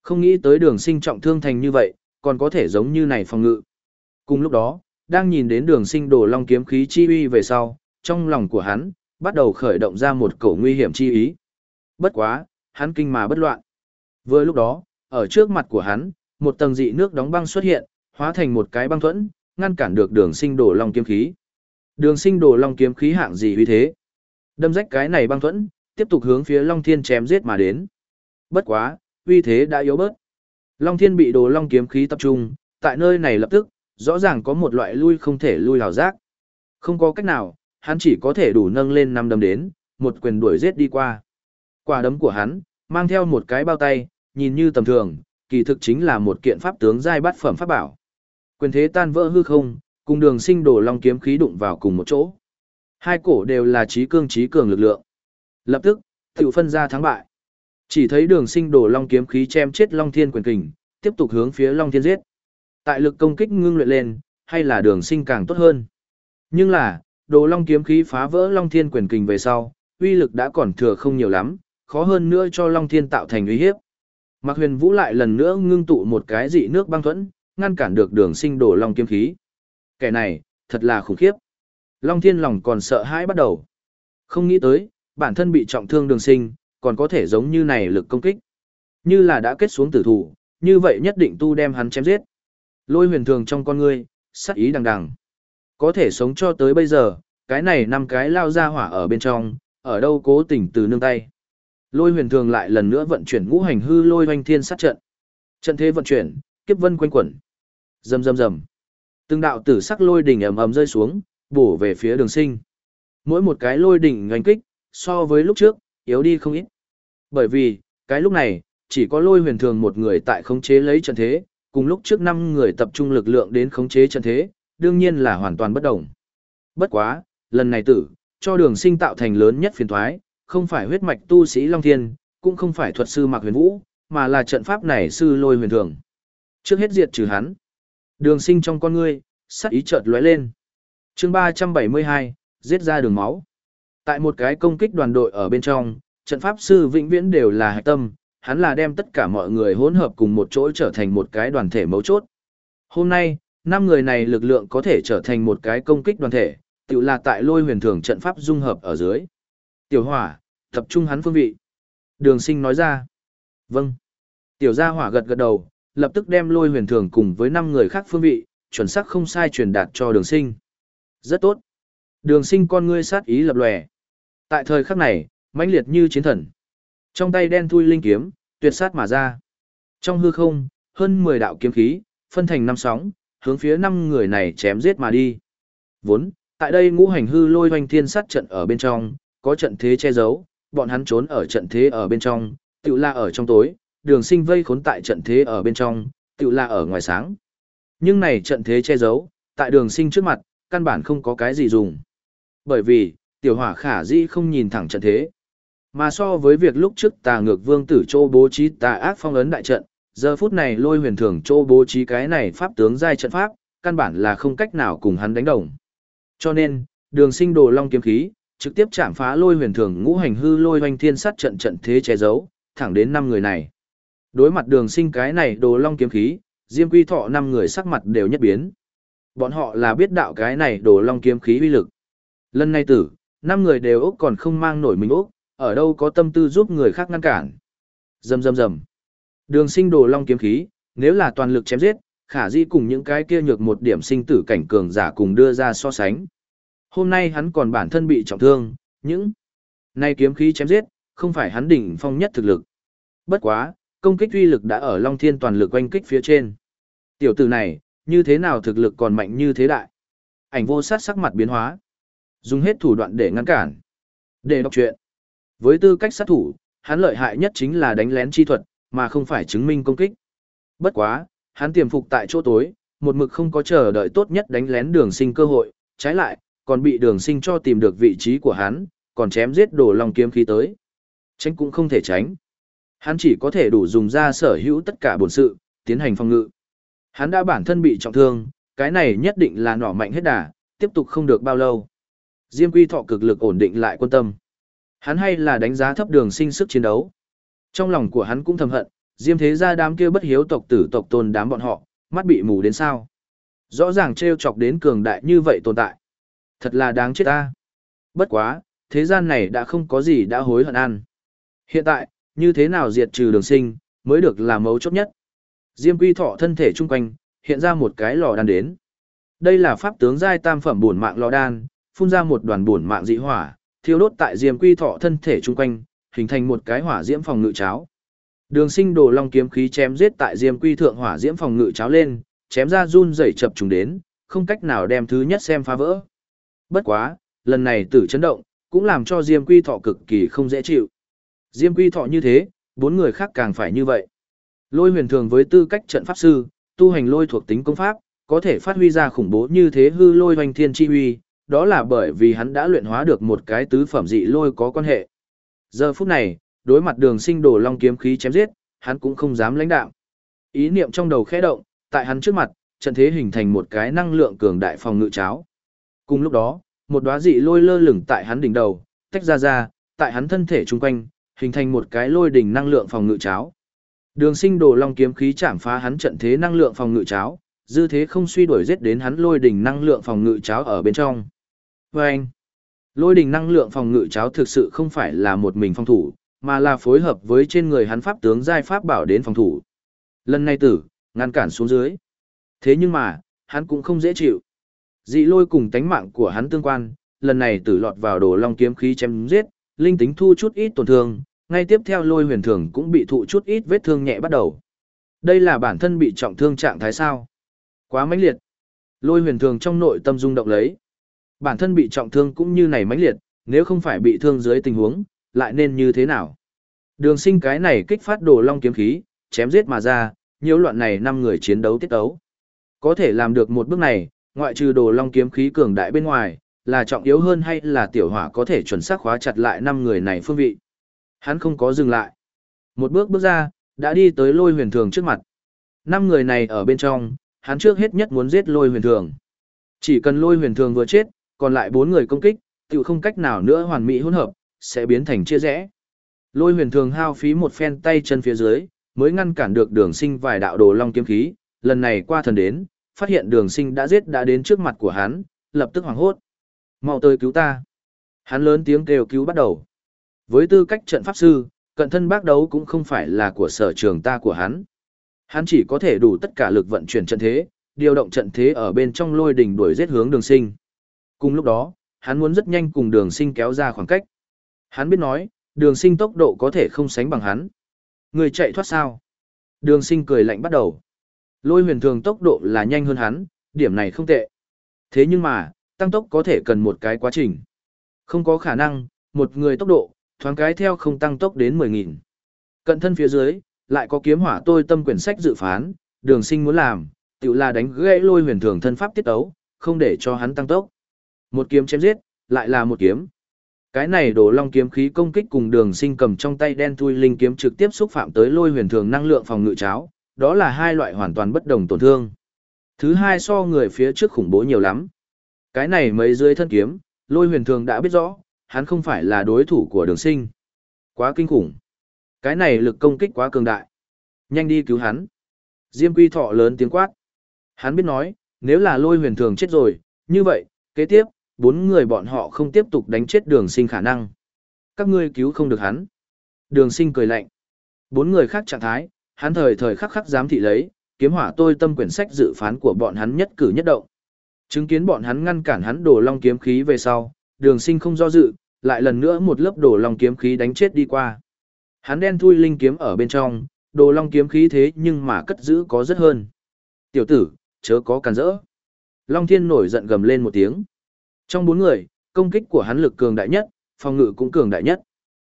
Không nghĩ tới đường sinh trọng thương thành như vậy, còn có thể giống như này phòng ngự. Cùng lúc đó, đang nhìn đến đường sinh đổ long kiếm khí chi uy về sau, trong lòng của hắn, bắt đầu khởi động ra một cổ nguy hiểm chi ý. Bất quá, hắn kinh mà bất loạn. Vừa lúc đó, ở trước mặt của hắn, một tầng dị nước đóng băng xuất hiện, hóa thành một cái băng thuẫn, ngăn cản được đường sinh đổ long kiếm khí. Đường sinh đổ long kiếm khí hạng gì uy thế? Đâm rách cái này băng thuẫn, tiếp tục hướng phía Long Thiên chém giết mà đến. Bất quá, uy thế đã yếu bớt. Long Thiên bị đồ long kiếm khí tập trung, tại nơi này lập tức, rõ ràng có một loại lui không thể lui hào giác. Không có cách nào, hắn chỉ có thể đủ nâng lên năm đấm đến, một quyền đuổi giết đi qua. Quả đấm của hắn, mang theo một cái bao tay, nhìn như tầm thường, kỳ thực chính là một kiện pháp tướng giai bát phẩm pháp bảo. Quyền thế tan vỡ hư không, cùng đường sinh đổ long kiếm khí đụng vào cùng một chỗ. Hai cổ đều là trí cương trí cường lực lượng. Lập tức, tự phân ra thắng bại. Chỉ thấy đường sinh đổ long kiếm khí chém chết long thiên quyền kình, tiếp tục hướng phía long thiên giết. Tại lực công kích ngưng luyện lên, hay là đường sinh càng tốt hơn. Nhưng là, đồ long kiếm khí phá vỡ long thiên quyền kình về sau, uy lực đã còn thừa không nhiều lắm, khó hơn nữa cho long thiên tạo thành uy hiếp. Mạc huyền vũ lại lần nữa ngưng tụ một cái dị nước băng thuẫn, ngăn cản được đường sinh đổ long kiếm khí. Kẻ này, thật là khủng khiếp. Long thiên lòng còn sợ hãi bắt đầu. Không nghĩ tới, bản thân bị trọng thương đường sinh, còn có thể giống như này lực công kích. Như là đã kết xuống tử thủ, như vậy nhất định tu đem hắn chém giết. Lôi huyền thường trong con ngươi, sắc ý đằng đằng. Có thể sống cho tới bây giờ, cái này năm cái lao ra hỏa ở bên trong, ở đâu cố tình từ nương tay. Lôi huyền thường lại lần nữa vận chuyển ngũ hành hư lôi hoanh thiên sát trận. Trận thế vận chuyển, kiếp vân quanh quẩn. Rầm rầm rầm. Từng đạo tử sắc lôi đỉnh ầm ầm rơi xuống, bổ về phía đường sinh. Mỗi một cái lôi đỉnh ngành kích, so với lúc trước, yếu đi không ít. Bởi vì, cái lúc này, chỉ có lôi huyền thường một người tại khống chế lấy trận thế, cùng lúc trước năm người tập trung lực lượng đến khống chế trận thế, đương nhiên là hoàn toàn bất đồng. Bất quá, lần này tử, cho đường sinh tạo thành lớn nhất phiền thoái, không phải huyết mạch tu sĩ Long Thiên, cũng không phải thuật sư Mạc Huyền Vũ, mà là trận pháp này sư lôi huyền thường. Trước hết diệt trừ hắn. Đường sinh trong con ngươi, sắc ý chợt lóe lên. chương 372, giết ra đường máu. Tại một cái công kích đoàn đội ở bên trong, trận pháp sư vĩnh viễn đều là hạch tâm, hắn là đem tất cả mọi người hỗn hợp cùng một chỗ trở thành một cái đoàn thể mấu chốt. Hôm nay, năm người này lực lượng có thể trở thành một cái công kích đoàn thể, tự là tại lôi huyền thường trận pháp dung hợp ở dưới. Tiểu hỏa, tập trung hắn phương vị. Đường sinh nói ra. Vâng. Tiểu gia hỏa gật gật đầu, lập tức đem lôi huyền thường cùng với năm người khác phương vị, chuẩn xác không sai truyền đạt cho đường sinh. Rất tốt. Đường sinh con ngươi sát ý lập lòe. Tại thời khắc này, mãnh liệt như chiến thần. Trong tay đen thui linh kiếm, tuyệt sát mà ra. Trong hư không, hơn 10 đạo kiếm khí, phân thành năm sóng, hướng phía năm người này chém giết mà đi. Vốn, tại đây ngũ hành hư lôi hoành thiên sát trận ở bên trong, có trận thế che giấu, bọn hắn trốn ở trận thế ở bên trong, tự la ở trong tối, đường sinh vây khốn tại trận thế ở bên trong, tự là ở ngoài sáng. Nhưng này trận thế che giấu, tại đường sinh trước mặt, căn bản không có cái gì dùng. Bởi vì, tiểu hỏa khả dĩ không nhìn thẳng trận thế. Mà so với việc lúc trước tà ngược vương tử châu bố trí tà ác phong ấn đại trận, giờ phút này lôi huyền thường châu bố trí cái này pháp tướng giai trận pháp, căn bản là không cách nào cùng hắn đánh đồng. Cho nên, đường sinh đồ long kiếm khí, trực tiếp chạm phá lôi huyền thường ngũ hành hư lôi hoành thiên sát trận trận thế che giấu, thẳng đến năm người này. Đối mặt đường sinh cái này đồ long kiếm khí, Diêm Quy Thọ năm người sắc mặt đều nhất biến. Bọn họ là biết đạo cái này đồ long kiếm khí uy lực. Lần này tử, năm người đều ốc còn không mang nổi mình ốc, ở đâu có tâm tư giúp người khác ngăn cản. Rầm rầm rầm. Đường sinh đồ long kiếm khí, nếu là toàn lực chém giết, khả di cùng những cái kia nhược một điểm sinh tử cảnh cường giả cùng đưa ra so sánh. Hôm nay hắn còn bản thân bị trọng thương, những nay kiếm khí chém giết, không phải hắn đỉnh phong nhất thực lực. Bất quá, công kích uy lực đã ở Long Thiên toàn lực oanh kích phía trên. Tiểu tử này, như thế nào thực lực còn mạnh như thế đại? Ảnh vô sát sắc mặt biến hóa. Dùng hết thủ đoạn để ngăn cản. Để đọc chuyện. Với tư cách sát thủ, hắn lợi hại nhất chính là đánh lén chi thuật, mà không phải chứng minh công kích. Bất quá, hắn tiềm phục tại chỗ tối, một mực không có chờ đợi tốt nhất đánh lén đường sinh cơ hội, trái lại, còn bị đường sinh cho tìm được vị trí của hắn, còn chém giết đổ lòng kiếm khí tới. Tránh cũng không thể tránh. Hắn chỉ có thể đủ dùng ra sở hữu tất cả bổn sự, tiến hành phòng ngự. Hắn đã bản thân bị trọng thương, cái này nhất định là nỏ mạnh hết đà, tiếp tục không được bao lâu. Diêm quy thọ cực lực ổn định lại quân tâm. Hắn hay là đánh giá thấp đường sinh sức chiến đấu. Trong lòng của hắn cũng thầm hận, Diêm thế gia đám kia bất hiếu tộc tử tộc tôn đám bọn họ, mắt bị mù đến sao. Rõ ràng trêu chọc đến cường đại như vậy tồn tại. Thật là đáng chết ta. Bất quá, thế gian này đã không có gì đã hối hận ăn. Hiện tại, như thế nào diệt trừ đường sinh, mới được là mấu chốt nhất. Diêm quy thọ thân thể chung quanh, hiện ra một cái lò đan đến. Đây là pháp tướng giai tam phẩm bổn mạng lò đan, phun ra một đoàn bổn mạng dị hỏa, thiêu đốt tại diêm quy thọ thân thể chung quanh, hình thành một cái hỏa diễm phòng ngự cháo. Đường sinh đồ long kiếm khí chém giết tại diêm quy thượng hỏa diễm phòng ngự cháo lên, chém ra run rẩy chập trùng đến, không cách nào đem thứ nhất xem phá vỡ. Bất quá, lần này tử chấn động, cũng làm cho diêm quy thọ cực kỳ không dễ chịu. Diêm quy thọ như thế, bốn người khác càng phải như vậy. Lôi huyền thường với tư cách trận pháp sư, tu hành lôi thuộc tính công pháp, có thể phát huy ra khủng bố như thế hư lôi hoành thiên chi huy, đó là bởi vì hắn đã luyện hóa được một cái tứ phẩm dị lôi có quan hệ. Giờ phút này, đối mặt đường sinh đồ long kiếm khí chém giết, hắn cũng không dám lãnh đạo. Ý niệm trong đầu khẽ động, tại hắn trước mặt, trận thế hình thành một cái năng lượng cường đại phòng ngự cháo. Cùng lúc đó, một đóa dị lôi lơ lửng tại hắn đỉnh đầu, tách ra ra, tại hắn thân thể chung quanh, hình thành một cái lôi đỉnh năng lượng phòng ngự cháo. Đường sinh đồ long kiếm khí chạm phá hắn trận thế năng lượng phòng ngự cháo, dư thế không suy đuổi giết đến hắn lôi đỉnh năng lượng phòng ngự cháo ở bên trong. Và anh, lôi đỉnh năng lượng phòng ngự cháo thực sự không phải là một mình phòng thủ, mà là phối hợp với trên người hắn pháp tướng giai pháp bảo đến phòng thủ. Lần này tử, ngăn cản xuống dưới. Thế nhưng mà, hắn cũng không dễ chịu. Dị lôi cùng tánh mạng của hắn tương quan, lần này tử lọt vào đồ long kiếm khí chém giết, linh tính thu chút ít tổn thương, ngay tiếp theo lôi huyền thường cũng bị thụ chút ít vết thương nhẹ bắt đầu. Đây là bản thân bị trọng thương trạng thái sao? Quá mãnh liệt. Lôi huyền thường trong nội tâm rung động lấy. Bản thân bị trọng thương cũng như này mãnh liệt, nếu không phải bị thương dưới tình huống, lại nên như thế nào? Đường sinh cái này kích phát đồ long kiếm khí, chém giết mà ra, nhiều loạn này năm người chiến đấu tiết đấu. Có thể làm được một bước này, ngoại trừ đồ long kiếm khí cường đại bên ngoài, là trọng yếu hơn hay là tiểu hỏa có thể chuẩn xác khóa chặt lại năm người này phương vị. Hắn không có dừng lại. Một bước bước ra, đã đi tới lôi huyền thường trước mặt. Năm người này ở bên trong, hắn trước hết nhất muốn giết lôi huyền thường. Chỉ cần lôi huyền thường vừa chết, còn lại bốn người công kích, tự không cách nào nữa hoàn mỹ hỗn hợp, sẽ biến thành chia rẽ. Lôi huyền thường hao phí một phen tay chân phía dưới, mới ngăn cản được đường sinh vài đạo đồ long kiếm khí, lần này qua thần đến, phát hiện đường sinh đã giết đã đến trước mặt của hắn, lập tức hoảng hốt mau tới cứu ta. Hắn lớn tiếng kêu cứu bắt đầu. Với tư cách trận pháp sư, cận thân bác đấu cũng không phải là của sở trường ta của hắn. Hắn chỉ có thể đủ tất cả lực vận chuyển trận thế, điều động trận thế ở bên trong lôi đỉnh đuổi giết hướng đường sinh. Cùng lúc đó, hắn muốn rất nhanh cùng đường sinh kéo ra khoảng cách. Hắn biết nói, đường sinh tốc độ có thể không sánh bằng hắn. Người chạy thoát sao? Đường sinh cười lạnh bắt đầu. Lôi huyền thường tốc độ là nhanh hơn hắn, điểm này không tệ. Thế nhưng mà, tăng tốc có thể cần một cái quá trình. Không có khả năng, một người tốc độ, thoáng cái theo không tăng tốc đến 10.000. Cận thân phía dưới, lại có kiếm hỏa tôi tâm quyển sách dự phán, đường sinh muốn làm, tự là đánh gãy lôi huyền thường thân pháp tiết ấu, không để cho hắn tăng tốc. Một kiếm chém giết, lại là một kiếm. Cái này đổ long kiếm khí công kích cùng đường sinh cầm trong tay đen thui linh kiếm trực tiếp xúc phạm tới lôi huyền thường năng lượng phòng ngự cháo, đó là hai loại hoàn toàn bất đồng tổn thương. Thứ hai so người phía trước khủng bố nhiều lắm. Cái này mấy dưới thân kiếm, lôi huyền thường đã biết rõ, hắn không phải là đối thủ của đường sinh. Quá kinh khủng. Cái này lực công kích quá cường đại. Nhanh đi cứu hắn. Diêm quy thọ lớn tiếng quát. Hắn biết nói, nếu là lôi huyền thường chết rồi, như vậy, kế tiếp, bốn người bọn họ không tiếp tục đánh chết đường sinh khả năng. Các ngươi cứu không được hắn. Đường sinh cười lạnh. Bốn người khác trạng thái, hắn thời thời khắc khắc dám thị lấy, kiếm hỏa tôi tâm quyển sách dự phán của bọn hắn nhất cử nhất động. Chứng kiến bọn hắn ngăn cản hắn đổ long kiếm khí về sau, đường sinh không do dự, lại lần nữa một lớp đổ long kiếm khí đánh chết đi qua. Hắn đen thui linh kiếm ở bên trong, đồ long kiếm khí thế nhưng mà cất giữ có rất hơn. Tiểu tử, chớ có cản rỡ. Long thiên nổi giận gầm lên một tiếng. Trong bốn người, công kích của hắn lực cường đại nhất, phòng ngự cũng cường đại nhất.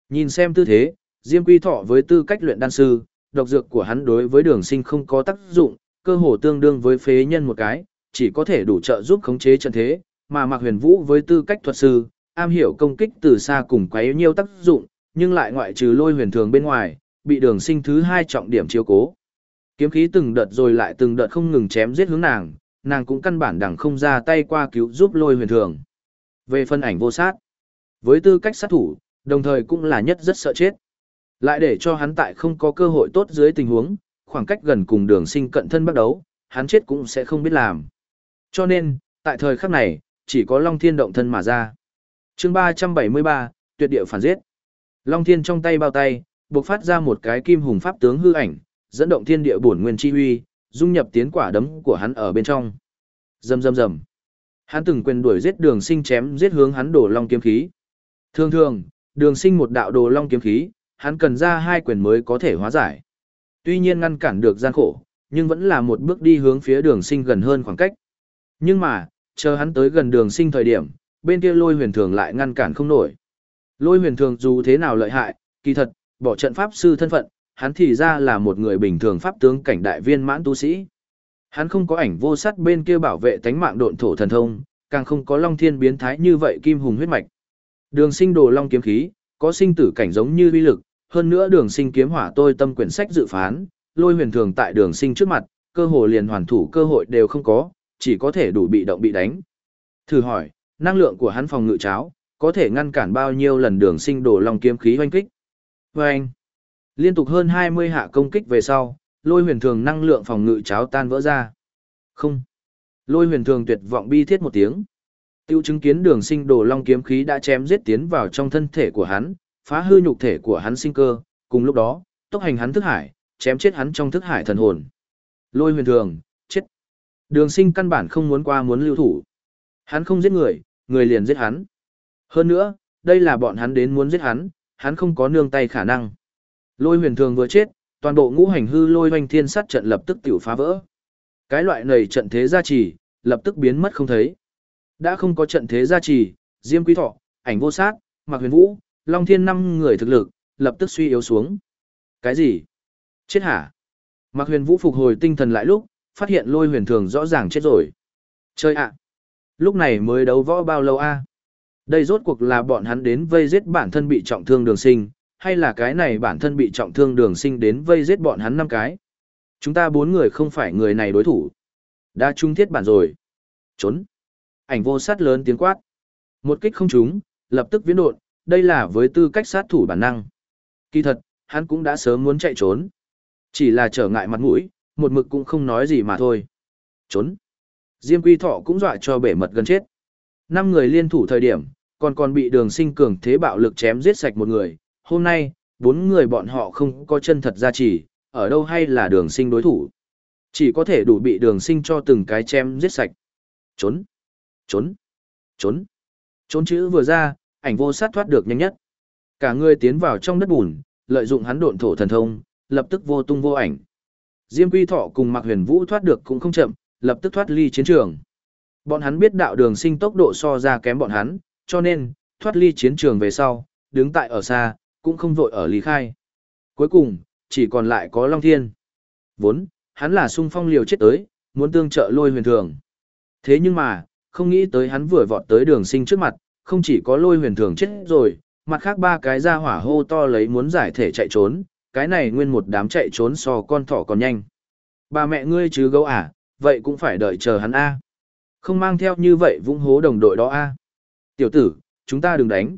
Nhìn xem tư thế, Diêm Quy Thọ với tư cách luyện đan sư, độc dược của hắn đối với đường sinh không có tác dụng, cơ hồ tương đương với phế nhân một cái, chỉ có thể đủ trợ giúp khống chế trận thế, mà Mạc Huyền Vũ với tư cách thuật sư, am hiểu công kích từ xa cùng quấy nhiêu tác dụng, nhưng lại ngoại trừ lôi huyền thường bên ngoài, bị đường sinh thứ hai trọng điểm chiếu cố. Kiếm khí từng đợt rồi lại từng đợt không ngừng chém giết hướng nàng, nàng cũng căn bản đẳng không ra tay qua cứu giúp lôi huyền thường. Về phân ảnh vô sát, với tư cách sát thủ, đồng thời cũng là nhất rất sợ chết. Lại để cho hắn tại không có cơ hội tốt dưới tình huống, khoảng cách gần cùng đường sinh cận thân bắt đấu, hắn chết cũng sẽ không biết làm. Cho nên, tại thời khắc này, chỉ có Long Thiên động thân mà ra. chương 373, tuyệt địa phản giết. Long Thiên trong tay bao tay, bộc phát ra một cái kim hùng pháp tướng hư ảnh, dẫn động thiên địa bổn nguyên chi huy, dung nhập tiến quả đấm của hắn ở bên trong. Rầm rầm rầm. Hắn từng quyền đuổi giết Đường Sinh chém giết hướng hắn đổ long kiếm khí. Thường thường, Đường Sinh một đạo đồ long kiếm khí, hắn cần ra hai quyền mới có thể hóa giải. Tuy nhiên ngăn cản được gian khổ, nhưng vẫn là một bước đi hướng phía Đường Sinh gần hơn khoảng cách. Nhưng mà, chờ hắn tới gần Đường Sinh thời điểm, bên kia Lôi Huyền Thường lại ngăn cản không nổi. Lôi Huyền Thường dù thế nào lợi hại, kỳ thật, bỏ trận pháp sư thân phận, hắn thì ra là một người bình thường pháp tướng cảnh đại viên mãn tu sĩ. Hắn không có ảnh vô sắt bên kia bảo vệ tánh mạng độn thổ thần thông, càng không có long thiên biến thái như vậy kim hùng huyết mạch. Đường sinh đồ long kiếm khí, có sinh tử cảnh giống như uy lực, hơn nữa đường sinh kiếm hỏa tôi tâm quyển sách dự phán, lôi huyền thường tại đường sinh trước mặt, cơ hội liền hoàn thủ cơ hội đều không có, chỉ có thể đủ bị động bị đánh. Thử hỏi, năng lượng của hắn phòng ngự cháo, có thể ngăn cản bao nhiêu lần đường sinh đổ long kiếm khí hoanh kích. Vâng! Liên tục hơn 20 hạ công kích về sau, lôi huyền thường năng lượng phòng ngự cháo tan vỡ ra. Không. Lôi huyền thường tuyệt vọng bi thiết một tiếng. Tiêu chứng kiến đường sinh đồ long kiếm khí đã chém giết tiến vào trong thân thể của hắn, phá hư nhục thể của hắn sinh cơ, cùng lúc đó, tốc hành hắn thức hải, chém chết hắn trong thức hải thần hồn. Lôi huyền thường. Đường sinh căn bản không muốn qua muốn lưu thủ. Hắn không giết người, người liền giết hắn. Hơn nữa, đây là bọn hắn đến muốn giết hắn, hắn không có nương tay khả năng. Lôi huyền thường vừa chết, toàn bộ ngũ hành hư lôi hoành thiên sát trận lập tức tiểu phá vỡ. Cái loại này trận thế gia trì, lập tức biến mất không thấy. Đã không có trận thế gia trì, Diêm Quý Thọ, Ảnh Vô Sát, Mạc Huyền Vũ, Long Thiên năm người thực lực, lập tức suy yếu xuống. Cái gì? Chết hả? Mạc Huyền Vũ phục hồi tinh thần lại lúc, phát hiện lôi huyền thường rõ ràng chết rồi. Chơi ạ! Lúc này mới đấu võ bao lâu a? Đây rốt cuộc là bọn hắn đến vây giết bản thân bị trọng thương đường sinh, hay là cái này bản thân bị trọng thương đường sinh đến vây giết bọn hắn năm cái. Chúng ta bốn người không phải người này đối thủ. Đã trung thiết bản rồi. Trốn. Ảnh vô sát lớn tiếng quát. Một kích không trúng, lập tức viễn độn, đây là với tư cách sát thủ bản năng. Kỳ thật, hắn cũng đã sớm muốn chạy trốn. Chỉ là trở ngại mặt mũi, một mực cũng không nói gì mà thôi. Trốn. Diêm quy thọ cũng dọa cho bể mật gần chết. Năm người liên thủ thời điểm, còn còn bị đường sinh cường thế bạo lực chém giết sạch một người, hôm nay, bốn người bọn họ không có chân thật ra chỉ, ở đâu hay là đường sinh đối thủ. Chỉ có thể đủ bị đường sinh cho từng cái chém giết sạch. Trốn, trốn, trốn. Trốn chữ vừa ra, ảnh vô sát thoát được nhanh nhất. Cả người tiến vào trong đất bùn, lợi dụng hắn độn thổ thần thông, lập tức vô tung vô ảnh. Diêm Quy Thọ cùng Mạc Huyền Vũ thoát được cũng không chậm, lập tức thoát ly chiến trường. Bọn hắn biết đạo đường sinh tốc độ so ra kém bọn hắn, cho nên, thoát ly chiến trường về sau, đứng tại ở xa, cũng không vội ở lý khai. Cuối cùng, chỉ còn lại có Long Thiên. Vốn, hắn là sung phong liều chết tới, muốn tương trợ lôi huyền thường. Thế nhưng mà, không nghĩ tới hắn vừa vọt tới đường sinh trước mặt, không chỉ có lôi huyền thường chết rồi, mặt khác ba cái ra hỏa hô to lấy muốn giải thể chạy trốn, cái này nguyên một đám chạy trốn so con thỏ còn nhanh. bà mẹ ngươi chứ gấu à, vậy cũng phải đợi chờ hắn A. Không mang theo như vậy vũng hố đồng đội đó A. Tiểu tử, chúng ta đừng đánh.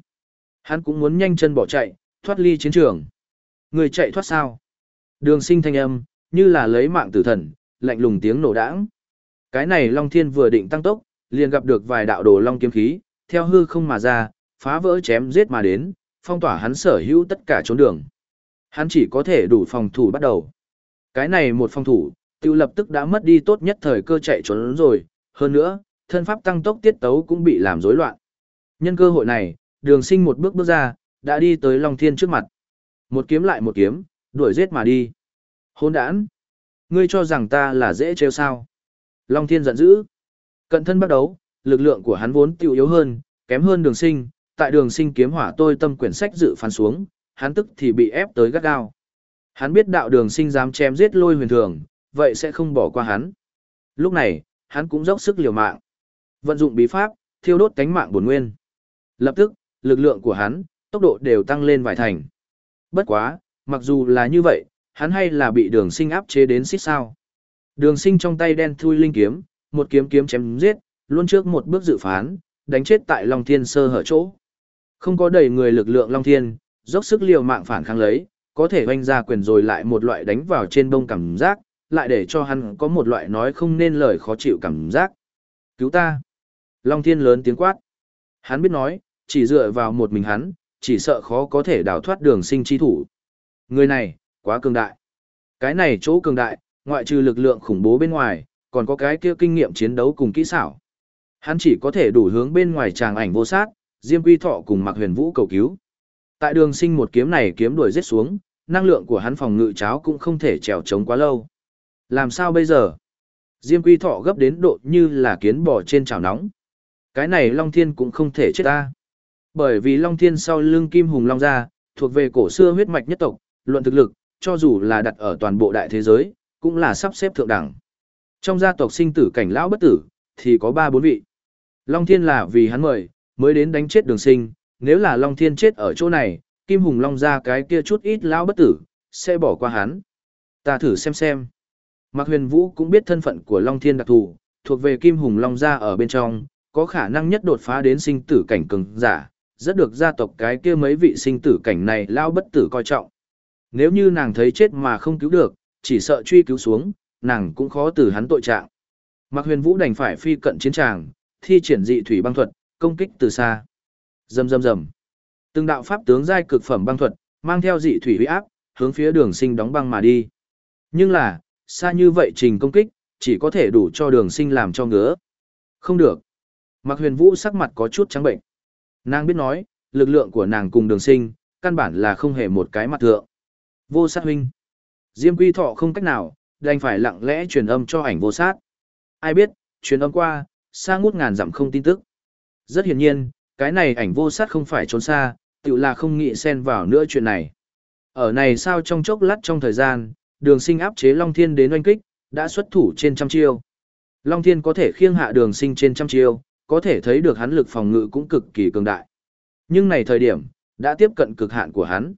Hắn cũng muốn nhanh chân bỏ chạy, thoát ly chiến trường. Người chạy thoát sao? Đường sinh thanh âm, như là lấy mạng tử thần, lạnh lùng tiếng nổ đãng. Cái này Long Thiên vừa định tăng tốc, liền gặp được vài đạo đồ long kiếm khí, theo hư không mà ra, phá vỡ chém giết mà đến, phong tỏa hắn sở hữu tất cả trốn đường. Hắn chỉ có thể đủ phòng thủ bắt đầu. Cái này một phòng thủ, tiêu lập tức đã mất đi tốt nhất thời cơ chạy trốn rồi, hơn nữa, thân pháp tăng tốc tiết tấu cũng bị làm rối loạn. Nhân cơ hội này, đường sinh một bước bước ra, đã đi tới Long Thiên trước mặt. Một kiếm lại một kiếm, đuổi giết mà đi. Hôn đản! Ngươi cho rằng ta là dễ trêu sao? Long Thiên giận dữ. Cận thân bắt đấu, lực lượng của hắn vốn tiêu yếu hơn, kém hơn đường sinh. Tại đường sinh kiếm hỏa tôi tâm quyển sách dự phán xuống, hắn tức thì bị ép tới gắt gao. Hắn biết đạo đường sinh dám chém giết lôi huyền thường, vậy sẽ không bỏ qua hắn. Lúc này, hắn cũng dốc sức liều mạng. Vận dụng bí pháp, thiêu đốt cánh mạng bổn nguyên. Lập tức, lực lượng của hắn, tốc độ đều tăng lên vài thành. Bất quá, mặc dù là như vậy, hắn hay là bị đường sinh áp chế đến xích sao. Đường sinh trong tay đen thui linh kiếm, một kiếm kiếm chém giết, luôn trước một bước dự phán, đánh chết tại Long Thiên sơ hở chỗ. Không có đầy người lực lượng Long Thiên, dốc sức liều mạng phản kháng lấy, có thể hoanh ra quyền rồi lại một loại đánh vào trên bông cảm giác, lại để cho hắn có một loại nói không nên lời khó chịu cảm giác. Cứu ta! Long Thiên lớn tiếng quát. Hắn biết nói, chỉ dựa vào một mình hắn, chỉ sợ khó có thể đào thoát đường sinh chi thủ. Người này, quá cường đại. Cái này chỗ cường đại, ngoại trừ lực lượng khủng bố bên ngoài, còn có cái kia kinh nghiệm chiến đấu cùng kỹ xảo. Hắn chỉ có thể đủ hướng bên ngoài tràng ảnh vô sát, Diêm Quy Thọ cùng Mạc Huyền Vũ cầu cứu. Tại đường sinh một kiếm này kiếm đuổi giết xuống, năng lượng của hắn phòng ngự cháo cũng không thể trèo trống quá lâu. Làm sao bây giờ? Diêm Quy Thọ gấp đến độ như là kiến bò trên chảo nóng. Cái này Long Thiên cũng không thể chết ta. Bởi vì Long Thiên sau lưng Kim Hùng Long ra, thuộc về cổ xưa huyết mạch nhất tộc, luận thực lực, cho dù là đặt ở toàn bộ đại thế giới, cũng là sắp xếp thượng đẳng. Trong gia tộc sinh tử cảnh lão bất tử, thì có ba bốn vị. Long Thiên là vì hắn mời, mới đến đánh chết đường sinh, nếu là Long Thiên chết ở chỗ này, Kim Hùng Long ra cái kia chút ít lão bất tử, sẽ bỏ qua hắn. Ta thử xem xem. Mạc Huyền Vũ cũng biết thân phận của Long Thiên đặc thù, thuộc về Kim Hùng Long ra ở bên trong, có khả năng nhất đột phá đến sinh tử cảnh cường giả, rất được gia tộc cái kia mấy vị sinh tử cảnh này lao bất tử coi trọng. Nếu như nàng thấy chết mà không cứu được, chỉ sợ truy cứu xuống, nàng cũng khó từ hắn tội trạng. Mạc Huyền Vũ đành phải phi cận chiến tràng, thi triển dị thủy băng thuật, công kích từ xa. Rầm rầm rầm. Từng đạo pháp tướng giai cực phẩm băng thuật, mang theo dị thủy uy áp, hướng phía Đường Sinh đóng băng mà đi. Nhưng là, xa như vậy trình công kích, chỉ có thể đủ cho Đường Sinh làm cho ngứa. Không được. Mạc Huyền Vũ sắc mặt có chút trắng bệnh. Nàng biết nói, lực lượng của nàng cùng Đường Sinh, căn bản là không hề một cái mặt thượng. Vô sát huynh. Diêm Quy Thọ không cách nào, đành phải lặng lẽ truyền âm cho ảnh vô sát. Ai biết, truyền âm qua, xa ngút ngàn dặm không tin tức. Rất hiển nhiên, cái này ảnh vô sát không phải trốn xa, tự là không nghĩ xen vào nữa chuyện này. Ở này sao trong chốc lát trong thời gian, đường sinh áp chế Long Thiên đến oanh kích, đã xuất thủ trên trăm chiêu. Long Thiên có thể khiêng hạ đường sinh trên trăm chiêu, có thể thấy được hắn lực phòng ngự cũng cực kỳ cường đại. Nhưng này thời điểm, đã tiếp cận cực hạn của hắn.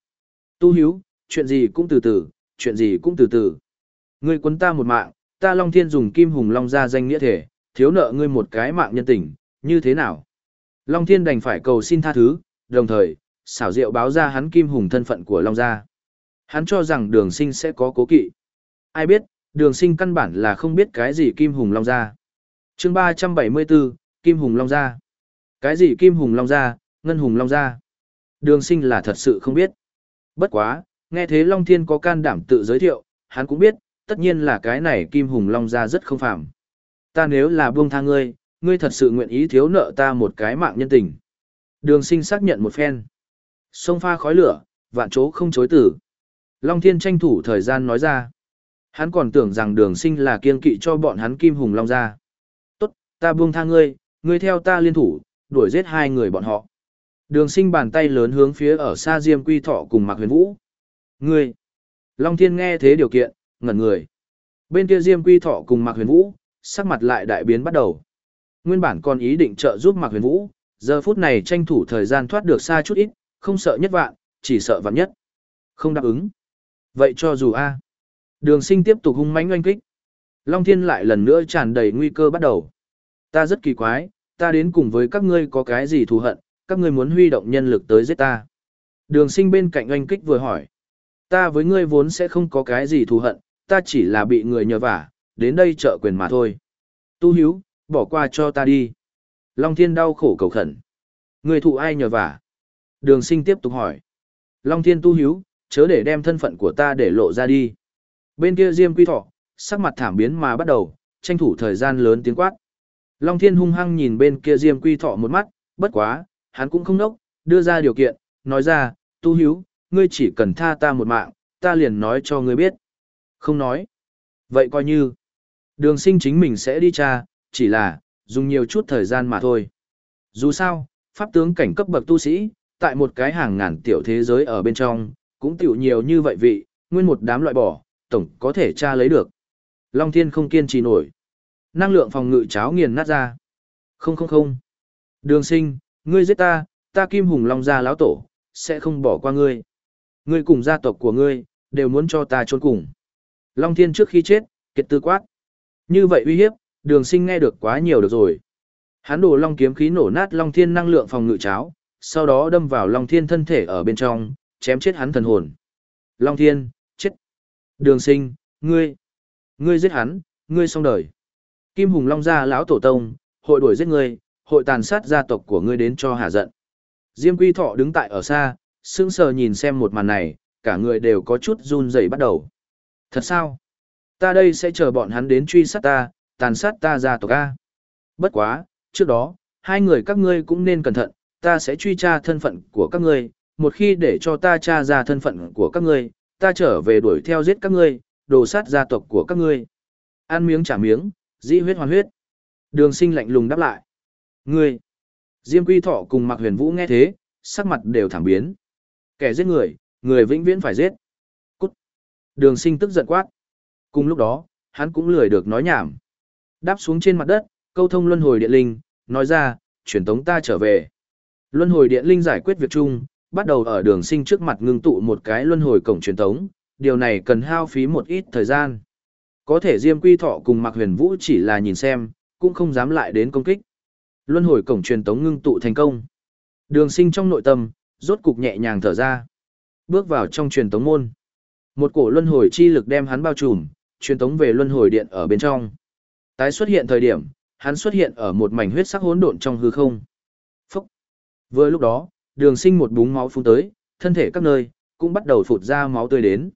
Tu hiếu, chuyện gì cũng từ từ, chuyện gì cũng từ từ. Ngươi quấn ta một mạng, ta Long Thiên dùng kim hùng long ra danh nghĩa thể, thiếu nợ ngươi một cái mạng nhân tình, như thế nào? Long Thiên đành phải cầu xin tha thứ, đồng thời, xảo diệu báo ra hắn kim hùng thân phận của Long Gia. Hắn cho rằng đường sinh sẽ có cố kỵ. Ai biết, đường sinh căn bản là không biết cái gì kim hùng Long Gia. chương 374, Kim Hùng Long Gia. Cái gì Kim Hùng Long Gia, Ngân Hùng Long Gia? Đường sinh là thật sự không biết. Bất quá, nghe thế Long Thiên có can đảm tự giới thiệu, hắn cũng biết, tất nhiên là cái này Kim Hùng Long Gia rất không phạm. Ta nếu là buông tha ngươi, ngươi thật sự nguyện ý thiếu nợ ta một cái mạng nhân tình. Đường sinh xác nhận một phen. Sông pha khói lửa, vạn chỗ không chối tử. Long Thiên tranh thủ thời gian nói ra. Hắn còn tưởng rằng đường sinh là kiên kỵ cho bọn hắn Kim Hùng Long ra. Tốt, ta buông tha ngươi, ngươi theo ta liên thủ, đuổi giết hai người bọn họ. Đường sinh bàn tay lớn hướng phía ở xa Diêm Quy Thọ cùng Mạc Huyền Vũ. Ngươi! Long Thiên nghe thế điều kiện, ngẩn người. Bên kia Diêm Quy Thọ cùng Mạc Huyền Vũ, sắc mặt lại đại biến bắt đầu. Nguyên bản còn ý định trợ giúp Mạc Huyền Vũ, giờ phút này tranh thủ thời gian thoát được xa chút ít, không sợ nhất vạn, chỉ sợ vạn nhất. Không đáp ứng. Vậy cho dù a Đường sinh tiếp tục hung mãnh oanh kích. Long Thiên lại lần nữa tràn đầy nguy cơ bắt đầu. Ta rất kỳ quái, ta đến cùng với các ngươi có cái gì thù hận, các ngươi muốn huy động nhân lực tới giết ta. Đường sinh bên cạnh oanh kích vừa hỏi. Ta với ngươi vốn sẽ không có cái gì thù hận, ta chỉ là bị người nhờ vả, đến đây trợ quyền mà thôi. Tu hiếu, bỏ qua cho ta đi. Long thiên đau khổ cầu khẩn. Người thụ ai nhờ vả? Đường sinh tiếp tục hỏi. Long thiên tu hiếu, chớ để đem thân phận của ta để lộ ra đi. Bên kia Diêm Quy Thọ, sắc mặt thảm biến mà bắt đầu, tranh thủ thời gian lớn tiếng quát. Long Thiên hung hăng nhìn bên kia Diêm Quy Thọ một mắt, bất quá, hắn cũng không nốc, đưa ra điều kiện, nói ra, tu hiếu, ngươi chỉ cần tha ta một mạng, ta liền nói cho ngươi biết. Không nói. Vậy coi như, đường sinh chính mình sẽ đi tra, chỉ là, dùng nhiều chút thời gian mà thôi. Dù sao, pháp tướng cảnh cấp bậc tu sĩ, tại một cái hàng ngàn tiểu thế giới ở bên trong, cũng tiểu nhiều như vậy vị, nguyên một đám loại bỏ, tổng có thể tra lấy được. Long Thiên không kiên trì nổi. Năng lượng phòng ngự cháo nghiền nát ra. Không không không. Đường sinh, ngươi giết ta, ta kim hùng long gia lão tổ, sẽ không bỏ qua ngươi. Ngươi cùng gia tộc của ngươi, đều muốn cho ta trốn cùng. Long thiên trước khi chết, kiệt tư quát. Như vậy uy hiếp, đường sinh nghe được quá nhiều được rồi. Hắn đổ long kiếm khí nổ nát long thiên năng lượng phòng ngự cháo, sau đó đâm vào long thiên thân thể ở bên trong, chém chết hắn thần hồn. Long thiên, chết. Đường sinh, ngươi. Ngươi giết hắn, ngươi xong đời. Kim Hùng Long gia lão tổ tông, hội đuổi giết ngươi, hội tàn sát gia tộc của ngươi đến cho hạ giận. Diêm Quy Thọ đứng tại ở xa, sững sờ nhìn xem một màn này, cả người đều có chút run rẩy bắt đầu. Thật sao? Ta đây sẽ chờ bọn hắn đến truy sát ta, tàn sát ta ra tộc A. Bất quá, trước đó, hai người các ngươi cũng nên cẩn thận, ta sẽ truy tra thân phận của các ngươi, một khi để cho ta tra ra thân phận của các ngươi, ta trở về đuổi theo giết các ngươi, đồ sát gia tộc của các ngươi. Ăn miếng trả miếng, dĩ huyết hoàn huyết. Đường sinh lạnh lùng đáp lại. Ngươi! Diêm quy thọ cùng Mạc Huyền Vũ nghe thế, sắc mặt đều thảm biến. Kẻ giết người, người vĩnh viễn phải giết. Cút! Đường sinh tức giận quát. Cùng lúc đó, hắn cũng lười được nói nhảm. Đáp xuống trên mặt đất, câu thông luân hồi điện linh, nói ra, chuyển tống ta trở về. Luân hồi điện linh giải quyết việc chung, bắt đầu ở đường sinh trước mặt ngưng tụ một cái luân hồi cổng truyền tống, điều này cần hao phí một ít thời gian. Có thể Diêm Quy Thọ cùng Mạc Huyền Vũ chỉ là nhìn xem, cũng không dám lại đến công kích. Luân hồi cổng truyền tống ngưng tụ thành công. Đường sinh trong nội tâm, rốt cục nhẹ nhàng thở ra. Bước vào trong truyền tống môn. Một cổ luân hồi chi lực đem hắn bao trùm, truyền tống về luân hồi điện ở bên trong. Tái xuất hiện thời điểm, hắn xuất hiện ở một mảnh huyết sắc hỗn độn trong hư không. Phúc! Vừa lúc đó, đường sinh một búng máu phun tới, thân thể các nơi, cũng bắt đầu phụt ra máu tươi đến.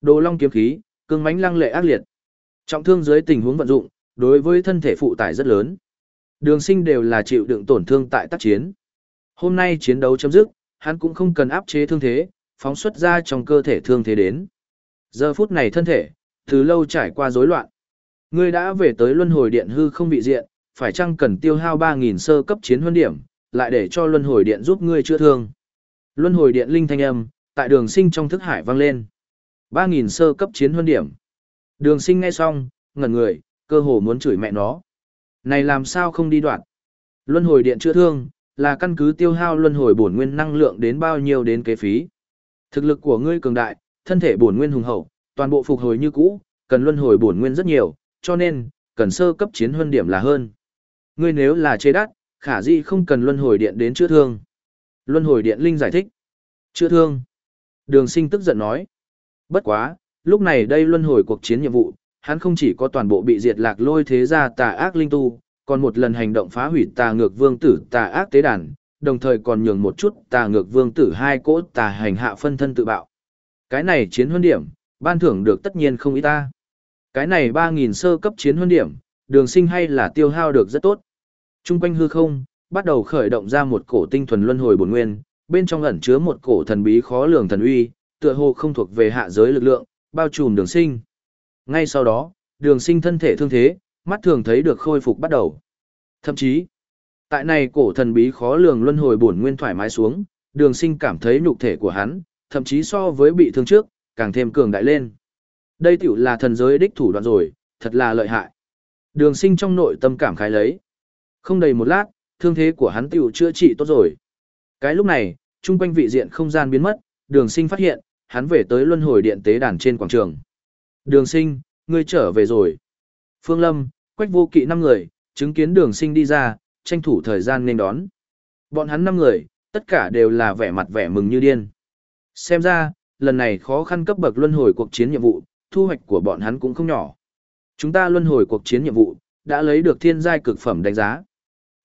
Đồ long kiếm khí, cương mãnh lăng lệ ác liệt. Trọng thương dưới tình huống vận dụng, đối với thân thể phụ tải rất lớn. Đường sinh đều là chịu đựng tổn thương tại tác chiến. Hôm nay chiến đấu chấm dứt, hắn cũng không cần áp chế thương thế, phóng xuất ra trong cơ thể thương thế đến. Giờ phút này thân thể, từ lâu trải qua rối loạn. Ngươi đã về tới luân hồi điện hư không bị diện, phải chăng cần tiêu hao 3.000 sơ cấp chiến huân điểm, lại để cho luân hồi điện giúp ngươi chữa thương. Luân hồi điện linh thanh âm, tại đường sinh trong thức hải vang lên. 3.000 sơ cấp chiến huân điểm. Đường sinh nghe xong, ngẩn người, cơ hồ muốn chửi mẹ nó. Này làm sao không đi đoạn? Luân hồi điện chữa thương, là căn cứ tiêu hao luân hồi bổn nguyên năng lượng đến bao nhiêu đến kế phí. Thực lực của ngươi cường đại, thân thể bổn nguyên hùng hậu, toàn bộ phục hồi như cũ, cần luân hồi bổn nguyên rất nhiều, cho nên, cần sơ cấp chiến huân điểm là hơn. Ngươi nếu là chế đắt, khả di không cần luân hồi điện đến chữa thương. Luân hồi điện linh giải thích. Chữa thương. Đường sinh tức giận nói. Bất quá, lúc này đây luân hồi cuộc chiến nhiệm vụ, hắn không chỉ có toàn bộ bị diệt lạc lôi thế ra tà ác linh tu, còn một lần hành động phá hủy tà ngược vương tử tà ác tế đàn, đồng thời còn nhường một chút tà ngược vương tử hai cỗ tà hành hạ phân thân tự bạo. Cái này chiến huân điểm, ban thưởng được tất nhiên không ý ta. Cái này 3.000 sơ cấp chiến huân điểm, đường sinh hay là tiêu hao được rất tốt. Trung quanh hư không, bắt đầu khởi động ra một cổ tinh thuần luân hồi bổn nguyên, bên trong ẩn chứa một cổ thần bí khó lường thần uy, tựa hồ không thuộc về hạ giới lực lượng, bao trùm đường sinh. Ngay sau đó, đường sinh thân thể thương thế, mắt thường thấy được khôi phục bắt đầu. Thậm chí, tại này cổ thần bí khó lường luân hồi bổn nguyên thoải mái xuống, đường sinh cảm thấy nhục thể của hắn, thậm chí so với bị thương trước, càng thêm cường đại lên. Đây tiểu là thần giới đích thủ đoạn rồi, thật là lợi hại. Đường sinh trong nội tâm cảm khái lấy. Không đầy một lát, thương thế của hắn tiểu chữa trị tốt rồi. Cái lúc này, trung quanh vị diện không gian biến mất, đường sinh phát hiện, hắn về tới luân hồi điện tế đàn trên quảng trường. Đường sinh, ngươi trở về rồi. Phương Lâm, Quách vô kỵ năm người, chứng kiến đường sinh đi ra, tranh thủ thời gian nên đón. Bọn hắn năm người, tất cả đều là vẻ mặt vẻ mừng như điên. Xem ra, lần này khó khăn cấp bậc luân hồi cuộc chiến nhiệm vụ, thu hoạch của bọn hắn cũng không nhỏ. Chúng ta luân hồi cuộc chiến nhiệm vụ, đã lấy được thiên giai cực phẩm đánh giá.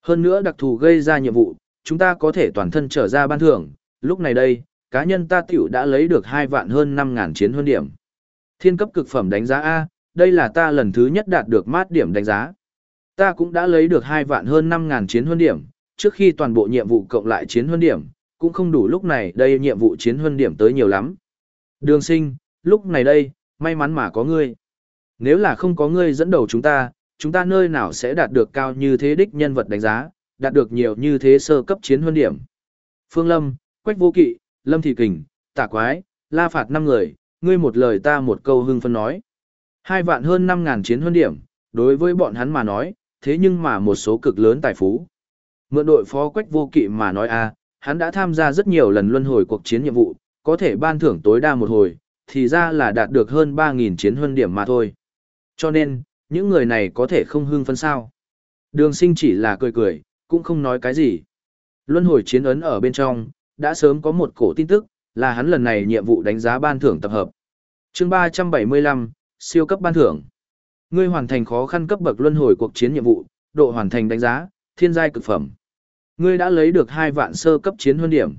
Hơn nữa đặc thù gây ra nhiệm vụ, chúng ta có thể toàn thân trở ra ban thưởng, lúc này đây, cá nhân ta tiểu đã lấy được 2 vạn hơn 5.000 chiến huân điểm. Thiên cấp cực phẩm đánh giá A, đây là ta lần thứ nhất đạt được mát điểm đánh giá. Ta cũng đã lấy được 2 vạn hơn 5.000 chiến huân điểm, trước khi toàn bộ nhiệm vụ cộng lại chiến huân điểm, cũng không đủ lúc này đây nhiệm vụ chiến huân điểm tới nhiều lắm. Đường sinh, lúc này đây, may mắn mà có ngươi. Nếu là không có ngươi dẫn đầu chúng ta, chúng ta nơi nào sẽ đạt được cao như thế đích nhân vật đánh giá, đạt được nhiều như thế sơ cấp chiến huân điểm. Phương Lâm, Quách Vô Kỵ, Lâm Thị Kình, Tả Quái, La Phạt năm người, ngươi một lời ta một câu hưng phân nói. Hai vạn hơn 5.000 chiến huân điểm, đối với bọn hắn mà nói, thế nhưng mà một số cực lớn tài phú. Mượn đội phó Quách Vô Kỵ mà nói a hắn đã tham gia rất nhiều lần luân hồi cuộc chiến nhiệm vụ, có thể ban thưởng tối đa một hồi, thì ra là đạt được hơn 3.000 chiến huân điểm mà thôi. Cho nên, những người này có thể không hưng phấn sao. Đường sinh chỉ là cười cười, cũng không nói cái gì. Luân hồi chiến ấn ở bên trong, đã sớm có một cổ tin tức, là hắn lần này nhiệm vụ đánh giá ban thưởng tập hợp. chương 375, siêu cấp ban thưởng. Ngươi hoàn thành khó khăn cấp bậc luân hồi cuộc chiến nhiệm vụ, độ hoàn thành đánh giá, thiên giai cực phẩm. Ngươi đã lấy được hai vạn sơ cấp chiến huân điểm.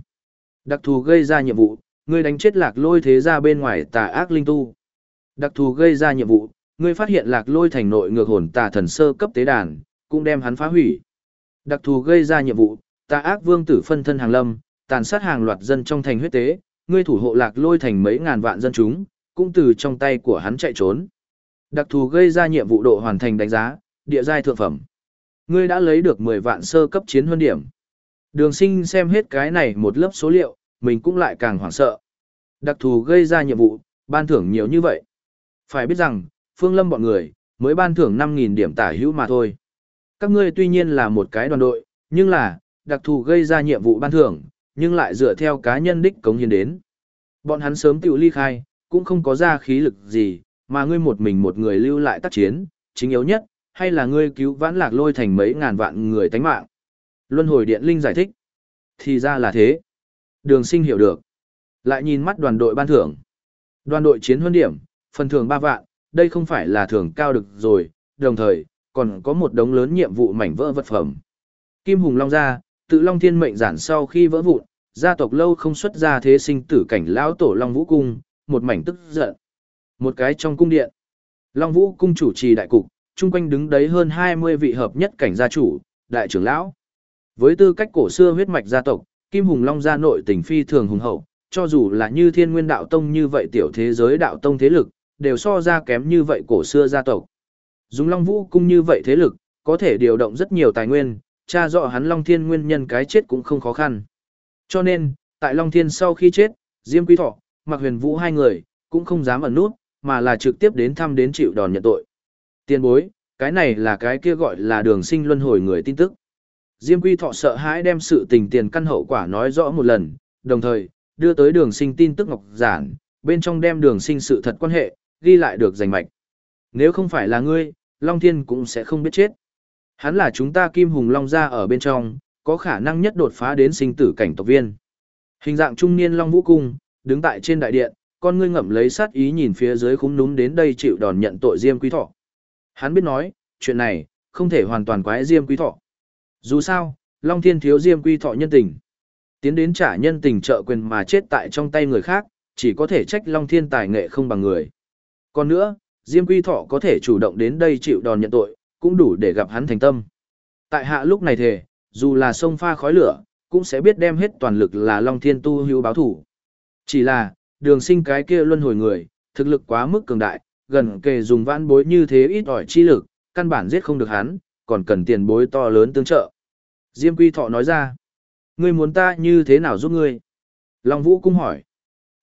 Đặc thù gây ra nhiệm vụ, ngươi đánh chết lạc lôi thế ra bên ngoài tà ác linh tu. Đặc thù gây ra nhiệm vụ, ngươi phát hiện lạc lôi thành nội ngược hồn tà thần sơ cấp tế đàn, cũng đem hắn phá hủy. Đặc thù gây ra nhiệm vụ, tà ác vương tử phân thân hàng lâm, tàn sát hàng loạt dân trong thành huyết tế, ngươi thủ hộ lạc lôi thành mấy ngàn vạn dân chúng, cũng từ trong tay của hắn chạy trốn. Đặc thù gây ra nhiệm vụ độ hoàn thành đánh giá, địa giai thượng phẩm. Ngươi đã lấy được 10 vạn sơ cấp chiến huân điểm. Đường sinh xem hết cái này một lớp số liệu, mình cũng lại càng hoảng sợ. Đặc thù gây ra nhiệm vụ, ban thưởng nhiều như vậy. Phải biết rằng, Phương Lâm bọn người, mới ban thưởng 5.000 điểm tả hữu mà thôi. Các ngươi tuy nhiên là một cái đoàn đội, nhưng là, đặc thù gây ra nhiệm vụ ban thưởng, nhưng lại dựa theo cá nhân đích cống hiến đến. Bọn hắn sớm tự ly khai, cũng không có ra khí lực gì, mà ngươi một mình một người lưu lại tác chiến, chính yếu nhất, hay là ngươi cứu vãn lạc lôi thành mấy ngàn vạn người tánh mạng. Luân hồi điện linh giải thích. Thì ra là thế. Đường sinh hiểu được. Lại nhìn mắt đoàn đội ban thưởng. Đoàn đội chiến huân điểm, phần thưởng 3 vạn, đây không phải là thưởng cao được rồi, đồng thời, còn có một đống lớn nhiệm vụ mảnh vỡ vật phẩm. Kim Hùng Long ra, tự Long Thiên mệnh giản sau khi vỡ vụn, gia tộc lâu không xuất ra thế sinh tử cảnh lão tổ Long Vũ Cung, một mảnh tức giận. Một cái trong cung điện. Long Vũ Cung chủ trì đại cục, chung quanh đứng đấy hơn 20 vị hợp nhất cảnh gia chủ, đại trưởng lão. Với tư cách cổ xưa huyết mạch gia tộc, Kim Hùng Long gia nội tình phi thường hùng hậu, cho dù là như Thiên Nguyên đạo tông như vậy tiểu thế giới đạo tông thế lực, đều so ra kém như vậy cổ xưa gia tộc. Dùng Long Vũ cung như vậy thế lực, có thể điều động rất nhiều tài nguyên, tra rõ hắn Long Thiên nguyên nhân cái chết cũng không khó khăn. Cho nên, tại Long Thiên sau khi chết, Diêm Quý Thọ, Mạc Huyền Vũ hai người, cũng không dám ẩn nút, mà là trực tiếp đến thăm đến chịu đòn nhận tội. Tiên bối, cái này là cái kia gọi là đường sinh luân hồi người tin tức. Diêm Quy Thọ sợ hãi đem sự tình tiền căn hậu quả nói rõ một lần, đồng thời, đưa tới đường sinh tin tức ngọc giản, bên trong đem đường sinh sự thật quan hệ, ghi lại được giành mạch. Nếu không phải là ngươi, Long Thiên cũng sẽ không biết chết. Hắn là chúng ta Kim Hùng Long ra ở bên trong, có khả năng nhất đột phá đến sinh tử cảnh tộc viên. Hình dạng trung niên Long Vũ Cung, đứng tại trên đại điện, con ngươi ngậm lấy sát ý nhìn phía dưới khúng núm đến đây chịu đòn nhận tội Diêm Quý Thọ. Hắn biết nói, chuyện này, không thể hoàn toàn quái Diêm Quý Thọ. Dù sao, Long Thiên thiếu Diêm Quy Thọ nhân tình. Tiến đến trả nhân tình trợ quyền mà chết tại trong tay người khác, chỉ có thể trách Long Thiên tài nghệ không bằng người. Còn nữa, Diêm Quy Thọ có thể chủ động đến đây chịu đòn nhận tội, cũng đủ để gặp hắn thành tâm. Tại hạ lúc này thề, dù là sông pha khói lửa, cũng sẽ biết đem hết toàn lực là Long Thiên tu hữu báo thủ. Chỉ là, đường sinh cái kia luân hồi người, thực lực quá mức cường đại, gần kề dùng vãn bối như thế ít ỏi chi lực, căn bản giết không được hắn, còn cần tiền bối to lớn tương trợ. Diêm Quy Thọ nói ra, ngươi muốn ta như thế nào giúp ngươi? Long Vũ cung hỏi,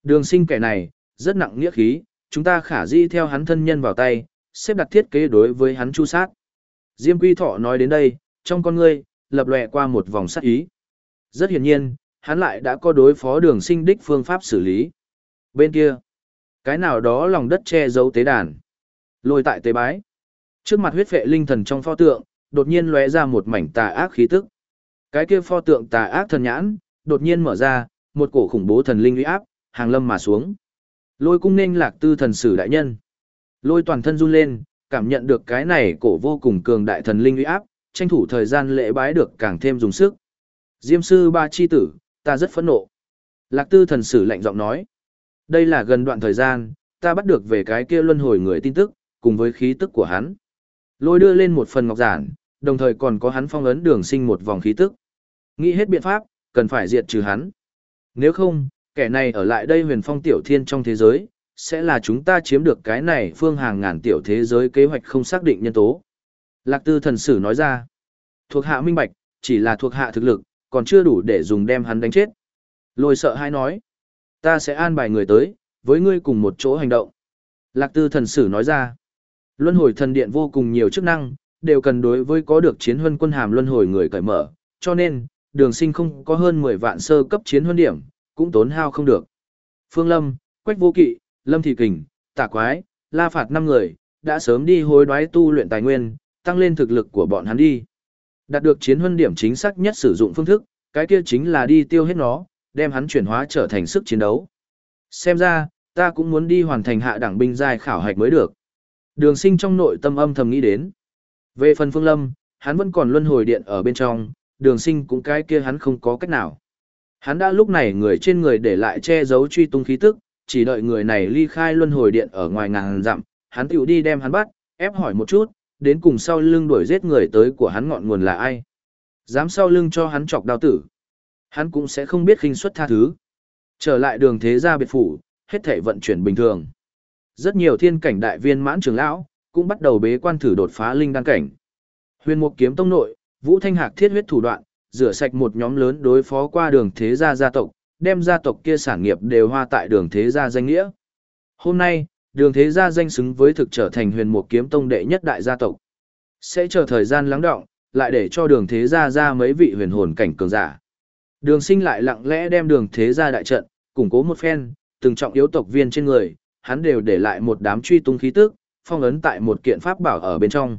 đường sinh kẻ này, rất nặng nghĩa khí, chúng ta khả di theo hắn thân nhân vào tay, xếp đặt thiết kế đối với hắn chu sát. Diêm Quy Thọ nói đến đây, trong con ngươi, lập lòe qua một vòng sát ý. Rất hiển nhiên, hắn lại đã có đối phó đường sinh đích phương pháp xử lý. Bên kia, cái nào đó lòng đất che giấu tế đàn. Lôi tại tế bái. Trước mặt huyết vệ linh thần trong pho tượng, đột nhiên lóe ra một mảnh tà ác khí tức. Cái kia pho tượng tà ác thần nhãn, đột nhiên mở ra, một cổ khủng bố thần linh uy áp, hàng lâm mà xuống. Lôi cung nên lạc tư thần sử đại nhân. Lôi toàn thân run lên, cảm nhận được cái này cổ vô cùng cường đại thần linh uy áp, tranh thủ thời gian lễ bái được càng thêm dùng sức. Diêm sư ba chi tử, ta rất phẫn nộ. Lạc tư thần sử lạnh giọng nói. Đây là gần đoạn thời gian, ta bắt được về cái kia luân hồi người tin tức, cùng với khí tức của hắn. Lôi đưa lên một phần ngọc giản, đồng thời còn có hắn phong ấn đường sinh một vòng khí tức. Nghĩ hết biện pháp, cần phải diệt trừ hắn. Nếu không, kẻ này ở lại đây huyền phong tiểu thiên trong thế giới, sẽ là chúng ta chiếm được cái này phương hàng ngàn tiểu thế giới kế hoạch không xác định nhân tố. Lạc tư thần sử nói ra, thuộc hạ minh bạch, chỉ là thuộc hạ thực lực, còn chưa đủ để dùng đem hắn đánh chết. Lôi sợ hai nói, ta sẽ an bài người tới, với ngươi cùng một chỗ hành động. Lạc tư thần sử nói ra, luân hồi thần điện vô cùng nhiều chức năng, đều cần đối với có được chiến huân quân hàm luân hồi người cởi mở, cho nên, đường sinh không có hơn 10 vạn sơ cấp chiến huân điểm, cũng tốn hao không được. Phương Lâm, Quách Vô Kỵ, Lâm Thị Kình, Tả Quái, La Phạt năm người, đã sớm đi hối đoái tu luyện tài nguyên, tăng lên thực lực của bọn hắn đi. Đạt được chiến huân điểm chính xác nhất sử dụng phương thức, cái kia chính là đi tiêu hết nó, đem hắn chuyển hóa trở thành sức chiến đấu. Xem ra, ta cũng muốn đi hoàn thành hạ đẳng binh giai khảo hạch mới được. Đường sinh trong nội tâm âm thầm nghĩ đến. Về phần Phương Lâm, hắn vẫn còn luân hồi điện ở bên trong, đường sinh cũng cái kia hắn không có cách nào. Hắn đã lúc này người trên người để lại che giấu truy tung khí tức, chỉ đợi người này ly khai luân hồi điện ở ngoài ngàn dặm, hắn tiểu đi đem hắn bắt, ép hỏi một chút, đến cùng sau lưng đuổi giết người tới của hắn ngọn nguồn là ai. Dám sau lưng cho hắn chọc đao tử. Hắn cũng sẽ không biết khinh suất tha thứ. Trở lại đường thế gia biệt phủ, hết thể vận chuyển bình thường. Rất nhiều thiên cảnh đại viên mãn trưởng lão, cũng bắt đầu bế quan thử đột phá linh đan cảnh. Huyền Mục kiếm tông nội, Vũ Thanh Hạc thiết huyết thủ đoạn, rửa sạch một nhóm lớn đối phó qua đường thế gia gia tộc, đem gia tộc kia sản nghiệp đều hoa tại đường thế gia danh nghĩa. Hôm nay, đường thế gia danh xứng với thực trở thành huyền mục kiếm tông đệ nhất đại gia tộc. Sẽ chờ thời gian lắng đọng lại để cho đường thế gia ra mấy vị huyền hồn cảnh cường giả. Đường sinh lại lặng lẽ đem đường thế gia đại trận, củng cố một phen, từng trọng yếu tộc viên trên người, hắn đều để lại một đám truy tung khí tức, phong ấn tại một kiện pháp bảo ở bên trong.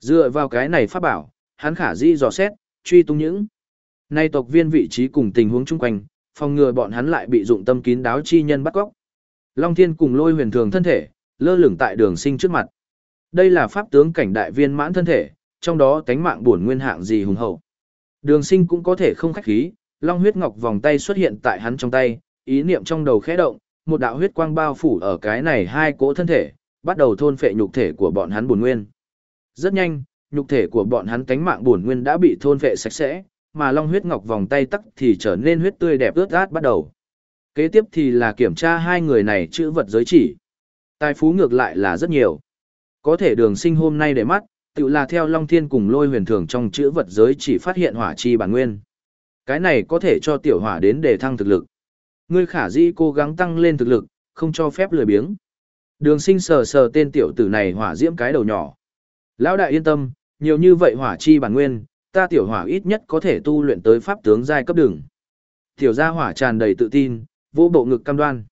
Dựa vào cái này pháp bảo, hắn khả di dò xét, truy tung những. Nay tộc viên vị trí cùng tình huống chung quanh, phòng ngừa bọn hắn lại bị dụng tâm kín đáo chi nhân bắt cóc. Long Thiên cùng lôi huyền thường thân thể, lơ lửng tại đường sinh trước mặt. Đây là pháp tướng cảnh đại viên mãn thân thể, trong đó tánh mạng buồn nguyên hạng gì hùng hậu. Đường sinh cũng có thể không khách khí, long huyết ngọc vòng tay xuất hiện tại hắn trong tay, ý niệm trong đầu khẽ động, một đạo huyết quang bao phủ ở cái này hai cỗ thân thể, bắt đầu thôn phệ nhục thể của bọn hắn buồn nguyên. Rất nhanh, nhục thể của bọn hắn tánh mạng buồn nguyên đã bị thôn phệ sạch sẽ, mà long huyết ngọc vòng tay tắc thì trở nên huyết tươi đẹp ướt át bắt đầu. Kế tiếp thì là kiểm tra hai người này chữ vật giới chỉ. Tài phú ngược lại là rất nhiều. Có thể đường sinh hôm nay để mắt, tự là theo Long Thiên cùng lôi huyền thường trong chữ vật giới chỉ phát hiện hỏa chi bản nguyên. Cái này có thể cho tiểu hỏa đến để thăng thực lực. Ngươi khả dĩ cố gắng tăng lên thực lực, không cho phép lười biếng. Đường sinh sờ sờ tên tiểu tử này hỏa diễm cái đầu nhỏ. Lão đại yên tâm, nhiều như vậy hỏa chi bản nguyên, ta tiểu hỏa ít nhất có thể tu luyện tới pháp tướng giai cấp đường. Tiểu gia hỏa tràn đầy tự tin, vô bộ ngực cam đoan.